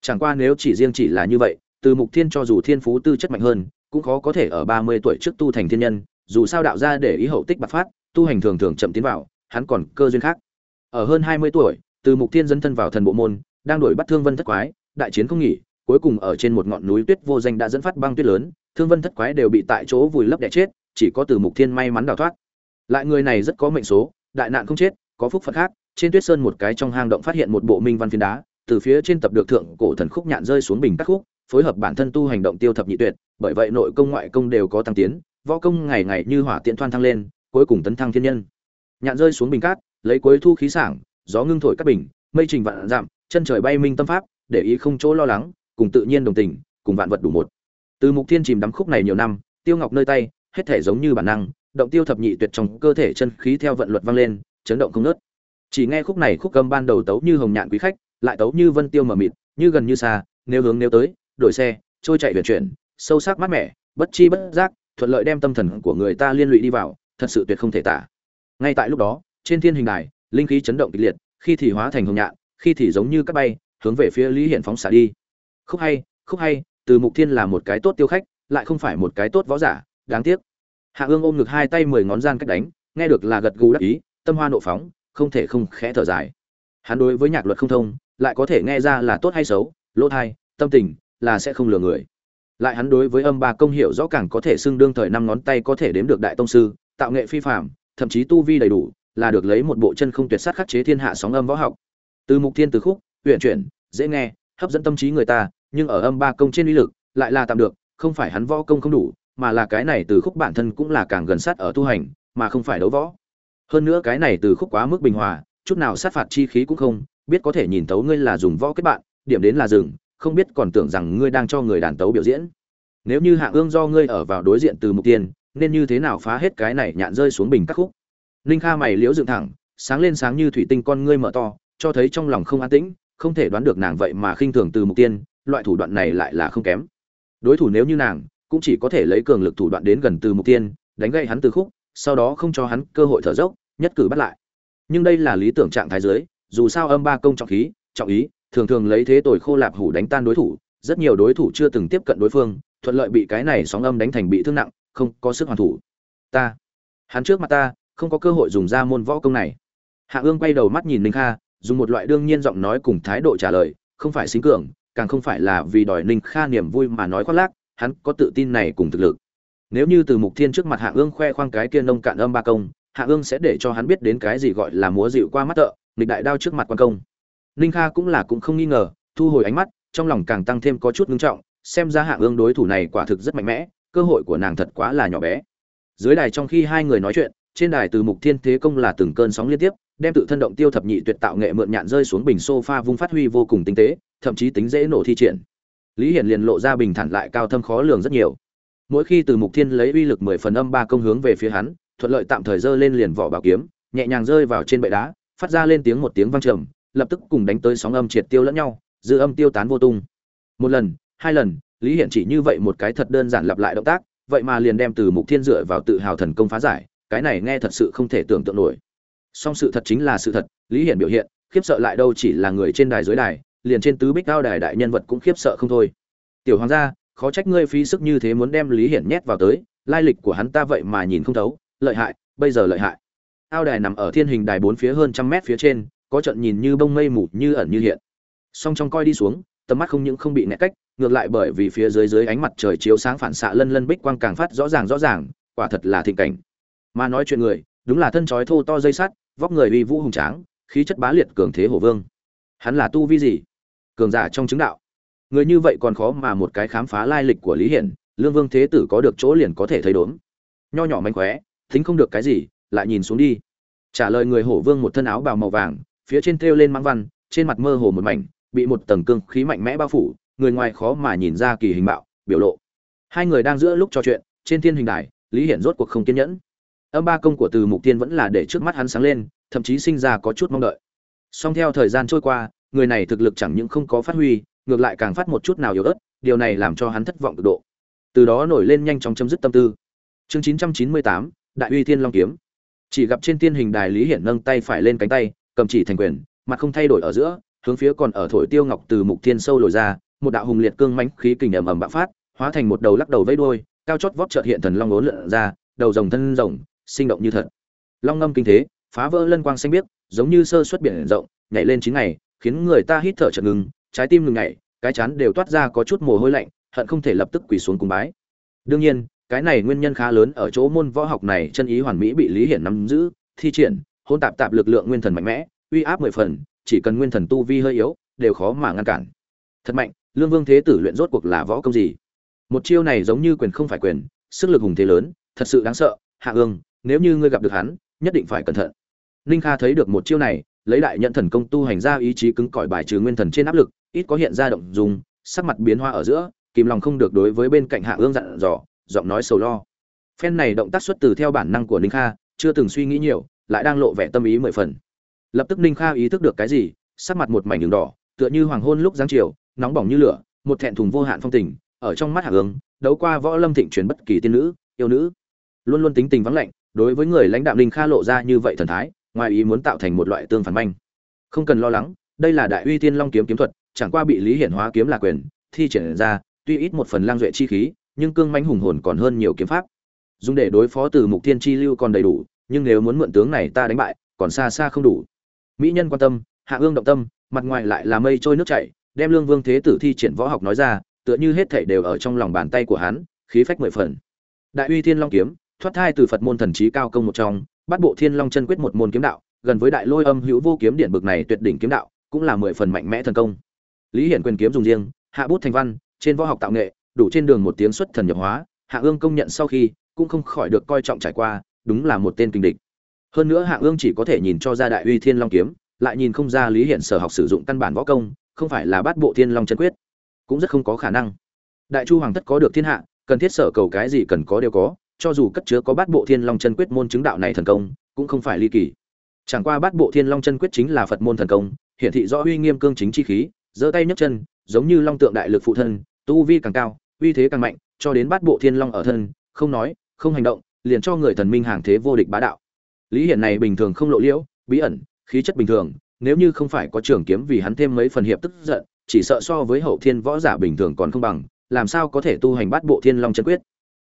Chẳng qua nếu chỉ riêng chỉ là như vậy, từ mục thiên cho dù thiên phú tư chất mạnh hơn, cũng khó có thể ở ba mươi tuổi trước tu thành thiên nhân dù sao đạo gia để ý hậu tích bạc phát, tu hành thường thường chậm tiến vào, hắn còn cơ duyên khác. Ở hơn hai mươi tuổi, từ mục thiên dẫn thân vào thần bộ môn, đang đổi bắt thương vân thất quái, đại chiến không nghỉ, cuối cùng ở trên một ngọn núi tuyết vô danh đã dẫn phát băng tuyết lớn, thương vân thất quái đều bị tại chỗ vùi lấp để chết, chỉ có từ mục thiên may mắn đào thoát. Lại người này rất có mệnh số, đại nạn không chết, có phúc phận khác, trên tuyết sơn một cái trong hang động phát hiện một bộ minh văn phiến đá, từ phía trên tập được thượng cổ thần khúc nhạn rơi xuống bình các khúc, phối hợp bản thân tu hành động tiêu thập nhị tuyệt, bởi vậy nội công ngoại công đều có tăng tiến võ công ngày ngày như hỏa tiện thoan thăng lên, cuối cùng tấn thăng thiên nhân. Nhạn rơi xuống bình cát, lấy cuối thu khí sảng, gió ngưng thổi các bình, mây trình vạn giảm, chân trời bay minh tâm pháp, để ý không chỗ lo lắng, cùng tự nhiên đồng tình, cùng vạn vật đủ một. Từ mục thiên chìm đắm khúc này nhiều năm, tiêu ngọc nơi tay, hết thể giống như bản năng, động tiêu thập nhị tuyệt trong cơ thể chân khí theo vận luật vang lên, chấn động không nớt chỉ nghe khúc này khúc cầm ban đầu tấu như hồng nhạn quý khách, lại tấu như vân tiêu mờ mịt, như gần như xa, nếu hướng nếu tới, đổi xe, trôi chạy vận chuyển, sâu sắc mát mẻ, bất chi bất giác thuận lợi đem tâm thần của người ta liên lụy đi vào, thật sự tuyệt không thể tả. Ngay tại lúc đó, trên thiên hình đài, linh khí chấn động kịch liệt, khi thì hóa thành hồng nhạn, khi thì giống như các bay, hướng về phía lý hiển phóng xả đi. Khúc hay khúc hay, từ mục thiên là một cái tốt tiêu khách, lại không phải một cái tốt võ giả, đáng tiếc. Hạ ương ôm ngực hai tay mười ngón gian cách đánh, nghe được là gật gù đắc ý, tâm hoa nộ phóng, không thể không khẽ thở dài. Hắn đối với nhạc luật không thông, lại có thể nghe ra là tốt hay xấu, lỗ thai, tâm tình, là sẽ không lừa người lại hắn đối với âm ba công hiệu rõ càng có thể xưng đương thời năm ngón tay có thể đếm được đại tông sư, tạo nghệ phi phạm thậm chí tu vi đầy đủ, là được lấy một bộ chân không tuyệt sát khắc chế thiên hạ sóng âm võ học. Từ mục thiên từ khúc, uyển chuyển, dễ nghe, hấp dẫn tâm trí người ta, nhưng ở âm ba công trên uy lực, lại là tạm được, không phải hắn võ công không đủ, mà là cái này từ khúc bản thân cũng là càng gần sát ở tu hành, mà không phải đấu võ. Hơn nữa cái này từ khúc quá mức bình hòa, chút nào sát phạt chi khí cũng không, biết có thể nhìn tấu ngươi là dùng võ kết bạn, điểm đến là dừng không biết còn tưởng rằng ngươi đang cho người đàn tấu biểu diễn. Nếu như hạ ương do ngươi ở vào đối diện từ mục tiên, nên như thế nào phá hết cái này nhạn rơi xuống bình các khúc? Ninh kha mày liễu dựng thẳng, sáng lên sáng như thủy tinh con ngươi mở to, cho thấy trong lòng không an tĩnh, không thể đoán được nàng vậy mà khinh thường từ mục tiên, loại thủ đoạn này lại là không kém. Đối thủ nếu như nàng, cũng chỉ có thể lấy cường lực thủ đoạn đến gần từ mục tiên, đánh gậy hắn từ khúc, sau đó không cho hắn cơ hội thở dốc, nhất cử bắt lại. Nhưng đây là lý tưởng trạng thái dưới, dù sao âm ba công trọng khí, trọng ý thường thường lấy thế tồi khô lạp hủ đánh tan đối thủ, rất nhiều đối thủ chưa từng tiếp cận đối phương, thuận lợi bị cái này sóng âm đánh thành bị thương nặng, không có sức hoàn thủ. Ta, hắn trước mặt ta, không có cơ hội dùng ra môn võ công này. Hạ ương quay đầu mắt nhìn ninh kha, dùng một loại đương nhiên giọng nói cùng thái độ trả lời, không phải xính cường, càng không phải là vì đòi ninh kha niềm vui mà nói khoác lác, hắn có tự tin này cùng thực lực. Nếu như từ mục thiên trước mặt hạ ương khoe khoang cái kia nông cạn âm ba công, hạ ương sẽ để cho hắn biết đến cái gì gọi là múa dịu qua mắt tợ nghịch đại đao trước mặt quan công ninh kha cũng là cũng không nghi ngờ, thu hồi ánh mắt, trong lòng càng tăng thêm có chút ngưng trọng, xem ra hạ ương đối thủ này quả thực rất mạnh mẽ, cơ hội của nàng thật quá là nhỏ bé. Dưới đài trong khi hai người nói chuyện, trên đài từ mục thiên thế công là từng cơn sóng liên tiếp, đem tự thân động tiêu thập nhị tuyệt tạo nghệ mượn nhạn rơi xuống bình sofa vung phát huy vô cùng tinh tế, thậm chí tính dễ nổ thi triển. Lý hiển liền lộ ra bình thản lại cao thâm khó lường rất nhiều. Mỗi khi từ mục thiên lấy uy lực mười phần âm ba công hướng về phía hắn, thuận lợi tạm thời giơ lên liền vỏ bảo kiếm, nhẹ nhàng rơi vào trên bệ đá, phát ra lên tiếng một tiếng vang trầm lập tức cùng đánh tới sóng âm triệt tiêu lẫn nhau, dư âm tiêu tán vô tung. Một lần, hai lần, lý hiển chỉ như vậy một cái thật đơn giản lặp lại động tác, vậy mà liền đem từ mục thiên dựa vào tự hào thần công phá giải, cái này nghe thật sự không thể tưởng tượng nổi. Song sự thật chính là sự thật, lý hiển biểu hiện, khiếp sợ lại đâu chỉ là người trên đài dưới đài, liền trên tứ bích cao đài đại nhân vật cũng khiếp sợ không thôi. Tiểu hoàng gia, khó trách ngươi phí sức như thế muốn đem lý hiển nhét vào tới, lai lịch của hắn ta vậy mà nhìn không thấu, lợi hại, bây giờ lợi hại. Ao đài nằm ở thiên hình đài bốn phía hơn trăm mét phía trên có trận nhìn như bông mây mù, như ẩn như hiện. Song trong coi đi xuống, tầm mắt không những không bị nẹt cách, ngược lại bởi vì phía dưới dưới ánh mặt trời chiếu sáng phản xạ lân lân bích quang càng phát rõ ràng rõ ràng, quả thật là thịnh cảnh. Mà nói chuyện người, đúng là thân chói thô to dây sắt, vóc người uy vũ hùng tráng, khí chất bá liệt cường thế hổ vương. Hắn là tu vi gì? Cường giả trong chứng đạo. Người như vậy còn khó mà một cái khám phá lai lịch của lý hiển, lương vương thế tử có được chỗ liền có thể thấy đốn. Nho nhỏ mánh khóe thính không được cái gì, lại nhìn xuống đi. Trả lời người hổ vương một thân áo bào màu vàng phía trên thêu lên mang văn trên mặt mơ hồ một mảnh bị một tầng cương khí mạnh mẽ bao phủ người ngoài khó mà nhìn ra kỳ hình mạo biểu lộ. Hai người đang giữa lúc trò chuyện trên thiên hình đài lý hiển rốt cuộc không kiên nhẫn. Âm ba công của từ mục tiên vẫn là để trước mắt hắn sáng lên thậm chí sinh ra có chút mong đợi. Song theo thời gian trôi qua người này thực lực chẳng những không có phát huy ngược lại càng phát một chút nào yếu ớt điều này làm cho hắn thất vọng cực độ. Từ đó nổi lên nhanh chóng chấm dứt tâm tư. Chương 998, đại uy thiên long kiếm. Chỉ gặp trên tiên hình đài lý hiển nâng tay phải lên cánh tay cầm chỉ thành quyền, mặt không thay đổi ở giữa, hướng phía còn ở thổi tiêu ngọc từ mục thiên sâu lồi ra, một đạo hùng liệt cương mãnh khí kình ầm ầm bạo phát, hóa thành một đầu lắc đầu vây đuôi, cao chót vót chợt hiện thần long ốn lượn ra, đầu rồng thân rồng, sinh động như thật. Long ngâm kinh thế, phá vỡ lân quang xanh biếc, giống như sơ xuất biển rộng, nhảy lên chín ngày, khiến người ta hít thở chợt ngừng, trái tim ngừng nhảy, cái chán đều toát ra có chút mồ hôi lạnh, hận không thể lập tức quỳ xuống cùng bái. Đương nhiên, cái này nguyên nhân khá lớn ở chỗ môn võ học này chân ý hoàn mỹ bị lý hiển nắm giữ, thi triển hôn tạp tạp lực lượng nguyên thần mạnh mẽ, uy áp mười phần, chỉ cần nguyên thần tu vi hơi yếu, đều khó mà ngăn cản. Thật mạnh, lương vương thế tử luyện rốt cuộc là võ công gì? Một chiêu này giống như quyền không phải quyền, sức lực hùng thế lớn, thật sự đáng sợ, hạ ương, nếu như ngươi gặp được hắn, nhất định phải cẩn thận. Ninh kha thấy được một chiêu này, lấy đại nhận thần công tu hành ra ý chí cứng cỏi bài trừ nguyên thần trên áp lực, ít có hiện ra động dùng sắc mặt biến hoa ở giữa, kìm lòng không được đối với bên cạnh hạ ương dặn dò, giọng nói sầu lo. Phen này động tác xuất từ theo bản năng của ninh kha, chưa từng suy nghĩ nhiều lại đang lộ vẻ tâm ý mười phần. Lập tức ninh kha ý thức được cái gì, sắc mặt một mảnh đường đỏ, tựa như hoàng hôn lúc giáng chiều, nóng bỏng như lửa, một thẹn thùng vô hạn phong tình, ở trong mắt hạ ương đấu qua võ lâm thịnh truyền bất kỳ tiên nữ, yêu nữ. Luôn luôn tính tình vắng lạnh, đối với người lãnh đạo ninh kha lộ ra như vậy thần thái, ngoài ý muốn tạo thành một loại tương phản manh. Không cần lo lắng, đây là đại uy tiên long kiếm kiếm thuật, chẳng qua bị lý hiển hóa kiếm là quyền, thi triển ra, tuy ít một phần lang duệ chi khí, nhưng cương mãnh hùng hồn còn hơn nhiều kiếm pháp. Dùng để đối phó từ mục thiên chi lưu còn đầy đủ nhưng nếu muốn mượn tướng này ta đánh bại, còn xa xa không đủ. Mỹ nhân quan tâm, hạ ương động tâm, mặt ngoài lại là mây trôi nước chảy, đem lương vương thế tử thi triển võ học nói ra, tựa như hết thảy đều ở trong lòng bàn tay của hắn, khí phách mười phần. Đại uy thiên long kiếm, thoát thai từ phật môn thần trí cao công một trong, bắt bộ thiên long chân quyết một môn kiếm đạo, gần với đại lôi âm hữu vô kiếm điện bực này tuyệt đỉnh kiếm đạo, cũng là mười phần mạnh mẽ thần công. Lý hiển quyền kiếm dùng riêng, hạ bút thành văn, trên võ học tạo nghệ, đủ trên đường một tiếng xuất thần nhập hóa, hạ ương công nhận sau khi, cũng không khỏi được coi trọng trải qua đúng là một tên kinh địch. Hơn nữa hạ ương chỉ có thể nhìn cho ra đại uy thiên long kiếm, lại nhìn không ra lý hiển sở học sử dụng căn bản võ công, không phải là Bát bộ thiên long chân quyết. Cũng rất không có khả năng. Đại chu hoàng thất có được thiên hạ, cần thiết sở cầu cái gì cần có đều có, cho dù cất chứa có bát bộ thiên long chân quyết môn chứng đạo này thần công, cũng không phải ly kỳ. Chẳng qua bát bộ thiên long chân quyết chính là phật môn thần công, hiển thị rõ uy nghiêm cương chính chi khí, giơ tay nhấc chân, giống như long tượng đại lực phụ thân, tu vi càng cao, uy thế càng mạnh, cho đến bát bộ thiên long ở thân, không nói, không hành động liền cho người thần minh hàng thế vô địch bá đạo. Lý hiển này bình thường không lộ liễu, bí ẩn, khí chất bình thường, nếu như không phải có trường kiếm vì hắn thêm mấy phần hiệp tức giận, chỉ sợ so với hậu thiên võ giả bình thường còn không bằng, làm sao có thể tu hành bát bộ thiên long chân quyết.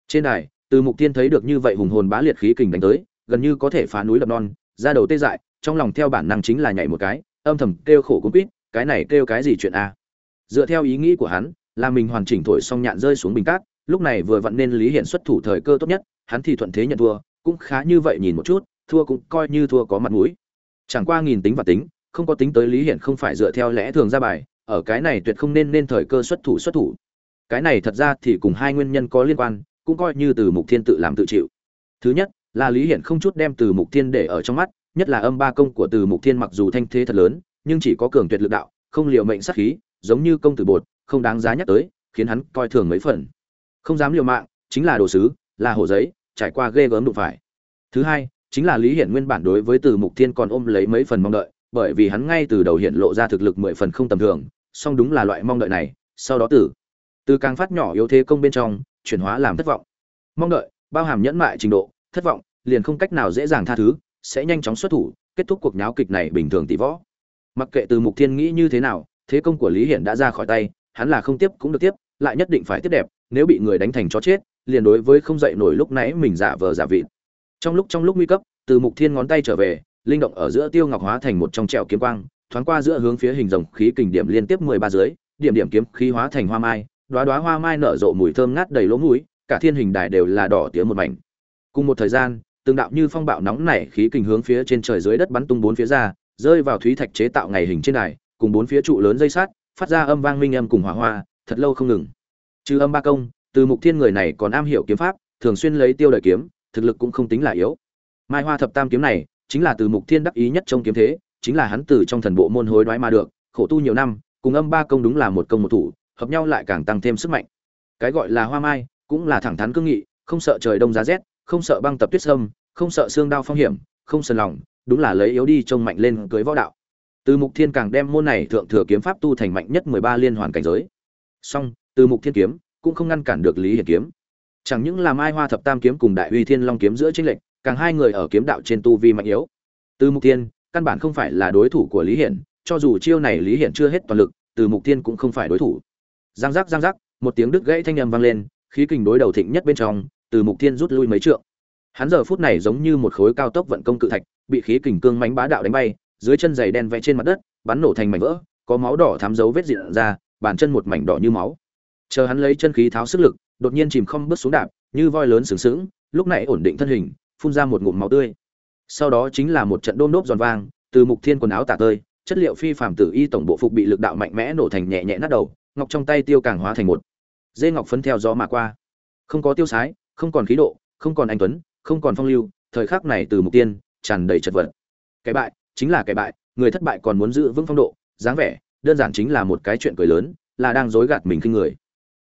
Trên đài, từ mục tiên thấy được như vậy hùng hồn bá liệt khí kình đánh tới, gần như có thể phá núi lập non, ra đầu tê dại, trong lòng theo bản năng chính là nhảy một cái, âm thầm kêu khổ cũng quýt, cái này kêu cái gì chuyện a dựa theo ý nghĩ của hắn, là mình hoàn chỉnh thổi xong nhạn rơi xuống bình cát, lúc này vừa vặn nên lý hiện xuất thủ thời cơ tốt nhất hắn thì thuận thế nhận thua, cũng khá như vậy nhìn một chút, thua cũng coi như thua có mặt mũi. Chẳng qua nghìn tính và tính, không có tính tới lý hiển không phải dựa theo lẽ thường ra bài, ở cái này tuyệt không nên nên thời cơ xuất thủ xuất thủ. Cái này thật ra thì cùng hai nguyên nhân có liên quan, cũng coi như từ mục thiên tự làm tự chịu. Thứ nhất, là lý hiển không chút đem từ mục thiên để ở trong mắt, nhất là âm ba công của từ mục thiên mặc dù thanh thế thật lớn, nhưng chỉ có cường tuyệt lực đạo, không liều mệnh sát khí, giống như công tử bột, không đáng giá nhắc tới, khiến hắn coi thường mấy phần. Không dám liều mạng, chính là đồ sứ, là hồ giấy trải qua ghê gớm đụng phải. Thứ hai, chính là lý hiển nguyên bản đối với từ mục thiên còn ôm lấy mấy phần mong đợi, bởi vì hắn ngay từ đầu hiện lộ ra thực lực mười phần không tầm thường, song đúng là loại mong đợi này, sau đó từ từ càng phát nhỏ yếu thế công bên trong, chuyển hóa làm thất vọng. Mong đợi, bao hàm nhẫn mại trình độ, thất vọng, liền không cách nào dễ dàng tha thứ, sẽ nhanh chóng xuất thủ, kết thúc cuộc nháo kịch này bình thường tỷ võ. Mặc kệ từ mục thiên nghĩ như thế nào, thế công của lý hiển đã ra khỏi tay, hắn là không tiếp cũng được tiếp, lại nhất định phải tiếp đẹp, nếu bị người đánh thành chó chết liền đối với không dậy nổi lúc nãy mình giả vờ giả vịt. Trong lúc trong lúc nguy cấp, từ mục thiên ngón tay trở về, linh động ở giữa tiêu ngọc hóa thành một trong trẹo kiếm quang, thoáng qua giữa hướng phía hình rồng khí kình điểm liên tiếp mười ba dưới, điểm điểm kiếm khí hóa thành hoa mai, đóa đóa hoa mai nở rộ mùi thơm ngát đầy lỗ mũi, cả thiên hình đài đều là đỏ tía một mảnh. Cùng một thời gian, từng đạo như phong bạo nóng nảy khí kình hướng phía trên trời dưới đất bắn tung bốn phía ra, rơi vào thúy thạch chế tạo ngày hình trên đài, cùng bốn phía trụ lớn dây sát, phát ra âm vang minh âm cùng hỏa hoa, thật lâu không ngừng. Trừ âm ba công từ mục thiên người này còn am hiểu kiếm pháp, thường xuyên lấy tiêu đời kiếm, thực lực cũng không tính là yếu. Mai hoa thập tam kiếm này, chính là từ mục thiên đắc ý nhất trong kiếm thế, chính là hắn từ trong thần bộ môn hối đoái mà được, khổ tu nhiều năm, cùng âm ba công đúng là một công một thủ, hợp nhau lại càng tăng thêm sức mạnh. Cái gọi là hoa mai, cũng là thẳng thắn cương nghị, không sợ trời đông giá rét, không sợ băng tập tuyết sâm, không sợ xương đao phong hiểm, không sờn lòng, đúng là lấy yếu đi trông mạnh lên cưới võ đạo. Từ mục thiên càng đem môn này thượng thừa kiếm pháp tu thành mạnh nhất mười ba liên hoàn cảnh giới. Song từ mục thiên kiếm cũng không ngăn cản được lý hiển kiếm. Chẳng những làm ai hoa thập tam kiếm cùng đại uy thiên long kiếm giữa tranh lệch, càng hai người ở kiếm đạo trên tu vi mạnh yếu. Từ mục thiên, căn bản không phải là đối thủ của lý hiển, cho dù chiêu này lý hiển chưa hết toàn lực, từ mục thiên cũng không phải đối thủ. Giang giác giang giác, một tiếng đứt gãy thanh âm vang lên, khí kình đối đầu thịnh nhất bên trong, từ mục thiên rút lui mấy trượng. Hắn giờ phút này giống như một khối cao tốc vận công cự thạch, bị khí kình cương mánh bá đạo đánh bay, dưới chân giày đen vẽ trên mặt đất, bắn nổ thành mảnh vỡ, có máu đỏ thám dấu vết diện ra, bàn chân một mảnh đỏ như máu chờ hắn lấy chân khí tháo sức lực, đột nhiên chìm không bước xuống đạp, như voi lớn sướng sướng lúc này ổn định thân hình, phun ra một ngụm máu tươi. Sau đó chính là một trận đôm nốt giòn vang, từ mục thiên quần áo tả tơi, chất liệu phi phàm tử y tổng bộ phục bị lực đạo mạnh mẽ nổ thành nhẹ nhẹ nát đầu, ngọc trong tay tiêu càng hóa thành một. Dê ngọc phấn theo gió mà qua. Không có tiêu sái, không còn khí độ, không còn anh tuấn, không còn phong lưu, thời khắc này từ mục tiên, tràn đầy chật vật. Cái bại, chính là cái bại, người thất bại còn muốn giữ vững phong độ, dáng vẻ, đơn giản chính là một cái chuyện cười lớn, là đang dối gạt mình khinh người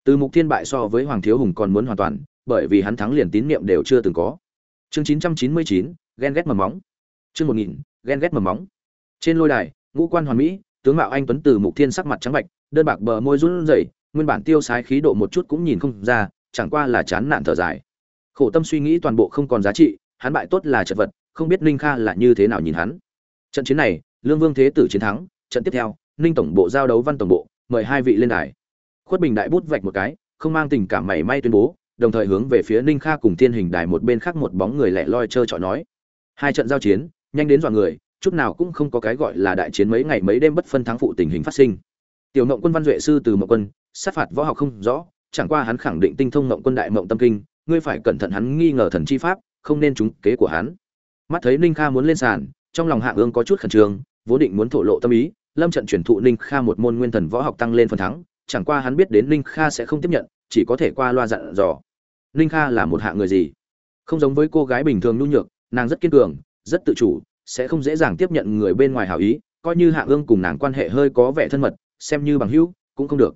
từ mục thiên bại so với hoàng thiếu hùng còn muốn hoàn toàn bởi vì hắn thắng liền tín niệm đều chưa từng có. Chương 999, ghen ghét mầm móng. Chương 1000, ghen ghét mầm móng. Trên lôi đài ngũ quan hoàn mỹ tướng mạo anh tuấn từ mục thiên sắc mặt trắng bạch đơn bạc bờ môi run rẩy nguyên bản tiêu sái khí độ một chút cũng nhìn không ra chẳng qua là chán nản thở dài. Khổ tâm suy nghĩ toàn bộ không còn giá trị hắn bại tốt là chật vật không biết ninh kha là như thế nào nhìn hắn. Trận chiến này lương vương thế tử chiến thắng trận tiếp theo ninh tổng bộ giao đấu văn tổng bộ mời hai vị lên đài khuất bình đại bút vạch một cái, không mang tình cảm mảy may tuyên bố, đồng thời hướng về phía ninh kha cùng thiên hình đài một bên khác một bóng người lẻ loi trơ trọi nói. Hai trận giao chiến, nhanh đến dọn người, chút nào cũng không có cái gọi là đại chiến mấy ngày mấy đêm bất phân thắng phụ tình hình phát sinh. Tiểu mộng quân văn duệ sư từ mộng quân, sát phạt võ học không rõ, chẳng qua hắn khẳng định tinh thông mộng quân đại mộng tâm kinh, ngươi phải cẩn thận hắn nghi ngờ thần chi pháp, không nên trúng kế của hắn. Mắt thấy ninh kha muốn lên sàn, trong lòng hạ ương có chút khẩn trương, vốn định muốn thổ lộ tâm ý, lâm trận chuyển thụ ninh kha một môn nguyên thần võ học tăng lên phần thắng chẳng qua hắn biết đến ninh kha sẽ không tiếp nhận, chỉ có thể qua loa dặn dò. Ninh kha là một hạ người gì? Không giống với cô gái bình thường nhu nhược, nàng rất kiên cường, rất tự chủ, sẽ không dễ dàng tiếp nhận người bên ngoài hảo ý, coi như hạ ương cùng nàng quan hệ hơi có vẻ thân mật, xem như bằng hữu, cũng không được.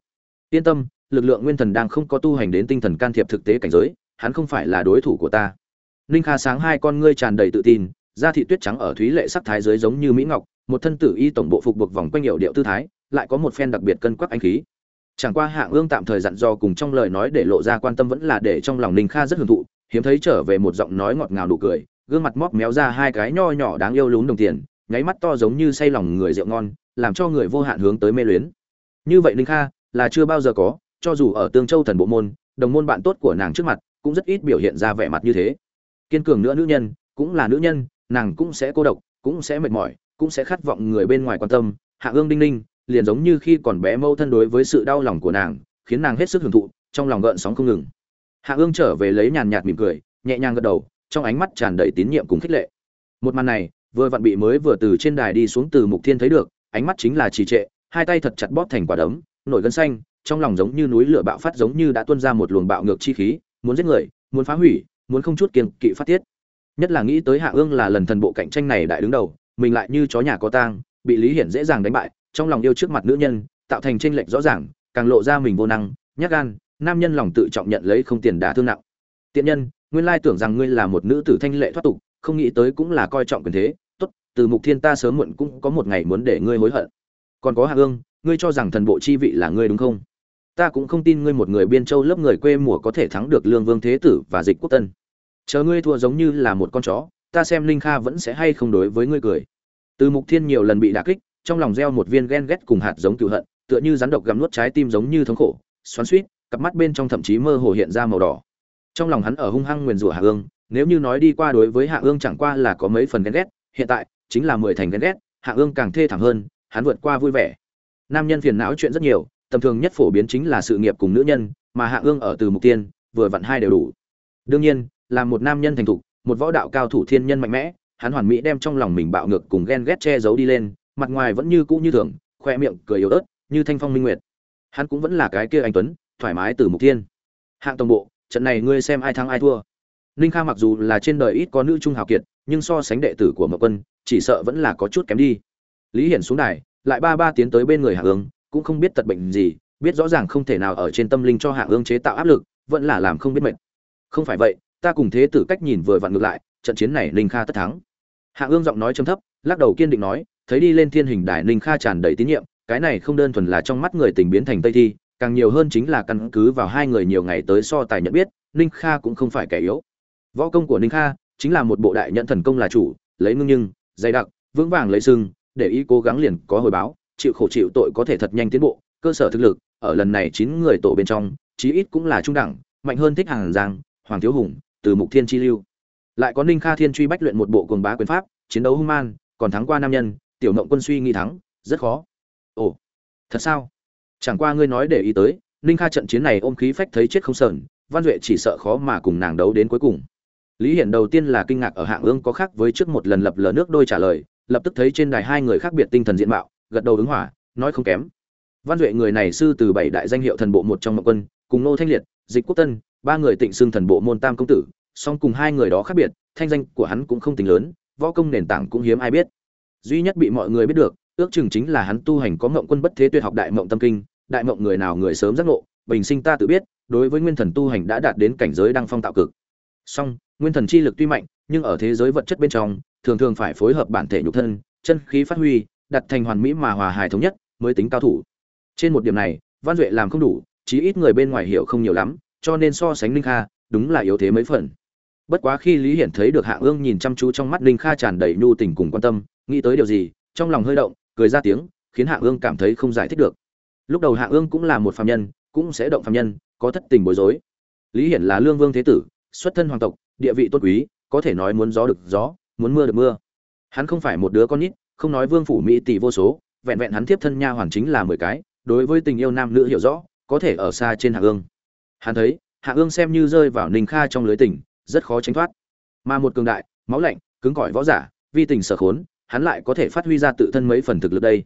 Yên tâm, lực lượng nguyên thần đang không có tu hành đến tinh thần can thiệp thực tế cảnh giới, hắn không phải là đối thủ của ta. Ninh kha sáng hai con ngươi tràn đầy tự tin, da thị tuyết trắng ở thúy lệ sắc thái dưới giống như mỹ ngọc, một thân tử y tổng bộ phục buộc vòng quanh hiệu điệu tư thái, lại có một phen đặc biệt cân quắc anh khí chẳng qua hạ ương tạm thời dặn dò cùng trong lời nói để lộ ra quan tâm vẫn là để trong lòng ninh kha rất hưởng thụ, hiếm thấy trở về một giọng nói ngọt ngào nụ cười, gương mặt móc méo ra hai cái nho nhỏ đáng yêu lún đồng tiền, nháy mắt to giống như say lòng người rượu ngon, làm cho người vô hạn hướng tới mê luyến. Như vậy ninh kha, là chưa bao giờ có, cho dù ở tương châu thần bộ môn, đồng môn bạn tốt của nàng trước mặt, cũng rất ít biểu hiện ra vẻ mặt như thế. Kiên cường nữa nữ nhân, cũng là nữ nhân, nàng cũng sẽ cô độc, cũng sẽ mệt mỏi, cũng sẽ khát vọng người bên ngoài quan tâm. Hạ ương đinh ninh liền giống như khi còn bé mâu thân đối với sự đau lòng của nàng, khiến nàng hết sức hưởng thụ, trong lòng gợn sóng không ngừng. Hạ ương trở về lấy nhàn nhạt mỉm cười, nhẹ nhàng gật đầu, trong ánh mắt tràn đầy tín nhiệm cùng khích lệ. Một màn này, vừa vặn bị mới vừa từ trên đài đi xuống từ mục thiên thấy được, ánh mắt chính là trì trệ, hai tay thật chặt bóp thành quả đấm, nổi gân xanh, trong lòng giống như núi lửa bạo phát giống như đã tuôn ra một luồng bạo ngược chi khí, muốn giết người, muốn phá hủy, muốn không chút kiên kỵ phát tiết. Nhất là nghĩ tới hạ ương là lần thần bộ cạnh tranh này đại đứng đầu, mình lại như chó nhà có tang, bị lý hiển dễ dàng đánh bại trong lòng yêu trước mặt nữ nhân, tạo thành tranh lệch rõ ràng, càng lộ ra mình vô năng, nhát gan, nam nhân lòng tự trọng nhận lấy không tiền đả thương nặng. Tiện nhân, nguyên lai tưởng rằng ngươi là một nữ tử thanh lệ thoát tục, không nghĩ tới cũng là coi trọng quyền thế. Tốt, từ mục thiên ta sớm muộn cũng có một ngày muốn để ngươi hối hận. Còn có hạ ương ngươi cho rằng thần bộ chi vị là ngươi đúng không? Ta cũng không tin ngươi một người biên châu lớp người quê mùa có thể thắng được lương vương thế tử và dịch quốc tân. Chờ ngươi thua giống như là một con chó, ta xem linh kha vẫn sẽ hay không đối với ngươi cười. Từ mục thiên nhiều lần bị đả kích trong lòng gieo một viên ghen ghét cùng hạt giống cựu hận, tựa như rắn độc gặm nuốt trái tim giống như thống khổ, xoắn suýt cặp mắt bên trong thậm chí mơ hồ hiện ra màu đỏ. Trong lòng hắn ở hung hăng nguyền rủa hạ ương, nếu như nói đi qua đối với hạ ương chẳng qua là có mấy phần ghen ghét, hiện tại, chính là mười thành ghen ghét, hạ ương càng thê thảm hơn, hắn vượt qua vui vẻ. Nam nhân phiền não chuyện rất nhiều, tầm thường nhất phổ biến chính là sự nghiệp cùng nữ nhân, mà hạ ương ở từ mục tiên, vừa vặn hai đều đủ. Đương nhiên, là một nam nhân thành thục, một võ đạo cao thủ thiên nhân mạnh mẽ, hắn hoàn mỹ đem trong lòng mình bạo ngược cùng ghen ghét che giấu đi lên mặt ngoài vẫn như cũ như thường, khoe miệng cười yếu ớt, như thanh phong minh nguyệt. Hắn cũng vẫn là cái kia anh tuấn, thoải mái từ mục thiên. Hạng tổng bộ, trận này ngươi xem ai thắng ai thua. Ninh kha mặc dù là trên đời ít có nữ trung hào kiệt, nhưng so sánh đệ tử của mậu quân, chỉ sợ vẫn là có chút kém đi. Lý hiển xuống đài, lại ba ba tiến tới bên người hạ ương, cũng không biết tật bệnh gì, biết rõ ràng không thể nào ở trên tâm linh cho hạ ương chế tạo áp lực, vẫn là làm không biết mệt. Không phải vậy, ta cùng thế tử cách nhìn vừa vặn ngược lại, trận chiến này ninh kha tất thắng. Hạ ương giọng nói trầm thấp, lắc đầu kiên định nói thấy đi lên thiên hình đài ninh kha tràn đầy tín nhiệm, cái này không đơn thuần là trong mắt người tình biến thành tây thi, càng nhiều hơn chính là căn cứ vào hai người nhiều ngày tới so tài nhận biết, ninh kha cũng không phải kẻ yếu. Võ công của ninh kha chính là một bộ đại nhận thần công là chủ, lấy ngưng nhưng, dày đặc, vững vàng lấy sưng để ý cố gắng liền có hồi báo, chịu khổ chịu tội có thể thật nhanh tiến bộ, cơ sở thực lực, ở lần này chín người tổ bên trong, chí ít cũng là trung đẳng, mạnh hơn thích hàng giang, hoàng thiếu hùng, từ mục thiên chi lưu. Lại có ninh kha thiên truy bách luyện một bộ cường bá quyền pháp, chiến đấu hung man, còn thắng qua nam nhân tiểu ngộng quân suy nghĩ thắng, rất khó. Ồ, thật sao? Chẳng qua ngươi nói để ý tới, ninh kha trận chiến này ôm khí phách thấy chết không sờn, văn duệ chỉ sợ khó mà cùng nàng đấu đến cuối cùng. Lý hiển đầu tiên là kinh ngạc ở hạng ương có khác với trước một lần lập lờ nước đôi trả lời, lập tức thấy trên đài hai người khác biệt tinh thần diện mạo, gật đầu ứng hỏa nói không kém. Văn duệ người này sư từ bảy đại danh hiệu thần bộ một trong mộng quân, cùng nô thanh liệt, dịch quốc tân, ba người tịnh xưng thần bộ môn tam công tử, song cùng hai người đó khác biệt, thanh danh của hắn cũng không tính lớn, võ công nền tảng cũng hiếm ai biết duy nhất bị mọi người biết được, ước chừng chính là hắn tu hành có mộng quân bất thế tuyệt học đại mộng tâm kinh, đại mộng người nào người sớm giác ngộ, bình sinh ta tự biết, đối với nguyên thần tu hành đã đạt đến cảnh giới đăng phong tạo cực. Song, nguyên thần chi lực tuy mạnh, nhưng ở thế giới vật chất bên trong, thường thường phải phối hợp bản thể nhục thân, chân khí phát huy, đặt thành hoàn mỹ mà hòa hài thống nhất mới tính cao thủ. Trên một điểm này, văn duệ làm không đủ, chí ít người bên ngoài hiểu không nhiều lắm, cho nên so sánh linh kha, đúng là yếu thế mấy phần bất quá khi lý hiển thấy được hạ ương nhìn chăm chú trong mắt ninh kha tràn đầy nhu tình cùng quan tâm, nghĩ tới điều gì, trong lòng hơi động, cười ra tiếng, khiến hạ ương cảm thấy không giải thích được. Lúc đầu hạ ương cũng là một phạm nhân, cũng sẽ động phạm nhân, có thất tình bối rối. Lý hiển là lương vương thế tử, xuất thân hoàng tộc, địa vị tốt quý, có thể nói muốn gió được gió, muốn mưa được mưa. Hắn không phải một đứa con nít, không nói vương phủ mỹ tỷ vô số, vẹn vẹn hắn tiếp thân nha hoàn chính là mười cái, đối với tình yêu nam nữ hiểu rõ, có thể ở xa trên hạ ương. Hắn thấy hạ ương xem như rơi vào ninh kha trong lưới tình rất khó tránh thoát. Mà một cường đại, máu lạnh, cứng cỏi võ giả, vi tình sở khốn, hắn lại có thể phát huy ra tự thân mấy phần thực lực đây.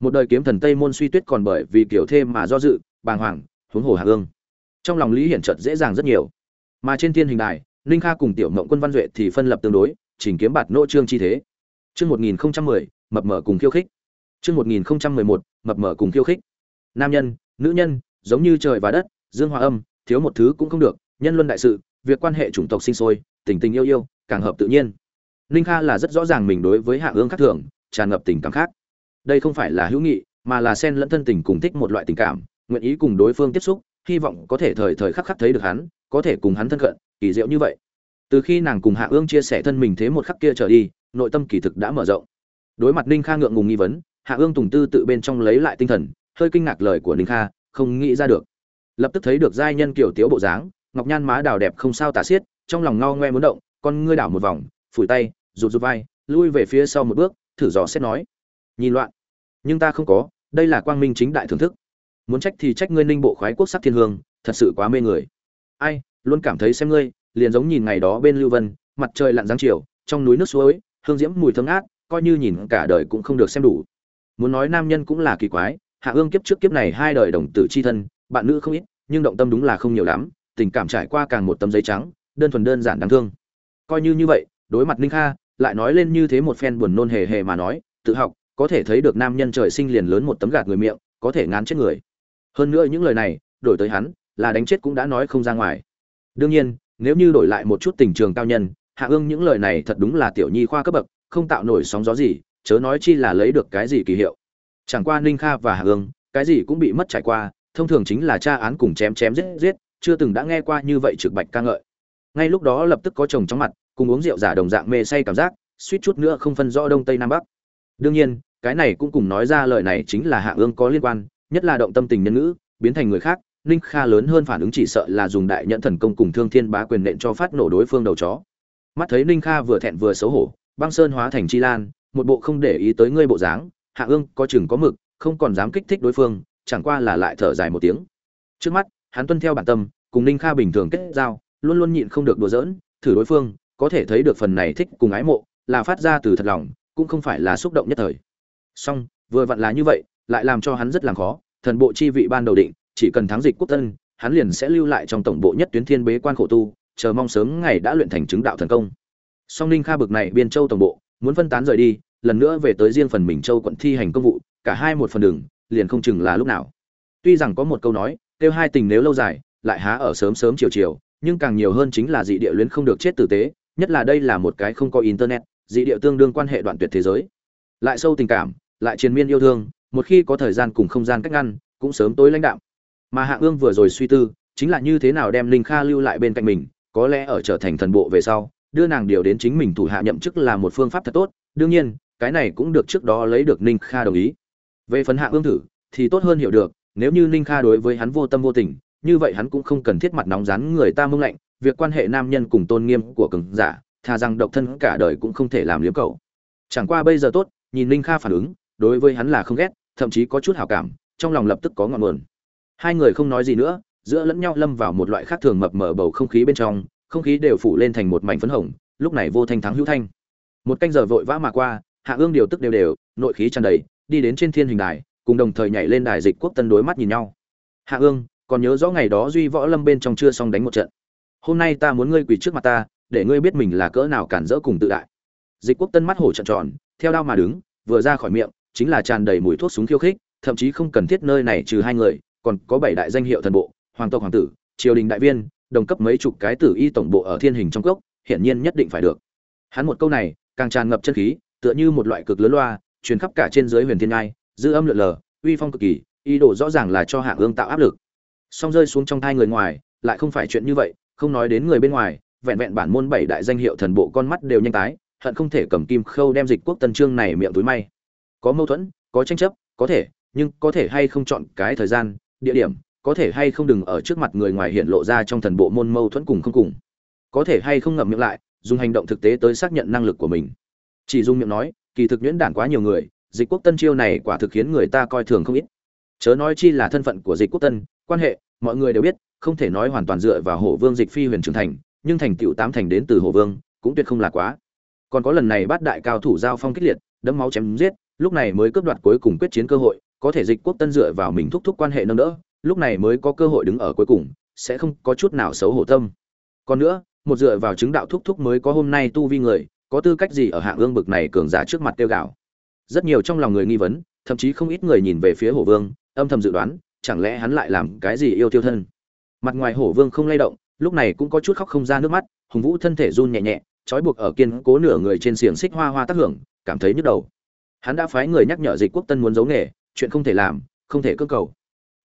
Một đời kiếm thần tây môn suy tuyết còn bởi vì kiểu thêm mà do dự, bàng hoàng, huống hồ hạ ương trong lòng lý hiển chợt dễ dàng rất nhiều. Mà trên thiên hình đài, ninh kha cùng tiểu mộng quân văn duệ thì phân lập tương đối, chỉnh kiếm bạt nỗ trương chi thế. Chương một nghìn mười, mập mở cùng khiêu khích. Chương một nghìn mười một, mập mở cùng khiêu khích. Nam nhân, nữ nhân, giống như trời và đất, dương hòa âm, thiếu một thứ cũng không được, nhân luân đại sự việc quan hệ chủng tộc sinh sôi, tình tình yêu yêu, càng hợp tự nhiên. Ninh kha là rất rõ ràng mình đối với hạ ương khác thường, tràn ngập tình cảm khác. Đây không phải là hữu nghị, mà là xen lẫn thân tình cùng thích một loại tình cảm, nguyện ý cùng đối phương tiếp xúc, hy vọng có thể thời thời khắc khắc thấy được hắn, có thể cùng hắn thân cận, kỳ diệu như vậy. Từ khi nàng cùng hạ ương chia sẻ thân mình thế một khắc kia trở đi, nội tâm kỳ thực đã mở rộng. Đối mặt ninh kha ngượng ngùng nghi vấn, hạ ương tùng tư tự bên trong lấy lại tinh thần, hơi kinh ngạc lời của ninh kha, không nghĩ ra được. Lập tức thấy được giai nhân kiểu tiếu bộ dáng ngọc nhan má đào đẹp không sao tả xiết, trong lòng ngao ngoe muốn động, con ngươi đảo một vòng, phủi tay, rụt rụt vai, lui về phía sau một bước, thử dò xét nói. Nhìn loạn. Nhưng ta không có, đây là quang minh chính đại thưởng thức. Muốn trách thì trách ngươi ninh bộ khoái quốc sắc thiên hương, thật sự quá mê người. Ai, luôn cảm thấy xem ngươi, liền giống nhìn ngày đó bên lưu vân, mặt trời lặn giáng chiều, trong núi nước suối, hương diễm mùi thơm ngát, coi như nhìn cả đời cũng không được xem đủ. Muốn nói nam nhân cũng là kỳ quái, hạ ương kiếp trước kiếp này hai đời đồng tử chi thân, bạn nữ không ít, nhưng động tâm đúng là không nhiều lắm tình cảm trải qua càng một tấm giấy trắng, đơn thuần đơn giản đáng thương. Coi như như vậy, đối mặt ninh kha, lại nói lên như thế một phen buồn nôn hề hề mà nói, tự học, có thể thấy được nam nhân trời sinh liền lớn một tấm gạt người miệng, có thể ngán chết người. Hơn nữa những lời này, đổi tới hắn, là đánh chết cũng đã nói không ra ngoài. Đương nhiên, nếu như đổi lại một chút tình trường cao nhân, hạ ương những lời này thật đúng là tiểu nhi khoa cấp bậc, không tạo nổi sóng gió gì, chớ nói chi là lấy được cái gì kỳ hiệu. Chẳng qua ninh kha và hạ ương, cái gì cũng bị mất trải qua, thông thường chính là tra án cùng chém chém giết giết chưa từng đã nghe qua như vậy trực bạch ca ngợi. Ngay lúc đó lập tức có chồng trong mặt, cùng uống rượu giả đồng dạng mê say cảm giác, suýt chút nữa không phân rõ đông tây nam bắc. Đương nhiên, cái này cũng cùng nói ra lời này chính là hạ ương có liên quan, nhất là động tâm tình nhân ngữ, biến thành người khác, ninh kha lớn hơn phản ứng chỉ sợ là dùng đại nhẫn thần công cùng thương thiên bá quyền nện cho phát nổ đối phương đầu chó. Mắt thấy ninh kha vừa thẹn vừa xấu hổ, băng sơn hóa thành chi lan, một bộ không để ý tới ngươi bộ dáng, hạ ương có chừng có mực, không còn dám kích thích đối phương, chẳng qua là lại thở dài một tiếng. Trước mắt hắn tuân theo bản tâm, cùng ninh kha bình thường kết giao, luôn luôn nhịn không được đùa giỡn, thử đối phương, có thể thấy được phần này thích cùng ái mộ, là phát ra từ thật lòng, cũng không phải là xúc động nhất thời. Song, vừa vặn là như vậy, lại làm cho hắn rất là khó, thần bộ chi vị ban đầu định, chỉ cần thắng dịch quốc tân hắn liền sẽ lưu lại trong tổng bộ nhất tuyến thiên bế quan khổ tu, chờ mong sớm ngày đã luyện thành chứng đạo thần công. Song ninh kha bực này biên châu tổng bộ, muốn phân tán rời đi, lần nữa về tới riêng phần mình châu quận thi hành công vụ, cả hai một phần đường, liền không chừng là lúc nào. Tuy rằng có một câu nói kêu hai tình nếu lâu dài, lại há ở sớm sớm chiều chiều, nhưng càng nhiều hơn chính là dị địa luyến không được chết tử tế, nhất là đây là một cái không có internet, dị địa tương đương quan hệ đoạn tuyệt thế giới. Lại sâu tình cảm, lại triền miên yêu thương, một khi có thời gian cùng không gian cách ngăn, cũng sớm tối lãnh đạo mà hạ ương vừa rồi suy tư, chính là như thế nào đem linh kha lưu lại bên cạnh mình, có lẽ ở trở thành thần bộ về sau, đưa nàng điều đến chính mình thủ hạ nhậm chức là một phương pháp thật tốt, đương nhiên, cái này cũng được trước đó lấy được ninh kha đồng ý. Về phần hạ ương thử, thì tốt hơn hiểu được nếu như ninh kha đối với hắn vô tâm vô tình, như vậy hắn cũng không cần thiết mặt nóng rán người ta mông lạnh, việc quan hệ nam nhân cùng tôn nghiêm của cường giả, thà rằng độc thân cả đời cũng không thể làm liếm cầu chẳng qua bây giờ tốt, nhìn ninh kha phản ứng, đối với hắn là không ghét, thậm chí có chút hảo cảm, trong lòng lập tức có ngọn nguồn. Hai người không nói gì nữa, giữa lẫn nhau lâm vào một loại khác thường mập mờ bầu không khí bên trong, không khí đều phủ lên thành một mảnh phấn hồng, lúc này vô thanh thắng hữu thanh. Một canh giờ vội vã mà qua, hạ ương điều tức đều đều, nội khí tràn đầy, đi đến trên thiên hình đài cùng đồng thời nhảy lên đài dịch quốc tân đối mắt nhìn nhau. Hạ ương, còn nhớ rõ ngày đó duy võ lâm bên trong chưa xong đánh một trận. Hôm nay ta muốn ngươi quỳ trước mặt ta, để ngươi biết mình là cỡ nào cản rỡ cùng tự đại. Dịch quốc tân mắt hổ trận tròn, theo đao mà đứng, vừa ra khỏi miệng, chính là tràn đầy mùi thuốc súng khiêu khích, thậm chí không cần thiết nơi này trừ hai người, còn có bảy đại danh hiệu thần bộ, hoàng tộc hoàng tử, triều đình đại viên, đồng cấp mấy chục cái tử y tổng bộ ở thiên hình trong cốc, hiển nhiên nhất định phải được. Hắn một câu này, càng tràn ngập chân khí, tựa như một loại cực lớn loa, truyền khắp cả trên dưới huyền thiên ngai dư âm lượn lờ, uy phong cực kỳ, ý đồ rõ ràng là cho hạng ương tạo áp lực. Song rơi xuống trong thai người ngoài, lại không phải chuyện như vậy, không nói đến người bên ngoài, vẹn vẹn bản môn bảy đại danh hiệu thần bộ con mắt đều nhanh tái, hận không thể cầm kim khâu đem dịch quốc tân trương này miệng túi may. Có mâu thuẫn, có tranh chấp, có thể, nhưng có thể hay không chọn cái thời gian, địa điểm, có thể hay không đừng ở trước mặt người ngoài hiện lộ ra trong thần bộ môn mâu thuẫn cùng không cùng. Có thể hay không ngậm miệng lại, dùng hành động thực tế tới xác nhận năng lực của mình. Chỉ dùng miệng nói, kỳ thực nhuyễn đản quá nhiều người dịch quốc tân chiêu này quả thực khiến người ta coi thường không ít. Chớ nói chi là thân phận của dịch quốc tân, quan hệ, mọi người đều biết, không thể nói hoàn toàn dựa vào hổ vương dịch phi huyền trưởng thành, nhưng thành tựu tám thành đến từ hổ vương, cũng tuyệt không là quá. Còn có lần này bắt đại cao thủ giao phong kích liệt đẫm máu chém giết, lúc này mới cướp đoạt cuối cùng quyết chiến cơ hội, có thể dịch quốc tân dựa vào mình thúc thúc quan hệ nâng đỡ, lúc này mới có cơ hội đứng ở cuối cùng, sẽ không có chút nào xấu hổ tâm. Còn nữa, một dựa vào chứng đạo thúc thúc mới có hôm nay tu vi người, có tư cách gì ở hạng ương bực này cường giả trước mặt tiêu gạo? Rất nhiều trong lòng người nghi vấn, thậm chí không ít người nhìn về phía hổ vương, âm thầm dự đoán, chẳng lẽ hắn lại làm cái gì yêu tiêu thân. Mặt ngoài hổ vương không lay động, lúc này cũng có chút khóc không ra nước mắt, hùng vũ thân thể run nhẹ nhẹ, trói buộc ở kiên cố nửa người trên xiềng xích hoa hoa tác hưởng, cảm thấy nhức đầu. Hắn đã phái người nhắc nhở dịch quốc tân muốn giấu nghề, chuyện không thể làm, không thể cơ cầu.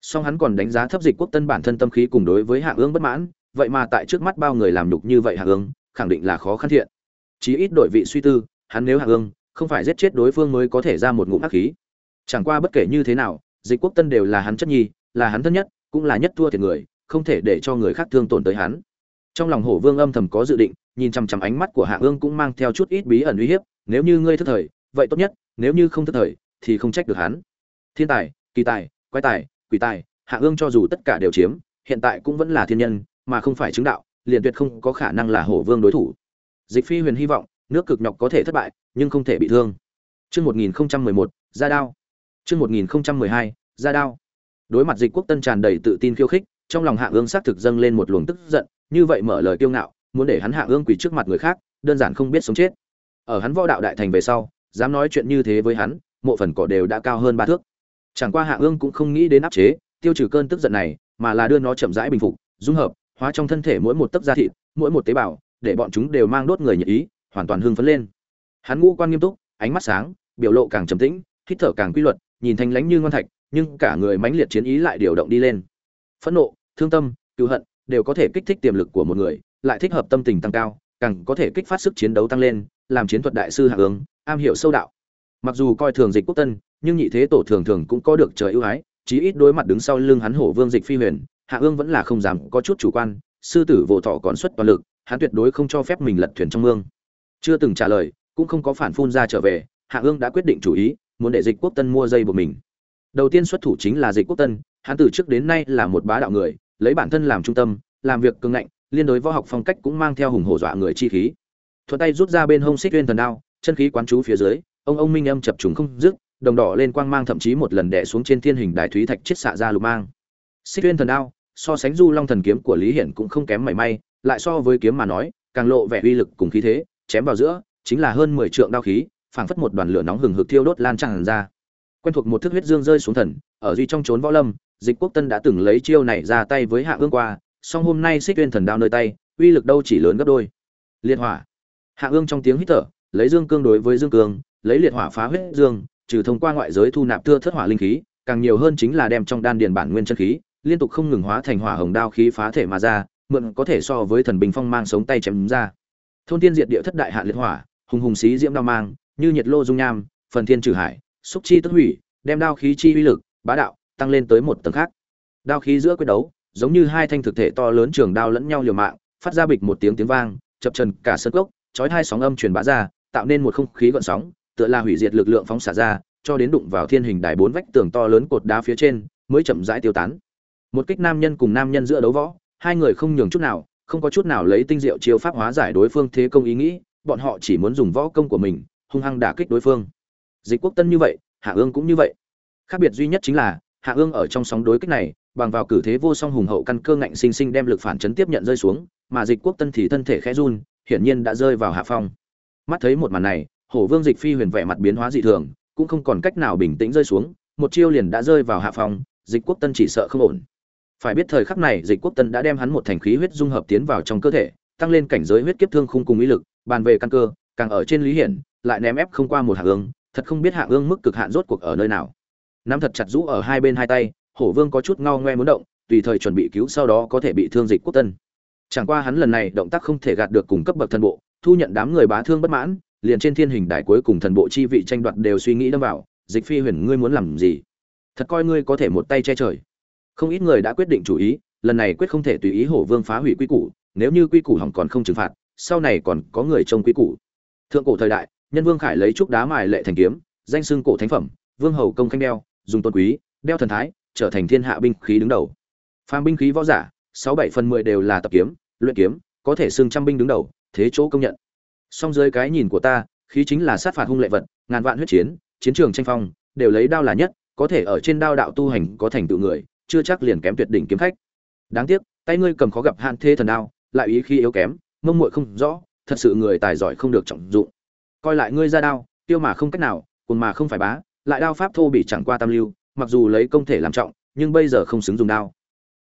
Song hắn còn đánh giá thấp dịch quốc tân bản thân tâm khí cùng đối với hạ ương bất mãn, vậy mà tại trước mắt bao người làm nhục như vậy hạ ương, khẳng định là khó khăn thiện. Chí ít đổi vị suy tư, hắn nếu hạ ương không phải giết chết đối phương mới có thể ra một ngụm ác khí. Chẳng qua bất kể như thế nào, dịch quốc tân đều là hắn chất nhi, là hắn thân nhất, cũng là nhất thua thiệt người, không thể để cho người khác thương tổn tới hắn. Trong lòng hổ vương âm thầm có dự định, nhìn chằm chằm ánh mắt của hạ ương cũng mang theo chút ít bí ẩn uy hiếp, nếu như ngươi thức thời, vậy tốt nhất, nếu như không thức thời, thì không trách được hắn. Thiên tài, kỳ tài, quái tài, quỷ tài, hạ ương cho dù tất cả đều chiếm, hiện tại cũng vẫn là thiên nhân, mà không phải chứng đạo, liền tuyệt không có khả năng là hổ vương đối thủ. Dịch phi huyền hy vọng nước cực nhọc có thể thất bại, nhưng không thể bị thương. Chương một nghìn mười một, ra đao. Chương một nghìn mười hai, ra đao. Đối mặt dịch quốc tân tràn đầy tự tin khiêu khích, trong lòng hạ ương xác thực dâng lên một luồng tức giận, như vậy mở lời kiêu ngạo, muốn để hắn hạ ương quỳ trước mặt người khác, đơn giản không biết sống chết. Ở hắn võ đạo đại thành về sau, dám nói chuyện như thế với hắn, mộ phần cỏ đều đã cao hơn ba thước. Chẳng qua hạ ương cũng không nghĩ đến áp chế, tiêu trừ cơn tức giận này, mà là đưa nó chậm rãi bình phục, dung hợp, hóa trong thân thể mỗi một tấc da thịt, mỗi một tế bào, để bọn chúng đều mang đốt người nhiệt ý hoàn toàn hưng phấn lên. Hắn ngũ quan nghiêm túc, ánh mắt sáng, biểu lộ càng trầm tĩnh, hít thở càng quy luật, nhìn thanh lãnh như ngon thạch, nhưng cả người mãnh liệt chiến ý lại điều động đi lên. Phẫn nộ, thương tâm cựu hận đều có thể kích thích tiềm lực của một người, lại thích hợp tâm tình tăng cao, càng có thể kích phát sức chiến đấu tăng lên, làm chiến thuật đại sư hạ hướng am hiểu sâu đạo. Mặc dù coi thường dịch quốc tân, nhưng nhị thế tổ thường thường cũng có được trời ưu ái, chí ít đối mặt đứng sau lưng hắn hổ vương dịch phi huyền hạ ương vẫn là không dám có chút chủ quan, sư tử vô thọ còn xuất toàn lực, hắn tuyệt đối không cho phép mình lật thuyền trong mương chưa từng trả lời, cũng không có phản phun ra trở về, hạ ương đã quyết định chủ ý, muốn để dịch quốc tân mua dây buộc mình. Đầu tiên xuất thủ chính là dịch quốc tân, hắn từ trước đến nay là một bá đạo người, lấy bản thân làm trung tâm, làm việc cường ngạnh, liên đối võ học phong cách cũng mang theo hùng hổ dọa người chi khí. Thuận tay rút ra bên hông xích uyên thần đao, chân khí quán chú phía dưới, ông ông minh âm chập trùng không dứt, đồng đỏ lên quang mang thậm chí một lần đè xuống trên thiên hình đại thúy thạch chết xạ ra lục mang. Xích uyên thần đao, so sánh du long thần kiếm của lý hiển cũng không kém mảy may, lại so với kiếm mà nói, càng lộ vẻ uy lực cùng khí thế chém vào giữa, chính là hơn mười trượng đao khí, phảng phất một đoàn lửa nóng hừng hực thiêu đốt lan tràn ra. Quen thuộc một thức huyết dương rơi xuống thần, ở duy trong trốn võ lâm, dịch quốc tân đã từng lấy chiêu này ra tay với hạ ương qua, song hôm nay xích tuyên thần đao nơi tay, uy lực đâu chỉ lớn gấp đôi. Liệt hỏa. Hạ ương trong tiếng hít thở, lấy dương cương đối với dương cương, lấy liệt hỏa phá huyết dương, trừ thông qua ngoại giới thu nạp thưa thất hỏa linh khí, càng nhiều hơn chính là đem trong đan điền bản nguyên chân khí, liên tục không ngừng hóa thành hỏa hồng đao khí phá thể mà ra, mượn có thể so với thần bình phong mang sống tay chém ra thôn thiên diệt địa thất đại hạn liệt hỏa, hùng hùng xí diễm đao mang, như nhiệt lô dung nham, phần thiên trừ hải, xúc chi tức hủy, đem đao khí chi uy lực, bá đạo, tăng lên tới một tầng khác. Đao khí giữa quyết đấu, giống như hai thanh thực thể to lớn trường đao lẫn nhau liều mạng, phát ra bịch một tiếng tiếng vang, chập trần cả sân gốc chói hai sóng âm truyền bá ra, tạo nên một không khí gợn sóng, tựa là hủy diệt lực lượng phóng xả ra, cho đến đụng vào thiên hình đài bốn vách tường to lớn cột đá phía trên, mới chậm rãi tiêu tán. Một kích nam nhân cùng nam nhân giữa đấu võ, hai người không nhường chút nào không có chút nào lấy tinh diệu chiêu pháp hóa giải đối phương thế công ý nghĩ, bọn họ chỉ muốn dùng võ công của mình, hung hăng đả kích đối phương. Dịch quốc tân như vậy, hạ ương cũng như vậy. Khác biệt duy nhất chính là, hạ ương ở trong sóng đối kích này, bằng vào cử thế vô song hùng hậu căn cơ ngạnh sinh sinh đem lực phản chấn tiếp nhận rơi xuống, mà dịch quốc tân thì thân thể khẽ run, hiển nhiên đã rơi vào hạ phong. Mắt thấy một màn này, hổ vương dịch phi huyền vẻ mặt biến hóa dị thường, cũng không còn cách nào bình tĩnh rơi xuống, một chiêu liền đã rơi vào hạ phong, dịch quốc tân chỉ sợ không ổn phải biết thời khắc này dịch quốc tân đã đem hắn một thành khí huyết dung hợp tiến vào trong cơ thể, tăng lên cảnh giới huyết kiếp thương khung cùng ý lực, bàn về căn cơ, càng ở trên lý hiển, lại ném ép không qua một hạ ương, thật không biết hạ ương mức cực hạn rốt cuộc ở nơi nào. Nắm thật chặt rũ ở hai bên hai tay, hổ vương có chút ngao ngoe muốn động, tùy thời chuẩn bị cứu sau đó có thể bị thương dịch quốc tân. Chẳng qua hắn lần này động tác không thể gạt được cùng cấp bậc thần bộ, thu nhận đám người bá thương bất mãn, liền trên thiên hình đài cuối cùng thần bộ chi vị tranh đoạt đều suy nghĩ đâm vào, dịch phi huyền, ngươi muốn làm gì? Thật coi ngươi có thể một tay che trời không ít người đã quyết định chủ ý, lần này quyết không thể tùy ý hổ vương phá hủy quy củ, nếu như quy củ hỏng còn không trừng phạt, sau này còn có người trông quy củ. Thượng cổ thời đại, nhân vương khải lấy trúc đá mài lệ thành kiếm, danh xưng cổ thánh phẩm, vương hầu công khanh đeo, dùng tôn quý, đeo thần thái, trở thành thiên hạ binh khí đứng đầu. Phàm binh khí võ giả, sáu bảy phần mười đều là tập kiếm, luyện kiếm, có thể xưng trăm binh đứng đầu, thế chỗ công nhận. Song dưới cái nhìn của ta, khí chính là sát phạt hung lệ vật, ngàn vạn huyết chiến chiến trường tranh phong, đều lấy đao là nhất, có thể ở trên đao đạo tu hành có thành tựu người chưa chắc liền kém tuyệt đỉnh kiếm khách. Đáng tiếc, tay ngươi cầm khó gặp hạn thê thần đao, lại ý khi yếu kém, mông muội không rõ, thật sự người tài giỏi không được trọng dụng. Coi lại ngươi ra đao, tiêu mà không cách nào cùng mà không phải bá, lại đao pháp thô bị chẳng qua tam lưu, mặc dù lấy công thể làm trọng, nhưng bây giờ không xứng dùng đao.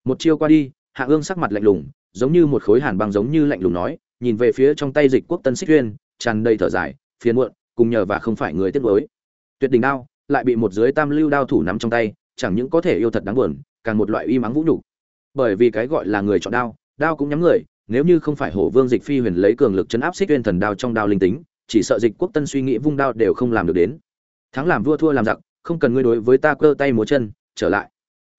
Một chiêu qua đi, hạ ương sắc mặt lạnh lùng, giống như một khối hàn băng giống như lạnh lùng nói, nhìn về phía trong tay dịch quốc tân xích uyên tràn đầy thở dài, phiền muộn, cùng nhờ và không phải người tiếc đối tuyệt đỉnh đao, lại bị một dưới tam lưu đao thủ nắm trong tay, chẳng những có thể yêu thật đáng buồn càng một loại uy mắng vũ nhục. Bởi vì cái gọi là người chọn đao đao cũng nhắm người, nếu như không phải hổ vương dịch phi huyền lấy cường lực chấn áp xích nguyên thần đao trong đao linh tính, chỉ sợ dịch quốc tân suy nghĩ vung đao đều không làm được đến. Thắng làm vua thua làm giặc, không cần ngươi đối với ta cơ tay múa chân, trở lại.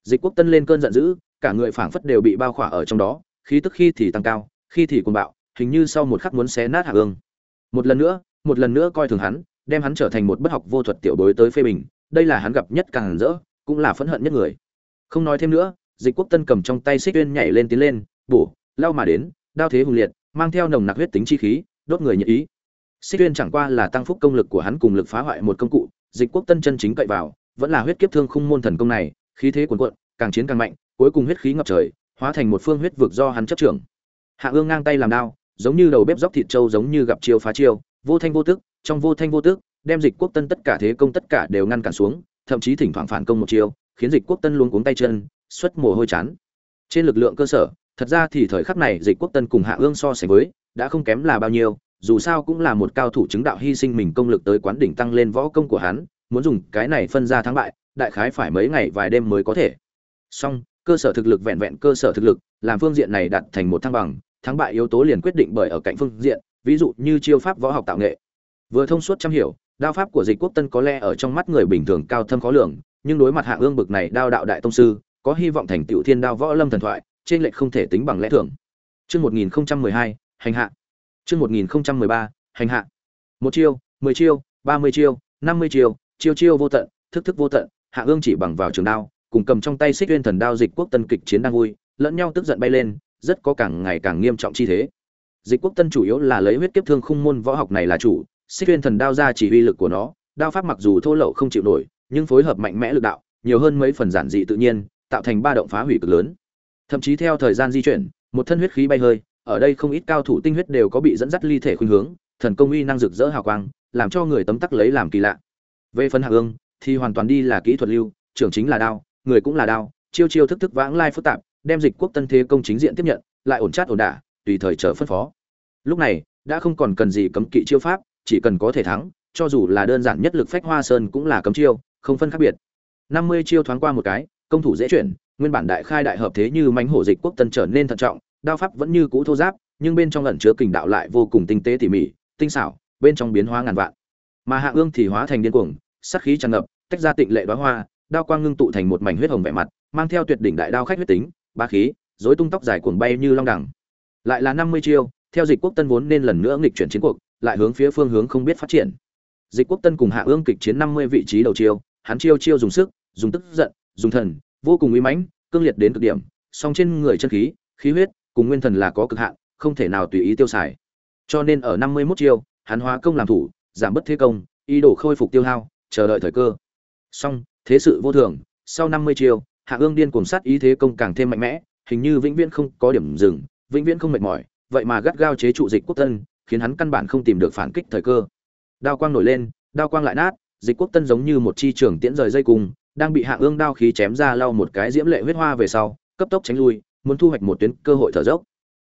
Dịch quốc tân lên cơn giận dữ, cả người phảng phất đều bị bao khỏa ở trong đó, khí tức khi thì tăng cao, khi thì cuồng bạo, hình như sau một khắc muốn xé nát hạ ương. Một lần nữa, một lần nữa coi thường hắn, đem hắn trở thành một bất học vô thuật tiểu bối tới phê bình, đây là hắn gặp nhất càng rỡ, cũng là phẫn hận nhất người không nói thêm nữa, dịch quốc tân cầm trong tay xích uyên nhảy lên tiến lên, bổ, lao mà đến, đao thế hùng liệt, mang theo nồng nặc huyết tính chi khí, đốt người nhị ý. Xích uyên chẳng qua là tăng phúc công lực của hắn cùng lực phá hoại một công cụ, dịch quốc tân chân chính cậy vào, vẫn là huyết kiếp thương khung môn thần công này, khí thế cuồn cuộn, càng chiến càng mạnh, cuối cùng huyết khí ngập trời, hóa thành một phương huyết vực do hắn chấp trưởng. Hạ ương ngang tay làm đao, giống như đầu bếp dóc thịt trâu giống như gặp chiêu phá chiêu, vô thanh vô tức, trong vô thanh vô tức, đem dịch quốc tân tất cả thế công tất cả đều ngăn cản xuống, thậm chí thỉnh thoảng phản công một chiêu khiến dịch quốc tân luôn cuống tay chân, xuất mồ hôi chán. Trên lực lượng cơ sở, thật ra thì thời khắc này dịch quốc tân cùng hạ ương so sánh với, đã không kém là bao nhiêu, dù sao cũng là một cao thủ chứng đạo hy sinh mình công lực tới quán đỉnh tăng lên võ công của hắn, muốn dùng cái này phân ra thắng bại, đại khái phải mấy ngày vài đêm mới có thể. Song, cơ sở thực lực vẹn vẹn cơ sở thực lực, làm phương diện này đạt thành một thăng bằng, thắng bại yếu tố liền quyết định bởi ở cạnh phương diện, ví dụ như chiêu pháp võ học tạo nghệ. Vừa thông suốt chăm hiểu, đao pháp của dịch quốc tân có lẽ ở trong mắt người bình thường cao thâm khó lường nhưng đối mặt hạ ương bực này đao đạo đại tông sư có hy vọng thành tựu thiên đao võ lâm thần thoại trên lệch không thể tính bằng lẽ thường Chương 1012, hành hạ. Chương 1013, hành hạ. Một chiêu, mười chiêu, ba mươi chiêu, năm mươi chiêu, chiêu chiêu vô tận, thức thức vô tận, Hạ Ương chỉ bằng vào trường đao, cùng cầm trong tay Xích Uyên thần đao dịch quốc tân kịch chiến đang vui, lẫn nhau tức giận bay lên, rất có càng ngày càng nghiêm trọng chi thế. Dịch quốc tân chủ yếu là lấy huyết kiếp thương khung môn võ học này là chủ, Xích Uyên thần đao ra chỉ uy lực của nó, đao pháp mặc dù thô lậu không chịu nổi, nhưng phối hợp mạnh mẽ lực đạo, nhiều hơn mấy phần giản dị tự nhiên, tạo thành ba động phá hủy cực lớn. Thậm chí theo thời gian di chuyển, một thân huyết khí bay hơi, ở đây không ít cao thủ tinh huyết đều có bị dẫn dắt ly thể khuynh hướng, thần công uy năng rực rỡ hào quang, làm cho người tấm tắc lấy làm kỳ lạ. Về phần Hạ Ương, thì hoàn toàn đi là kỹ thuật lưu, trưởng chính là đao, người cũng là đao, chiêu chiêu thức thức vãng lai phức tạp, đem dịch quốc tân thế công chính diện tiếp nhận, lại ổn chát ổn đả, tùy thời chờ phân phó. Lúc này, đã không còn cần gì cấm kỵ chiêu pháp, chỉ cần có thể thắng, cho dù là đơn giản nhất lực phách hoa sơn cũng là cấm chiêu, không phân khác biệt. 50 chiêu thoáng qua một cái, công thủ dễ chuyển, nguyên bản đại khai đại hợp thế như mãnh hổ dịch quốc tân trở nên thận trọng, đao pháp vẫn như cũ thô giáp, nhưng bên trong ẩn chứa kình đạo lại vô cùng tinh tế tỉ mỉ, tinh xảo, bên trong biến hóa ngàn vạn. Mà Hạ Ương thì hóa thành điên cuồng, sát khí tràn ngập, tách ra tịnh lệ đóa hoa, đao quang ngưng tụ thành một mảnh huyết hồng vẻ mặt, mang theo tuyệt đỉnh đại đao khách huyết tính, ba khí, rối tung tóc dài cuồng bay như long đẳng. Lại là 50 chiêu, theo Dịch Quốc Tân vốn nên lần nữa nghịch chuyển chiến cuộc, lại hướng phía phương hướng không biết phát triển. Dịch Quốc Tân cùng Hạ Ương kịch chiến 50 vị trí đầu chiêu, hắn chiêu chiêu dùng sức, dùng tức giận, dùng thần, vô cùng uy mãnh, cương liệt đến cực điểm, song trên người chân khí, khí huyết, cùng nguyên thần là có cực hạn, không thể nào tùy ý tiêu xài. Cho nên ở 51 chiêu, hắn hóa công làm thủ, giảm bất thế công, ý đồ khôi phục tiêu hao, chờ đợi thời cơ. Song, thế sự vô thường, sau 50 chiêu, Hạ Ương điên cuồng sát ý thế công càng thêm mạnh mẽ, hình như vĩnh viễn không có điểm dừng, vĩnh viễn không mệt mỏi, vậy mà gắt gao chế trụ dịch quốc thân, khiến hắn căn bản không tìm được phản kích thời cơ. Đao quang nổi lên, đao quang lại nát, dịch quốc tân giống như một chi trường tiễn rời dây cùng, đang bị Hạ Ương đao khí chém ra lau một cái diễm lệ huyết hoa về sau, cấp tốc tránh lui, muốn thu hoạch một tuyến cơ hội thở dốc.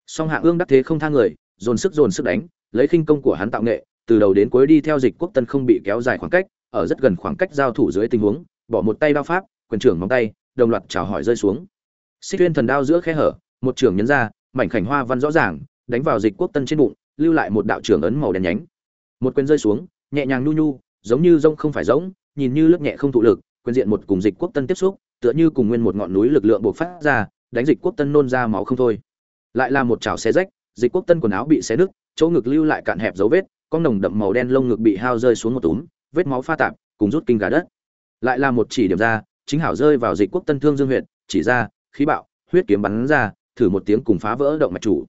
Song Hạ Ương đắc thế không tha người, dồn sức dồn sức đánh, lấy khinh công của hắn tạo nghệ, từ đầu đến cuối đi theo dịch quốc tân không bị kéo dài khoảng cách, ở rất gần khoảng cách giao thủ dưới tình huống, bỏ một tay đao pháp, quyền trưởng móng tay, đồng loạt chào hỏi rơi xuống. Xích tuyên thần đao giữa khe hở, một trưởng nhấn ra, mảnh khảnh hoa văn rõ ràng, đánh vào dịch quốc tân trên bụng, lưu lại một đạo trưởng ấn màu đen nhánh. Một quyền rơi xuống, nhẹ nhàng nhu nhu, giống như rông không phải rỗng, nhìn như lướt nhẹ không thụ lực, quyền diện một cùng dịch quốc tân tiếp xúc, tựa như cùng nguyên một ngọn núi lực lượng bộc phát ra, đánh dịch quốc tân nôn ra máu không thôi. Lại là một chảo xé rách, dịch quốc tân quần áo bị xé nứt, chỗ ngực lưu lại cạn hẹp dấu vết, con nồng đậm màu đen lông ngực bị hao rơi xuống một túm, vết máu pha tạp, cùng rút kinh gà đất. Lại là một chỉ điểm ra, chính hảo rơi vào dịch quốc tân thương dương huyệt, chỉ ra, khí bạo, huyết kiếm bắn ra, thử một tiếng cùng phá vỡ động mạch chủ.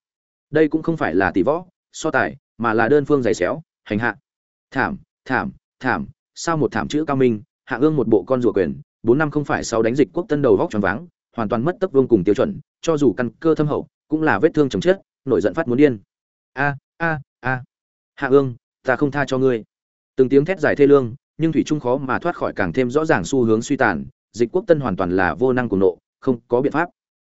Đây cũng không phải là tỷ võ, so tài, mà là đơn phương giày xéo, hành hạ. Thảm, thảm, thảm, sao một thảm chữ cao minh, hạ ương một bộ con rùa quyền, bốn năm không phải sau đánh dịch quốc tân đầu vóc tròn váng, hoàn toàn mất tấc vương cùng tiêu chuẩn, cho dù căn cơ thâm hậu, cũng là vết thương chồng chết, nổi giận phát muốn điên. A, a, a. Hạ ương, ta không tha cho ngươi. Từng tiếng thét dài thê lương, nhưng thủy trung khó mà thoát khỏi càng thêm rõ ràng xu hướng suy tàn, dịch quốc tân hoàn toàn là vô năng cùng nộ không có biện pháp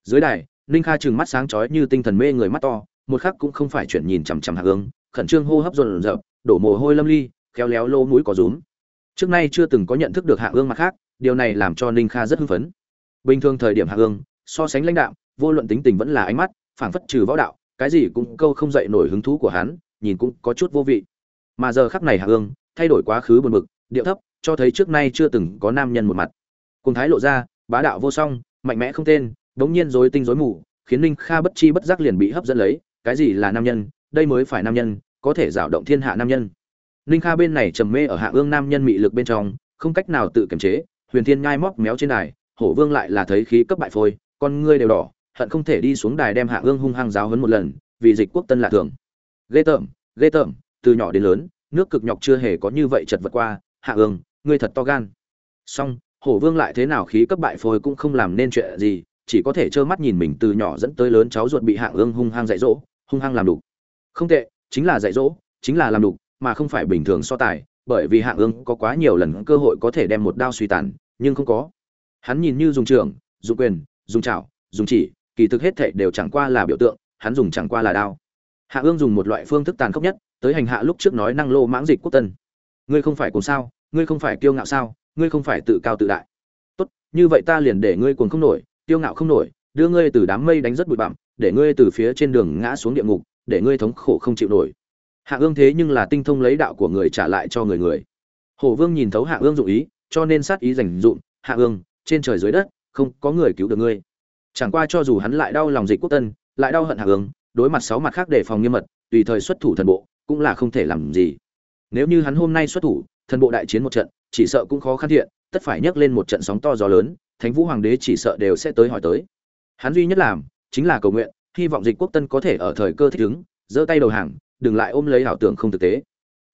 dưới đài ninh kha trừng mắt sáng chói như tinh thần mê người mắt to một khắc cũng không phải chuyển nhìn chằm chằm hạ ương khẩn trương hô hấp dồn dập đổ mồ hôi lâm ly khéo léo lô mũi có rúm. Trước nay chưa từng có nhận thức được hạ ương mặt khác, điều này làm cho ninh kha rất hưng phấn. Bình thường thời điểm hạ ương, so sánh lãnh đạo, vô luận tính tình vẫn là ánh mắt, phảng phất trừ võ đạo, cái gì cũng câu không dậy nổi hứng thú của hắn, nhìn cũng có chút vô vị. Mà giờ khắc này hạ ương, thay đổi quá khứ buồn bực, điệu thấp, cho thấy trước nay chưa từng có nam nhân một mặt. Cùng thái lộ ra, bá đạo vô song, mạnh mẽ không tên đống nhiên rối tinh rối mù, khiến ninh kha bất chi bất giác liền bị hấp dẫn lấy, cái gì là nam nhân, đây mới phải nam nhân, có thể rào động thiên hạ nam nhân ninh kha bên này trầm mê ở hạ ương nam nhân mị lực bên trong, không cách nào tự kiềm chế, huyền thiên nhai móc méo trên đài, hổ vương lại là thấy khí cấp bại phôi, con ngươi đều đỏ, hận không thể đi xuống đài đem hạ ương hung hăng giáo hấn một lần, vì dịch quốc tân là thường. Ghê tởm ghê tởm, từ nhỏ đến lớn, nước cực nhọc chưa hề có như vậy chật vật qua, hạ ương, ngươi thật to gan. Song hổ vương lại thế nào khí cấp bại phôi cũng không làm nên chuyện gì, chỉ có thể trơ mắt nhìn mình từ nhỏ dẫn tới lớn cháu ruột bị hạ ương hung hăng dạy dỗ, hung hăng làm đủ. Không tệ, chính là dạy dỗ, chính là làm đủ mà không phải bình thường so tài, bởi vì hạ ương có quá nhiều lần cơ hội có thể đem một đao suy tàn, nhưng không có. Hắn nhìn như dùng trường, dùng quyền, dùng chảo, dùng chỉ, kỳ thực hết thảy đều chẳng qua là biểu tượng, hắn dùng chẳng qua là đao. Hạ ương dùng một loại phương thức tàn khốc nhất, tới hành hạ lúc trước nói năng lô mãng dịch quốc tân. Ngươi không phải cùng sao, ngươi không phải kiêu ngạo sao, ngươi không phải tự cao tự đại. Tốt, như vậy ta liền để ngươi cuồng không nổi, kiêu ngạo không nổi, đưa ngươi từ đám mây đánh rất bụi bặm, để ngươi từ phía trên đường ngã xuống địa ngục, để ngươi thống khổ không chịu nổi hạ ương thế nhưng là tinh thông lấy đạo của người trả lại cho người người. Hổ vương nhìn thấu hạ ương dụng ý, cho nên sát ý dành dụm hạ ương, trên trời dưới đất, không có người cứu được ngươi. Chẳng qua cho dù hắn lại đau lòng dịch quốc tân, lại đau hận hạ ương, đối mặt sáu mặt khác để phòng nghiêm mật, tùy thời xuất thủ thần bộ, cũng là không thể làm gì. Nếu như hắn hôm nay xuất thủ, thần bộ đại chiến một trận, chỉ sợ cũng khó khăn thiện, tất phải nhấc lên một trận sóng to gió lớn, thánh vũ hoàng đế chỉ sợ đều sẽ tới hỏi tới. Hắn duy nhất làm, chính là cầu nguyện, hy vọng dịch quốc tân có thể ở thời cơ thích ứng, giơ tay đầu hàng đừng lại ôm lấy ảo tưởng không thực tế.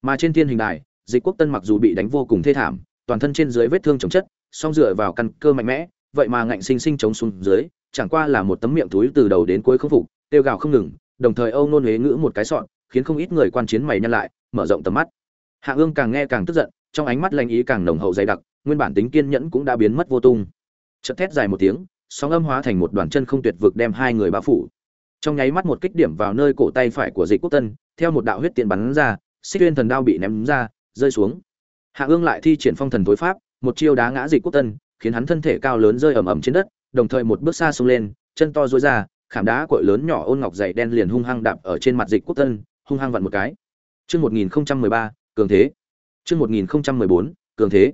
Mà trên thiên hình đài, dịch quốc tân mặc dù bị đánh vô cùng thê thảm, toàn thân trên dưới vết thương chống chất, song dựa vào căn cơ mạnh mẽ, vậy mà ngạnh sinh sinh chống xuống dưới, chẳng qua là một tấm miệng túi từ đầu đến cuối không phục, tiêu gào không ngừng, đồng thời âu nôn huế ngữ một cái sọn, khiến không ít người quan chiến mày nhăn lại, mở rộng tầm mắt. Hạ ương càng nghe càng tức giận, trong ánh mắt lanh ý càng nồng hậu dày đặc, nguyên bản tính kiên nhẫn cũng đã biến mất vô tung. Chợt thét dài một tiếng, sóng âm hóa thành một đoàn chân không tuyệt vực đem hai người bao phủ trong nháy mắt một kích điểm vào nơi cổ tay phải của dịch quốc tân, theo một đạo huyết tiện bắn ra, xích tuyên thần đao bị ném ra, rơi xuống. Hạ ương lại thi triển phong thần tối pháp, một chiêu đá ngã dịch quốc tân, khiến hắn thân thể cao lớn rơi ầm ầm trên đất, đồng thời một bước xa xông lên, chân to dối ra, khảm đá cội lớn nhỏ ôn ngọc dày đen liền hung hăng đạp ở trên mặt dịch quốc tân, hung hăng vặn một cái. Chương một nghìn mười ba, cường thế. Chương một nghìn mười bốn, cường thế.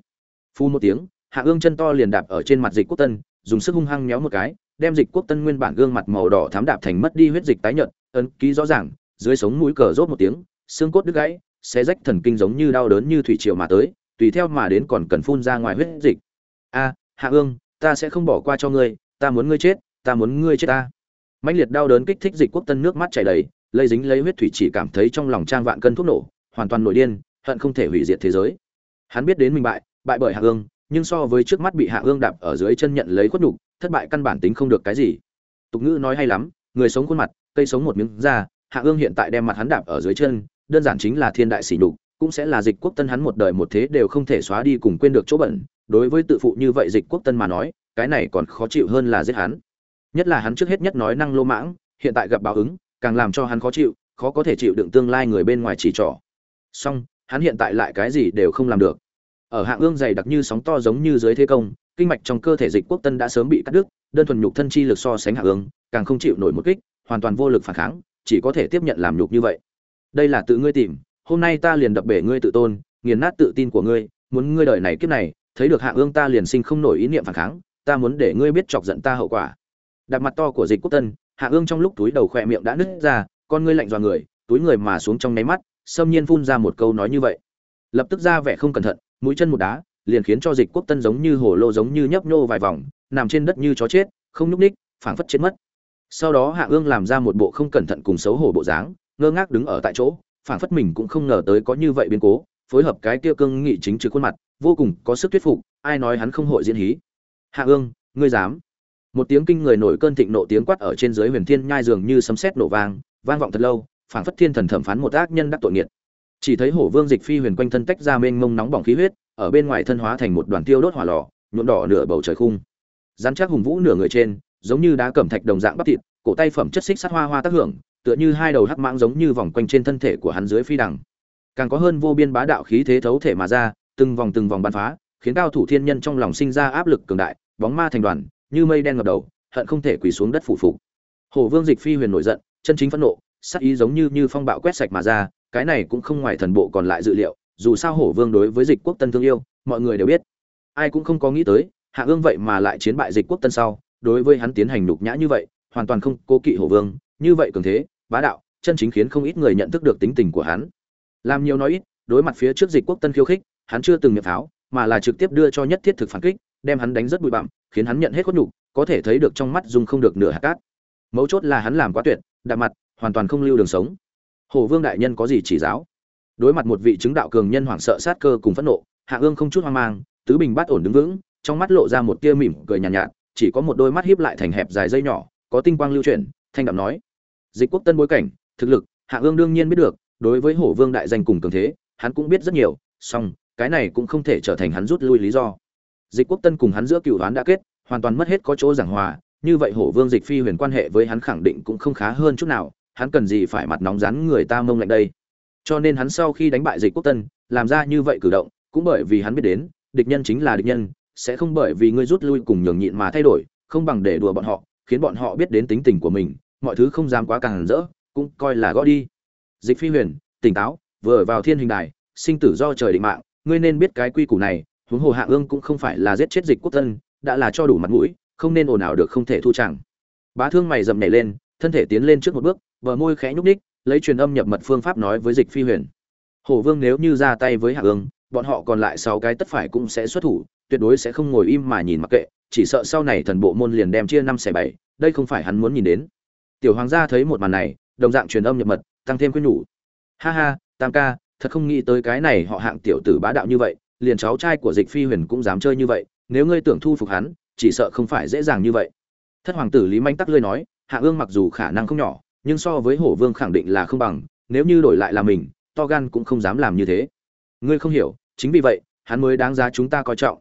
Phu một tiếng, hạ ương chân to liền đạp ở trên mặt dịch quốc tân, dùng sức hung hăng méo một cái đem dịch quốc tân nguyên bản gương mặt màu đỏ thám đạp thành mất đi huyết dịch tái nhợt, ấn ký rõ ràng, dưới sống mũi cờ rốt một tiếng, xương cốt đứt gãy, xé rách thần kinh giống như đau đớn như thủy triều mà tới, tùy theo mà đến còn cần phun ra ngoài huyết dịch. A, hạ ương ta sẽ không bỏ qua cho ngươi, ta muốn ngươi chết, ta muốn ngươi chết ta. Mãnh liệt đau đớn kích thích dịch quốc tân nước mắt chảy đầy, lây dính lấy huyết thủy chỉ cảm thấy trong lòng trang vạn cân thuốc nổ, hoàn toàn nổi điên, hận không thể hủy diệt thế giới. Hắn biết đến mình bại bại bởi hạ ương nhưng so với trước mắt bị hạ ương đạp ở dưới chân nhận lấy khuất nhục, thất bại căn bản tính không được cái gì. Tục ngữ nói hay lắm, người sống khuôn mặt, cây sống một miếng da, hạ ương hiện tại đem mặt hắn đạp ở dưới chân, đơn giản chính là thiên đại sỉ nhục, cũng sẽ là dịch quốc tân hắn một đời một thế đều không thể xóa đi cùng quên được chỗ bẩn. Đối với tự phụ như vậy dịch quốc tân mà nói, cái này còn khó chịu hơn là giết hắn. Nhất là hắn trước hết nhất nói năng lô mãng, hiện tại gặp báo ứng, càng làm cho hắn khó chịu, khó có thể chịu đựng tương lai người bên ngoài chỉ trỏ. Song hắn hiện tại lại cái gì đều không làm được ở hạng ương dày đặc như sóng to giống như dưới thế công, kinh mạch trong cơ thể dịch quốc tân đã sớm bị cắt đứt, đơn thuần nhục thân chi lực so sánh hạng ương, càng không chịu nổi một kích, hoàn toàn vô lực phản kháng, chỉ có thể tiếp nhận làm nhục như vậy. Đây là tự ngươi tìm, hôm nay ta liền đập bể ngươi tự tôn, nghiền nát tự tin của ngươi, muốn ngươi đời này kiếp này, thấy được hạng ương ta liền sinh không nổi ý niệm phản kháng, ta muốn để ngươi biết chọc giận ta hậu quả. Đặt mặt to của dịch quốc tân hạ ương trong lúc túi đầu khỏe miệng đã nứt ra, con ngươi lạnh dọa người, túi người mà xuống trong nháy mắt, xâm nhiên phun ra một câu nói như vậy. Lập tức ra vẻ không cẩn thận mũi chân một đá, liền khiến cho dịch quốc tân giống như hồ lô giống như nhấp nhô vài vòng, nằm trên đất như chó chết, không nhúc ních phảng phất chết mất. Sau đó hạ ương làm ra một bộ không cẩn thận cùng xấu hổ bộ dáng, ngơ ngác đứng ở tại chỗ, phảng phất mình cũng không ngờ tới có như vậy biến cố, phối hợp cái kia cương nghị chính trực khuôn mặt, vô cùng có sức thuyết phục, ai nói hắn không hội diễn hí. Hạ ương, ngươi dám? Một tiếng kinh người nổi cơn thịnh nộ tiếng quát ở trên dưới huyền thiên nhai dường như sấm sét nổ vang vang vọng thật lâu, phảng phất thiên thần thẩm phán một ác nhân đắc tội nghiệt chỉ thấy hổ vương dịch phi huyền quanh thân tách ra mênh mông nóng bỏng khí huyết, ở bên ngoài thân hóa thành một đoàn tiêu đốt hỏa lò, nhuộm đỏ nửa bầu trời khung. Rắn chắc hùng vũ nửa người trên, giống như đá cẩm thạch đồng dạng bắp thịt, cổ tay phẩm chất xích sắt hoa hoa tác hưởng, tựa như hai đầu hắc mãng giống như vòng quanh trên thân thể của hắn dưới phi đằng càng có hơn vô biên bá đạo khí thế thấu thể mà ra, từng vòng từng vòng bắn phá, khiến cao thủ thiên nhân trong lòng sinh ra áp lực cường đại, bóng ma thành đoàn, như mây đen ngập đầu, hận không thể quỳ xuống đất phủ phục. Hổ vương dịch phi huyền nổi giận, chân chính phẫn nộ sắc ý giống như như phong bạo quét sạch mà ra cái này cũng không ngoài thần bộ còn lại dự liệu, dù sao hổ vương đối với dịch quốc tân thương yêu, mọi người đều biết. Ai cũng không có nghĩ tới, hạ ương vậy mà lại chiến bại dịch quốc tân sau, đối với hắn tiến hành nhục nhã như vậy, hoàn toàn không cố kỵ hổ vương, như vậy cường thế, bá đạo, chân chính khiến không ít người nhận thức được tính tình của hắn. Làm nhiều nói ít, đối mặt phía trước dịch quốc tân khiêu khích, hắn chưa từng miệng pháo mà là trực tiếp đưa cho nhất thiết thực phản kích, đem hắn đánh rất bụi bặm, khiến hắn nhận hết khuất nhục, có thể thấy được trong mắt dung không được nửa hạt cát. Mấu chốt là hắn làm quá tuyệt đạp mặt, hoàn toàn không lưu đường sống. Hổ vương đại nhân có gì chỉ giáo? Đối mặt một vị chứng đạo cường nhân hoảng sợ sát cơ cùng phẫn nộ hạ ương không chút hoang mang tứ bình bát ổn đứng vững trong mắt lộ ra một tia mỉm cười nhàn nhạt, nhạt chỉ có một đôi mắt hiếp lại thành hẹp dài dây nhỏ có tinh quang lưu chuyển thanh đạm nói dịch quốc tân bối cảnh thực lực hạ ương đương nhiên biết được đối với hổ vương đại danh cùng cường thế hắn cũng biết rất nhiều song cái này cũng không thể trở thành hắn rút lui lý do. Dịch quốc tân cùng hắn giữa cựu đoán đã kết hoàn toàn mất hết có chỗ giảng hòa như vậy hổ vương dịch phi huyền quan hệ với hắn khẳng định cũng không khá hơn chút nào hắn cần gì phải mặt nóng rắn người ta mông lạnh đây? Cho nên hắn sau khi đánh bại dịch quốc tân, làm ra như vậy cử động, cũng bởi vì hắn biết đến, địch nhân chính là địch nhân, sẽ không bởi vì ngươi rút lui cùng nhường nhịn mà thay đổi, không bằng để đùa bọn họ, khiến bọn họ biết đến tính tình của mình, mọi thứ không dám quá càng rỡ, cũng coi là gõ đi. Dịch phi huyền, tỉnh táo, vừa vào thiên hình đài, sinh tử do trời định mạng, ngươi nên biết cái quy củ này, huống hồ hạ ương cũng không phải là giết chết dịch quốc tân, đã là cho đủ mặt mũi, không nên ồn ào được không thể thu chẳng. Bá thương mày dầm nhảy lên, thân thể tiến lên trước một bước bờ môi khẽ nhúc đích lấy truyền âm nhập mật phương pháp nói với dịch phi huyền. Hổ vương nếu như ra tay với hạ ương bọn họ còn lại sáu cái tất phải cũng sẽ xuất thủ, tuyệt đối sẽ không ngồi im mà nhìn mặc kệ, chỉ sợ sau này thần bộ môn liền đem chia năm xẻ bảy, đây không phải hắn muốn nhìn đến. Tiểu hoàng gia thấy một màn này, đồng dạng truyền âm nhập mật, tăng thêm quyến nhủ. Ha ha, tam ca, thật không nghĩ tới cái này họ hạng tiểu tử bá đạo như vậy, liền cháu trai của dịch phi huyền cũng dám chơi như vậy, nếu ngươi tưởng thu phục hắn, chỉ sợ không phải dễ dàng như vậy. Thất hoàng tử lý manh tắc lươi nói, hạ ương mặc dù khả năng không nhỏ nhưng so với hổ vương khẳng định là không bằng, nếu như đổi lại là mình, to gan cũng không dám làm như thế. Ngươi không hiểu, chính vì vậy, hắn mới đáng giá chúng ta coi trọng.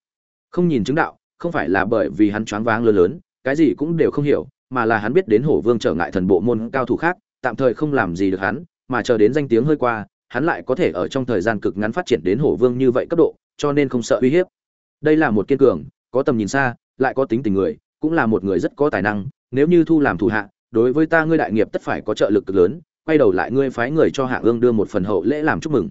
Không nhìn chứng đạo, không phải là bởi vì hắn choáng váng lớn lớn, cái gì cũng đều không hiểu, mà là hắn biết đến hổ vương trở ngại thần bộ môn cao thủ khác, tạm thời không làm gì được hắn, mà chờ đến danh tiếng hơi qua, hắn lại có thể ở trong thời gian cực ngắn phát triển đến hổ vương như vậy cấp độ, cho nên không sợ uy hiếp. Đây là một kiên cường, có tầm nhìn xa, lại có tính tình người, cũng là một người rất có tài năng, nếu như thu làm thủ hạ đối với ta ngươi đại nghiệp tất phải có trợ lực cực lớn, quay đầu lại ngươi phái người cho hạ ương đưa một phần hậu lễ làm chúc mừng.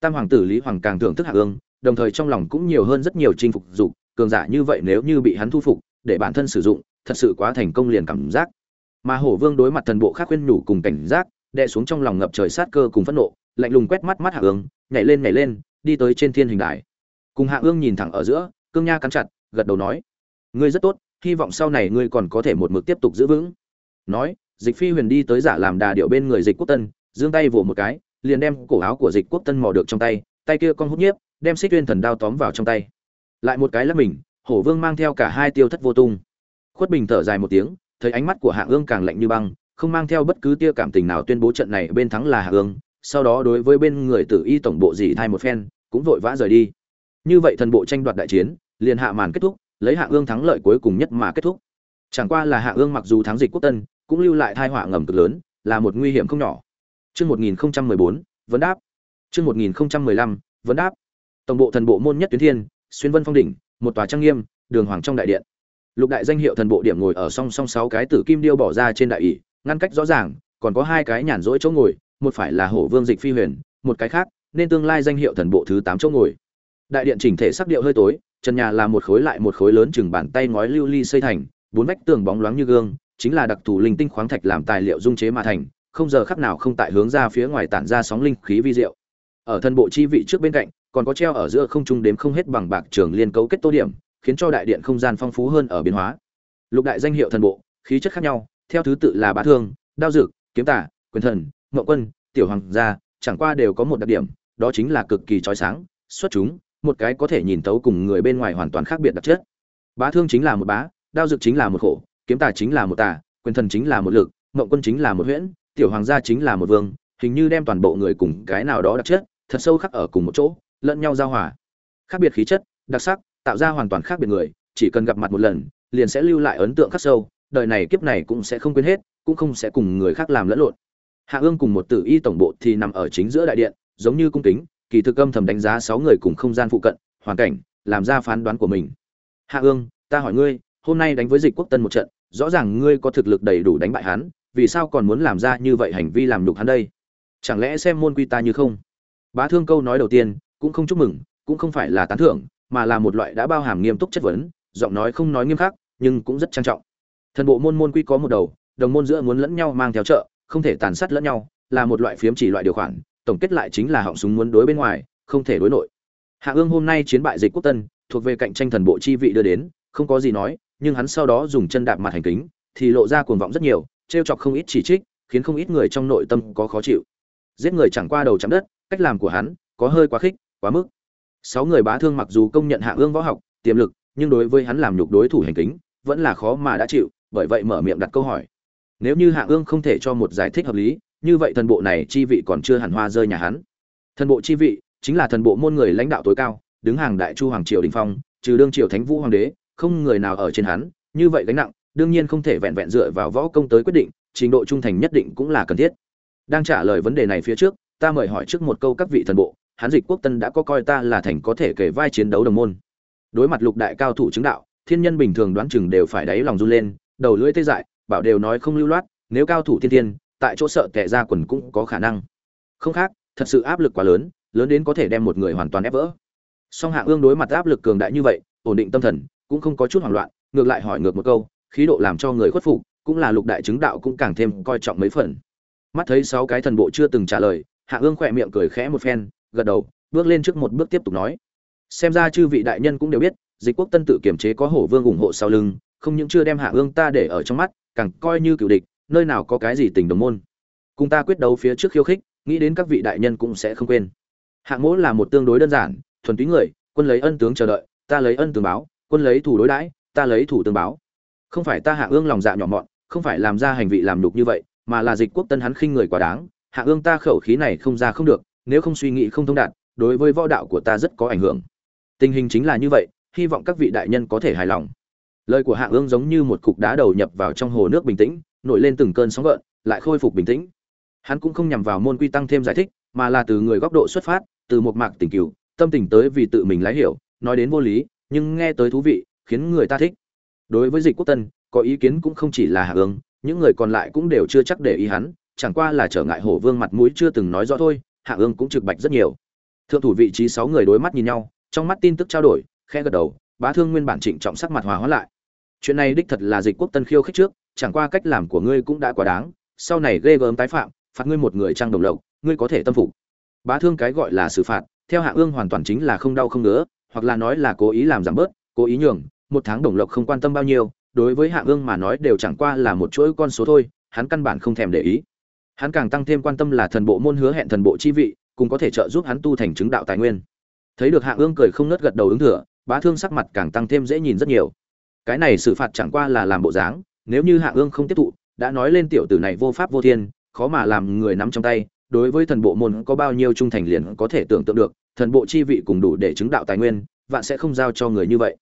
Tam hoàng tử lý hoàng càng thưởng thức hạ ương, đồng thời trong lòng cũng nhiều hơn rất nhiều chinh phục dục, cường giả như vậy nếu như bị hắn thu phục, để bản thân sử dụng, thật sự quá thành công liền cảm giác. Mà hổ vương đối mặt thần bộ khác khuyên nhủ cùng cảnh giác, đè xuống trong lòng ngập trời sát cơ cùng phẫn nộ, lạnh lùng quét mắt mắt hạ ương, nhảy lên nhảy lên, đi tới trên thiên hình đài. Cùng hạ ương nhìn thẳng ở giữa, cương nha cắn chặt, gật đầu nói, ngươi rất tốt, hy vọng sau này ngươi còn có thể một mực tiếp tục giữ vững nói, dịch phi huyền đi tới giả làm đà điệu bên người dịch quốc tân, giương tay vỗ một cái, liền đem cổ áo của dịch quốc tân mò được trong tay tay kia con hút nhiếp, đem xích tuyên thần đao tóm vào trong tay. Lại một cái lắp mình, hổ vương mang theo cả hai tiêu thất vô tung. Khuất bình thở dài một tiếng, thấy ánh mắt của hạ ương càng lạnh như băng, không mang theo bất cứ tia cảm tình nào tuyên bố trận này bên thắng là hạ ương, sau đó đối với bên người tử y tổng bộ dì thai một phen, cũng vội vã rời đi. Như vậy thần bộ tranh đoạt đại chiến, liền hạ màn kết thúc, lấy hạ ương thắng lợi cuối cùng nhất mà kết thúc. Chẳng qua là hạ ương mặc dù thắng dịch quốc tân cũng lưu lại thai họa ngầm cực lớn là một nguy hiểm không nhỏ Chương 1014, vấn đáp. Chương 1015, vấn đáp. Tổng bộ thần bộ môn nhất tuyến thiên, xuyên vân phong đỉnh, một tòa trang nghiêm, đường hoàng trong đại điện. Lục đại danh hiệu thần bộ điểm ngồi ở song song sáu cái tử kim điêu bỏ ra trên đại ỷ, ngăn cách rõ ràng, còn có hai cái nhàn rỗi chỗ ngồi, một phải là hổ vương dịch phi huyền, một cái khác, nên tương lai danh hiệu thần bộ thứ tám chỗ ngồi. Đại điện chỉnh thể sắc điệu hơi tối, trần nhà là một khối lại một khối lớn chừng bàn tay ngói lưu ly xây thành, bốn vách tường bóng loáng như gương, chính là đặc thù linh tinh khoáng thạch làm tài liệu dung chế mà thành, không giờ khắc nào không tại hướng ra phía ngoài tản ra sóng linh khí vi diệu. Ở thân bộ chi vị trước bên cạnh, còn có treo ở giữa không trung đếm không hết bằng bạc trường liên cấu kết tô điểm, khiến cho đại điện không gian phong phú hơn ở biến hóa. Lục đại danh hiệu thần bộ, khí chất khác nhau, theo thứ tự là bá thương, đao dược, kiếm tả, quyền thần, ngộ quân, tiểu hoàng gia, chẳng qua đều có một đặc điểm, đó chính là cực kỳ chói sáng, xuất chúng, một cái có thể nhìn tấu cùng người bên ngoài hoàn toàn khác biệt đặc chất. Bá thương chính là một bá, đao dược chính là một khổ, kiếm tà chính là một tà, quyền thần chính là một lực, mộng quân chính là một huyễn, tiểu hoàng gia chính là một vương, hình như đem toàn bộ người cùng cái nào đó đặc chất, thật sâu khắc ở cùng một chỗ, lẫn nhau giao hòa. Khác biệt khí chất, đặc sắc, tạo ra hoàn toàn khác biệt người chỉ cần gặp mặt một lần liền sẽ lưu lại ấn tượng khắc sâu đời này kiếp này cũng sẽ không quên hết cũng không sẽ cùng người khác làm lẫn lộn hạ ương cùng một tử y tổng bộ thì nằm ở chính giữa đại điện giống như cung kính kỳ thực âm thầm đánh giá sáu người cùng không gian phụ cận hoàn cảnh làm ra phán đoán của mình hạ ương ta hỏi ngươi hôm nay đánh với dịch quốc tân một trận rõ ràng ngươi có thực lực đầy đủ đánh bại hắn, vì sao còn muốn làm ra như vậy hành vi làm nhục hắn đây? Chẳng lẽ xem môn quy ta như không? Bá thương câu nói đầu tiên, cũng không chúc mừng, cũng không phải là tán thưởng, mà là một loại đã bao hàm nghiêm túc chất vấn, giọng nói không nói nghiêm khắc, nhưng cũng rất trang trọng. Thần bộ môn môn quy có một đầu, đồng môn giữa muốn lẫn nhau mang theo trợ, không thể tàn sát lẫn nhau, là một loại phiếm chỉ loại điều khoản, tổng kết lại chính là họng súng muốn đối bên ngoài, không thể đối nội. Hạ ương hôm nay chiến bại dịch quốc tân, thuộc về cạnh tranh thần bộ chi vị đưa đến, không có gì nói nhưng hắn sau đó dùng chân đạp mặt hành kính, thì lộ ra cuồng vọng rất nhiều, trêu chọc không ít chỉ trích, khiến không ít người trong nội tâm có khó chịu. Giết người chẳng qua đầu chạm đất, cách làm của hắn có hơi quá khích, quá mức. Sáu người bá thương mặc dù công nhận hạ ương võ học, tiềm lực, nhưng đối với hắn làm nhục đối thủ hành kính, vẫn là khó mà đã chịu, bởi vậy mở miệng đặt câu hỏi. Nếu như hạ ương không thể cho một giải thích hợp lý, như vậy thần bộ này chi vị còn chưa hẳn hoa rơi nhà hắn. Thần bộ chi vị chính là thần bộ môn người lãnh đạo tối cao, đứng hàng đại chu hoàng triều đỉnh phong, trừ đương triều thánh vũ hoàng đế không người nào ở trên hắn, như vậy gánh nặng, đương nhiên không thể vẹn vẹn dựa vào võ công tới quyết định, trình độ trung thành nhất định cũng là cần thiết. Đang trả lời vấn đề này phía trước, ta mời hỏi trước một câu các vị thần bộ, hán dịch quốc tân đã có coi ta là thành có thể kể vai chiến đấu đồng môn. Đối mặt lục đại cao thủ chứng đạo, thiên nhân bình thường đoán chừng đều phải đáy lòng run lên, đầu lưỡi tê dại, bảo đều nói không lưu loát, nếu cao thủ thiên tiên tại chỗ sợ tè ra quần cũng có khả năng. Không khác, thật sự áp lực quá lớn lớn đến có thể đem một người hoàn toàn ép vỡ. Song hạ ương đối mặt áp lực cường đại như vậy, ổn định tâm thần cũng không có chút hoảng loạn, ngược lại hỏi ngược một câu, khí độ làm cho người khuất phục, cũng là lục đại chứng đạo cũng càng thêm coi trọng mấy phần. Mắt thấy sáu cái thần bộ chưa từng trả lời, hạ ương khỏe miệng cười khẽ một phen, gật đầu, bước lên trước một bước tiếp tục nói. Xem ra chư vị đại nhân cũng đều biết, dịch quốc tân tự kiểm chế có hổ vương ủng hộ sau lưng, không những chưa đem hạ ương ta để ở trong mắt, càng coi như cựu địch, nơi nào có cái gì tình đồng môn. Cùng ta quyết đấu phía trước khiêu khích, nghĩ đến các vị đại nhân cũng sẽ không quên. Hạng mỗ là một tương đối đơn giản, thuần túy người, quân lấy ân tướng chờ đợi, ta lấy ân tướng báo quân lấy thủ đối đãi, ta lấy thủ tương báo. Không phải ta hạ ương lòng dạ nhỏ mọn, không phải làm ra hành vi làm nhục như vậy, mà là dịch quốc tân hắn khinh người quá đáng. Hạ ương ta khẩu khí này không ra không được, nếu không suy nghĩ không thông đạt, đối với võ đạo của ta rất có ảnh hưởng. Tình hình chính là như vậy, hy vọng các vị đại nhân có thể hài lòng. Lời của hạ ương giống như một cục đá đầu nhập vào trong hồ nước bình tĩnh, nổi lên từng cơn sóng gợn, lại khôi phục bình tĩnh. Hắn cũng không nhằm vào môn quy tăng thêm giải thích, mà là từ người góc độ xuất phát, từ một mạc tình cựu tâm tình tới vì tự mình lái hiểu, nói đến vô lý nhưng nghe tới thú vị, khiến người ta thích. Đối với dịch quốc tân, có ý kiến cũng không chỉ là hạ ương, những người còn lại cũng đều chưa chắc để ý hắn, chẳng qua là trở ngại hổ vương mặt mũi chưa từng nói rõ thôi, hạ ương cũng trực bạch rất nhiều. Thượng thủ vị trí sáu người đối mắt nhìn nhau, trong mắt tin tức trao đổi khe gật đầu, bá thương nguyên bản trịnh trọng sắc mặt hòa hóa lại. Chuyện này đích thật là dịch quốc tân khiêu khích trước, chẳng qua cách làm của ngươi cũng đã quá đáng, sau này ghê gớm tái phạm, phạt ngươi một người trang đồng lộc, ngươi có thể tâm phục. Bá thương cái gọi là xử phạt, theo hạ ương hoàn toàn chính là không đau không ngứa hoặc là nói là cố ý làm giảm bớt, cố ý nhường, một tháng đồng lộc không quan tâm bao nhiêu, đối với hạ ương mà nói đều chẳng qua là một chuỗi con số thôi, hắn căn bản không thèm để ý. Hắn càng tăng thêm quan tâm là thần bộ môn hứa hẹn thần bộ chi vị, cùng có thể trợ giúp hắn tu thành chứng đạo tài nguyên. Thấy được hạ ương cười không nớt gật đầu ứng thừa, bá thương sắc mặt càng tăng thêm dễ nhìn rất nhiều. Cái này xử phạt chẳng qua là làm bộ dáng, nếu như hạ ương không tiếp thụ, đã nói lên tiểu tử này vô pháp vô thiên, khó mà làm người nắm trong tay, đối với thần bộ môn có bao nhiêu trung thành liền có thể tưởng tượng được thần bộ chi vị cùng đủ để chứng đạo tài nguyên, vạn sẽ không giao cho người như vậy.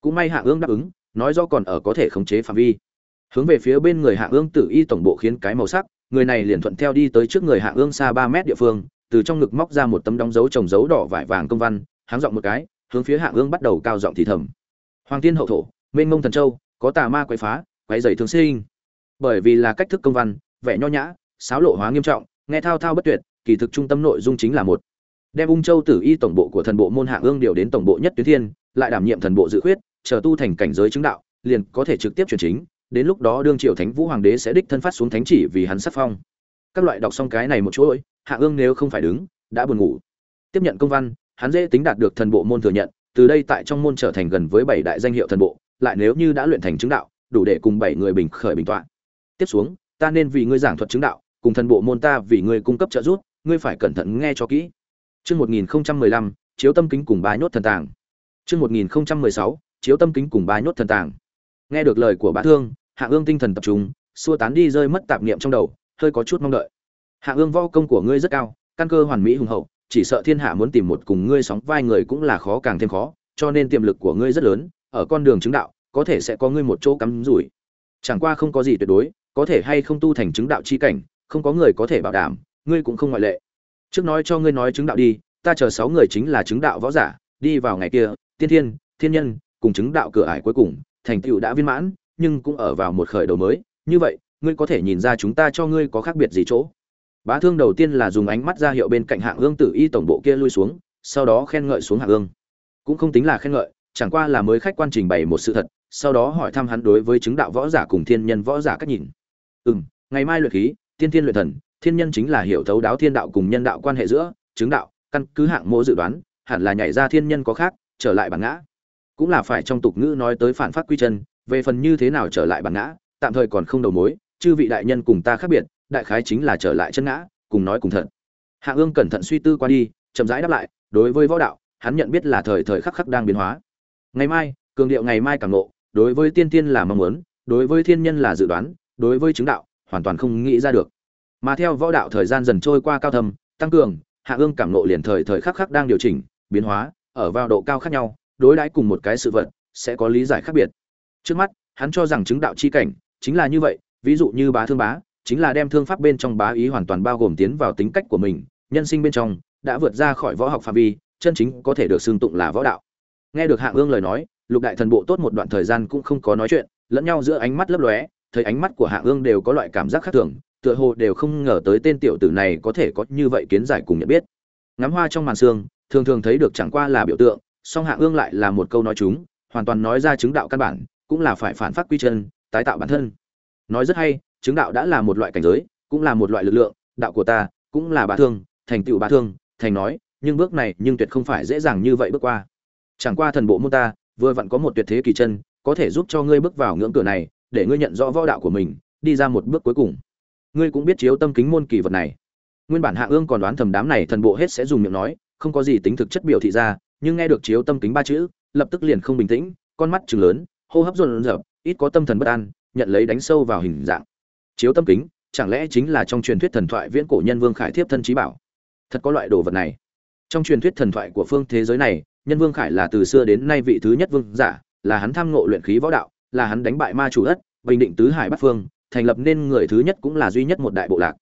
Cũng may hạ ương đáp ứng, nói do còn ở có thể khống chế phạm vi. Hướng về phía bên người hạ ương tử y tổng bộ khiến cái màu sắc, người này liền thuận theo đi tới trước người hạ ương xa ba mét địa phương, từ trong ngực móc ra một tấm đóng dấu trồng dấu đỏ vải vàng công văn, háng giọng một cái, hướng phía hạ ương bắt đầu cao giọng thì thầm. Hoàng tiên hậu thổ, mênh mông thần châu, có tà ma quậy phá, quấy dày thương sinh. Bởi vì là cách thức công văn, vẻ nho nhã sáo lộ hóa nghiêm trọng, nghe thao thao bất tuyệt, kỳ thực trung tâm nội dung chính là một đem ung châu tử y tổng bộ của thần bộ môn hạ ương điều đến tổng bộ nhất tuyến thiên, lại đảm nhiệm thần bộ dự khuyết, chờ tu thành cảnh giới chứng đạo, liền có thể trực tiếp chuyển chính, đến lúc đó đương triều thánh vũ hoàng đế sẽ đích thân phát xuống thánh chỉ vì hắn sắc phong. Các loại đọc xong cái này một chuỗi hạ ương nếu không phải đứng, đã buồn ngủ. Tiếp nhận công văn, hắn dễ tính đạt được thần bộ môn thừa nhận, từ đây tại trong môn trở thành gần với bảy đại danh hiệu thần bộ, lại nếu như đã luyện thành chứng đạo, đủ để cùng bảy người bình khởi bình tọa. Tiếp xuống, ta nên vì ngươi giảng thuật chứng đạo, cùng thần bộ môn ta vì ngươi cung cấp trợ giúp, ngươi phải cẩn thận nghe cho kỹ. Chương 1015, chiếu tâm kính cùng ba nhốt thần tàng. Chương 1016, chiếu tâm kính cùng ba nhốt thần tàng. Nghe được lời của Bá Thương, Hạ Ương tinh thần tập trung, xua tán đi rơi mất tạp niệm trong đầu, hơi có chút mong đợi. Hạ Ương võ công của ngươi rất cao, căn cơ hoàn mỹ hùng hậu, chỉ sợ thiên hạ muốn tìm một cùng ngươi sóng vai người cũng là khó càng thêm khó, cho nên tiềm lực của ngươi rất lớn ở con đường chứng đạo có thể sẽ có ngươi một chỗ cắm rủi chẳng qua không có gì tuyệt đối có thể hay không tu thành chứng đạo chi cảnh không có người có thể bảo đảm ngươi cũng không ngoại lệ trước nói cho ngươi nói chứng đạo đi, ta chờ sáu người chính là chứng đạo võ giả, đi vào ngày kia, tiên thiên thiên nhân, cùng chứng đạo cửa ải cuối cùng, thành tựu đã viên mãn, nhưng cũng ở vào một khởi đầu mới. Như vậy, ngươi có thể nhìn ra chúng ta cho ngươi có khác biệt gì chỗ. Bá thương đầu tiên là dùng ánh mắt ra hiệu bên cạnh hạng ương tử y tổng bộ kia lui xuống, sau đó khen ngợi xuống hạng ương. Cũng không tính là khen ngợi, chẳng qua là mới khách quan trình bày một sự thật, sau đó hỏi thăm hắn đối với chứng đạo võ giả cùng thiên nhân võ giả cách nhìn. Ừ m ngày mai luyện khí, tiên thiên luyện thần thiên nhân chính là hiểu thấu đáo thiên đạo cùng nhân đạo quan hệ giữa, chứng đạo, căn cứ hạng mô dự đoán, hẳn là nhảy ra thiên nhân có khác, trở lại bản ngã. Cũng là phải trong tục ngữ nói tới phản phát quy chân, về phần như thế nào trở lại bản ngã, tạm thời còn không đầu mối, chư vị đại nhân cùng ta khác biệt, đại khái chính là trở lại chân ngã, cùng nói cùng thật. Hạ ương cẩn thận suy tư qua đi, chậm rãi đáp lại, đối với võ đạo, hắn nhận biết là thời thời khắc khắc đang biến hóa. Ngày mai, cường điệu ngày mai càng ngộ, đối với tiên tiên là mong muốn, đối với thiên nhân là dự đoán, đối với chứng đạo, hoàn toàn không nghĩ ra được mà theo võ đạo thời gian dần trôi qua cao thầm tăng cường, hạ ương cảm nộ liền thời thời khắc khắc đang điều chỉnh, biến hóa, ở vào độ cao khác nhau, đối đãi cùng một cái sự vật, sẽ có lý giải khác biệt. Trước mắt, hắn cho rằng chứng đạo chi cảnh, chính là như vậy, ví dụ như bá thương bá, chính là đem thương pháp bên trong bá ý hoàn toàn bao gồm tiến vào tính cách của mình, nhân sinh bên trong, đã vượt ra khỏi võ học phạm vi, chân chính có thể được xưng tụng là võ đạo. Nghe được hạ ương lời nói, lục đại thần bộ tốt một đoạn thời gian cũng không có nói chuyện, lẫn nhau giữa ánh mắt lấp lóe, thấy ánh mắt của hạ ương đều có loại cảm giác khác thường tựa hồ đều không ngờ tới tên tiểu tử này có thể có như vậy kiến giải cùng nhận biết. Ngắm hoa trong màn xương thường thường thấy được chẳng qua là biểu tượng, song hạ ương lại là một câu nói chúng, hoàn toàn nói ra chứng đạo căn bản, cũng là phải phản phát quy chân, tái tạo bản thân. Nói rất hay, chứng đạo đã là một loại cảnh giới, cũng là một loại lực lượng, đạo của ta, cũng là bá thương, thành tựu bá thương, thành nói, nhưng bước này nhưng tuyệt không phải dễ dàng như vậy bước qua. Chẳng qua thần bộ môn ta, vừa vặn có một tuyệt thế kỳ chân, có thể giúp cho ngươi bước vào ngưỡng cửa này, để ngươi nhận rõ võ đạo của mình, đi ra một bước cuối cùng ngươi cũng biết chiếu tâm kính môn kỳ vật này. Nguyên bản hạ ương còn đoán thầm đám này thần bộ hết sẽ dùng miệng nói, không có gì tính thực chất biểu thị ra, nhưng nghe được chiếu tâm kính ba chữ, lập tức liền không bình tĩnh, con mắt chừng lớn, hô hấp rộn rợp ít có tâm thần bất an, nhận lấy đánh sâu vào hình dạng. Chiếu tâm kính, chẳng lẽ chính là trong truyền thuyết thần thoại viễn cổ nhân vương khải thiếp thân trí bảo? Thật có loại đồ vật này. Trong truyền thuyết thần thoại của phương thế giới này, nhân vương khải là từ xưa đến nay vị thứ nhất vương giả, là hắn tham ngộ luyện khí võ đạo, là hắn đánh bại ma chủ đất bình định tứ hải bắc phương thành lập nên người thứ nhất cũng là duy nhất một đại bộ lạc.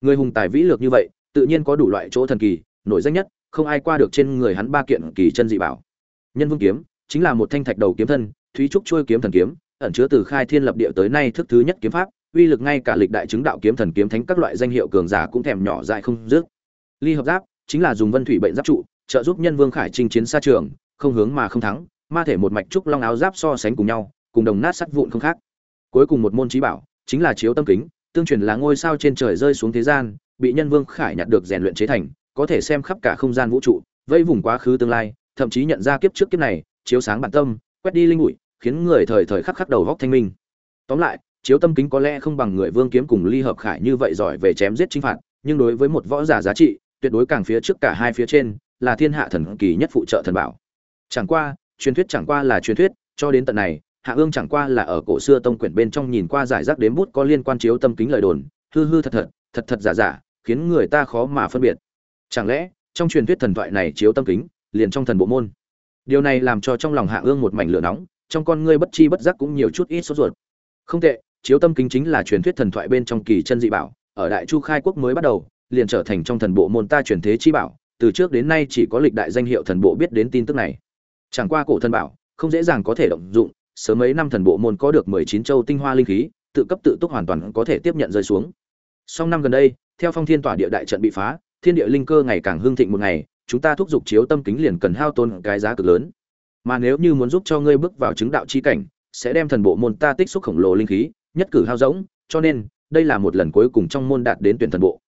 Người hùng tài vĩ lược như vậy, tự nhiên có đủ loại chỗ thần kỳ, nổi danh nhất, không ai qua được trên người hắn ba kiện kỳ chân dị bảo. Nhân vương kiếm, chính là một thanh thạch đầu kiếm thân, thúy trúc trôi kiếm thần kiếm, ẩn chứa từ khai thiên lập địa tới nay thức thứ nhất kiếm pháp, uy lực ngay cả lịch đại chứng đạo kiếm thần kiếm thánh các loại danh hiệu cường giả cũng thèm nhỏ dại không dứt. Ly hợp giáp, chính là dùng vân thủy bệnh giáp trụ, trợ giúp nhân vương khải chinh chiến xa trường, không hướng mà không thắng, ma thể một mạch trúc long áo giáp so sánh cùng nhau, cùng đồng nát sắt vụn không khác. Cuối cùng một môn trí bảo chính là chiếu tâm kính, tương truyền là ngôi sao trên trời rơi xuống thế gian, bị nhân vương khải nhặt được rèn luyện chế thành, có thể xem khắp cả không gian vũ trụ, vây vùng quá khứ tương lai, thậm chí nhận ra kiếp trước kiếp này, chiếu sáng bản tâm, quét đi linh bụi, khiến người thời thời khắc khắc đầu góc thanh minh. Tóm lại, chiếu tâm kính có lẽ không bằng người vương kiếm cùng ly hợp khải như vậy giỏi về chém giết chinh phạt, nhưng đối với một võ giả giá trị, tuyệt đối càng phía trước cả hai phía trên, là thiên hạ thần kỳ nhất phụ trợ thần bảo. Chẳng qua, truyền thuyết chẳng qua là truyền thuyết, cho đến tận này hạ ương chẳng qua là ở cổ xưa tông quyển bên trong nhìn qua giải rác đếm bút có liên quan chiếu tâm kính lời đồn, hư hư thật thật thật thật giả giả, khiến người ta khó mà phân biệt. Chẳng lẽ, trong truyền thuyết thần thoại này chiếu tâm kính, liền trong thần bộ môn? Điều này làm cho trong lòng hạ ương một mảnh lửa nóng, trong con ngươi bất chi bất giác cũng nhiều chút ít sốt ruột. Không tệ, chiếu tâm kính chính là truyền thuyết thần thoại bên trong kỳ chân dị bảo, ở đại chu khai quốc mới bắt đầu, liền trở thành trong thần bộ môn ta truyền thế chi bảo, từ trước đến nay chỉ có lịch đại danh hiệu thần bộ biết đến tin tức này. Chẳng qua cổ thần bảo, không dễ dàng có thể động dụng sớm mấy năm thần bộ môn có được mười chín châu tinh hoa linh khí, tự cấp tự túc hoàn toàn có thể tiếp nhận rơi xuống. Song năm gần đây, theo phong thiên tỏa địa đại trận bị phá, thiên địa linh cơ ngày càng hưng thịnh một ngày, chúng ta thúc giục chiếu tâm kính liền cần hao tốn cái giá cực lớn. Mà nếu như muốn giúp cho ngươi bước vào chứng đạo chi cảnh, sẽ đem thần bộ môn ta tích xúc khổng lồ linh khí, nhất cử hao rỗng, cho nên, đây là một lần cuối cùng trong môn đạt đến tuyển thần bộ.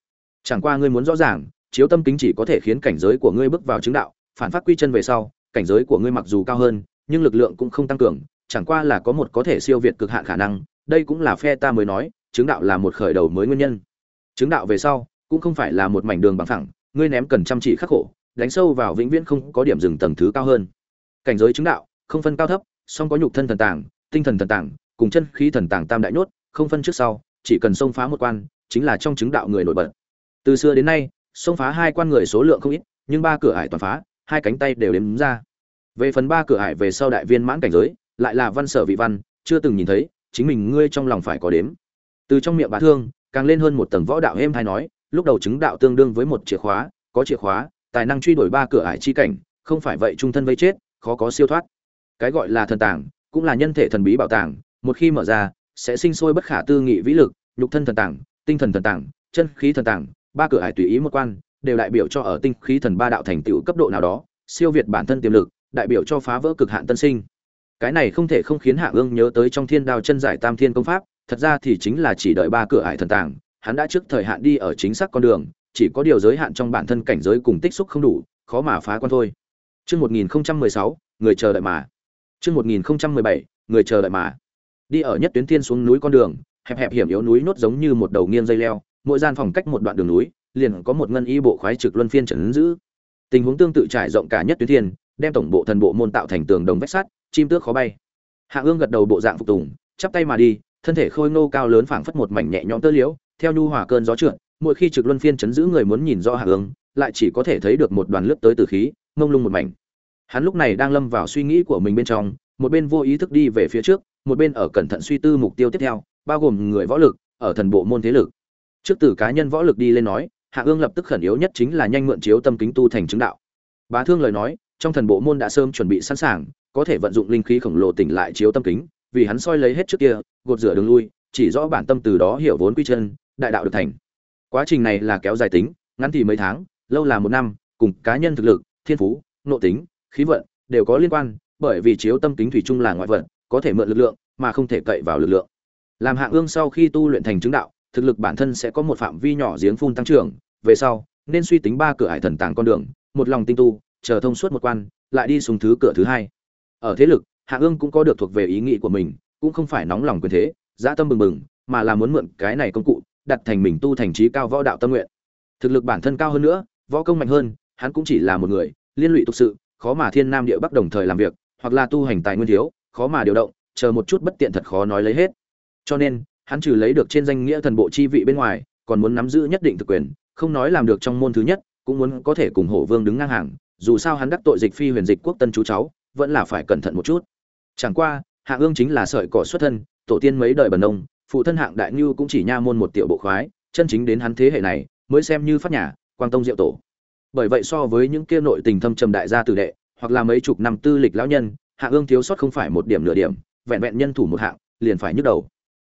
Chẳng qua ngươi muốn rõ ràng, chiếu tâm kính chỉ có thể khiến cảnh giới của ngươi bước vào chứng đạo, phản phát quy chân về sau, cảnh giới của ngươi mặc dù cao hơn, nhưng lực lượng cũng không tăng cường chẳng qua là có một có thể siêu việt cực hạn khả năng đây cũng là phe ta mới nói chứng đạo là một khởi đầu mới nguyên nhân. Chứng đạo về sau cũng không phải là một mảnh đường bằng phẳng, ngươi ném cần chăm chỉ khắc khổ đánh sâu vào vĩnh viễn không có điểm dừng tầng thứ cao hơn. Cảnh giới chứng đạo không phân cao thấp song có nhục thân thần tàng tinh thần thần tàng cùng chân khí thần tàng tam đại nhốt không phân trước sau chỉ cần xông phá một quan chính là trong chứng đạo người nổi bật. Từ xưa đến nay xông phá hai quan người số lượng không ít nhưng ba cửa ải toàn phá hai cánh tay đều đếm ra. Về phần ba cửa ải về sau đại viên mãn cảnh giới lại là văn sở vị văn, chưa từng nhìn thấy, chính mình ngươi trong lòng phải có đếm. Từ trong miệng bá thương, càng lên hơn một tầng võ đạo êm hay nói, lúc đầu chứng đạo tương đương với một chìa khóa, có chìa khóa, tài năng truy đuổi ba cửa ải chi cảnh, không phải vậy trung thân vây chết, khó có siêu thoát. Cái gọi là thần tàng, cũng là nhân thể thần bí bảo tàng, một khi mở ra, sẽ sinh sôi bất khả tư nghị vĩ lực, nhục thân thần tàng, tinh thần thần tàng, chân khí thần tàng, ba cửa ải tùy ý một quan, đều đại biểu cho ở tinh khí thần ba đạo thành tựu cấp độ nào đó, siêu việt bản thân tiềm lực, đại biểu cho phá vỡ cực hạn tân sinh cái này không thể không khiến hạ ương nhớ tới trong thiên đao chân giải tam thiên công pháp thật ra thì chính là chỉ đợi ba cửa ải thần tàng hắn đã trước thời hạn đi ở chính xác con đường chỉ có điều giới hạn trong bản thân cảnh giới cùng tích xúc không đủ khó mà phá quan thôi Chương 1016, người chờ đợi mà. Chương 1017, người chờ đợi mà. Đi ở nhất tuyến thiên xuống núi con đường, hẹp hẹp hiểm yếu núi nốt giống như một đầu nghiêng dây leo, mỗi gian phòng cách một đoạn đường núi, liền có một ngân y bộ khoái trực luân phiên trấn giữ. Tình huống tương tự trải rộng cả nhất tuyến thiên, đem tổng bộ thần bộ môn tạo thành tường đồng vách sắt, chim tước khó bay. Hạ Ương gật đầu bộ dạng phục tùng, chắp tay mà đi, thân thể khôi ngô cao lớn phảng phất một mảnh nhẹ nhõm tơ liễu, theo nhu hòa cơn gió trượt, mỗi khi trực luân phiên chấn giữ người muốn nhìn rõ Hạ Ương, lại chỉ có thể thấy được một đoàn lướt tới từ khí, mông lung một mảnh. Hắn lúc này đang lâm vào suy nghĩ của mình bên trong, một bên vô ý thức đi về phía trước, một bên ở cẩn thận suy tư mục tiêu tiếp theo, bao gồm người võ lực, ở thần bộ môn thế lực. Trước từ cá nhân võ lực đi lên nói, Hạ Ương lập tức khẩn yếu nhất chính là nhanh mượn chiếu tâm kính tu thành chứng đạo. Bá Thương lời nói, trong thần bộ môn đã sớm chuẩn bị sẵn sàng, có thể vận dụng linh khí khổng lồ tỉnh lại chiếu tâm kính, vì hắn soi lấy hết trước kia, gột rửa đường lui, chỉ rõ bản tâm từ đó hiểu vốn quy chân, đại đạo được thành. Quá trình này là kéo dài tính, ngắn thì mấy tháng, lâu là một năm, cùng cá nhân thực lực, thiên phú, nội tính, khí vận đều có liên quan, bởi vì chiếu tâm kính thủy chung là ngoại vận, có thể mượn lực lượng, mà không thể cậy vào lực lượng. Làm hạng ương sau khi tu luyện thành chứng đạo, thực lực bản thân sẽ có một phạm vi nhỏ giếng phun tăng trưởng, về sau nên suy tính ba cửa hải thần tàng con đường, một lòng tinh tu, chờ thông suốt một quan, lại đi xuống thứ cửa thứ hai. Ở thế lực, Hạ Ương cũng có được thuộc về ý nghĩ của mình, cũng không phải nóng lòng quyền thế, dã tâm bừng bừng, mà là muốn mượn cái này công cụ, đặt thành mình tu thành trí cao võ đạo tâm nguyện. Thực lực bản thân cao hơn nữa, võ công mạnh hơn, hắn cũng chỉ là một người, liên lụy tục sự, khó mà thiên nam địa bắc đồng thời làm việc, hoặc là tu hành tài nguyên thiếu, khó mà điều động, chờ một chút bất tiện thật khó nói lấy hết. Cho nên, hắn trừ lấy được trên danh nghĩa thần bộ chi vị bên ngoài, còn muốn nắm giữ nhất định thực quyền, không nói làm được trong môn thứ nhất, cũng muốn có thể cùng Hổ Vương đứng ngang hàng, dù sao hắn đắc tội dịch phi huyền dịch quốc tân chú cháu, vẫn là phải cẩn thận một chút. Chẳng qua, Hạ Ương chính là sợi cỏ xuất thân, tổ tiên mấy đời bần nông, phụ thân hạng đại nhu cũng chỉ nha môn một tiểu bộ khoái, chân chính đến hắn thế hệ này, mới xem như phát nhà, quang tông diệu tổ. Bởi vậy so với những kia nội tình thâm trầm đại gia tử đệ, hoặc là mấy chục năm tư lịch lão nhân, Hạ Ương thiếu sót không phải một điểm nửa điểm, vẹn vẹn nhân thủ một hạng, liền phải nhức đầu.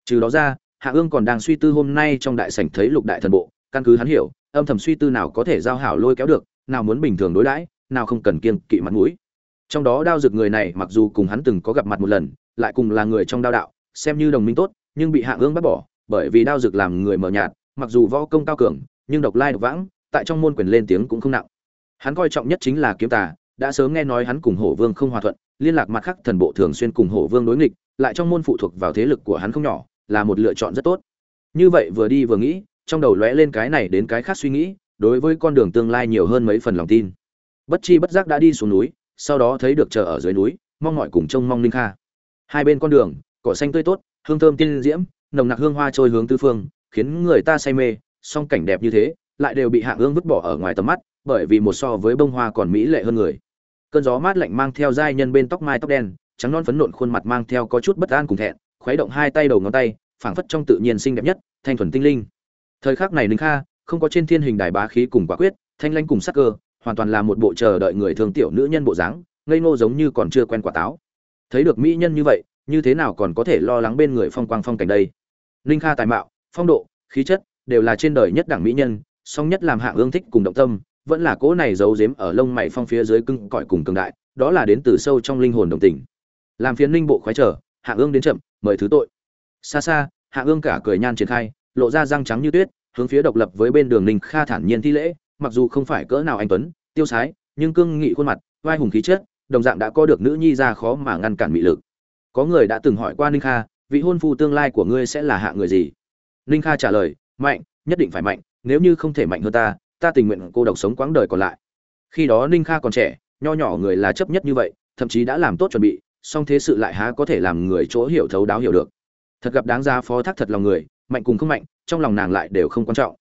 Trừ đó ra, Hạ Ương còn đang suy tư hôm nay trong đại sảnh thấy lục đại thần bộ, căn cứ hắn hiểu, âm thầm suy tư nào có thể giao hảo lôi kéo được, nào muốn bình thường đối đãi, nào không cần kiêng kỵ mặt mũi. Trong đó đao dược người này mặc dù cùng hắn từng có gặp mặt một lần, lại cùng là người trong đao đạo, xem như đồng minh tốt, nhưng bị Hạ Ương bắt bỏ, bởi vì đao dược làm người mờ nhạt, mặc dù võ công cao cường, nhưng độc lai độc vãng, tại trong môn quyền lên tiếng cũng không nặng. Hắn coi trọng nhất chính là kiếm tà, đã sớm nghe nói hắn cùng Hổ Vương không hòa thuận, liên lạc mặt khác thần bộ thường xuyên cùng Hổ Vương đối nghịch, lại trong môn phụ thuộc vào thế lực của hắn không nhỏ, là một lựa chọn rất tốt. Như vậy vừa đi vừa nghĩ, trong đầu lóe lên cái này đến cái khác suy nghĩ, đối với con đường tương lai nhiều hơn mấy phần lòng tin. Bất chi bất giác đã đi xuống núi, sau đó thấy được chờ ở dưới núi, mong mọi cùng trông mong Ninh Kha. Hai bên con đường, cỏ xanh tươi tốt, hương thơm tiên diễm, nồng nặc hương hoa trôi hướng tứ phương, khiến người ta say mê, song cảnh đẹp như thế, lại đều bị Hạng Ương vứt bỏ ở ngoài tầm mắt, bởi vì một so với bông hoa còn mỹ lệ hơn người. Cơn gió mát lạnh mang theo giai nhân bên tóc mai tóc đen, trắng non phấn nộn khuôn mặt mang theo có chút bất an cùng thẹn, khuấy động hai tay đầu ngón tay, phảng phất trong tự nhiên xinh đẹp nhất, thanh thuần tinh linh. Thời khắc này Ninh Kha, không có trên thiên hình đài bá khí cùng quả quyết, thanh lãnh cùng sắc cơ, hoàn toàn là một bộ chờ đợi người thường tiểu nữ nhân bộ dáng, ngây ngô giống như còn chưa quen quả táo. Thấy được mỹ nhân như vậy, như thế nào còn có thể lo lắng bên người phong quang phong cảnh đây? Ninh Kha tài mạo, phong độ, khí chất đều là trên đời nhất đẳng mỹ nhân, song nhất làm hạng ương thích cùng động tâm, vẫn là cố này giấu giếm ở lông mày phong phía dưới cưng cõi cùng cường đại, đó là đến từ sâu trong linh hồn đồng tình. Làm phiến Ninh bộ khoái trở, hạng ương đến chậm, mời thứ tội. Xa xa, hạng ương cả cười nhan triển khai, lộ ra răng trắng như tuyết, hướng phía độc lập với bên đường Ninh Kha thản nhiên thi lễ, mặc dù không phải cỡ nào anh tuấn, tiêu sái, nhưng cương nghị khuôn mặt, vai hùng khí chất, đồng dạng đã có được nữ nhi ra khó mà ngăn cản mị lực. Có người đã từng hỏi qua Ninh Kha, vị hôn phu tương lai của ngươi sẽ là hạ người gì? Ninh Kha trả lời, mạnh, nhất định phải mạnh, nếu như không thể mạnh hơn ta, ta tình nguyện cô độc sống quãng đời còn lại. Khi đó Ninh Kha còn trẻ, nho nhỏ người là chấp nhất như vậy, thậm chí đã làm tốt chuẩn bị, song thế sự lại há có thể làm người chỗ hiểu thấu đáo hiểu được. Thật gặp đáng ra phó thác thật lòng người, mạnh cùng không mạnh, trong lòng nàng lại đều không quan trọng.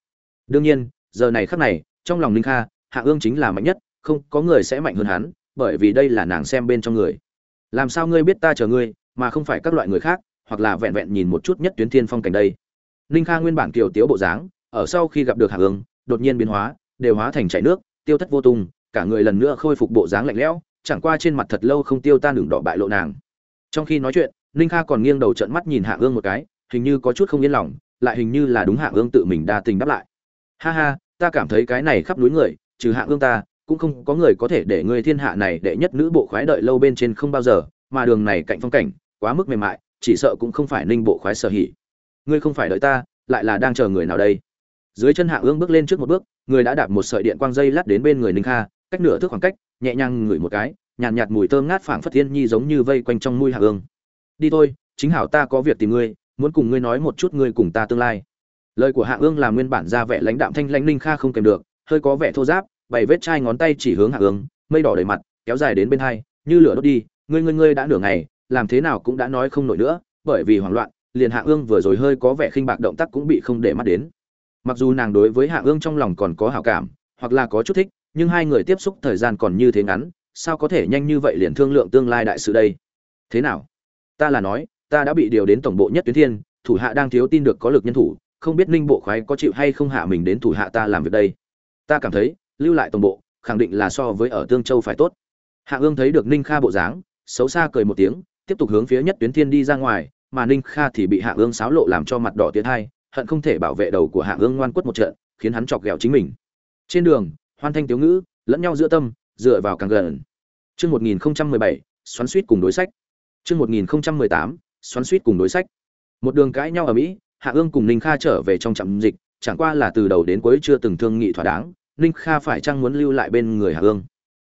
Đương nhiên, giờ này khắc này, trong lòng Ninh Kha, Hạ Ương chính là mạnh nhất, không có người sẽ mạnh hơn hắn, bởi vì đây là nàng xem bên trong người. Làm sao ngươi biết ta chờ ngươi mà không phải các loại người khác hoặc là vẹn vẹn nhìn một chút nhất tuyến thiên phong cảnh đây? Ninh kha nguyên bản kiều tiếu bộ dáng ở sau khi gặp được hạ ương đột nhiên biến hóa đều hóa thành chảy nước tiêu thất vô tung cả người lần nữa khôi phục bộ dáng lạnh lẽo chẳng qua trên mặt thật lâu không tiêu tan đường đỏ bại lộ nàng. Trong khi nói chuyện ninh kha còn nghiêng đầu trợn mắt nhìn hạ ương một cái hình như có chút không yên lòng lại hình như là đúng hạ ương tự mình đa tình đáp lại. Ha ha ta cảm thấy cái này khắp núi người trừ hạ ương ta cũng không có người có thể để người thiên hạ này đệ nhất nữ bộ khoái đợi lâu bên trên không bao giờ mà đường này cạnh phong cảnh quá mức mềm mại chỉ sợ cũng không phải ninh bộ khoái sở hỉ. Ngươi không phải đợi ta lại là đang chờ người nào đây? Dưới chân hạ ương bước lên trước một bước người đã đạp một sợi điện quang dây lát đến bên người ninh kha cách nửa thước khoảng cách nhẹ nhàng ngửi một cái nhàn nhạt, nhạt mùi thơm ngát phảng phất thiên nhi giống như vây quanh trong mũi hạ ương. Đi thôi chính hảo ta có việc tìm ngươi muốn cùng ngươi nói một chút ngươi cùng ta tương lai lời của hạ ương làm nguyên bản ra vẻ lãnh đạm thanh lãnh ninh kha không kèm được, hơi có vẻ thô giáp bảy vết chai ngón tay chỉ hướng hạ ương, mây đỏ đầy mặt, kéo dài đến bên hai, như lửa đốt đi, ngươi ngươi ngươi đã nửa ngày, làm thế nào cũng đã nói không nổi nữa, bởi vì hoảng loạn, liền hạ ương vừa rồi hơi có vẻ khinh bạc động tác cũng bị không để mắt đến. Mặc dù nàng đối với hạ ương trong lòng còn có hảo cảm, hoặc là có chút thích, nhưng hai người tiếp xúc thời gian còn như thế ngắn, sao có thể nhanh như vậy liền thương lượng tương lai đại sự đây? Thế nào? Ta là nói, ta đã bị điều đến tổng bộ nhất tuyến thiên, thủ hạ đang thiếu tin được có lực nhân thủ không biết ninh bộ khoái có chịu hay không hạ mình đến thủ hạ ta làm việc đây. Ta cảm thấy, lưu lại tổng bộ, khẳng định là so với ở tương châu phải tốt. Hạ ương thấy được ninh kha bộ dáng, xấu xa cười một tiếng, tiếp tục hướng phía nhất tuyến thiên đi ra ngoài, mà ninh kha thì bị hạ ương xáo lộ làm cho mặt đỏ tiến hai, hận không thể bảo vệ đầu của hạ ương ngoan quất một trận, khiến hắn chọc ghẹo chính mình. Trên đường, hoan thanh tiếu ngữ, lẫn nhau giữa tâm, dựa vào càng gần. Chương một nghìn bảy, xoắn suýt cùng đối sách. Chương một nghìn tám, xoắn suýt cùng đối sách. Một đường cãi nhau ở mỹ hạ ương cùng ninh kha trở về trong trạm dịch, chẳng qua là từ đầu đến cuối chưa từng thương nghị thỏa đáng, ninh kha phải chăng muốn lưu lại bên người hạ ương?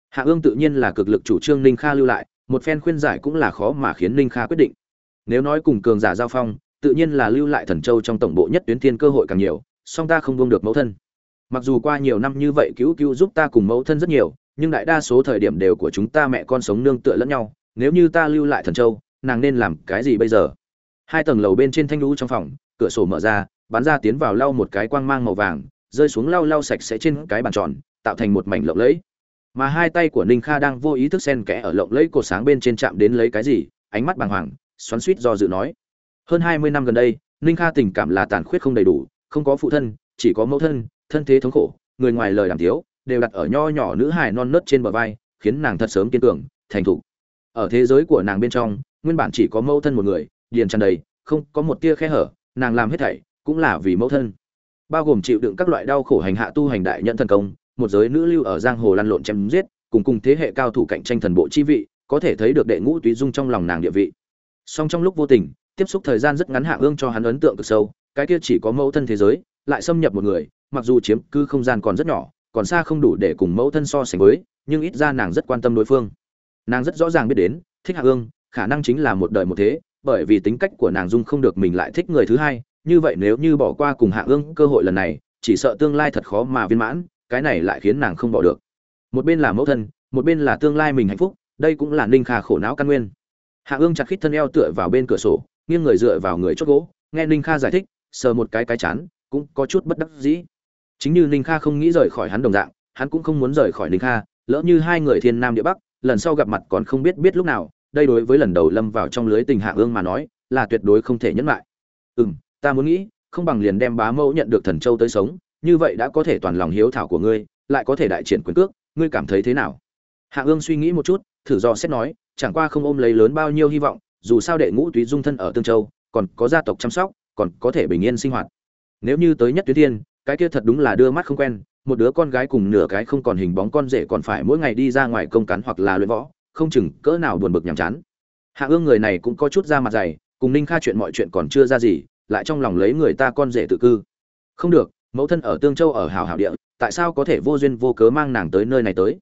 Hạ ương tự nhiên là cực lực chủ trương ninh kha lưu lại, một phen khuyên giải cũng là khó mà khiến ninh kha quyết định. Nếu nói cùng cường giả giao phong, tự nhiên là lưu lại thần châu trong tổng bộ nhất tuyến thiên cơ hội càng nhiều, song ta không buông được mẫu thân. Mặc dù qua nhiều năm như vậy cứu cứu giúp ta cùng mẫu thân rất nhiều, nhưng đại đa số thời điểm đều của chúng ta mẹ con sống nương tựa lẫn nhau, nếu như ta lưu lại thần châu, nàng nên làm cái gì bây giờ? Hai tầng lầu bên trên thanh lũ trong phòng cửa sổ mở ra, bắn ra tiến vào lau một cái quang mang màu vàng, rơi xuống lau lau sạch sẽ trên cái bàn tròn, tạo thành một mảnh lộng lẫy. Mà hai tay của ninh kha đang vô ý thức xen kẽ ở lộng lẫy cột sáng bên trên chạm đến lấy cái gì, ánh mắt bàng hoàng, xoắn suýt do dự nói. Hơn hai mươi năm gần đây, ninh kha tình cảm là tàn khuyết không đầy đủ, không có phụ thân, chỉ có mẫu thân thân thế thống khổ, người ngoài lời đàm thiếu đều đặt ở nho nhỏ nữ hài non nớt trên bờ vai, khiến nàng thật sớm kiên cường, thành thục. Ở thế giới của nàng bên trong, nguyên bản chỉ có mẫu thân một người, điền tràn đầy, không có một tia khe hở nàng làm hết thảy cũng là vì mẫu thân. Bao gồm chịu đựng các loại đau khổ hành hạ tu hành đại nhận thần công, một giới nữ lưu ở giang hồ lăn lộn chém giết, cùng cùng thế hệ cao thủ cạnh tranh thần bộ chi vị, có thể thấy được đệ ngũ túy dung trong lòng nàng địa vị. Song trong lúc vô tình, tiếp xúc thời gian rất ngắn hạ ương cho hắn ấn tượng cực sâu, cái kia chỉ có mẫu thân thế giới, lại xâm nhập một người, mặc dù chiếm cứ không gian còn rất nhỏ, còn xa không đủ để cùng mẫu thân so sánh với, nhưng ít ra nàng rất quan tâm đối phương. Nàng rất rõ ràng biết đến, thích hạ ương, khả năng chính là một đời một thế bởi vì tính cách của nàng dung không được mình lại thích người thứ hai, như vậy nếu như bỏ qua cùng hạ ương cơ hội lần này, chỉ sợ tương lai thật khó mà viên mãn, cái này lại khiến nàng không bỏ được. Một bên là mẫu thân, một bên là tương lai mình hạnh phúc, đây cũng là ninh kha khổ não căn nguyên. Hạ ương chặt khít thân eo tựa vào bên cửa sổ, nghiêng người dựa vào người chốt gỗ, nghe ninh kha giải thích, sờ một cái cái chán, cũng có chút bất đắc dĩ. Chính như ninh kha không nghĩ rời khỏi hắn đồng dạng, hắn cũng không muốn rời khỏi ninh kha, lỡ như hai người thiên nam địa bắc, lần sau gặp mặt còn không biết biết lúc nào đây đối với lần đầu lâm vào trong lưới tình hạ ương mà nói, là tuyệt đối không thể nhẫn lại. Ừ m ta muốn nghĩ, không bằng liền đem bá mẫu nhận được thần châu tới sống, như vậy đã có thể toàn lòng hiếu thảo của ngươi, lại có thể đại triển quyền cước, ngươi cảm thấy thế nào? Hạ ương suy nghĩ một chút, thử do xét nói, chẳng qua không ôm lấy lớn bao nhiêu hy vọng, dù sao đệ ngũ túy dung thân ở tương châu, còn có gia tộc chăm sóc, còn có thể bình yên sinh hoạt. Nếu như tới nhất tuyến thiên, cái kia thật đúng là đưa mắt không quen, một đứa con gái cùng nửa cái không còn hình bóng con rể còn phải mỗi ngày đi ra ngoài công cắn hoặc là luyện võ không chừng cỡ nào buồn bực nhàm chán. Hạ ương người này cũng có chút ra mặt dày, cùng ninh kha chuyện mọi chuyện còn chưa ra gì, lại trong lòng lấy người ta con rể tự cư. Không được, mẫu thân ở tương châu ở hào hào địa, tại sao có thể vô duyên vô cớ mang nàng tới nơi này tới?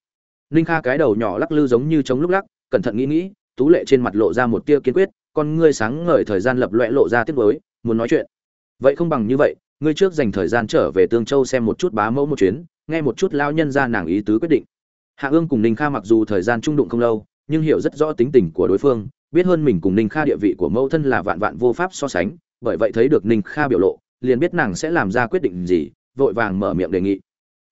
Ninh kha cái đầu nhỏ lắc lư giống như chống lúc lắc, cẩn thận nghĩ nghĩ, tú lệ trên mặt lộ ra một tia kiên quyết, con ngươi sáng ngời thời gian lập loẹ lộ ra tiếc nuối, muốn nói chuyện. Vậy không bằng như vậy, ngươi trước dành thời gian trở về tương châu xem một chút bá mẫu một chuyến, nghe một chút lao nhân ra nàng ý tứ quyết định hạ ương cùng ninh kha mặc dù thời gian trung đụng không lâu, nhưng hiểu rất rõ tính tình của đối phương, biết hơn mình cùng ninh kha địa vị của mẫu thân là vạn vạn vô pháp so sánh, bởi vậy thấy được ninh kha biểu lộ, liền biết nàng sẽ làm ra quyết định gì, vội vàng mở miệng đề nghị.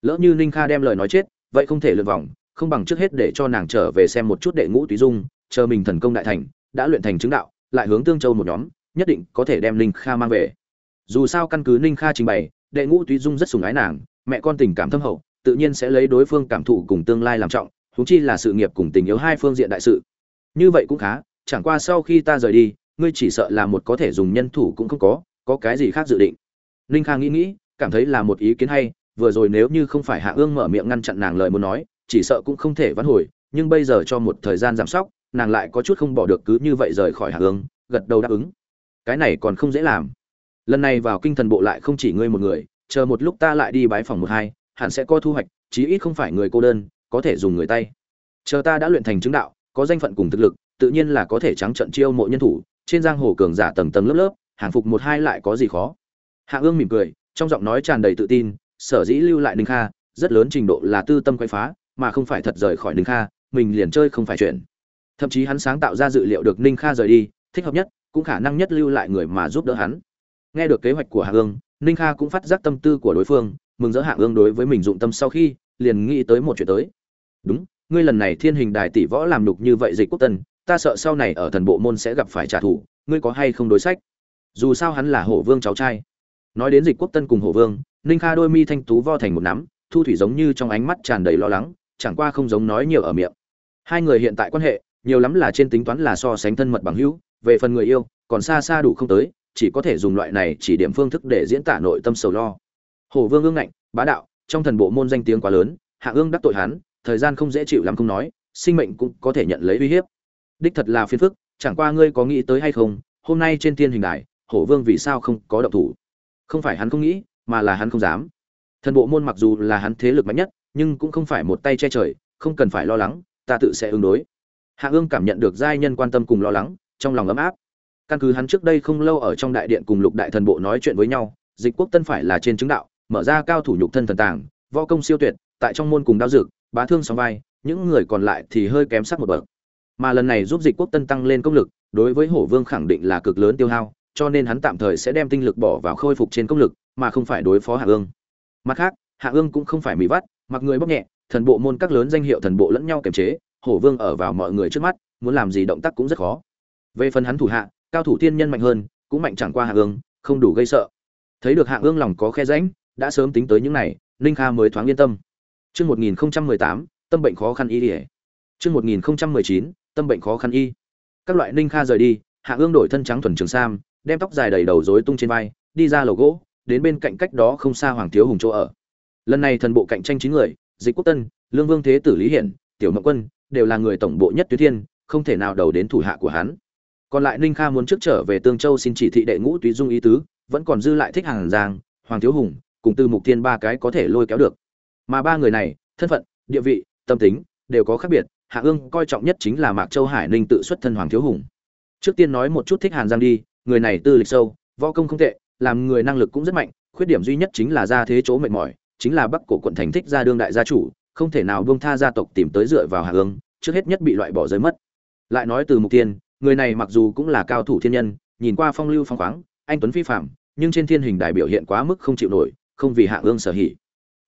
Lỡ như ninh kha đem lời nói chết, vậy không thể lượt vòng, không bằng trước hết để cho nàng trở về xem một chút đệ ngũ túy dung, chờ mình thần công đại thành, đã luyện thành chứng đạo, lại hướng tương châu một nhóm, nhất định có thể đem ninh kha mang về. Dù sao căn cứ ninh kha trình bày, đệ ngũ túy dung rất sùng ái nàng, mẹ con tình cảm thâm hậu tự nhiên sẽ lấy đối phương cảm thụ cùng tương lai làm trọng, huống chi là sự nghiệp cùng tình yêu hai phương diện đại sự. Như vậy cũng khá, chẳng qua sau khi ta rời đi, ngươi chỉ sợ là một có thể dùng nhân thủ cũng không có có cái gì khác dự định? Ninh Khang nghĩ nghĩ, cảm thấy là một ý kiến hay, vừa rồi nếu như không phải hạ ương mở miệng ngăn chặn nàng lời muốn nói, chỉ sợ cũng không thể vãn hồi, nhưng bây giờ cho một thời gian giảm sóc, nàng lại có chút không bỏ được cứ như vậy rời khỏi hạ ương, gật đầu đáp ứng. Cái này còn không dễ làm. Lần này vào kinh thần bộ lại không chỉ ngươi một người, chờ một lúc ta lại đi bái phòng một hai hẳn sẽ có thu hoạch, chí ít không phải người cô đơn, có thể dùng người tay. Chờ ta đã luyện thành chứng đạo, có danh phận cùng thực lực, tự nhiên là có thể trắng trận chiêu mộ nhân thủ, trên giang hồ cường giả tầng tầng lớp lớp, hàng phục một hai lại có gì khó. Hạ ương mỉm cười, trong giọng nói tràn đầy tự tin, sở dĩ lưu lại ninh kha, rất lớn trình độ là tư tâm quay phá, mà không phải thật rời khỏi ninh kha, mình liền chơi không phải chuyện. Thậm chí hắn sáng tạo ra dự liệu được ninh kha rời đi, thích hợp nhất, cũng khả năng nhất lưu lại người mà giúp đỡ hắn. Nghe được kế hoạch của hạ ương ninh kha cũng phát giác tâm tư của đối phương, mừng rỡ hạ ương đối với mình dụng tâm sau khi, liền nghĩ tới một chuyện tới. Đúng, ngươi lần này thiên hình đài tỷ võ làm đục như vậy dịch quốc tân, ta sợ sau này ở thần bộ môn sẽ gặp phải trả thù, ngươi có hay không đối sách? Dù sao hắn là hổ vương cháu trai. Nói đến dịch quốc tân cùng hổ vương, ninh kha đôi mi thanh tú vo thành một nắm, thu thủy giống như trong ánh mắt tràn đầy lo lắng, chẳng qua không giống nói nhiều ở miệng. Hai người hiện tại quan hệ, nhiều lắm là trên tính toán là so sánh thân mật bằng hữu, về phần người yêu, còn xa xa đủ không tới chỉ có thể dùng loại này chỉ điểm phương thức để diễn tả nội tâm sầu lo. Hổ vương ương ngạnh, bá đạo, trong thần bộ môn danh tiếng quá lớn, hạ ương đắc tội hắn, thời gian không dễ chịu lắm không nói, sinh mệnh cũng có thể nhận lấy uy hiếp. Đích thật là phiền phức, chẳng qua ngươi có nghĩ tới hay không, hôm nay trên thiên hình đài hổ vương vì sao không có động thủ? Không phải hắn không nghĩ, mà là hắn không dám. Thần bộ môn mặc dù là hắn thế lực mạnh nhất, nhưng cũng không phải một tay che trời, không cần phải lo lắng, ta tự sẽ ứng đối. Hạ ương cảm nhận được giai nhân quan tâm cùng lo lắng, trong lòng ấm áp căn cứ hắn trước đây không lâu ở trong đại điện cùng lục đại thần bộ nói chuyện với nhau, dịch quốc tân phải là trên chứng đạo, mở ra cao thủ nhục thân thần tàng, võ công siêu tuyệt, tại trong môn cùng đao dược, bá thương sóng vai, những người còn lại thì hơi kém sắc một bậc. Mà lần này giúp dịch quốc tân tăng lên công lực, đối với hổ vương khẳng định là cực lớn tiêu hao, cho nên hắn tạm thời sẽ đem tinh lực bỏ vào khôi phục trên công lực, mà không phải đối phó hạ ương. Mặt khác, hạ ương cũng không phải mỹ vắt, mặc người bóc nhẹ, thần bộ môn các lớn danh hiệu thần bộ lẫn nhau kiềm chế, hổ vương ở vào mọi người trước mắt, muốn làm gì động tác cũng rất khó. Về phần hắn thủ hạ cao thủ tiên nhân mạnh hơn cũng mạnh chẳng qua hạ ương không đủ gây sợ thấy được hạ ương lòng có khe rãnh đã sớm tính tới những này ninh kha mới thoáng yên tâm Chương 1018, tâm bệnh khó khăn y liễu. Chương 1019, tâm bệnh khó khăn y. Các loại Ninh Kha rời đi, Hạ Ương đổi thân trắng thuần trường sam, đem tóc dài đầy đầu rối tung trên vai, đi ra lầu gỗ, đến bên cạnh cách đó không xa Hoàng Thiếu Hùng chỗ ở. Lần này thần bộ cạnh tranh chín người, Dịch Quốc Tân, Lương Vương Thế Tử Lý Hiển, Tiểu mậu Quân, đều là người tổng bộ nhất tuyến thiên, không thể nào đầu đến thủ hạ của hắn. Còn lại Ninh Kha muốn trước trở về Tương Châu xin chỉ thị đệ ngũ túy dung ý tứ, vẫn còn dư lại thích hàng giang, Hoàng Thiếu Hùng, cùng Tư Mục Thiên ba cái có thể lôi kéo được. Mà ba người này thân phận địa vị tâm tính đều có khác biệt hạ ương coi trọng nhất chính là mạc châu hải ninh tự xuất thân hoàng thiếu hùng. Trước tiên nói một chút thích hàn giang đi người này tư lịch sâu võ công không tệ làm người năng lực cũng rất mạnh khuyết điểm duy nhất chính là ra thế chỗ mệt mỏi chính là bắc cổ quận thành thích gia đương đại gia chủ không thể nào buông tha gia tộc tìm tới dựa vào hạ ương trước hết nhất bị loại bỏ rơi mất. Lại nói từ mục tiên người này mặc dù cũng là cao thủ thiên nhân, nhìn qua phong lưu phong khoáng, anh tuấn phi phạm nhưng trên thiên hình đại biểu hiện quá mức không chịu nổi, không vì hạ ương sở hỉ.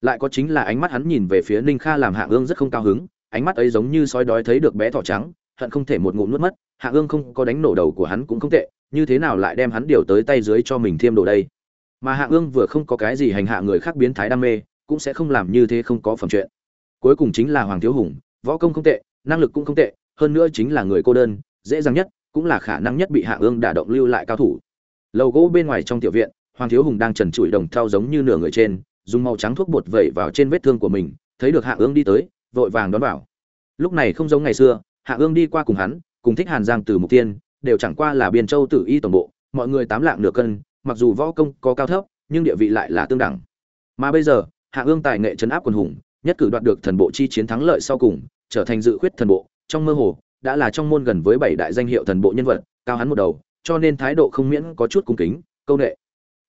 Lại có chính là ánh mắt hắn nhìn về phía ninh kha làm hạ ương rất không cao hứng, ánh mắt ấy giống như sói đói thấy được bé thỏ trắng, hận không thể một ngụm nuốt mất hạ ương không có đánh nổ đầu của hắn cũng không tệ, như thế nào lại đem hắn điều tới tay dưới cho mình thêm đồ đây? Mà hạ ương vừa không có cái gì hành hạ người khác biến thái đam mê, cũng sẽ không làm như thế không có phẩm chuyện. Cuối cùng chính là hoàng thiếu hùng, võ công không tệ, năng lực cũng không tệ, hơn nữa chính là người cô đơn dễ dàng nhất, cũng là khả năng nhất bị hạ ương đả động lưu lại cao thủ. Lầu gỗ bên ngoài trong tiểu viện, hoàng thiếu hùng đang trần trụi đồng thau giống như nửa người trên, dùng màu trắng thuốc bột vẩy vào trên vết thương của mình, thấy được hạ ương đi tới, vội vàng đón vào. Lúc này không giống ngày xưa, hạ ương đi qua cùng hắn, cùng thích hàn giang từ mục tiên đều chẳng qua là biên châu tử y tổng bộ, mọi người tám lạng nửa cân, mặc dù võ công có cao thấp, nhưng địa vị lại là tương đẳng. Mà bây giờ, hạ ương tài nghệ chấn áp quần hùng, nhất cử đoạt được thần bộ chi chiến thắng lợi sau cùng, trở thành dự khuyết thần bộ, trong mơ hồ đã là trong môn gần với bảy đại danh hiệu thần bộ nhân vật, cao hắn một đầu, cho nên thái độ không miễn có chút cung kính, câu nệ.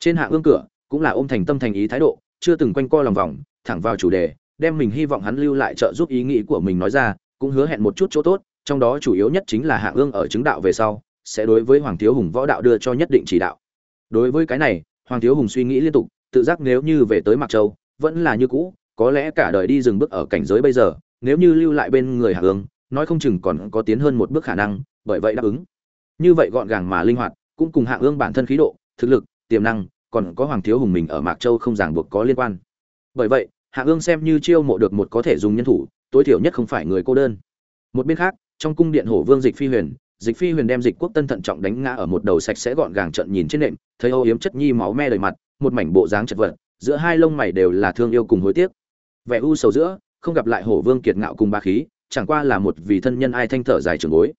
Trên hạ ương cửa, cũng là ôm thành tâm thành ý thái độ, chưa từng quanh co lòng vòng, thẳng vào chủ đề, đem mình hy vọng hắn lưu lại trợ giúp ý nghĩ của mình nói ra, cũng hứa hẹn một chút chỗ tốt, trong đó chủ yếu nhất chính là hạ ương ở chứng đạo về sau, sẽ đối với hoàng thiếu hùng võ đạo đưa cho nhất định chỉ đạo. Đối với cái này, hoàng thiếu hùng suy nghĩ liên tục, tự giác nếu như về tới mặc châu, vẫn là như cũ, có lẽ cả đời đi dừng bước ở cảnh giới bây giờ, nếu như lưu lại bên người hạ ương nói không chừng còn có tiến hơn một bước khả năng, bởi vậy đáp ứng. Như vậy gọn gàng mà linh hoạt, cũng cùng hạ ương bản thân khí độ, thực lực, tiềm năng, còn có hoàng thiếu hùng mình ở mạc châu không ràng buộc có liên quan. Bởi vậy, hạ ương xem như chiêu mộ được một có thể dùng nhân thủ, tối thiểu nhất không phải người cô đơn. Một bên khác, trong cung điện hổ vương dịch phi huyền, dịch phi huyền đem dịch quốc tân thận trọng đánh ngã ở một đầu sạch sẽ gọn gàng trận nhìn trên nệm, thấy ô yếm chất nhi máu me đầy mặt, một mảnh bộ dáng chật vật, giữa hai lông mày đều là thương yêu cùng hối tiếc. Vẻ u sầu giữa, không gặp lại hổ vương kiệt ngạo cùng ba khí chẳng qua là một vì thân nhân ai thanh thở dài trường bối.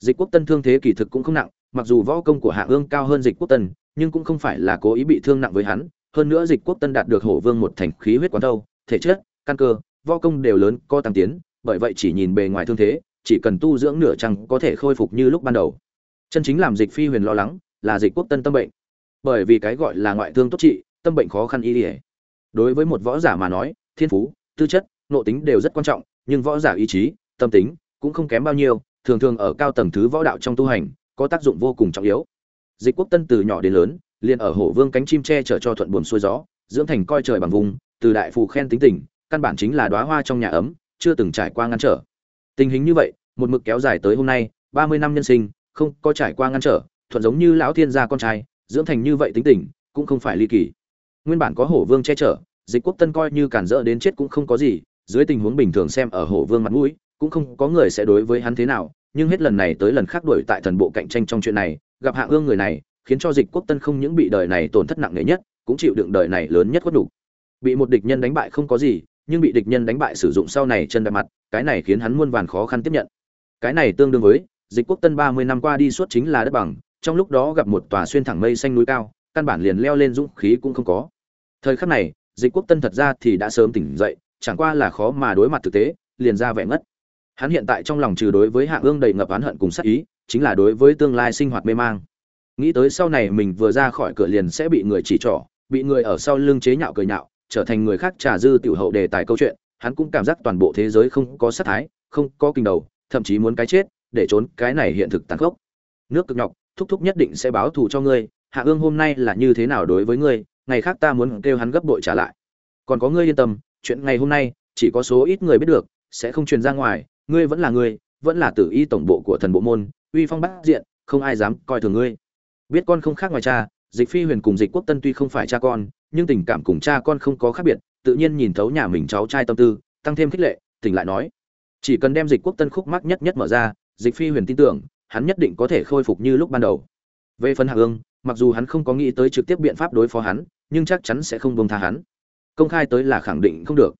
Dịch quốc tân thương thế kỳ thực cũng không nặng, mặc dù võ công của hạ ương cao hơn dịch quốc tân, nhưng cũng không phải là cố ý bị thương nặng với hắn. Hơn nữa dịch quốc tân đạt được hổ vương một thành khí huyết quán đâu thể chất, căn cơ, võ công đều lớn, có tăng tiến, bởi vậy chỉ nhìn bề ngoài thương thế, chỉ cần tu dưỡng nửa chăng có thể khôi phục như lúc ban đầu. Chân chính làm dịch phi huyền lo lắng là dịch quốc tân tâm bệnh. Bởi vì cái gọi là ngoại thương tốt trị, tâm bệnh khó khăn y ỉa đối với một võ giả mà nói, thiên phú, tư chất nộ tính đều rất quan trọng nhưng võ giả ý chí, tâm tính cũng không kém bao nhiêu, thường thường ở cao tầng thứ võ đạo trong tu hành, có tác dụng vô cùng trọng yếu. Dịch quốc tân từ nhỏ đến lớn, liền ở hổ vương cánh chim che chở cho thuận buồm xuôi gió, dưỡng thành coi trời bằng vùng, từ đại phù khen tính tình, căn bản chính là đóa hoa trong nhà ấm, chưa từng trải qua ngăn trở. Tình hình như vậy, một mực kéo dài tới hôm nay, ba mươi năm nhân sinh, không có trải qua ngăn trở, thuận giống như lão thiên gia con trai, dưỡng thành như vậy tính tình, cũng không phải ly kỳ. Nguyên bản có hổ vương che chở, dịch quốc tân coi như cản rỡ đến chết cũng không có gì dưới tình huống bình thường xem ở hổ vương mặt mũi, cũng không có người sẽ đối với hắn thế nào, nhưng hết lần này tới lần khác đuổi tại thần bộ cạnh tranh trong chuyện này, gặp hạ ương người này, khiến cho dịch quốc tân không những bị đời này tổn thất nặng nề nhất, cũng chịu đựng đời này lớn nhất quất đủ. bị một địch nhân đánh bại không có gì, nhưng bị địch nhân đánh bại sử dụng sau này chân đại mặt, cái này khiến hắn muôn vàn khó khăn tiếp nhận cái này tương đương với, dịch quốc tân ba mươi năm qua đi suốt chính là đất bằng, trong lúc đó gặp một tòa xuyên thẳng mây xanh núi cao, căn bản liền leo lên dũng khí cũng không có thời khắc này, dịch quốc tân thật ra thì đã sớm tỉnh dậy chẳng qua là khó mà đối mặt thực tế, liền ra vẻ ngất. Hắn hiện tại trong lòng trừ đối với hạ ương đầy ngập oán hận cùng sát ý, chính là đối với tương lai sinh hoạt mê mang. Nghĩ tới sau này mình vừa ra khỏi cửa liền sẽ bị người chỉ trỏ, bị người ở sau lưng chế nhạo cười nhạo, trở thành người khác trà dư tiểu hậu đề tài câu chuyện, hắn cũng cảm giác toàn bộ thế giới không có sát thái, không có kinh đầu, thậm chí muốn cái chết, để trốn cái này hiện thực tàn khốc. Nước cực nhọc, thúc thúc nhất định sẽ báo thù cho ngươi, hạ ương hôm nay là như thế nào đối với ngươi, ngày khác ta muốn kêu hắn gấp bội trả lại. Còn có ngươi yên tâm chuyện ngày hôm nay, chỉ có số ít người biết được, sẽ không truyền ra ngoài, ngươi vẫn là ngươi, vẫn là tử y tổng bộ của thần bộ môn, uy phong bát diện, không ai dám coi thường ngươi. Biết con không khác ngoài cha, dịch phi huyền cùng dịch quốc tân tuy không phải cha con, nhưng tình cảm cùng cha con không có khác biệt, tự nhiên nhìn thấu nhà mình cháu trai tâm tư, tăng thêm khích lệ, tỉnh lại nói. Chỉ cần đem dịch quốc tân khúc mắc nhất nhất mở ra, dịch phi huyền tin tưởng, hắn nhất định có thể khôi phục như lúc ban đầu. Về phần hạ ương mặc dù hắn không có nghĩ tới trực tiếp biện pháp đối phó hắn, nhưng chắc chắn sẽ không bông tha hắn công khai tới là khẳng định không được.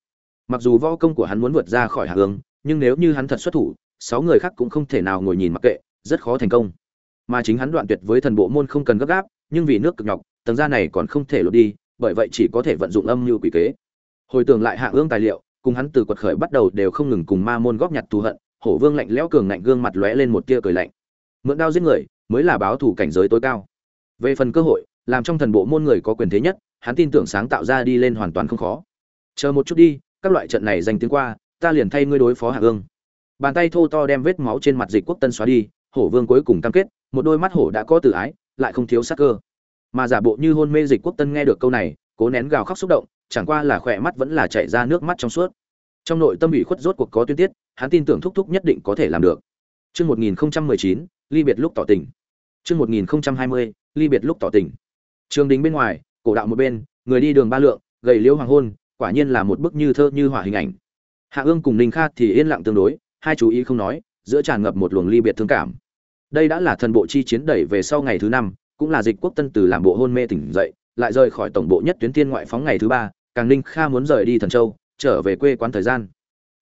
Mặc dù võ công của hắn muốn vượt ra khỏi hạ hương, nhưng nếu như hắn thật xuất thủ sáu người khác cũng không thể nào ngồi nhìn mặc kệ rất khó thành công. Mà chính hắn đoạn tuyệt với thần bộ môn không cần gấp gáp nhưng vì nước cực nhọc tầng gia này còn không thể lột đi bởi vậy chỉ có thể vận dụng âm mưu quỷ kế. Hồi tưởng lại hạ ương tài liệu cùng hắn từ quật khởi bắt đầu đều không ngừng cùng ma môn góp nhặt thù hận hổ vương lạnh lẽo cường ngạnh gương mặt lóe lên một tia cười lạnh. Mượn đao giết người mới là báo thủ cảnh giới tối cao. Về phần cơ hội làm trong thần bộ môn người có quyền thế nhất hắn tin tưởng sáng tạo ra đi lên hoàn toàn không khó. Chờ một chút đi các loại trận này dành tiếng qua ta liền thay ngươi đối phó hạ ương bàn tay thô to đem vết máu trên mặt dịch quốc tân xóa đi hổ vương cuối cùng cam kết một đôi mắt hổ đã có tự ái lại không thiếu sắc cơ. Mà giả bộ như hôn mê dịch quốc tân nghe được câu này cố nén gào khóc xúc động chẳng qua là khỏe mắt vẫn là chảy ra nước mắt trong suốt. Trong nội tâm ủy khuất rốt cuộc có tuyên tiết hắn tin tưởng thúc thúc nhất định có thể làm được. Chương 1019, ly biệt lúc tỏ tình. Chương 1020, ly biệt lúc tỏ tình. Trường đình bên ngoài, cổ đạo một bên, người đi đường ba lượng, gầy liễu hoàng hôn, quả nhiên là một bức như thơ như hỏa hình ảnh. Hạ Ương cùng Ninh Kha thì yên lặng tương đối, hai chú ý không nói, giữa tràn ngập một luồng ly biệt thương cảm. Đây đã là thần bộ chi chiến đẩy về sau ngày thứ năm, cũng là dịch quốc tân từ làm bộ hôn mê tỉnh dậy, lại rời khỏi tổng bộ nhất tuyến thiên ngoại phóng ngày thứ ba, càng Ninh Kha muốn rời đi Thần Châu, trở về quê quán thời gian.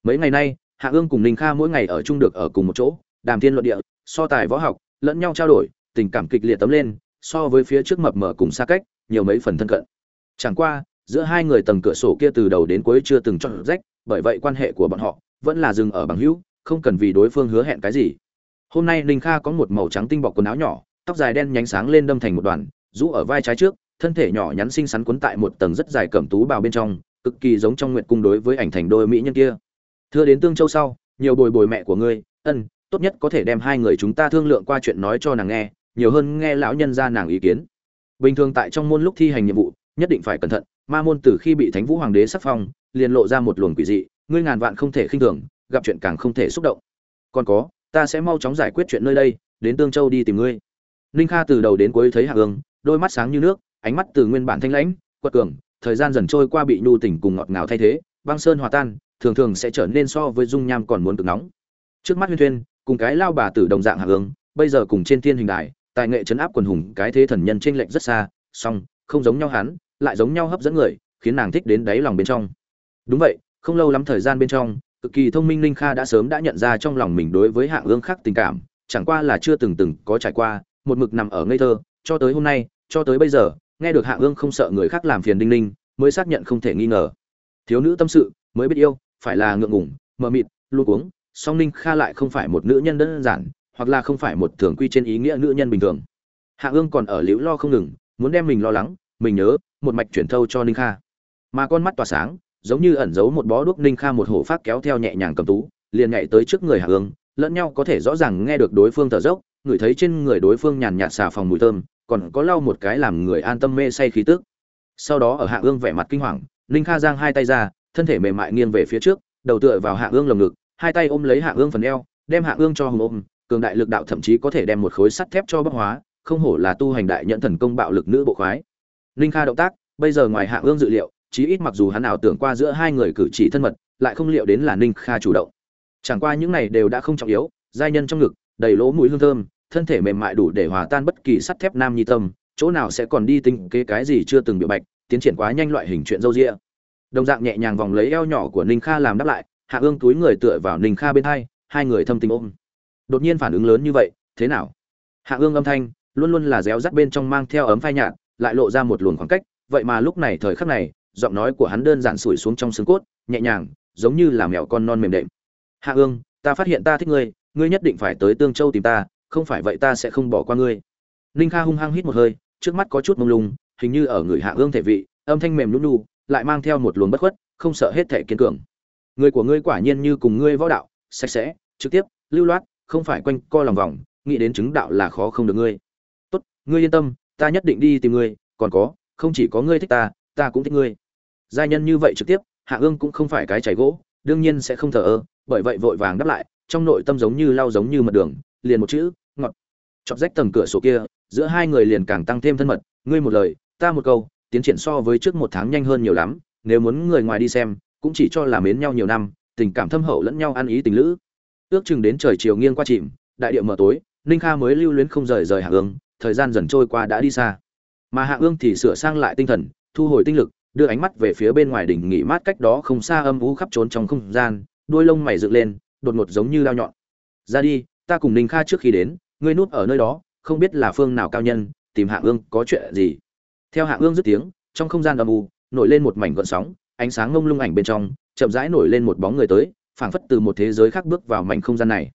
Mấy ngày nay, Hạ Ương cùng Ninh Kha mỗi ngày ở chung được ở cùng một chỗ, đàm thiên luận địa, so tài võ học, lẫn nhau trao đổi, tình cảm kịch liệt tấm lên, so với phía trước mập mờ cùng xa cách, nhiều mấy phần thân cận. Chẳng qua, giữa hai người tầng cửa sổ kia từ đầu đến cuối chưa từng chọn rách, bởi vậy quan hệ của bọn họ vẫn là dừng ở bằng hữu, không cần vì đối phương hứa hẹn cái gì. Hôm nay Ninh Kha có một màu trắng tinh bọc quần áo nhỏ, tóc dài đen nhánh sáng lên đâm thành một đoàn, rũ ở vai trái trước, thân thể nhỏ nhắn xinh xắn quấn tại một tầng rất dài cẩm tú bào bên trong, cực kỳ giống trong nguyện cung đối với ảnh thành đôi mỹ nhân kia. Thưa đến Tương Châu sau, nhiều bồi bồi mẹ của ngươi, ân, tốt nhất có thể đem hai người chúng ta thương lượng qua chuyện nói cho nàng nghe, nhiều hơn nghe lão nhân ra nàng ý kiến. Bình thường tại trong môn lúc thi hành nhiệm vụ, nhất định phải cẩn thận, ma môn từ khi bị Thánh Vũ Hoàng đế sắc phong, liền lộ ra một luồng quỷ dị, ngươi ngàn vạn không thể khinh thường, gặp chuyện càng không thể xúc động. Còn có ta sẽ mau chóng giải quyết chuyện nơi đây đến tương châu đi tìm ngươi. Ninh kha từ đầu đến cuối thấy hạ ương đôi mắt sáng như nước ánh mắt từ nguyên bản thanh lãnh quật cường thời gian dần trôi qua bị nhu tỉnh cùng ngọt ngào thay thế băng sơn hòa tan thường thường sẽ trở nên so với dung nham còn muốn cực nóng. Trước mắt huyên thuyên cùng cái lao bà tử đồng dạng hạ ương bây giờ cùng trên thiên hình đài tài nghệ chấn áp quần hùng, cái thế thần nhân trên lệnh rất xa, song, không giống nhau hắn, lại giống nhau hấp dẫn người, khiến nàng thích đến đáy lòng bên trong. Đúng vậy, không lâu lắm thời gian bên trong, cực kỳ thông minh linh kha đã sớm đã nhận ra trong lòng mình đối với hạng ương khác tình cảm, chẳng qua là chưa từng từng có trải qua, một mực nằm ở ngây thơ, cho tới hôm nay, cho tới bây giờ, nghe được hạng ương không sợ người khác làm phiền đinh ninh, mới xác nhận không thể nghi ngờ. Thiếu nữ tâm sự, mới biết yêu, phải là ngượng ngủng mờ mịt luôn uống song ninh kha lại không phải một nữ nhân đơn giản hoặc là không phải một thường quy trên ý nghĩa nữ nhân bình thường. Hạ ương còn ở liễu lo không ngừng, muốn đem mình lo lắng, mình nhớ, một mạch chuyển thâu cho ninh kha. Mà con mắt tỏa sáng, giống như ẩn giấu một bó đuốc ninh kha một hổ phát kéo theo nhẹ nhàng cầm tú, liền nhảy tới trước người hạ ương, lẫn nhau có thể rõ ràng nghe được đối phương thở dốc, ngửi thấy trên người đối phương nhàn nhạt xà phòng mùi thơm, còn có lau một cái làm người an tâm mê say khí tức. Sau đó ở hạ ương vẻ mặt kinh hoàng, ninh kha giang hai tay ra, thân thể mềm mại nghiêng về phía trước, đầu tựa vào hạ ương lồng ngực, hai tay ôm lấy hạ ương phần eo, đem hạ ương cho hùng ôm cường đại lực đạo thậm chí có thể đem một khối sắt thép cho bóc hóa, không hổ là tu hành đại nhận thần công bạo lực nữ bộ khoái. Ninh kha động tác, bây giờ ngoài hạ ương dự liệu, chí ít mặc dù hắn nào tưởng qua giữa hai người cử chỉ thân mật, lại không liệu đến là ninh kha chủ động. Chẳng qua những này đều đã không trọng yếu, giai nhân trong ngực, đầy lỗ mũi hương thơm, thân thể mềm mại đủ để hòa tan bất kỳ sắt thép nam nhi tâm, chỗ nào sẽ còn đi tính kế cái gì chưa từng biểu bạch, tiến triển quá nhanh loại hình chuyện dâu dịa. đồng dạng nhẹ nhàng vòng lấy eo nhỏ của ninh kha làm đáp lại, hạ ương túi người tựa vào ninh kha bên hai hai người thâm tình ôm đột nhiên phản ứng lớn như vậy, thế nào? Hạ ương âm thanh luôn luôn là réo rắt bên trong mang theo ấm phai nhạt, lại lộ ra một luồng khoảng cách, vậy mà lúc này thời khắc này, giọng nói của hắn đơn giản sủi xuống trong xương cốt, nhẹ nhàng, giống như là mèo con non mềm đệm. Hạ ương, ta phát hiện ta thích ngươi ngươi nhất định phải tới tương châu tìm ta, không phải vậy ta sẽ không bỏ qua ngươi. Ninh kha hung hăng hít một hơi, trước mắt có chút mông lung, hình như ở người hạ ương thể vị, âm thanh mềm lún nhu, lại mang theo một luồng bất khuất, không sợ hết thể kiên cường. Người của ngươi quả nhiên như cùng ngươi võ đạo, sạch sẽ, trực tiếp, lưu loát không phải quanh co lòng vòng, nghĩ đến chứng đạo là khó không được ngươi. Tốt, ngươi yên tâm, ta nhất định đi tìm ngươi, còn có, không chỉ có ngươi thích ta ta cũng thích ngươi. Giai nhân như vậy trực tiếp, hạ ương cũng không phải cái chảy gỗ, đương nhiên sẽ không thờ ơ, bởi vậy vội vàng đáp lại, trong nội tâm giống như lau giống như mật đường, liền một chữ, ngọt. Chọc rách tầng cửa sổ kia, giữa hai người liền càng tăng thêm thân mật, ngươi một lời, ta một câu, tiến triển so với trước một tháng nhanh hơn nhiều lắm, nếu muốn người ngoài đi xem, cũng chỉ cho là mến nhau nhiều năm, tình cảm thâm hậu lẫn nhau ăn ý tình lữ ước chừng đến trời chiều nghiêng qua chìm, đại địa mở tối, ninh kha mới lưu luyến không rời rời hạ ương, thời gian dần trôi qua đã đi xa. Mà hạ ương thì sửa sang lại tinh thần, thu hồi tinh lực, đưa ánh mắt về phía bên ngoài đỉnh nghỉ mát cách đó không xa âm u khắp trốn trong không gian đuôi lông mày dựng lên, đột ngột giống như lao nhọn. Ra đi, ta cùng ninh kha trước khi đến, ngươi núp ở nơi đó, không biết là phương nào cao nhân, tìm hạ ương có chuyện gì. Theo hạ ương dứt tiếng, trong không gian âm u, nổi lên một mảnh gợn sóng, ánh sáng ngông lung ảnh bên trong, chậm rãi nổi lên một bóng người tới phảng phất từ một thế giới khác bước vào mảnh không gian này.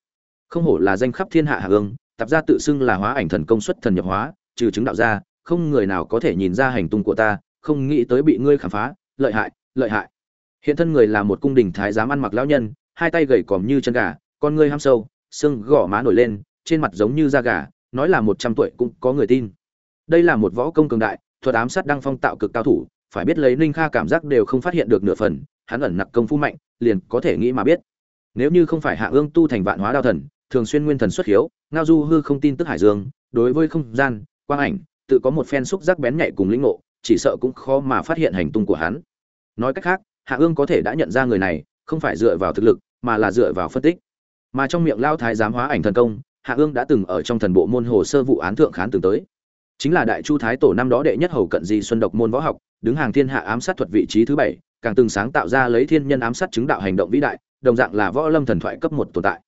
Không hổ là danh khắp thiên hạ hạ ương, tạp gia tự xưng là hóa ảnh thần công suất thần nhập hóa, trừ chứng đạo ra, không người nào có thể nhìn ra hành tung của ta, không nghĩ tới bị ngươi khám phá, lợi hại lợi hại. Hiện thân người là một cung đình thái giám ăn mặc lão nhân, hai tay gầy còm như chân gà, con ngươi ham sâu, xương gò má nổi lên, trên mặt giống như da gà, nói là một trăm tuổi cũng có người tin. Đây là một võ công cường đại, thuật ám sát đăng phong tạo cực cao thủ, phải biết lấy ninh kha cảm giác đều không phát hiện được nửa phần hắn ẩn nặc công phu mạnh, liền có thể nghĩ mà biết. Nếu như không phải hạ ương tu thành vạn hóa đao thần, thường xuyên nguyên thần xuất hiếu, ngao du hư không tin tức hải dương, đối với không gian, quang ảnh, tự có một phen xúc giác bén nhạy cùng lĩnh ngộ, chỉ sợ cũng khó mà phát hiện hành tung của hắn. Nói cách khác, hạ ương có thể đã nhận ra người này, không phải dựa vào thực lực, mà là dựa vào phân tích. Mà trong miệng lao thái giám hóa ảnh thần công, hạ ương đã từng ở trong thần bộ môn hồ sơ vụ án thượng khán từng tới. Chính là đại chu thái tổ năm đó đệ nhất hầu cận di xuân độc môn võ học, đứng hàng thiên hạ ám sát thuật vị trí thứ bảy càng từng sáng tạo ra lấy thiên nhân ám sát chứng đạo hành động vĩ đại, đồng dạng là võ lâm thần thoại cấp một tồn tại.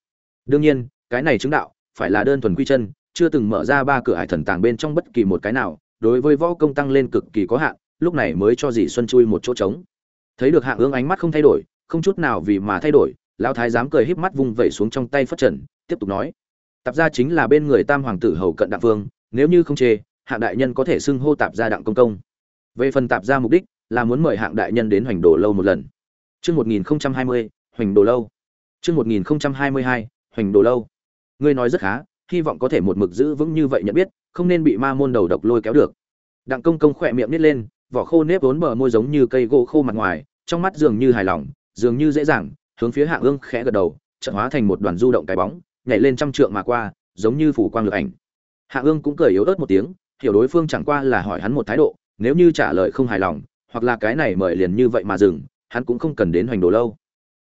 Đương nhiên, cái này chứng đạo phải là đơn thuần quy chân, chưa từng mở ra ba cửa hải thần tàng bên trong bất kỳ một cái nào, đối với võ công tăng lên cực kỳ có hạn, lúc này mới cho dì xuân chui một chỗ trống. Thấy được hạ ương ánh mắt không thay đổi, không chút nào vì mà thay đổi, lão thái giám cười híp mắt vung vẩy xuống trong tay phất trần, tiếp tục nói, tạp gia chính là bên người tam hoàng tử hầu cận đặng vương, nếu như không chê hạng đại nhân có thể xưng hô tạp gia đặng công công. Về phần tạp gia mục đích là muốn mời hạng đại nhân đến hoành đồ lâu một lần Trước 1020, hoành đồ lâu. Trước 1022, hoành đồ lâu. Ngươi nói rất khá, hy vọng có thể một mực giữ vững như vậy nhận biết, không nên bị ma môn đầu độc lôi kéo được. Đặng công công khỏe miệng nít lên, vỏ khô nếp vốn bờ môi giống như cây gỗ khô mặt ngoài, trong mắt dường như hài lòng, dường như dễ dàng, hướng phía hạ ương khẽ gật đầu trận hóa thành một đoàn du động cái bóng nhảy lên trăm trượng mà qua giống như phủ quang lực ảnh hạ ương cũng cười yếu ớt một tiếng hiểu đối phương chẳng qua là hỏi hắn một thái độ nếu như trả lời không hài lòng hoặc là cái này mời liền như vậy mà dừng, hắn cũng không cần đến hoành đồ lâu.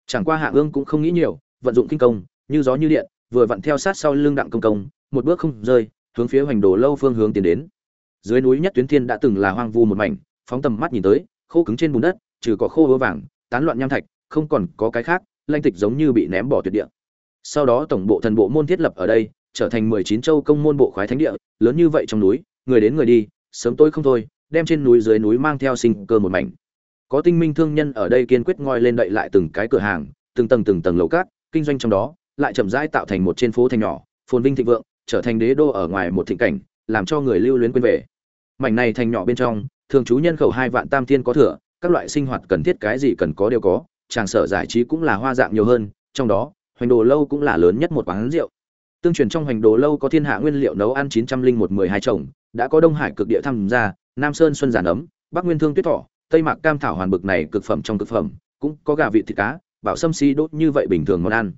Chẳng qua hạ ương cũng không nghĩ nhiều, vận dụng kinh công, như gió như điện, vừa vặn theo sát sau lưng đặng công công, một bước không rơi, hướng phía hoành đồ lâu phương hướng tiến đến. Dưới núi nhất tuyến thiên đã từng là hoang vu một mảnh, phóng tầm mắt nhìn tới, khô cứng trên bùn đất, trừ có khô hứa vàng, tán loạn nham thạch, không còn có cái khác, lanh tịch giống như bị ném bỏ tuyệt địa. Sau đó tổng bộ thần bộ môn thiết lập ở đây, trở thành mười chín châu công môn bộ khoái thánh địa, lớn như vậy trong núi, người đến người đi, sớm tối không thôi đem trên núi dưới núi mang theo sinh cơ một mảnh. Có tinh minh thương nhân ở đây kiên quyết ngoi lên đậy lại từng cái cửa hàng, từng tầng từng tầng lầu cát, kinh doanh trong đó, lại chậm rãi tạo thành một trên phố thành nhỏ, phồn vinh thịnh vượng, trở thành đế đô ở ngoài một thịnh cảnh, làm cho người lưu luyến quên về. Mảnh này thành nhỏ bên trong, thường trú nhân khẩu hai vạn tam thiên có thừa, các loại sinh hoạt cần thiết cái gì cần có đều có, tràng sở giải trí cũng là hoa dạng nhiều hơn, trong đó, hoành đồ lâu cũng là lớn nhất một quán rượu. Tương truyền trong hoành đồ lâu có thiên hạ nguyên liệu nấu ăn chín trăm linh một mười hai chồng, đã có đông hải cực địa tham gia nam sơn xuân giản ấm, bắc nguyên thương tuyết thọ, tây mạc cam thảo hoàn bực này cực phẩm trong cực phẩm, cũng có gà vị thịt cá, bảo sâm si đốt như vậy bình thường món ăn.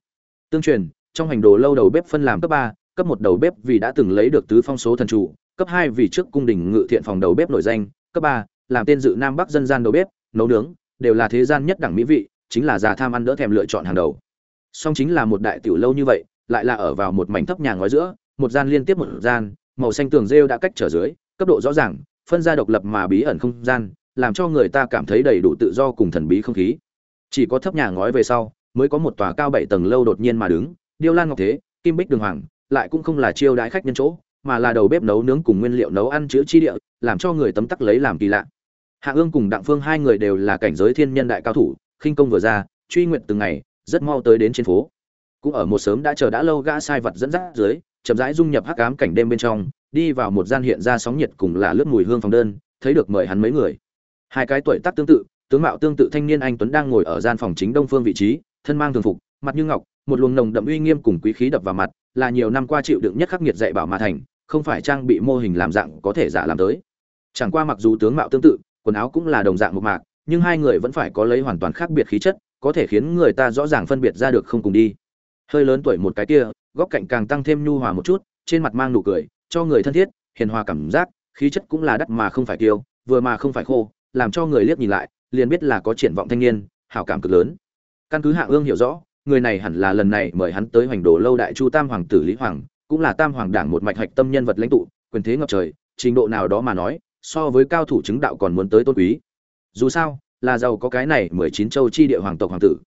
Tương truyền, trong hành đồ lâu đầu bếp phân làm cấp ba, cấp một đầu bếp vì đã từng lấy được tứ phong số thần chủ, cấp hai vì trước cung đình ngự thiện phòng đầu bếp nổi danh, cấp ba, làm tên dự nam bắc dân gian đầu bếp, nấu nướng, đều là thế gian nhất đẳng mỹ vị, chính là già tham ăn đỡ thèm lựa chọn hàng đầu. Song chính là một đại tiểu lâu như vậy, lại là ở vào một mảnh thấp nhà ngói giữa, một gian liên tiếp một gian, màu xanh tường rêu đã cách trở dưới, cấp độ rõ ràng phân ra độc lập mà bí ẩn không gian, làm cho người ta cảm thấy đầy đủ tự do cùng thần bí không khí. Chỉ có thấp nhà ngói về sau, mới có một tòa cao bảy tầng lâu đột nhiên mà đứng, điêu lan ngọc thế, kim bích đường hoàng, lại cũng không là chiêu đãi khách nhân chỗ, mà là đầu bếp nấu nướng cùng nguyên liệu nấu ăn chữa chi địa, làm cho người tấm tắc lấy làm kỳ lạ. Hạ ương cùng đặng phương hai người đều là cảnh giới thiên nhân đại cao thủ, khinh công vừa ra, truy nguyện từng ngày, rất mau tới đến trên phố. Cũng ở một sớm đã chờ đã lâu gã sai vật dẫn dắt dưới, chậm rãi dung nhập hắc ám cảnh đêm bên trong đi vào một gian hiện ra sóng nhiệt cùng là lướt mùi hương phòng đơn, thấy được mời hắn mấy người. Hai cái tuổi tác tương tự, tướng mạo tương tự thanh niên anh tuấn đang ngồi ở gian phòng chính đông phương vị trí, thân mang thường phục, mặt như ngọc, một luồng nồng đậm uy nghiêm cùng quý khí đập vào mặt, là nhiều năm qua chịu đựng nhất khắc nghiệt dạy bảo mà thành, không phải trang bị mô hình làm dạng có thể giả làm tới. Chẳng qua mặc dù tướng mạo tương tự, quần áo cũng là đồng dạng một mạc, nhưng hai người vẫn phải có lấy hoàn toàn khác biệt khí chất, có thể khiến người ta rõ ràng phân biệt ra được không cùng đi. Hơi lớn tuổi một cái kia, góc cạnh càng tăng thêm nhu hòa một chút, trên mặt mang nụ cười cho người thân thiết, hiền hòa cảm giác, khí chất cũng là đắt mà không phải kiêu, vừa mà không phải khô, làm cho người liếc nhìn lại, liền biết là có triển vọng thanh niên, hảo cảm cực lớn. Căn cứ hạ ương hiểu rõ, người này hẳn là lần này mời hắn tới hoành đồ lâu đại chu tam hoàng tử lý hoàng, cũng là tam hoàng đảng một mạch hạch tâm nhân vật lãnh tụ, quyền thế ngập trời, trình độ nào đó mà nói, so với cao thủ chứng đạo còn muốn tới tôn quý. Dù sao, là giàu có cái này mười chín châu chi địa hoàng tộc hoàng tử.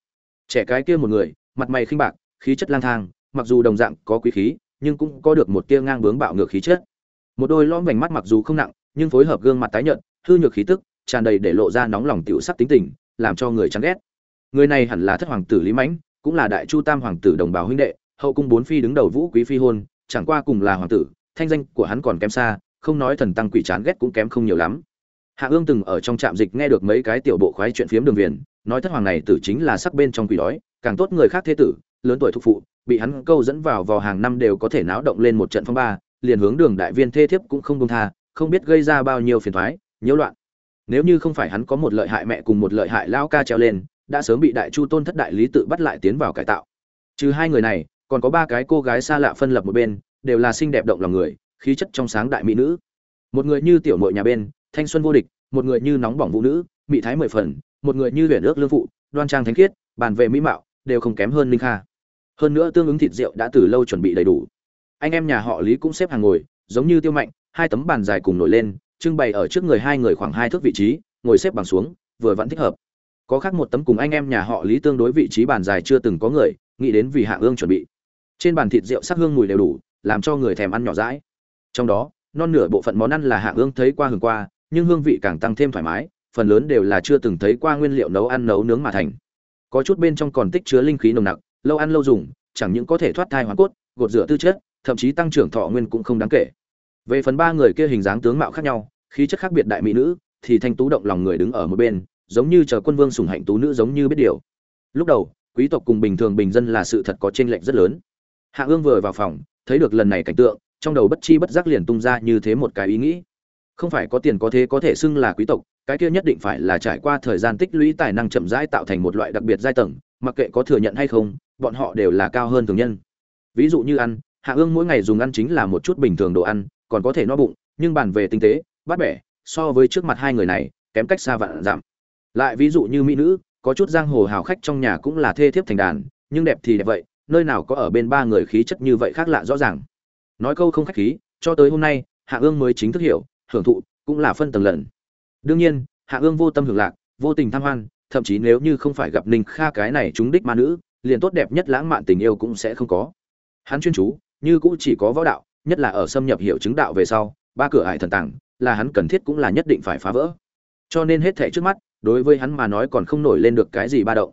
Trẻ cái kia một người, mặt mày khinh bạc, khí chất lang thang, mặc dù đồng dạng có quý khí nhưng cũng có được một tia ngang bướng bạo ngược khí chất. Một đôi lõm vành mắt mặc dù không nặng, nhưng phối hợp gương mặt tái nhợt, hư nhược khí tức, tràn đầy để lộ ra nóng lòng tiểu sắc tính tình, làm cho người chán ghét. Người này hẳn là thất hoàng tử lý mãnh, cũng là đại chu tam hoàng tử đồng bào huynh đệ, hậu cung bốn phi đứng đầu vũ quý phi hôn, chẳng qua cùng là hoàng tử, thanh danh của hắn còn kém xa, không nói thần tăng quỷ chán ghét cũng kém không nhiều lắm. Hạ ương từng ở trong trạm dịch nghe được mấy cái tiểu bộ khoái chuyện phiếm đường viền, nói thất hoàng này tử chính là sắc bên trong quỷ đói, càng tốt người khác thế tử, lớn tuổi thúc phụ bị hắn câu dẫn vào vào hàng năm đều có thể náo động lên một trận phong ba, liền hướng đường đại viên thê thiếp cũng không công tha, không biết gây ra bao nhiêu phiền toái nhiễu loạn. Nếu như không phải hắn có một lợi hại mẹ cùng một lợi hại lao ca treo lên, đã sớm bị đại chu tôn thất đại lý tự bắt lại tiến vào cải tạo. Trừ hai người này, còn có ba cái cô gái xa lạ phân lập một bên, đều là xinh đẹp động lòng người, khí chất trong sáng đại mỹ nữ. Một người như tiểu muội nhà bên, thanh xuân vô địch, một người như nóng bỏng vũ nữ, mỹ thái mười phần, một người như huyền ước lương phụ, đoan trang thánh khiết, bàn về mỹ mạo, đều không kém hơn linh kha hơn nữa tương ứng thịt rượu đã từ lâu chuẩn bị đầy đủ. Anh em nhà họ lý cũng xếp hàng ngồi, giống như tiêu mạnh, hai tấm bàn dài cùng nổi lên, trưng bày ở trước người hai người khoảng hai thước vị trí, ngồi xếp bằng xuống, vừa vẫn thích hợp. Có khác một tấm cùng anh em nhà họ lý tương đối vị trí bàn dài chưa từng có người, nghĩ đến vì hạ ương chuẩn bị. Trên bàn thịt rượu sắc hương mùi đều đủ, làm cho người thèm ăn nhỏ rãi trong đó, non nửa bộ phận món ăn là hạ ương thấy qua hưởng qua, nhưng hương vị càng tăng thêm thoải mái, phần lớn đều là chưa từng thấy qua nguyên liệu nấu ăn nấu nướng mà thành. Có chút bên trong còn tích chứa linh khí nồng nặc lâu ăn lâu dùng, chẳng những có thể thoát thai hoàn cốt, gột rửa tư chất, thậm chí tăng trưởng thọ nguyên cũng không đáng kể. Về phần ba người kia hình dáng tướng mạo khác nhau, khí chất khác biệt đại mỹ nữ, thì thanh tú động lòng người đứng ở một bên, giống như chờ quân vương sủng hạnh tú nữ giống như biết điều. Lúc đầu, quý tộc cùng bình thường bình dân là sự thật có chênh lệch rất lớn. Hạ ương vừa vào phòng, thấy được lần này cảnh tượng, trong đầu bất chi bất giác liền tung ra như thế một cái ý nghĩ. Không phải có tiền có thế có thể xưng là quý tộc, cái kia nhất định phải là trải qua thời gian tích lũy tài năng chậm rãi tạo thành một loại đặc biệt giai tầng mặc kệ có thừa nhận hay không, bọn họ đều là cao hơn thường nhân. Ví dụ như ăn, hạ ương mỗi ngày dùng ăn chính là một chút bình thường đồ ăn, còn có thể no bụng, nhưng bàn về tinh tế, bát bẻ, so với trước mặt hai người này, kém cách xa vạn giảm. Lại ví dụ như mỹ nữ, có chút giang hồ hào khách trong nhà cũng là thê thiếp thành đàn, nhưng đẹp thì đẹp vậy, nơi nào có ở bên ba người khí chất như vậy khác lạ rõ ràng. Nói câu không khách khí, cho tới hôm nay, hạ ương mới chính thức hiểu, hưởng thụ, cũng là phân tầng lần. Đương nhiên, hạ ương vô tâm hưởng lạc, vô tình tham hoan thậm chí nếu như không phải gặp ninh kha cái này chúng đích ma nữ liền tốt đẹp nhất lãng mạn tình yêu cũng sẽ không có hắn chuyên chú như cũ chỉ có võ đạo nhất là ở xâm nhập hiệu chứng đạo về sau ba cửa ải thần tàng là hắn cần thiết cũng là nhất định phải phá vỡ cho nên hết thảy trước mắt đối với hắn mà nói còn không nổi lên được cái gì ba động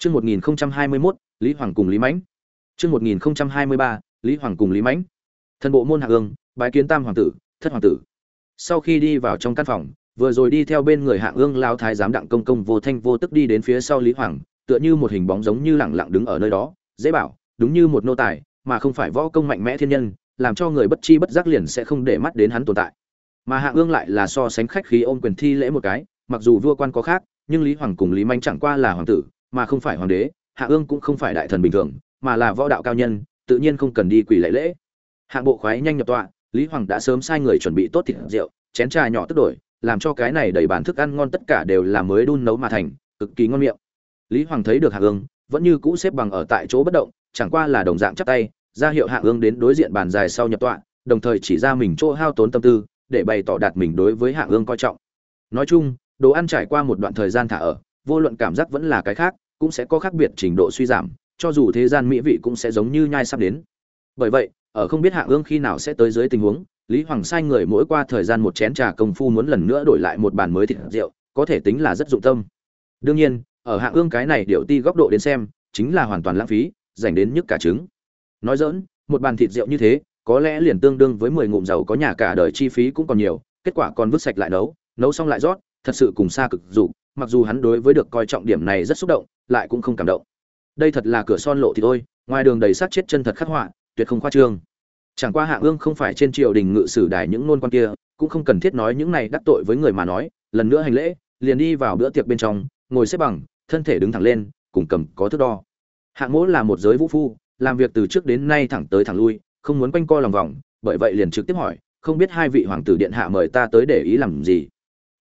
Chương 1021, Lý Hoàng cùng Lý Mãnh. Chương 1023, Lý Hoàng cùng Lý Mãnh. Thân bộ môn hạ ương, bái kiến tam hoàng tử, thất hoàng tử. Sau khi đi vào trong căn phòng, vừa rồi đi theo bên người hạ ương lao thái giám đặng công công vô thanh vô tức đi đến phía sau Lý Hoàng, tựa như một hình bóng giống như lẳng lặng đứng ở nơi đó, dễ bảo, đúng như một nô tài, mà không phải võ công mạnh mẽ thiên nhân, làm cho người bất chi bất giác liền sẽ không để mắt đến hắn tồn tại. Mà Hạ Ương lại là so sánh khách khí ôm quyền thi lễ một cái, mặc dù vua quan có khác, nhưng Lý Hoàng cùng Lý manh chẳng qua là hoàng tử, mà không phải hoàng đế, Hạ Ương cũng không phải đại thần bình thường, mà là võ đạo cao nhân, tự nhiên không cần đi quỳ lễ lễ. Hạng bộ khoái nhanh nhập tọa, Lý Hoàng đã sớm sai người chuẩn bị tốt thịt rượu, chén trà nhỏ tức đổi, làm cho cái này đầy bàn thức ăn ngon tất cả đều là mới đun nấu mà thành, cực kỳ ngon miệng. Lý Hoàng thấy được Hạ Ương, vẫn như cũ xếp bằng ở tại chỗ bất động, chẳng qua là đồng dạng chắp tay, ra hiệu Hạ Ương đến đối diện bàn dài sau nhập tọa, đồng thời chỉ ra mình chỗ hao tốn tâm tư, để bày tỏ đạt mình đối với Hạ Ương coi trọng. Nói chung, đồ ăn trải qua một đoạn thời gian thả ở, vô luận cảm giác vẫn là cái khác, cũng sẽ có khác biệt trình độ suy giảm, cho dù thế gian mỹ vị cũng sẽ giống như nhai sắp đến. Bởi vậy, ở không biết Hạ Ương khi nào sẽ tới dưới tình huống, Lý Hoàng sai người mỗi qua thời gian một chén trà công phu muốn lần nữa đổi lại một bàn mới thịt rượu, có thể tính là rất dụng tâm. Đương nhiên, ở Hạ Ương cái này điều ti góc độ đến xem, chính là hoàn toàn lãng phí, dành đến nhức cả trứng. Nói giỡn, một bàn thịt rượu như thế, có lẽ liền tương đương với 10 ngụm dầu có nhà cả đời chi phí cũng còn nhiều, kết quả còn vứt sạch lại nấu, nấu xong lại rót, thật sự cùng xa cực dụ, mặc dù hắn đối với được coi trọng điểm này rất xúc động, lại cũng không cảm động. Đây thật là cửa son lộ thì thôi, ngoài đường đầy sát chết chân thật khắc họa, tuyệt không khoa trương. Chẳng qua Hạ Ương không phải trên triều đình ngự sử đài những nôn quan kia, cũng không cần thiết nói những này đắc tội với người mà nói, lần nữa hành lễ, liền đi vào bữa tiệc bên trong, ngồi xếp bằng, thân thể đứng thẳng lên, cùng cầm có thước đo. Hạng Mỗ là một giới vũ phu, làm việc từ trước đến nay thẳng tới thẳng lui, không muốn quanh co lòng vòng, bởi vậy liền trực tiếp hỏi, không biết hai vị hoàng tử điện hạ mời ta tới để ý làm gì.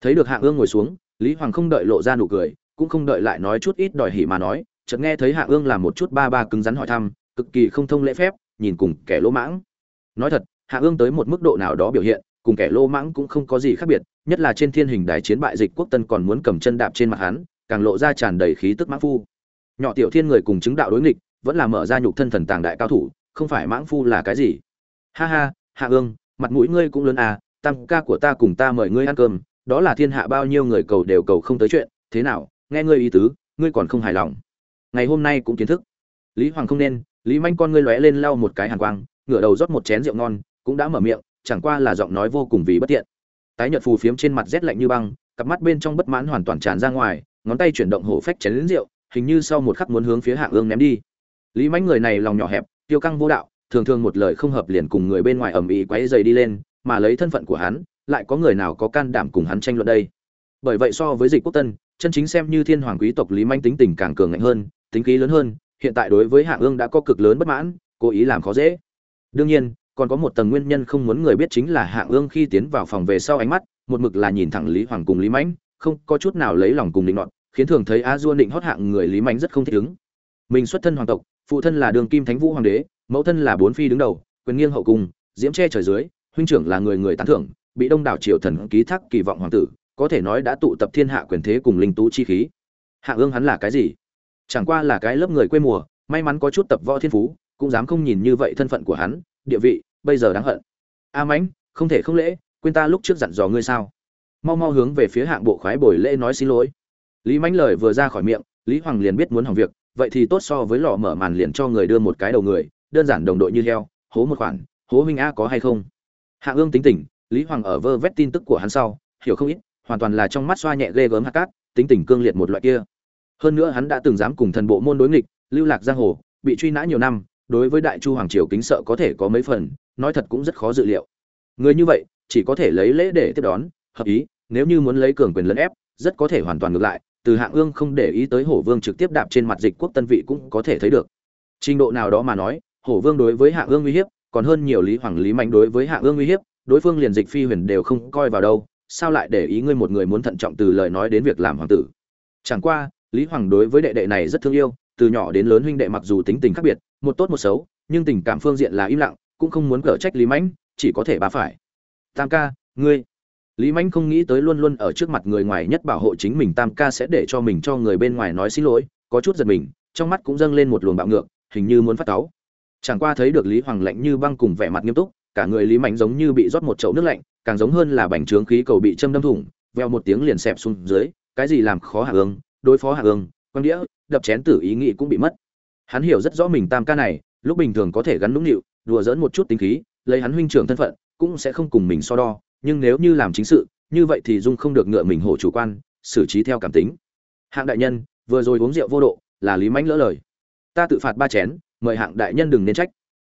Thấy được hạ Ương ngồi xuống, Lý Hoàng không đợi lộ ra nụ cười, cũng không đợi lại nói chút ít đòi hỉ mà nói, chợt nghe thấy hạ Ương làm một chút ba ba cứng rắn hỏi thăm, cực kỳ không thông lễ phép, nhìn cùng kẻ lỗ mãng. Nói thật, hạ Ương tới một mức độ nào đó biểu hiện, cùng kẻ lô mãng cũng không có gì khác biệt, nhất là trên thiên hình đài chiến bại dịch quốc tân còn muốn cầm chân đạp trên mặt hắn, càng lộ ra tràn đầy khí tức mãng phu. Nhỏ tiểu thiên người cùng chứng đạo đối nghịch, vẫn là mở ra nhục thân thần tàng đại cao thủ, không phải mãng phu là cái gì? Ha ha, Hạ Ương, mặt mũi ngươi cũng lớn à, tam ca của ta cùng ta mời ngươi ăn cơm, đó là thiên hạ bao nhiêu người cầu đều cầu không tới chuyện, thế nào? Nghe ngươi ý tứ, ngươi còn không hài lòng. Ngày hôm nay cũng kiến thức. Lý Hoàng không nên, Lý Manh con ngươi lóe lên lau một cái hàn quang, ngửa đầu rót một chén rượu ngon, cũng đã mở miệng, chẳng qua là giọng nói vô cùng vì bất tiện. Tái nhợt phù phiếm trên mặt rét lạnh như băng, cặp mắt bên trong bất mãn hoàn toàn tràn ra ngoài, ngón tay chuyển động hổ phách chén lớn rượu, hình như sau một khắc muốn hướng phía Hạ Ương ném đi. Lý Mãnh người này lòng nhỏ hẹp, tiêu căng vô đạo, thường thường một lời không hợp liền cùng người bên ngoài ầm ĩ quấy rầy đi lên, mà lấy thân phận của hắn, lại có người nào có can đảm cùng hắn tranh luận đây. Bởi vậy so với Dịch Quốc Tân, chân chính xem như thiên hoàng quý tộc Lý Manh tính tình càng cường ngạnh hơn, tính khí lớn hơn, hiện tại đối với Hạ Ương đã có cực lớn bất mãn, cố ý làm khó dễ. Đương nhiên, còn có một tầng nguyên nhân không muốn người biết chính là Hạ Ương khi tiến vào phòng về sau ánh mắt, một mực là nhìn thẳng Lý Hoàng cùng Lý Mãnh, không có chút nào lấy lòng cùng định nọt, khiến thường thấy A dua định hót hạng người Lý Mãnh rất không thích ứng. Mình xuất thân hoàng tộc, phụ thân là Đường Kim Thánh Vũ hoàng đế, mẫu thân là bốn phi đứng đầu, quyền nghiêng hậu cung, diễm che trời dưới, huynh trưởng là người người tán thưởng, bị đông đảo triều thần ký thác kỳ vọng hoàng tử, có thể nói đã tụ tập thiên hạ quyền thế cùng linh tú chi khí. Hạ ương hắn là cái gì? Chẳng qua là cái lớp người quê mùa, may mắn có chút tập võ thiên phú, cũng dám không nhìn như vậy thân phận của hắn, địa vị, bây giờ đáng hận. A mãnh, không thể không lễ, quên ta lúc trước dặn dò ngươi sao? Mau mau hướng về phía hạng bộ khoái bồi lễ nói xin lỗi. Lý Mãnh lời vừa ra khỏi miệng, Lý Hoàng liền biết muốn hỏng việc, vậy thì tốt so với lọ mở màn liền cho người đưa một cái đầu người, đơn giản đồng đội như heo, hố một khoản, hố minh a có hay không? Hạ Ương tính tình, Lý Hoàng ở vơ vét tin tức của hắn sau, hiểu không ít, hoàn toàn là trong mắt xoa nhẹ ghê gớm hạt cát, tính tình cương liệt một loại kia. Hơn nữa hắn đã từng dám cùng thần bộ môn đối nghịch, lưu lạc giang hồ, bị truy nã nhiều năm, đối với Đại Chu hoàng triều kính sợ có thể có mấy phần, nói thật cũng rất khó dự liệu. Người như vậy, chỉ có thể lấy lễ để tiếp đón, hợp ý, nếu như muốn lấy cường quyền lấn ép, rất có thể hoàn toàn ngược lại, từ hạng ương không để ý tới hổ vương trực tiếp đạp trên mặt dịch quốc tân vị cũng có thể thấy được trình độ nào đó mà nói hổ vương đối với hạng ương uy hiếp còn hơn nhiều lý hoàng lý mạnh đối với hạng ương uy hiếp đối phương liền dịch phi huyền đều không coi vào đâu sao lại để ý ngươi một người muốn thận trọng từ lời nói đến việc làm hoàng tử chẳng qua lý hoàng đối với đệ đệ này rất thương yêu từ nhỏ đến lớn huynh đệ mặc dù tính tình khác biệt một tốt một xấu, nhưng tình cảm phương diện là im lặng, cũng không muốn cở trách lý mãnh, chỉ có thể bà phải. Tam ca, ngươi. Lý mãnh không nghĩ tới luôn luôn ở trước mặt người ngoài nhất bảo hộ chính mình, tam ca sẽ để cho mình cho người bên ngoài nói xin lỗi, có chút giật mình, trong mắt cũng dâng lên một luồng bạo ngược, hình như muốn phát cáu. Chẳng qua thấy được lý hoàng lạnh như băng cùng vẻ mặt nghiêm túc, cả người lý mãnh giống như bị rót một chậu nước lạnh, càng giống hơn là bành trướng khí cầu bị châm đâm thủng, veo một tiếng liền xẹp xuống dưới, cái gì làm khó hạ ương, đối phó hạ ương quang đĩa, đập chén tử ý nghĩ cũng bị mất hắn hiểu rất rõ mình tam ca này, lúc bình thường có thể gắn nũng nịu, đùa dỡn một chút tính khí, lấy hắn huynh trưởng thân phận, cũng sẽ không cùng mình so đo, nhưng nếu như làm chính sự, như vậy thì dung không được ngựa mình hổ chủ quan, xử trí theo cảm tính. Hạng đại nhân, vừa rồi uống rượu vô độ, là lý mãnh lỡ lời. Ta tự phạt ba chén, mời hạng đại nhân đừng nên trách.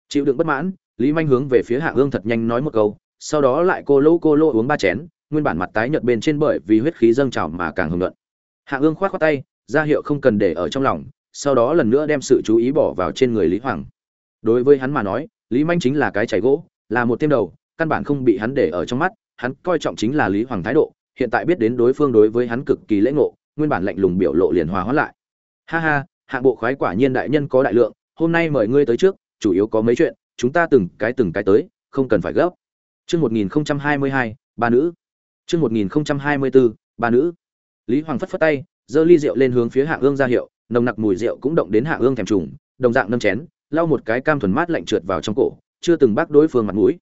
Chịu đựng bất mãn, lý Mãnh hướng về phía hạng ương thật nhanh nói một câu, sau đó lại cô lô cô lô uống ba chén, nguyên bản mặt tái nhợt bên trên bởi vì huyết khí dâng trào mà càng hưng luận hạng ương khoát khoát tay, ra hiệu không cần để ở trong lòng sau đó lần nữa đem sự chú ý bỏ vào trên người lý hoàng. Đối với hắn mà nói, lý manh chính là cái chảy gỗ, là một tiêm đầu, căn bản không bị hắn để ở trong mắt, hắn coi trọng chính là lý hoàng thái độ, hiện tại biết đến đối phương đối với hắn cực kỳ lễ ngộ, nguyên bản lạnh lùng biểu lộ liền hòa hóa lại. Ha ha, hạng bộ khoái quả nhiên đại nhân có đại lượng, hôm nay mời ngươi tới trước, chủ yếu có mấy chuyện, chúng ta từng cái từng cái tới, không cần phải gấp. Chương một nghìn hai mươi hai, ba nữ. Chương một nghìn hai mươi bốn ba nữ. Lý hoàng phất phất tay, giơ ly rượu lên hướng phía hạng ương ra hiệu nồng nặc mùi rượu cũng động đến hạ ương thèm trùng, đồng dạng nâm chén, lau một cái cam thuần mát lạnh trượt vào trong cổ, chưa từng bác đối phương mặt mũi.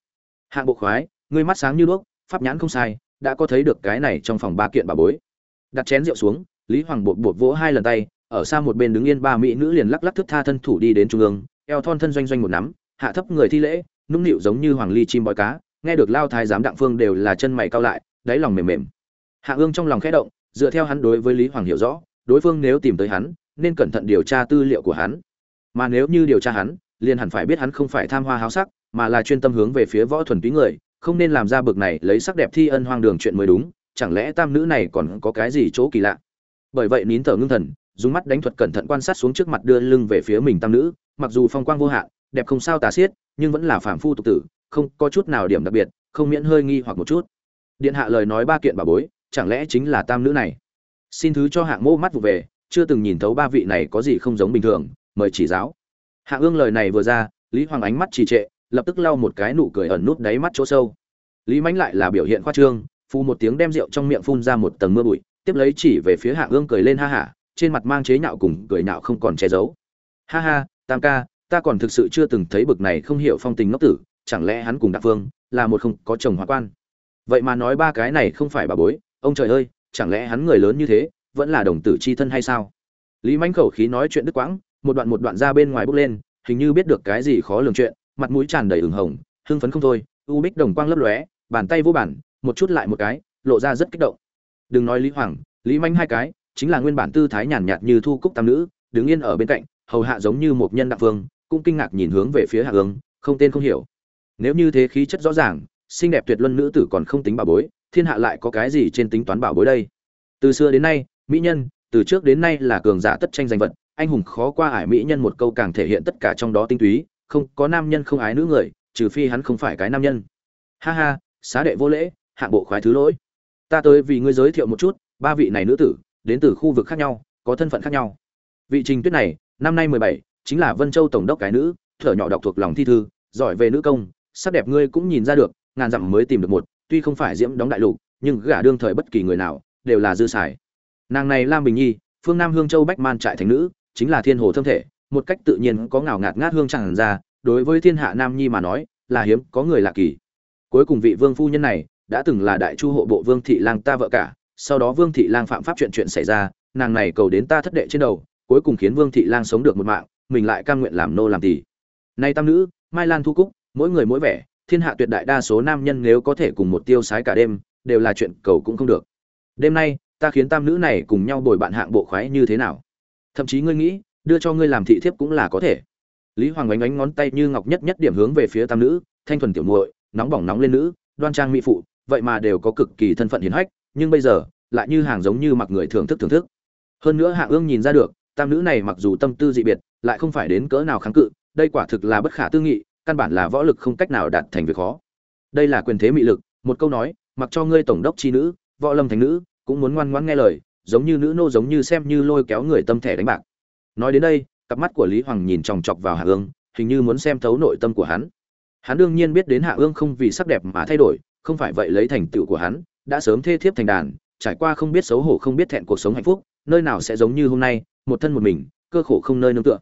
Hạng bộ khoái ngươi mắt sáng như đuốc, pháp nhãn không sai, đã có thấy được cái này trong phòng ba kiện bà bối. Đặt chén rượu xuống, lý hoàng bột bột vỗ hai lần tay, ở xa một bên đứng yên ba mỹ nữ liền lắc lắc thức tha thân thủ đi đến trung ương, eo thon thân doanh doanh một nắm, hạ thấp người thi lễ, nũng nịu giống như hoàng ly chim bói cá, nghe được lao thái giám đặng phương đều là chân mày cao lại, đáy lòng mềm mềm. Hạ ương trong lòng khẽ động, dựa theo hắn đối với lý hoàng hiểu rõ, đối phương nếu tìm tới hắn nên cẩn thận điều tra tư liệu của hắn. Mà nếu như điều tra hắn, liền hẳn phải biết hắn không phải tham hoa háo sắc, mà là chuyên tâm hướng về phía võ thuần túy người, không nên làm ra bực này lấy sắc đẹp thi ân hoang đường chuyện mới đúng, chẳng lẽ tam nữ này còn có cái gì chỗ kỳ lạ? Bởi vậy nín thở ngưng thần, dùng mắt đánh thuật cẩn thận quan sát xuống trước mặt đưa lưng về phía mình tam nữ, mặc dù phong quang vô hạn, đẹp không sao tà xiết, nhưng vẫn là phàm phu tục tử, không có chút nào điểm đặc biệt, không miễn hơi nghi hoặc một chút. Điện hạ lời nói ba kiện bà bối, chẳng lẽ chính là tam nữ này? Xin thứ cho hạng mô mắt vụ về chưa từng nhìn thấu ba vị này có gì không giống bình thường, mời chỉ giáo. Hạ ương lời này vừa ra, lý hoàng ánh mắt trì trệ, lập tức lau một cái nụ cười ẩn nút đáy mắt chỗ sâu. Lý mãnh lại là biểu hiện khoa trương phu một tiếng đem rượu trong miệng phun ra một tầng mưa bụi, tiếp lấy chỉ về phía hạ ương cười lên ha hả, trên mặt mang chế nhạo cùng cười nhạo không còn che giấu. Ha ha, tam ca, ta còn thực sự chưa từng thấy bực này không hiểu phong tình ngốc tử, chẳng lẽ hắn cùng đặng phương là một không có chồng hóa quan? Vậy mà nói ba cái này không phải bà bối, ông trời ơi, chẳng lẽ hắn người lớn như thế vẫn là đồng tử chi thân hay sao? Lý Mạnh khẩu khí nói chuyện đứt quãng, một đoạn một đoạn ra bên ngoài bước lên, hình như biết được cái gì khó lường chuyện, mặt mũi tràn đầy ửng hồng, hưng phấn không thôi, u bích đồng quang lấp lóe, bàn tay vô bản, một chút lại một cái, lộ ra rất kích động. Đừng nói lý hoàng, lý manh hai cái, chính là nguyên bản tư thái nhàn nhạt như thu cúc tam nữ, đứng yên ở bên cạnh, hầu hạ giống như một nhân đặng vương, cũng kinh ngạc nhìn hướng về phía hạ hướng không tên không hiểu. Nếu như thế khí chất rõ ràng, xinh đẹp tuyệt luân nữ tử còn không tính bảo bối, thiên hạ lại có cái gì trên tính toán bảo bối đây? Từ xưa đến nay mỹ nhân, từ trước đến nay là cường giả tất tranh danh vật, anh hùng khó qua ải mỹ nhân một câu càng thể hiện tất cả trong đó tinh túy, không có nam nhân không ái nữ người, trừ phi hắn không phải cái nam nhân. Ha ha, xá đệ vô lễ hạng bộ khoái thứ lỗi. Ta tới vì ngươi giới thiệu một chút, ba vị này nữ tử, đến từ khu vực khác nhau, có thân phận khác nhau. Vị trình tuyết này, năm nay mười bảy, chính là vân châu tổng đốc cái nữ, thở nhỏ đọc thuộc lòng thi thư, giỏi về nữ công, sắc đẹp ngươi cũng nhìn ra được, ngàn dặm mới tìm được một, tuy không phải diễm đóng đại lục, nhưng gả đương thời bất kỳ người nào, đều là dư xài nàng này lam bình nhi, phương nam hương châu bách man trại thành nữ, chính là thiên hồ thâm thể, một cách tự nhiên có ngào ngạt ngát hương tràn ra, đối với thiên hạ nam nhi mà nói, là hiếm, có người lạ kỳ. Cuối cùng vị vương phu nhân này, đã từng là đại chu hộ bộ vương thị lang ta vợ cả, sau đó vương thị lang phạm pháp chuyện chuyện xảy ra, nàng này cầu đến ta thất đệ trên đầu, cuối cùng khiến vương thị lang sống được một mạng, mình lại cam nguyện làm nô làm tỷ nay tam nữ, mai lan thu cúc, mỗi người mỗi vẻ, thiên hạ tuyệt đại đa số nam nhân nếu có thể cùng một tiêu sái cả đêm, đều là chuyện cầu cũng không được. Đêm nay ta khiến tam nữ này cùng nhau bồi bạn hạng bộ khoái như thế nào? Thậm chí ngươi nghĩ, đưa cho ngươi làm thị thiếp cũng là có thể. Lý hoàng ánh ánh ngón tay như ngọc nhất nhất điểm hướng về phía tam nữ, thanh thuần tiểu muội, nóng bỏng nóng lên nữ, đoan trang mỹ phụ, vậy mà đều có cực kỳ thân phận hiền hách, nhưng bây giờ, lại như hàng giống như mặc người thưởng thức thưởng thức. Hơn nữa hạ ương nhìn ra được, tam nữ này mặc dù tâm tư dị biệt, lại không phải đến cỡ nào kháng cự, đây quả thực là bất khả tư nghị, căn bản là võ lực không cách nào đạt thành việc khó. Đây là quyền thế mị lực, một câu nói, mặc cho ngươi tổng đốc chi nữ, võ lâm thành nữ cũng muốn ngoan ngoãn nghe lời, giống như nữ nô giống như xem như lôi kéo người tâm thẻ đánh bạc. Nói đến đây, cặp mắt của lý hoàng nhìn chòng chọc vào hạ ương, hình như muốn xem thấu nội tâm của hắn. Hắn đương nhiên biết đến hạ ương không vì sắc đẹp mà thay đổi, không phải vậy lấy thành tựu của hắn, đã sớm thê thiếp thành đàn, trải qua không biết xấu hổ không biết thẹn cuộc sống hạnh phúc, nơi nào sẽ giống như hôm nay, một thân một mình, cơ khổ không nơi nương tựa.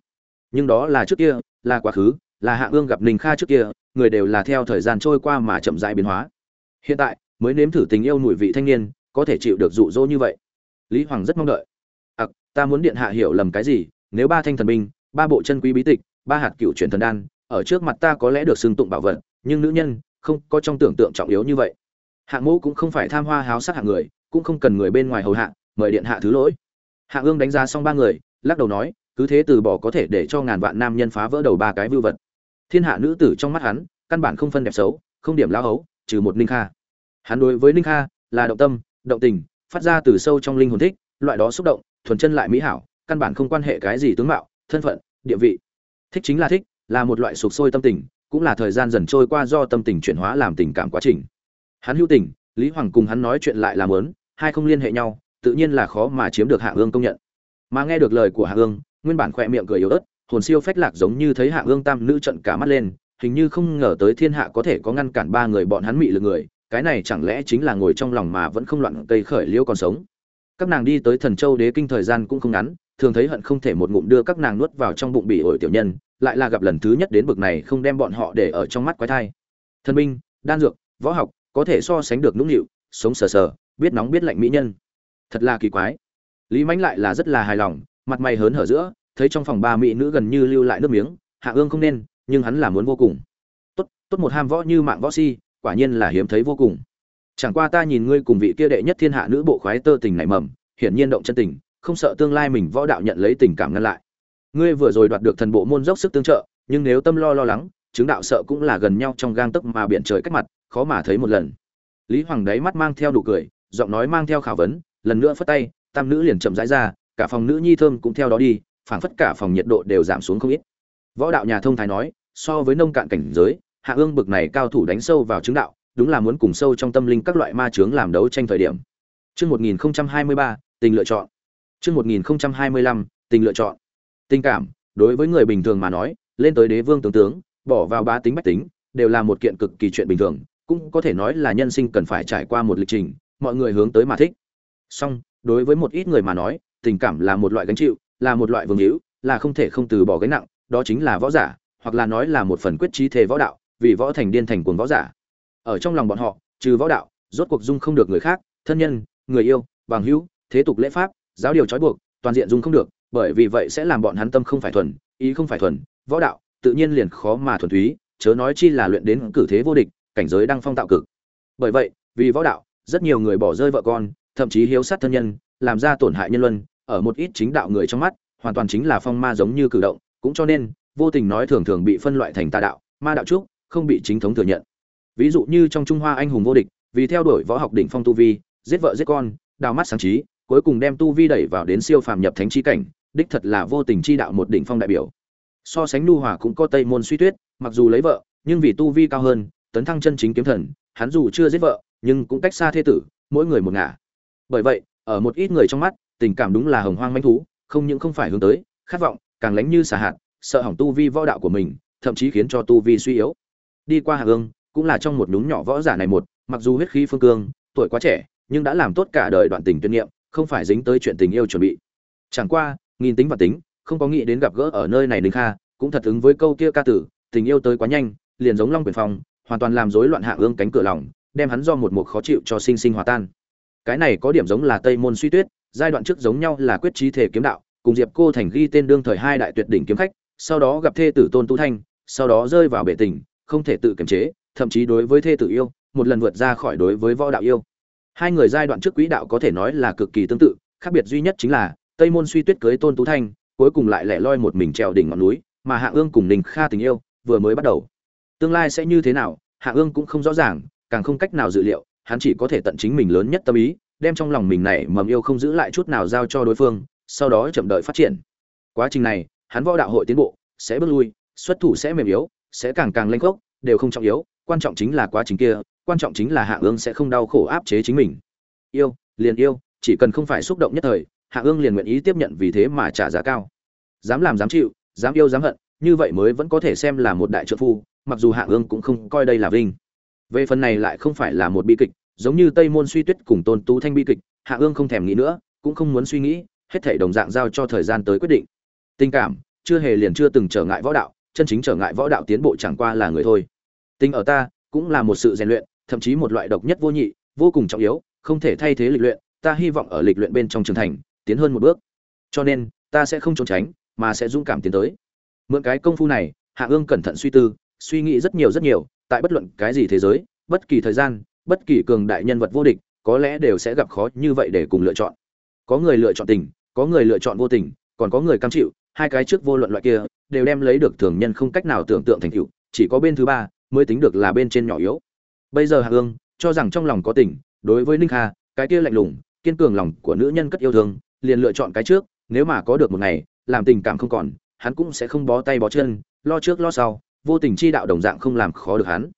Nhưng đó là trước kia, là quá khứ, là hạ ương gặp ninh kha trước kia, người đều là theo thời gian trôi qua mà chậm rãi biến hóa. Hiện tại, mới nếm thử tình yêu mùi vị thanh niên có thể chịu được dụ dỗ như vậy. Lý hoàng rất mong đợi. Ặc, ta muốn điện hạ hiểu lầm cái gì, nếu ba thanh thần binh, ba bộ chân quý bí tịch, ba hạt cựu truyền thần đan, ở trước mặt ta có lẽ được xưng tụng bảo vật, nhưng nữ nhân, không có trong tưởng tượng trọng yếu như vậy. Hạng mẫu cũng không phải tham hoa háo sắc hạng người, cũng không cần người bên ngoài hầu hạ, mời điện hạ thứ lỗi. Hạng ương đánh giá xong ba người, lắc đầu nói, cứ thế từ bỏ có thể để cho ngàn vạn nam nhân phá vỡ đầu ba cái vưu vật. Thiên hạ nữ tử trong mắt hắn, căn bản không phân đẹp xấu, không điểm lao hấu, trừ một ninh kha. Hắn đối với ninh kha là động tâm động tình, phát ra từ sâu trong linh hồn thích, loại đó xúc động, thuần chân lại mỹ hảo, căn bản không quan hệ cái gì tướng mạo, thân phận, địa vị. Thích chính là thích, là một loại sụp sôi tâm tình, cũng là thời gian dần trôi qua do tâm tình chuyển hóa làm tình cảm quá trình. Hắn hữu tình, lý hoàng cùng hắn nói chuyện lại làm lớn, hai không liên hệ nhau, tự nhiên là khó mà chiếm được hạ ương công nhận. Mà nghe được lời của hạ ương, nguyên bản khỏe miệng cười yếu ớt, hồn siêu phách lạc giống như thấy hạ ương tam nữ trận cả mắt lên, hình như không ngờ tới thiên hạ có thể có ngăn cản ba người bọn hắn mị lực người cái này chẳng lẽ chính là ngồi trong lòng mà vẫn không loạn cây khởi liễu còn sống? Các nàng đi tới thần châu đế kinh thời gian cũng không ngắn, thường thấy hận không thể một ngụm đưa các nàng nuốt vào trong bụng bị ổi tiểu nhân, lại là gặp lần thứ nhất đến bực này không đem bọn họ để ở trong mắt quái thai. Thân binh, đan dược, võ học, có thể so sánh được nũng nịu, sống sờ sờ, biết nóng biết lạnh mỹ nhân. Thật là kỳ quái. Lý mãnh lại là rất là hài lòng, mặt mày hớn hở giữa, thấy trong phòng ba mỹ nữ gần như lưu lại nước miếng, hạ ương không nên, nhưng hắn là muốn vô cùng. Tốt tốt một ham võ như mạng võ si quả nhiên là hiếm thấy vô cùng. Chẳng qua ta nhìn ngươi cùng vị kia đệ nhất thiên hạ nữ bộ khoái tơ tình nảy mầm, hiển nhiên động chân tình, không sợ tương lai mình võ đạo nhận lấy tình cảm ngăn lại. Ngươi vừa rồi đoạt được thần bộ môn dốc sức tương trợ, nhưng nếu tâm lo lo lắng, chứng đạo sợ cũng là gần nhau trong gang tấc mà biển trời cách mặt, khó mà thấy một lần. Lý hoàng đáy mắt mang theo đủ cười, giọng nói mang theo khảo vấn, lần nữa phất tay, tam nữ liền chậm rãi ra, cả phòng nữ nhi thơm cũng theo đó đi, phảng phất cả phòng nhiệt độ đều giảm xuống không ít. Võ đạo nhà thông thái nói, so với nông cạn cảnh giới hạ ương bực này cao thủ đánh sâu vào chứng đạo đúng là muốn cùng sâu trong tâm linh các loại ma chướng làm đấu tranh thời điểm Trước 1023, tình lựa chọn. Trước 1025, tình lựa chọn. Tình cảm, đối với người bình thường mà nói, lên tới đế vương tướng tướng, bỏ vào ba tính bách tính, đều là một kiện cực kỳ chuyện bình thường, cũng có thể nói là nhân sinh cần phải trải qua một lịch trình, mọi người hướng tới mà thích. Song, đối với một ít người mà nói, tình cảm là một loại gánh chịu, là một loại vương hữu, là không thể không từ bỏ gánh nặng, đó chính là võ giả, hoặc là nói là một phần quyết trí thể võ đạo, vì võ thành điên thành cuồng võ giả. Ở trong lòng bọn họ, trừ võ đạo, rốt cuộc dung không được người khác, thân nhân, người yêu, bằng hữu, thế tục lễ pháp, giáo điều trói buộc, toàn diện dung không được, bởi vì vậy sẽ làm bọn hắn tâm không phải thuần, ý không phải thuần, võ đạo tự nhiên liền khó mà thuần túy, chớ nói chi là luyện đến cử thế vô địch, cảnh giới đang phong tạo cực. Bởi vậy, vì võ đạo, rất nhiều người bỏ rơi vợ con, thậm chí hiếu sát thân nhân, làm ra tổn hại nhân luân, ở một ít chính đạo người trong mắt, hoàn toàn chính là phong ma giống như cử động, cũng cho nên, vô tình nói thường thường bị phân loại thành tà đạo, ma đạo trúc, không bị chính thống thừa nhận. Ví dụ như trong Trung Hoa anh hùng vô địch, vì theo đuổi võ học đỉnh phong tu vi, giết vợ giết con, đào mắt sáng trí, cuối cùng đem tu vi đẩy vào đến siêu phàm nhập thánh chi cảnh, đích thật là vô tình chi đạo một đỉnh phong đại biểu. So sánh nu hòa cũng có Tây môn suy tuyết, mặc dù lấy vợ, nhưng vì tu vi cao hơn, tấn thăng chân chính kiếm thần, hắn dù chưa giết vợ, nhưng cũng cách xa thế tử, mỗi người một ngả. Bởi vậy, ở một ít người trong mắt, tình cảm đúng là hồng hoang manh thú, không những không phải hướng tới, khát vọng, càng lánh như xà hạt, sợ hỏng tu vi võ đạo của mình, thậm chí khiến cho tu vi suy yếu. Đi qua Hạ Ương, cũng là trong một núm nhỏ võ giả này một, mặc dù huyết khí phương cương, tuổi quá trẻ, nhưng đã làm tốt cả đời đoạn tình tuyên niệm, không phải dính tới chuyện tình yêu chuẩn bị. Chẳng qua, nghìn tính và tính, không có nghĩ đến gặp gỡ ở nơi này Ninh Kha, cũng thật ứng với câu kia ca tử, tình yêu tới quá nhanh, liền giống Long Quyền Phong, hoàn toàn làm rối loạn Hạ Ương cánh cửa lòng, đem hắn do một mục khó chịu cho sinh sinh hòa tan. Cái này có điểm giống là Tây môn suy tuyết, giai đoạn trước giống nhau là quyết trí thể kiếm đạo, cùng Diệp Cô Thành ghi tên đương thời hai đại tuyệt đỉnh kiếm khách, sau đó gặp thê tử Tôn Tu Thanh, sau đó rơi vào bể tình, không thể tự kiềm chế, thậm chí đối với thê tử yêu, một lần vượt ra khỏi đối với võ đạo yêu. Hai người giai đoạn trước quỹ đạo có thể nói là cực kỳ tương tự, khác biệt duy nhất chính là Tây Môn Suy Tuyết cưới Tôn Tú Thanh, cuối cùng lại lẻ loi một mình trèo đỉnh ngọn núi, mà Hạ Ương cùng Ninh Kha tình yêu vừa mới bắt đầu. Tương lai sẽ như thế nào, Hạ Ương cũng không rõ ràng, càng không cách nào dự liệu, hắn chỉ có thể tận chính mình lớn nhất tâm ý, đem trong lòng mình này mầm yêu không giữ lại chút nào giao cho đối phương, sau đó chậm đợi phát triển quá trình này hắn võ đạo hội tiến bộ sẽ bước lui xuất thủ sẽ mềm yếu sẽ càng càng lanh khốc, đều không trọng yếu, quan trọng chính là quá trình kia, quan trọng chính là hạ ương sẽ không đau khổ áp chế chính mình. Yêu, liền yêu, chỉ cần không phải xúc động nhất thời, hạ ương liền nguyện ý tiếp nhận vì thế mà trả giá cao. Dám làm dám chịu, dám yêu dám hận, như vậy mới vẫn có thể xem là một đại trợ phu, mặc dù hạ ương cũng không coi đây là vinh. Về phần này lại không phải là một bi kịch, giống như tây môn suy tuyết cùng tôn tú thanh bi kịch, hạ ương không thèm nghĩ nữa, cũng không muốn suy nghĩ, hết thảy đồng dạng giao cho thời gian tới quyết định. Tình cảm, chưa hề liền chưa từng trở ngại võ đạo chân chính trở ngại võ đạo tiến bộ chẳng qua là người thôi. Tình ở ta cũng là một sự rèn luyện, thậm chí một loại độc nhất vô nhị, vô cùng trọng yếu, không thể thay thế lịch luyện, ta hy vọng ở lịch luyện bên trong trưởng thành, tiến hơn một bước. Cho nên, ta sẽ không trốn tránh, mà sẽ dũng cảm tiến tới. Mượn cái công phu này, hạ ương cẩn thận suy tư, suy nghĩ rất nhiều rất nhiều, tại bất luận cái gì thế giới, bất kỳ thời gian, bất kỳ cường đại nhân vật vô địch, có lẽ đều sẽ gặp khó như vậy để cùng lựa chọn. Có người lựa chọn tình, có người lựa chọn vô tình, còn có người cam chịu, hai cái trước vô luận loại kia đều đem lấy được thường nhân không cách nào tưởng tượng thành tựu, chỉ có bên thứ ba mới tính được là bên trên nhỏ yếu. Bây giờ hạ ương cho rằng trong lòng có tình, đối với ninh kha, cái kia lạnh lùng, kiên cường lòng của nữ nhân cất yêu thương, liền lựa chọn cái trước, nếu mà có được một ngày, làm tình cảm không còn, hắn cũng sẽ không bó tay bó chân, lo trước lo sau, vô tình chi đạo đồng dạng không làm khó được hắn.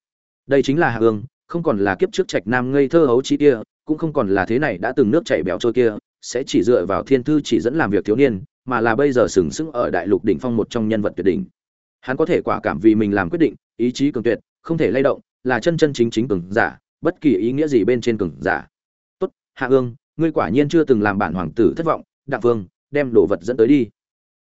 Đây chính là hạ ương không còn là kiếp trước trạch nam ngây thơ hấu trí kia, cũng không còn là thế này đã từng nước chảy béo trôi kia, sẽ chỉ dựa vào thiên thư chỉ dẫn làm việc thiếu niên mà là bây giờ sừng sững ở đại lục đỉnh phong một trong nhân vật tuyệt đỉnh. Hắn có thể quả cảm vì mình làm quyết định, ý chí cường tuyệt, không thể lay động, là chân chân chính chính cường giả, bất kỳ ý nghĩa gì bên trên cường giả. Tốt, hạ ương, ngươi quả nhiên chưa từng làm bản hoàng tử thất vọng, đặng vương, đem đồ vật dẫn tới đi.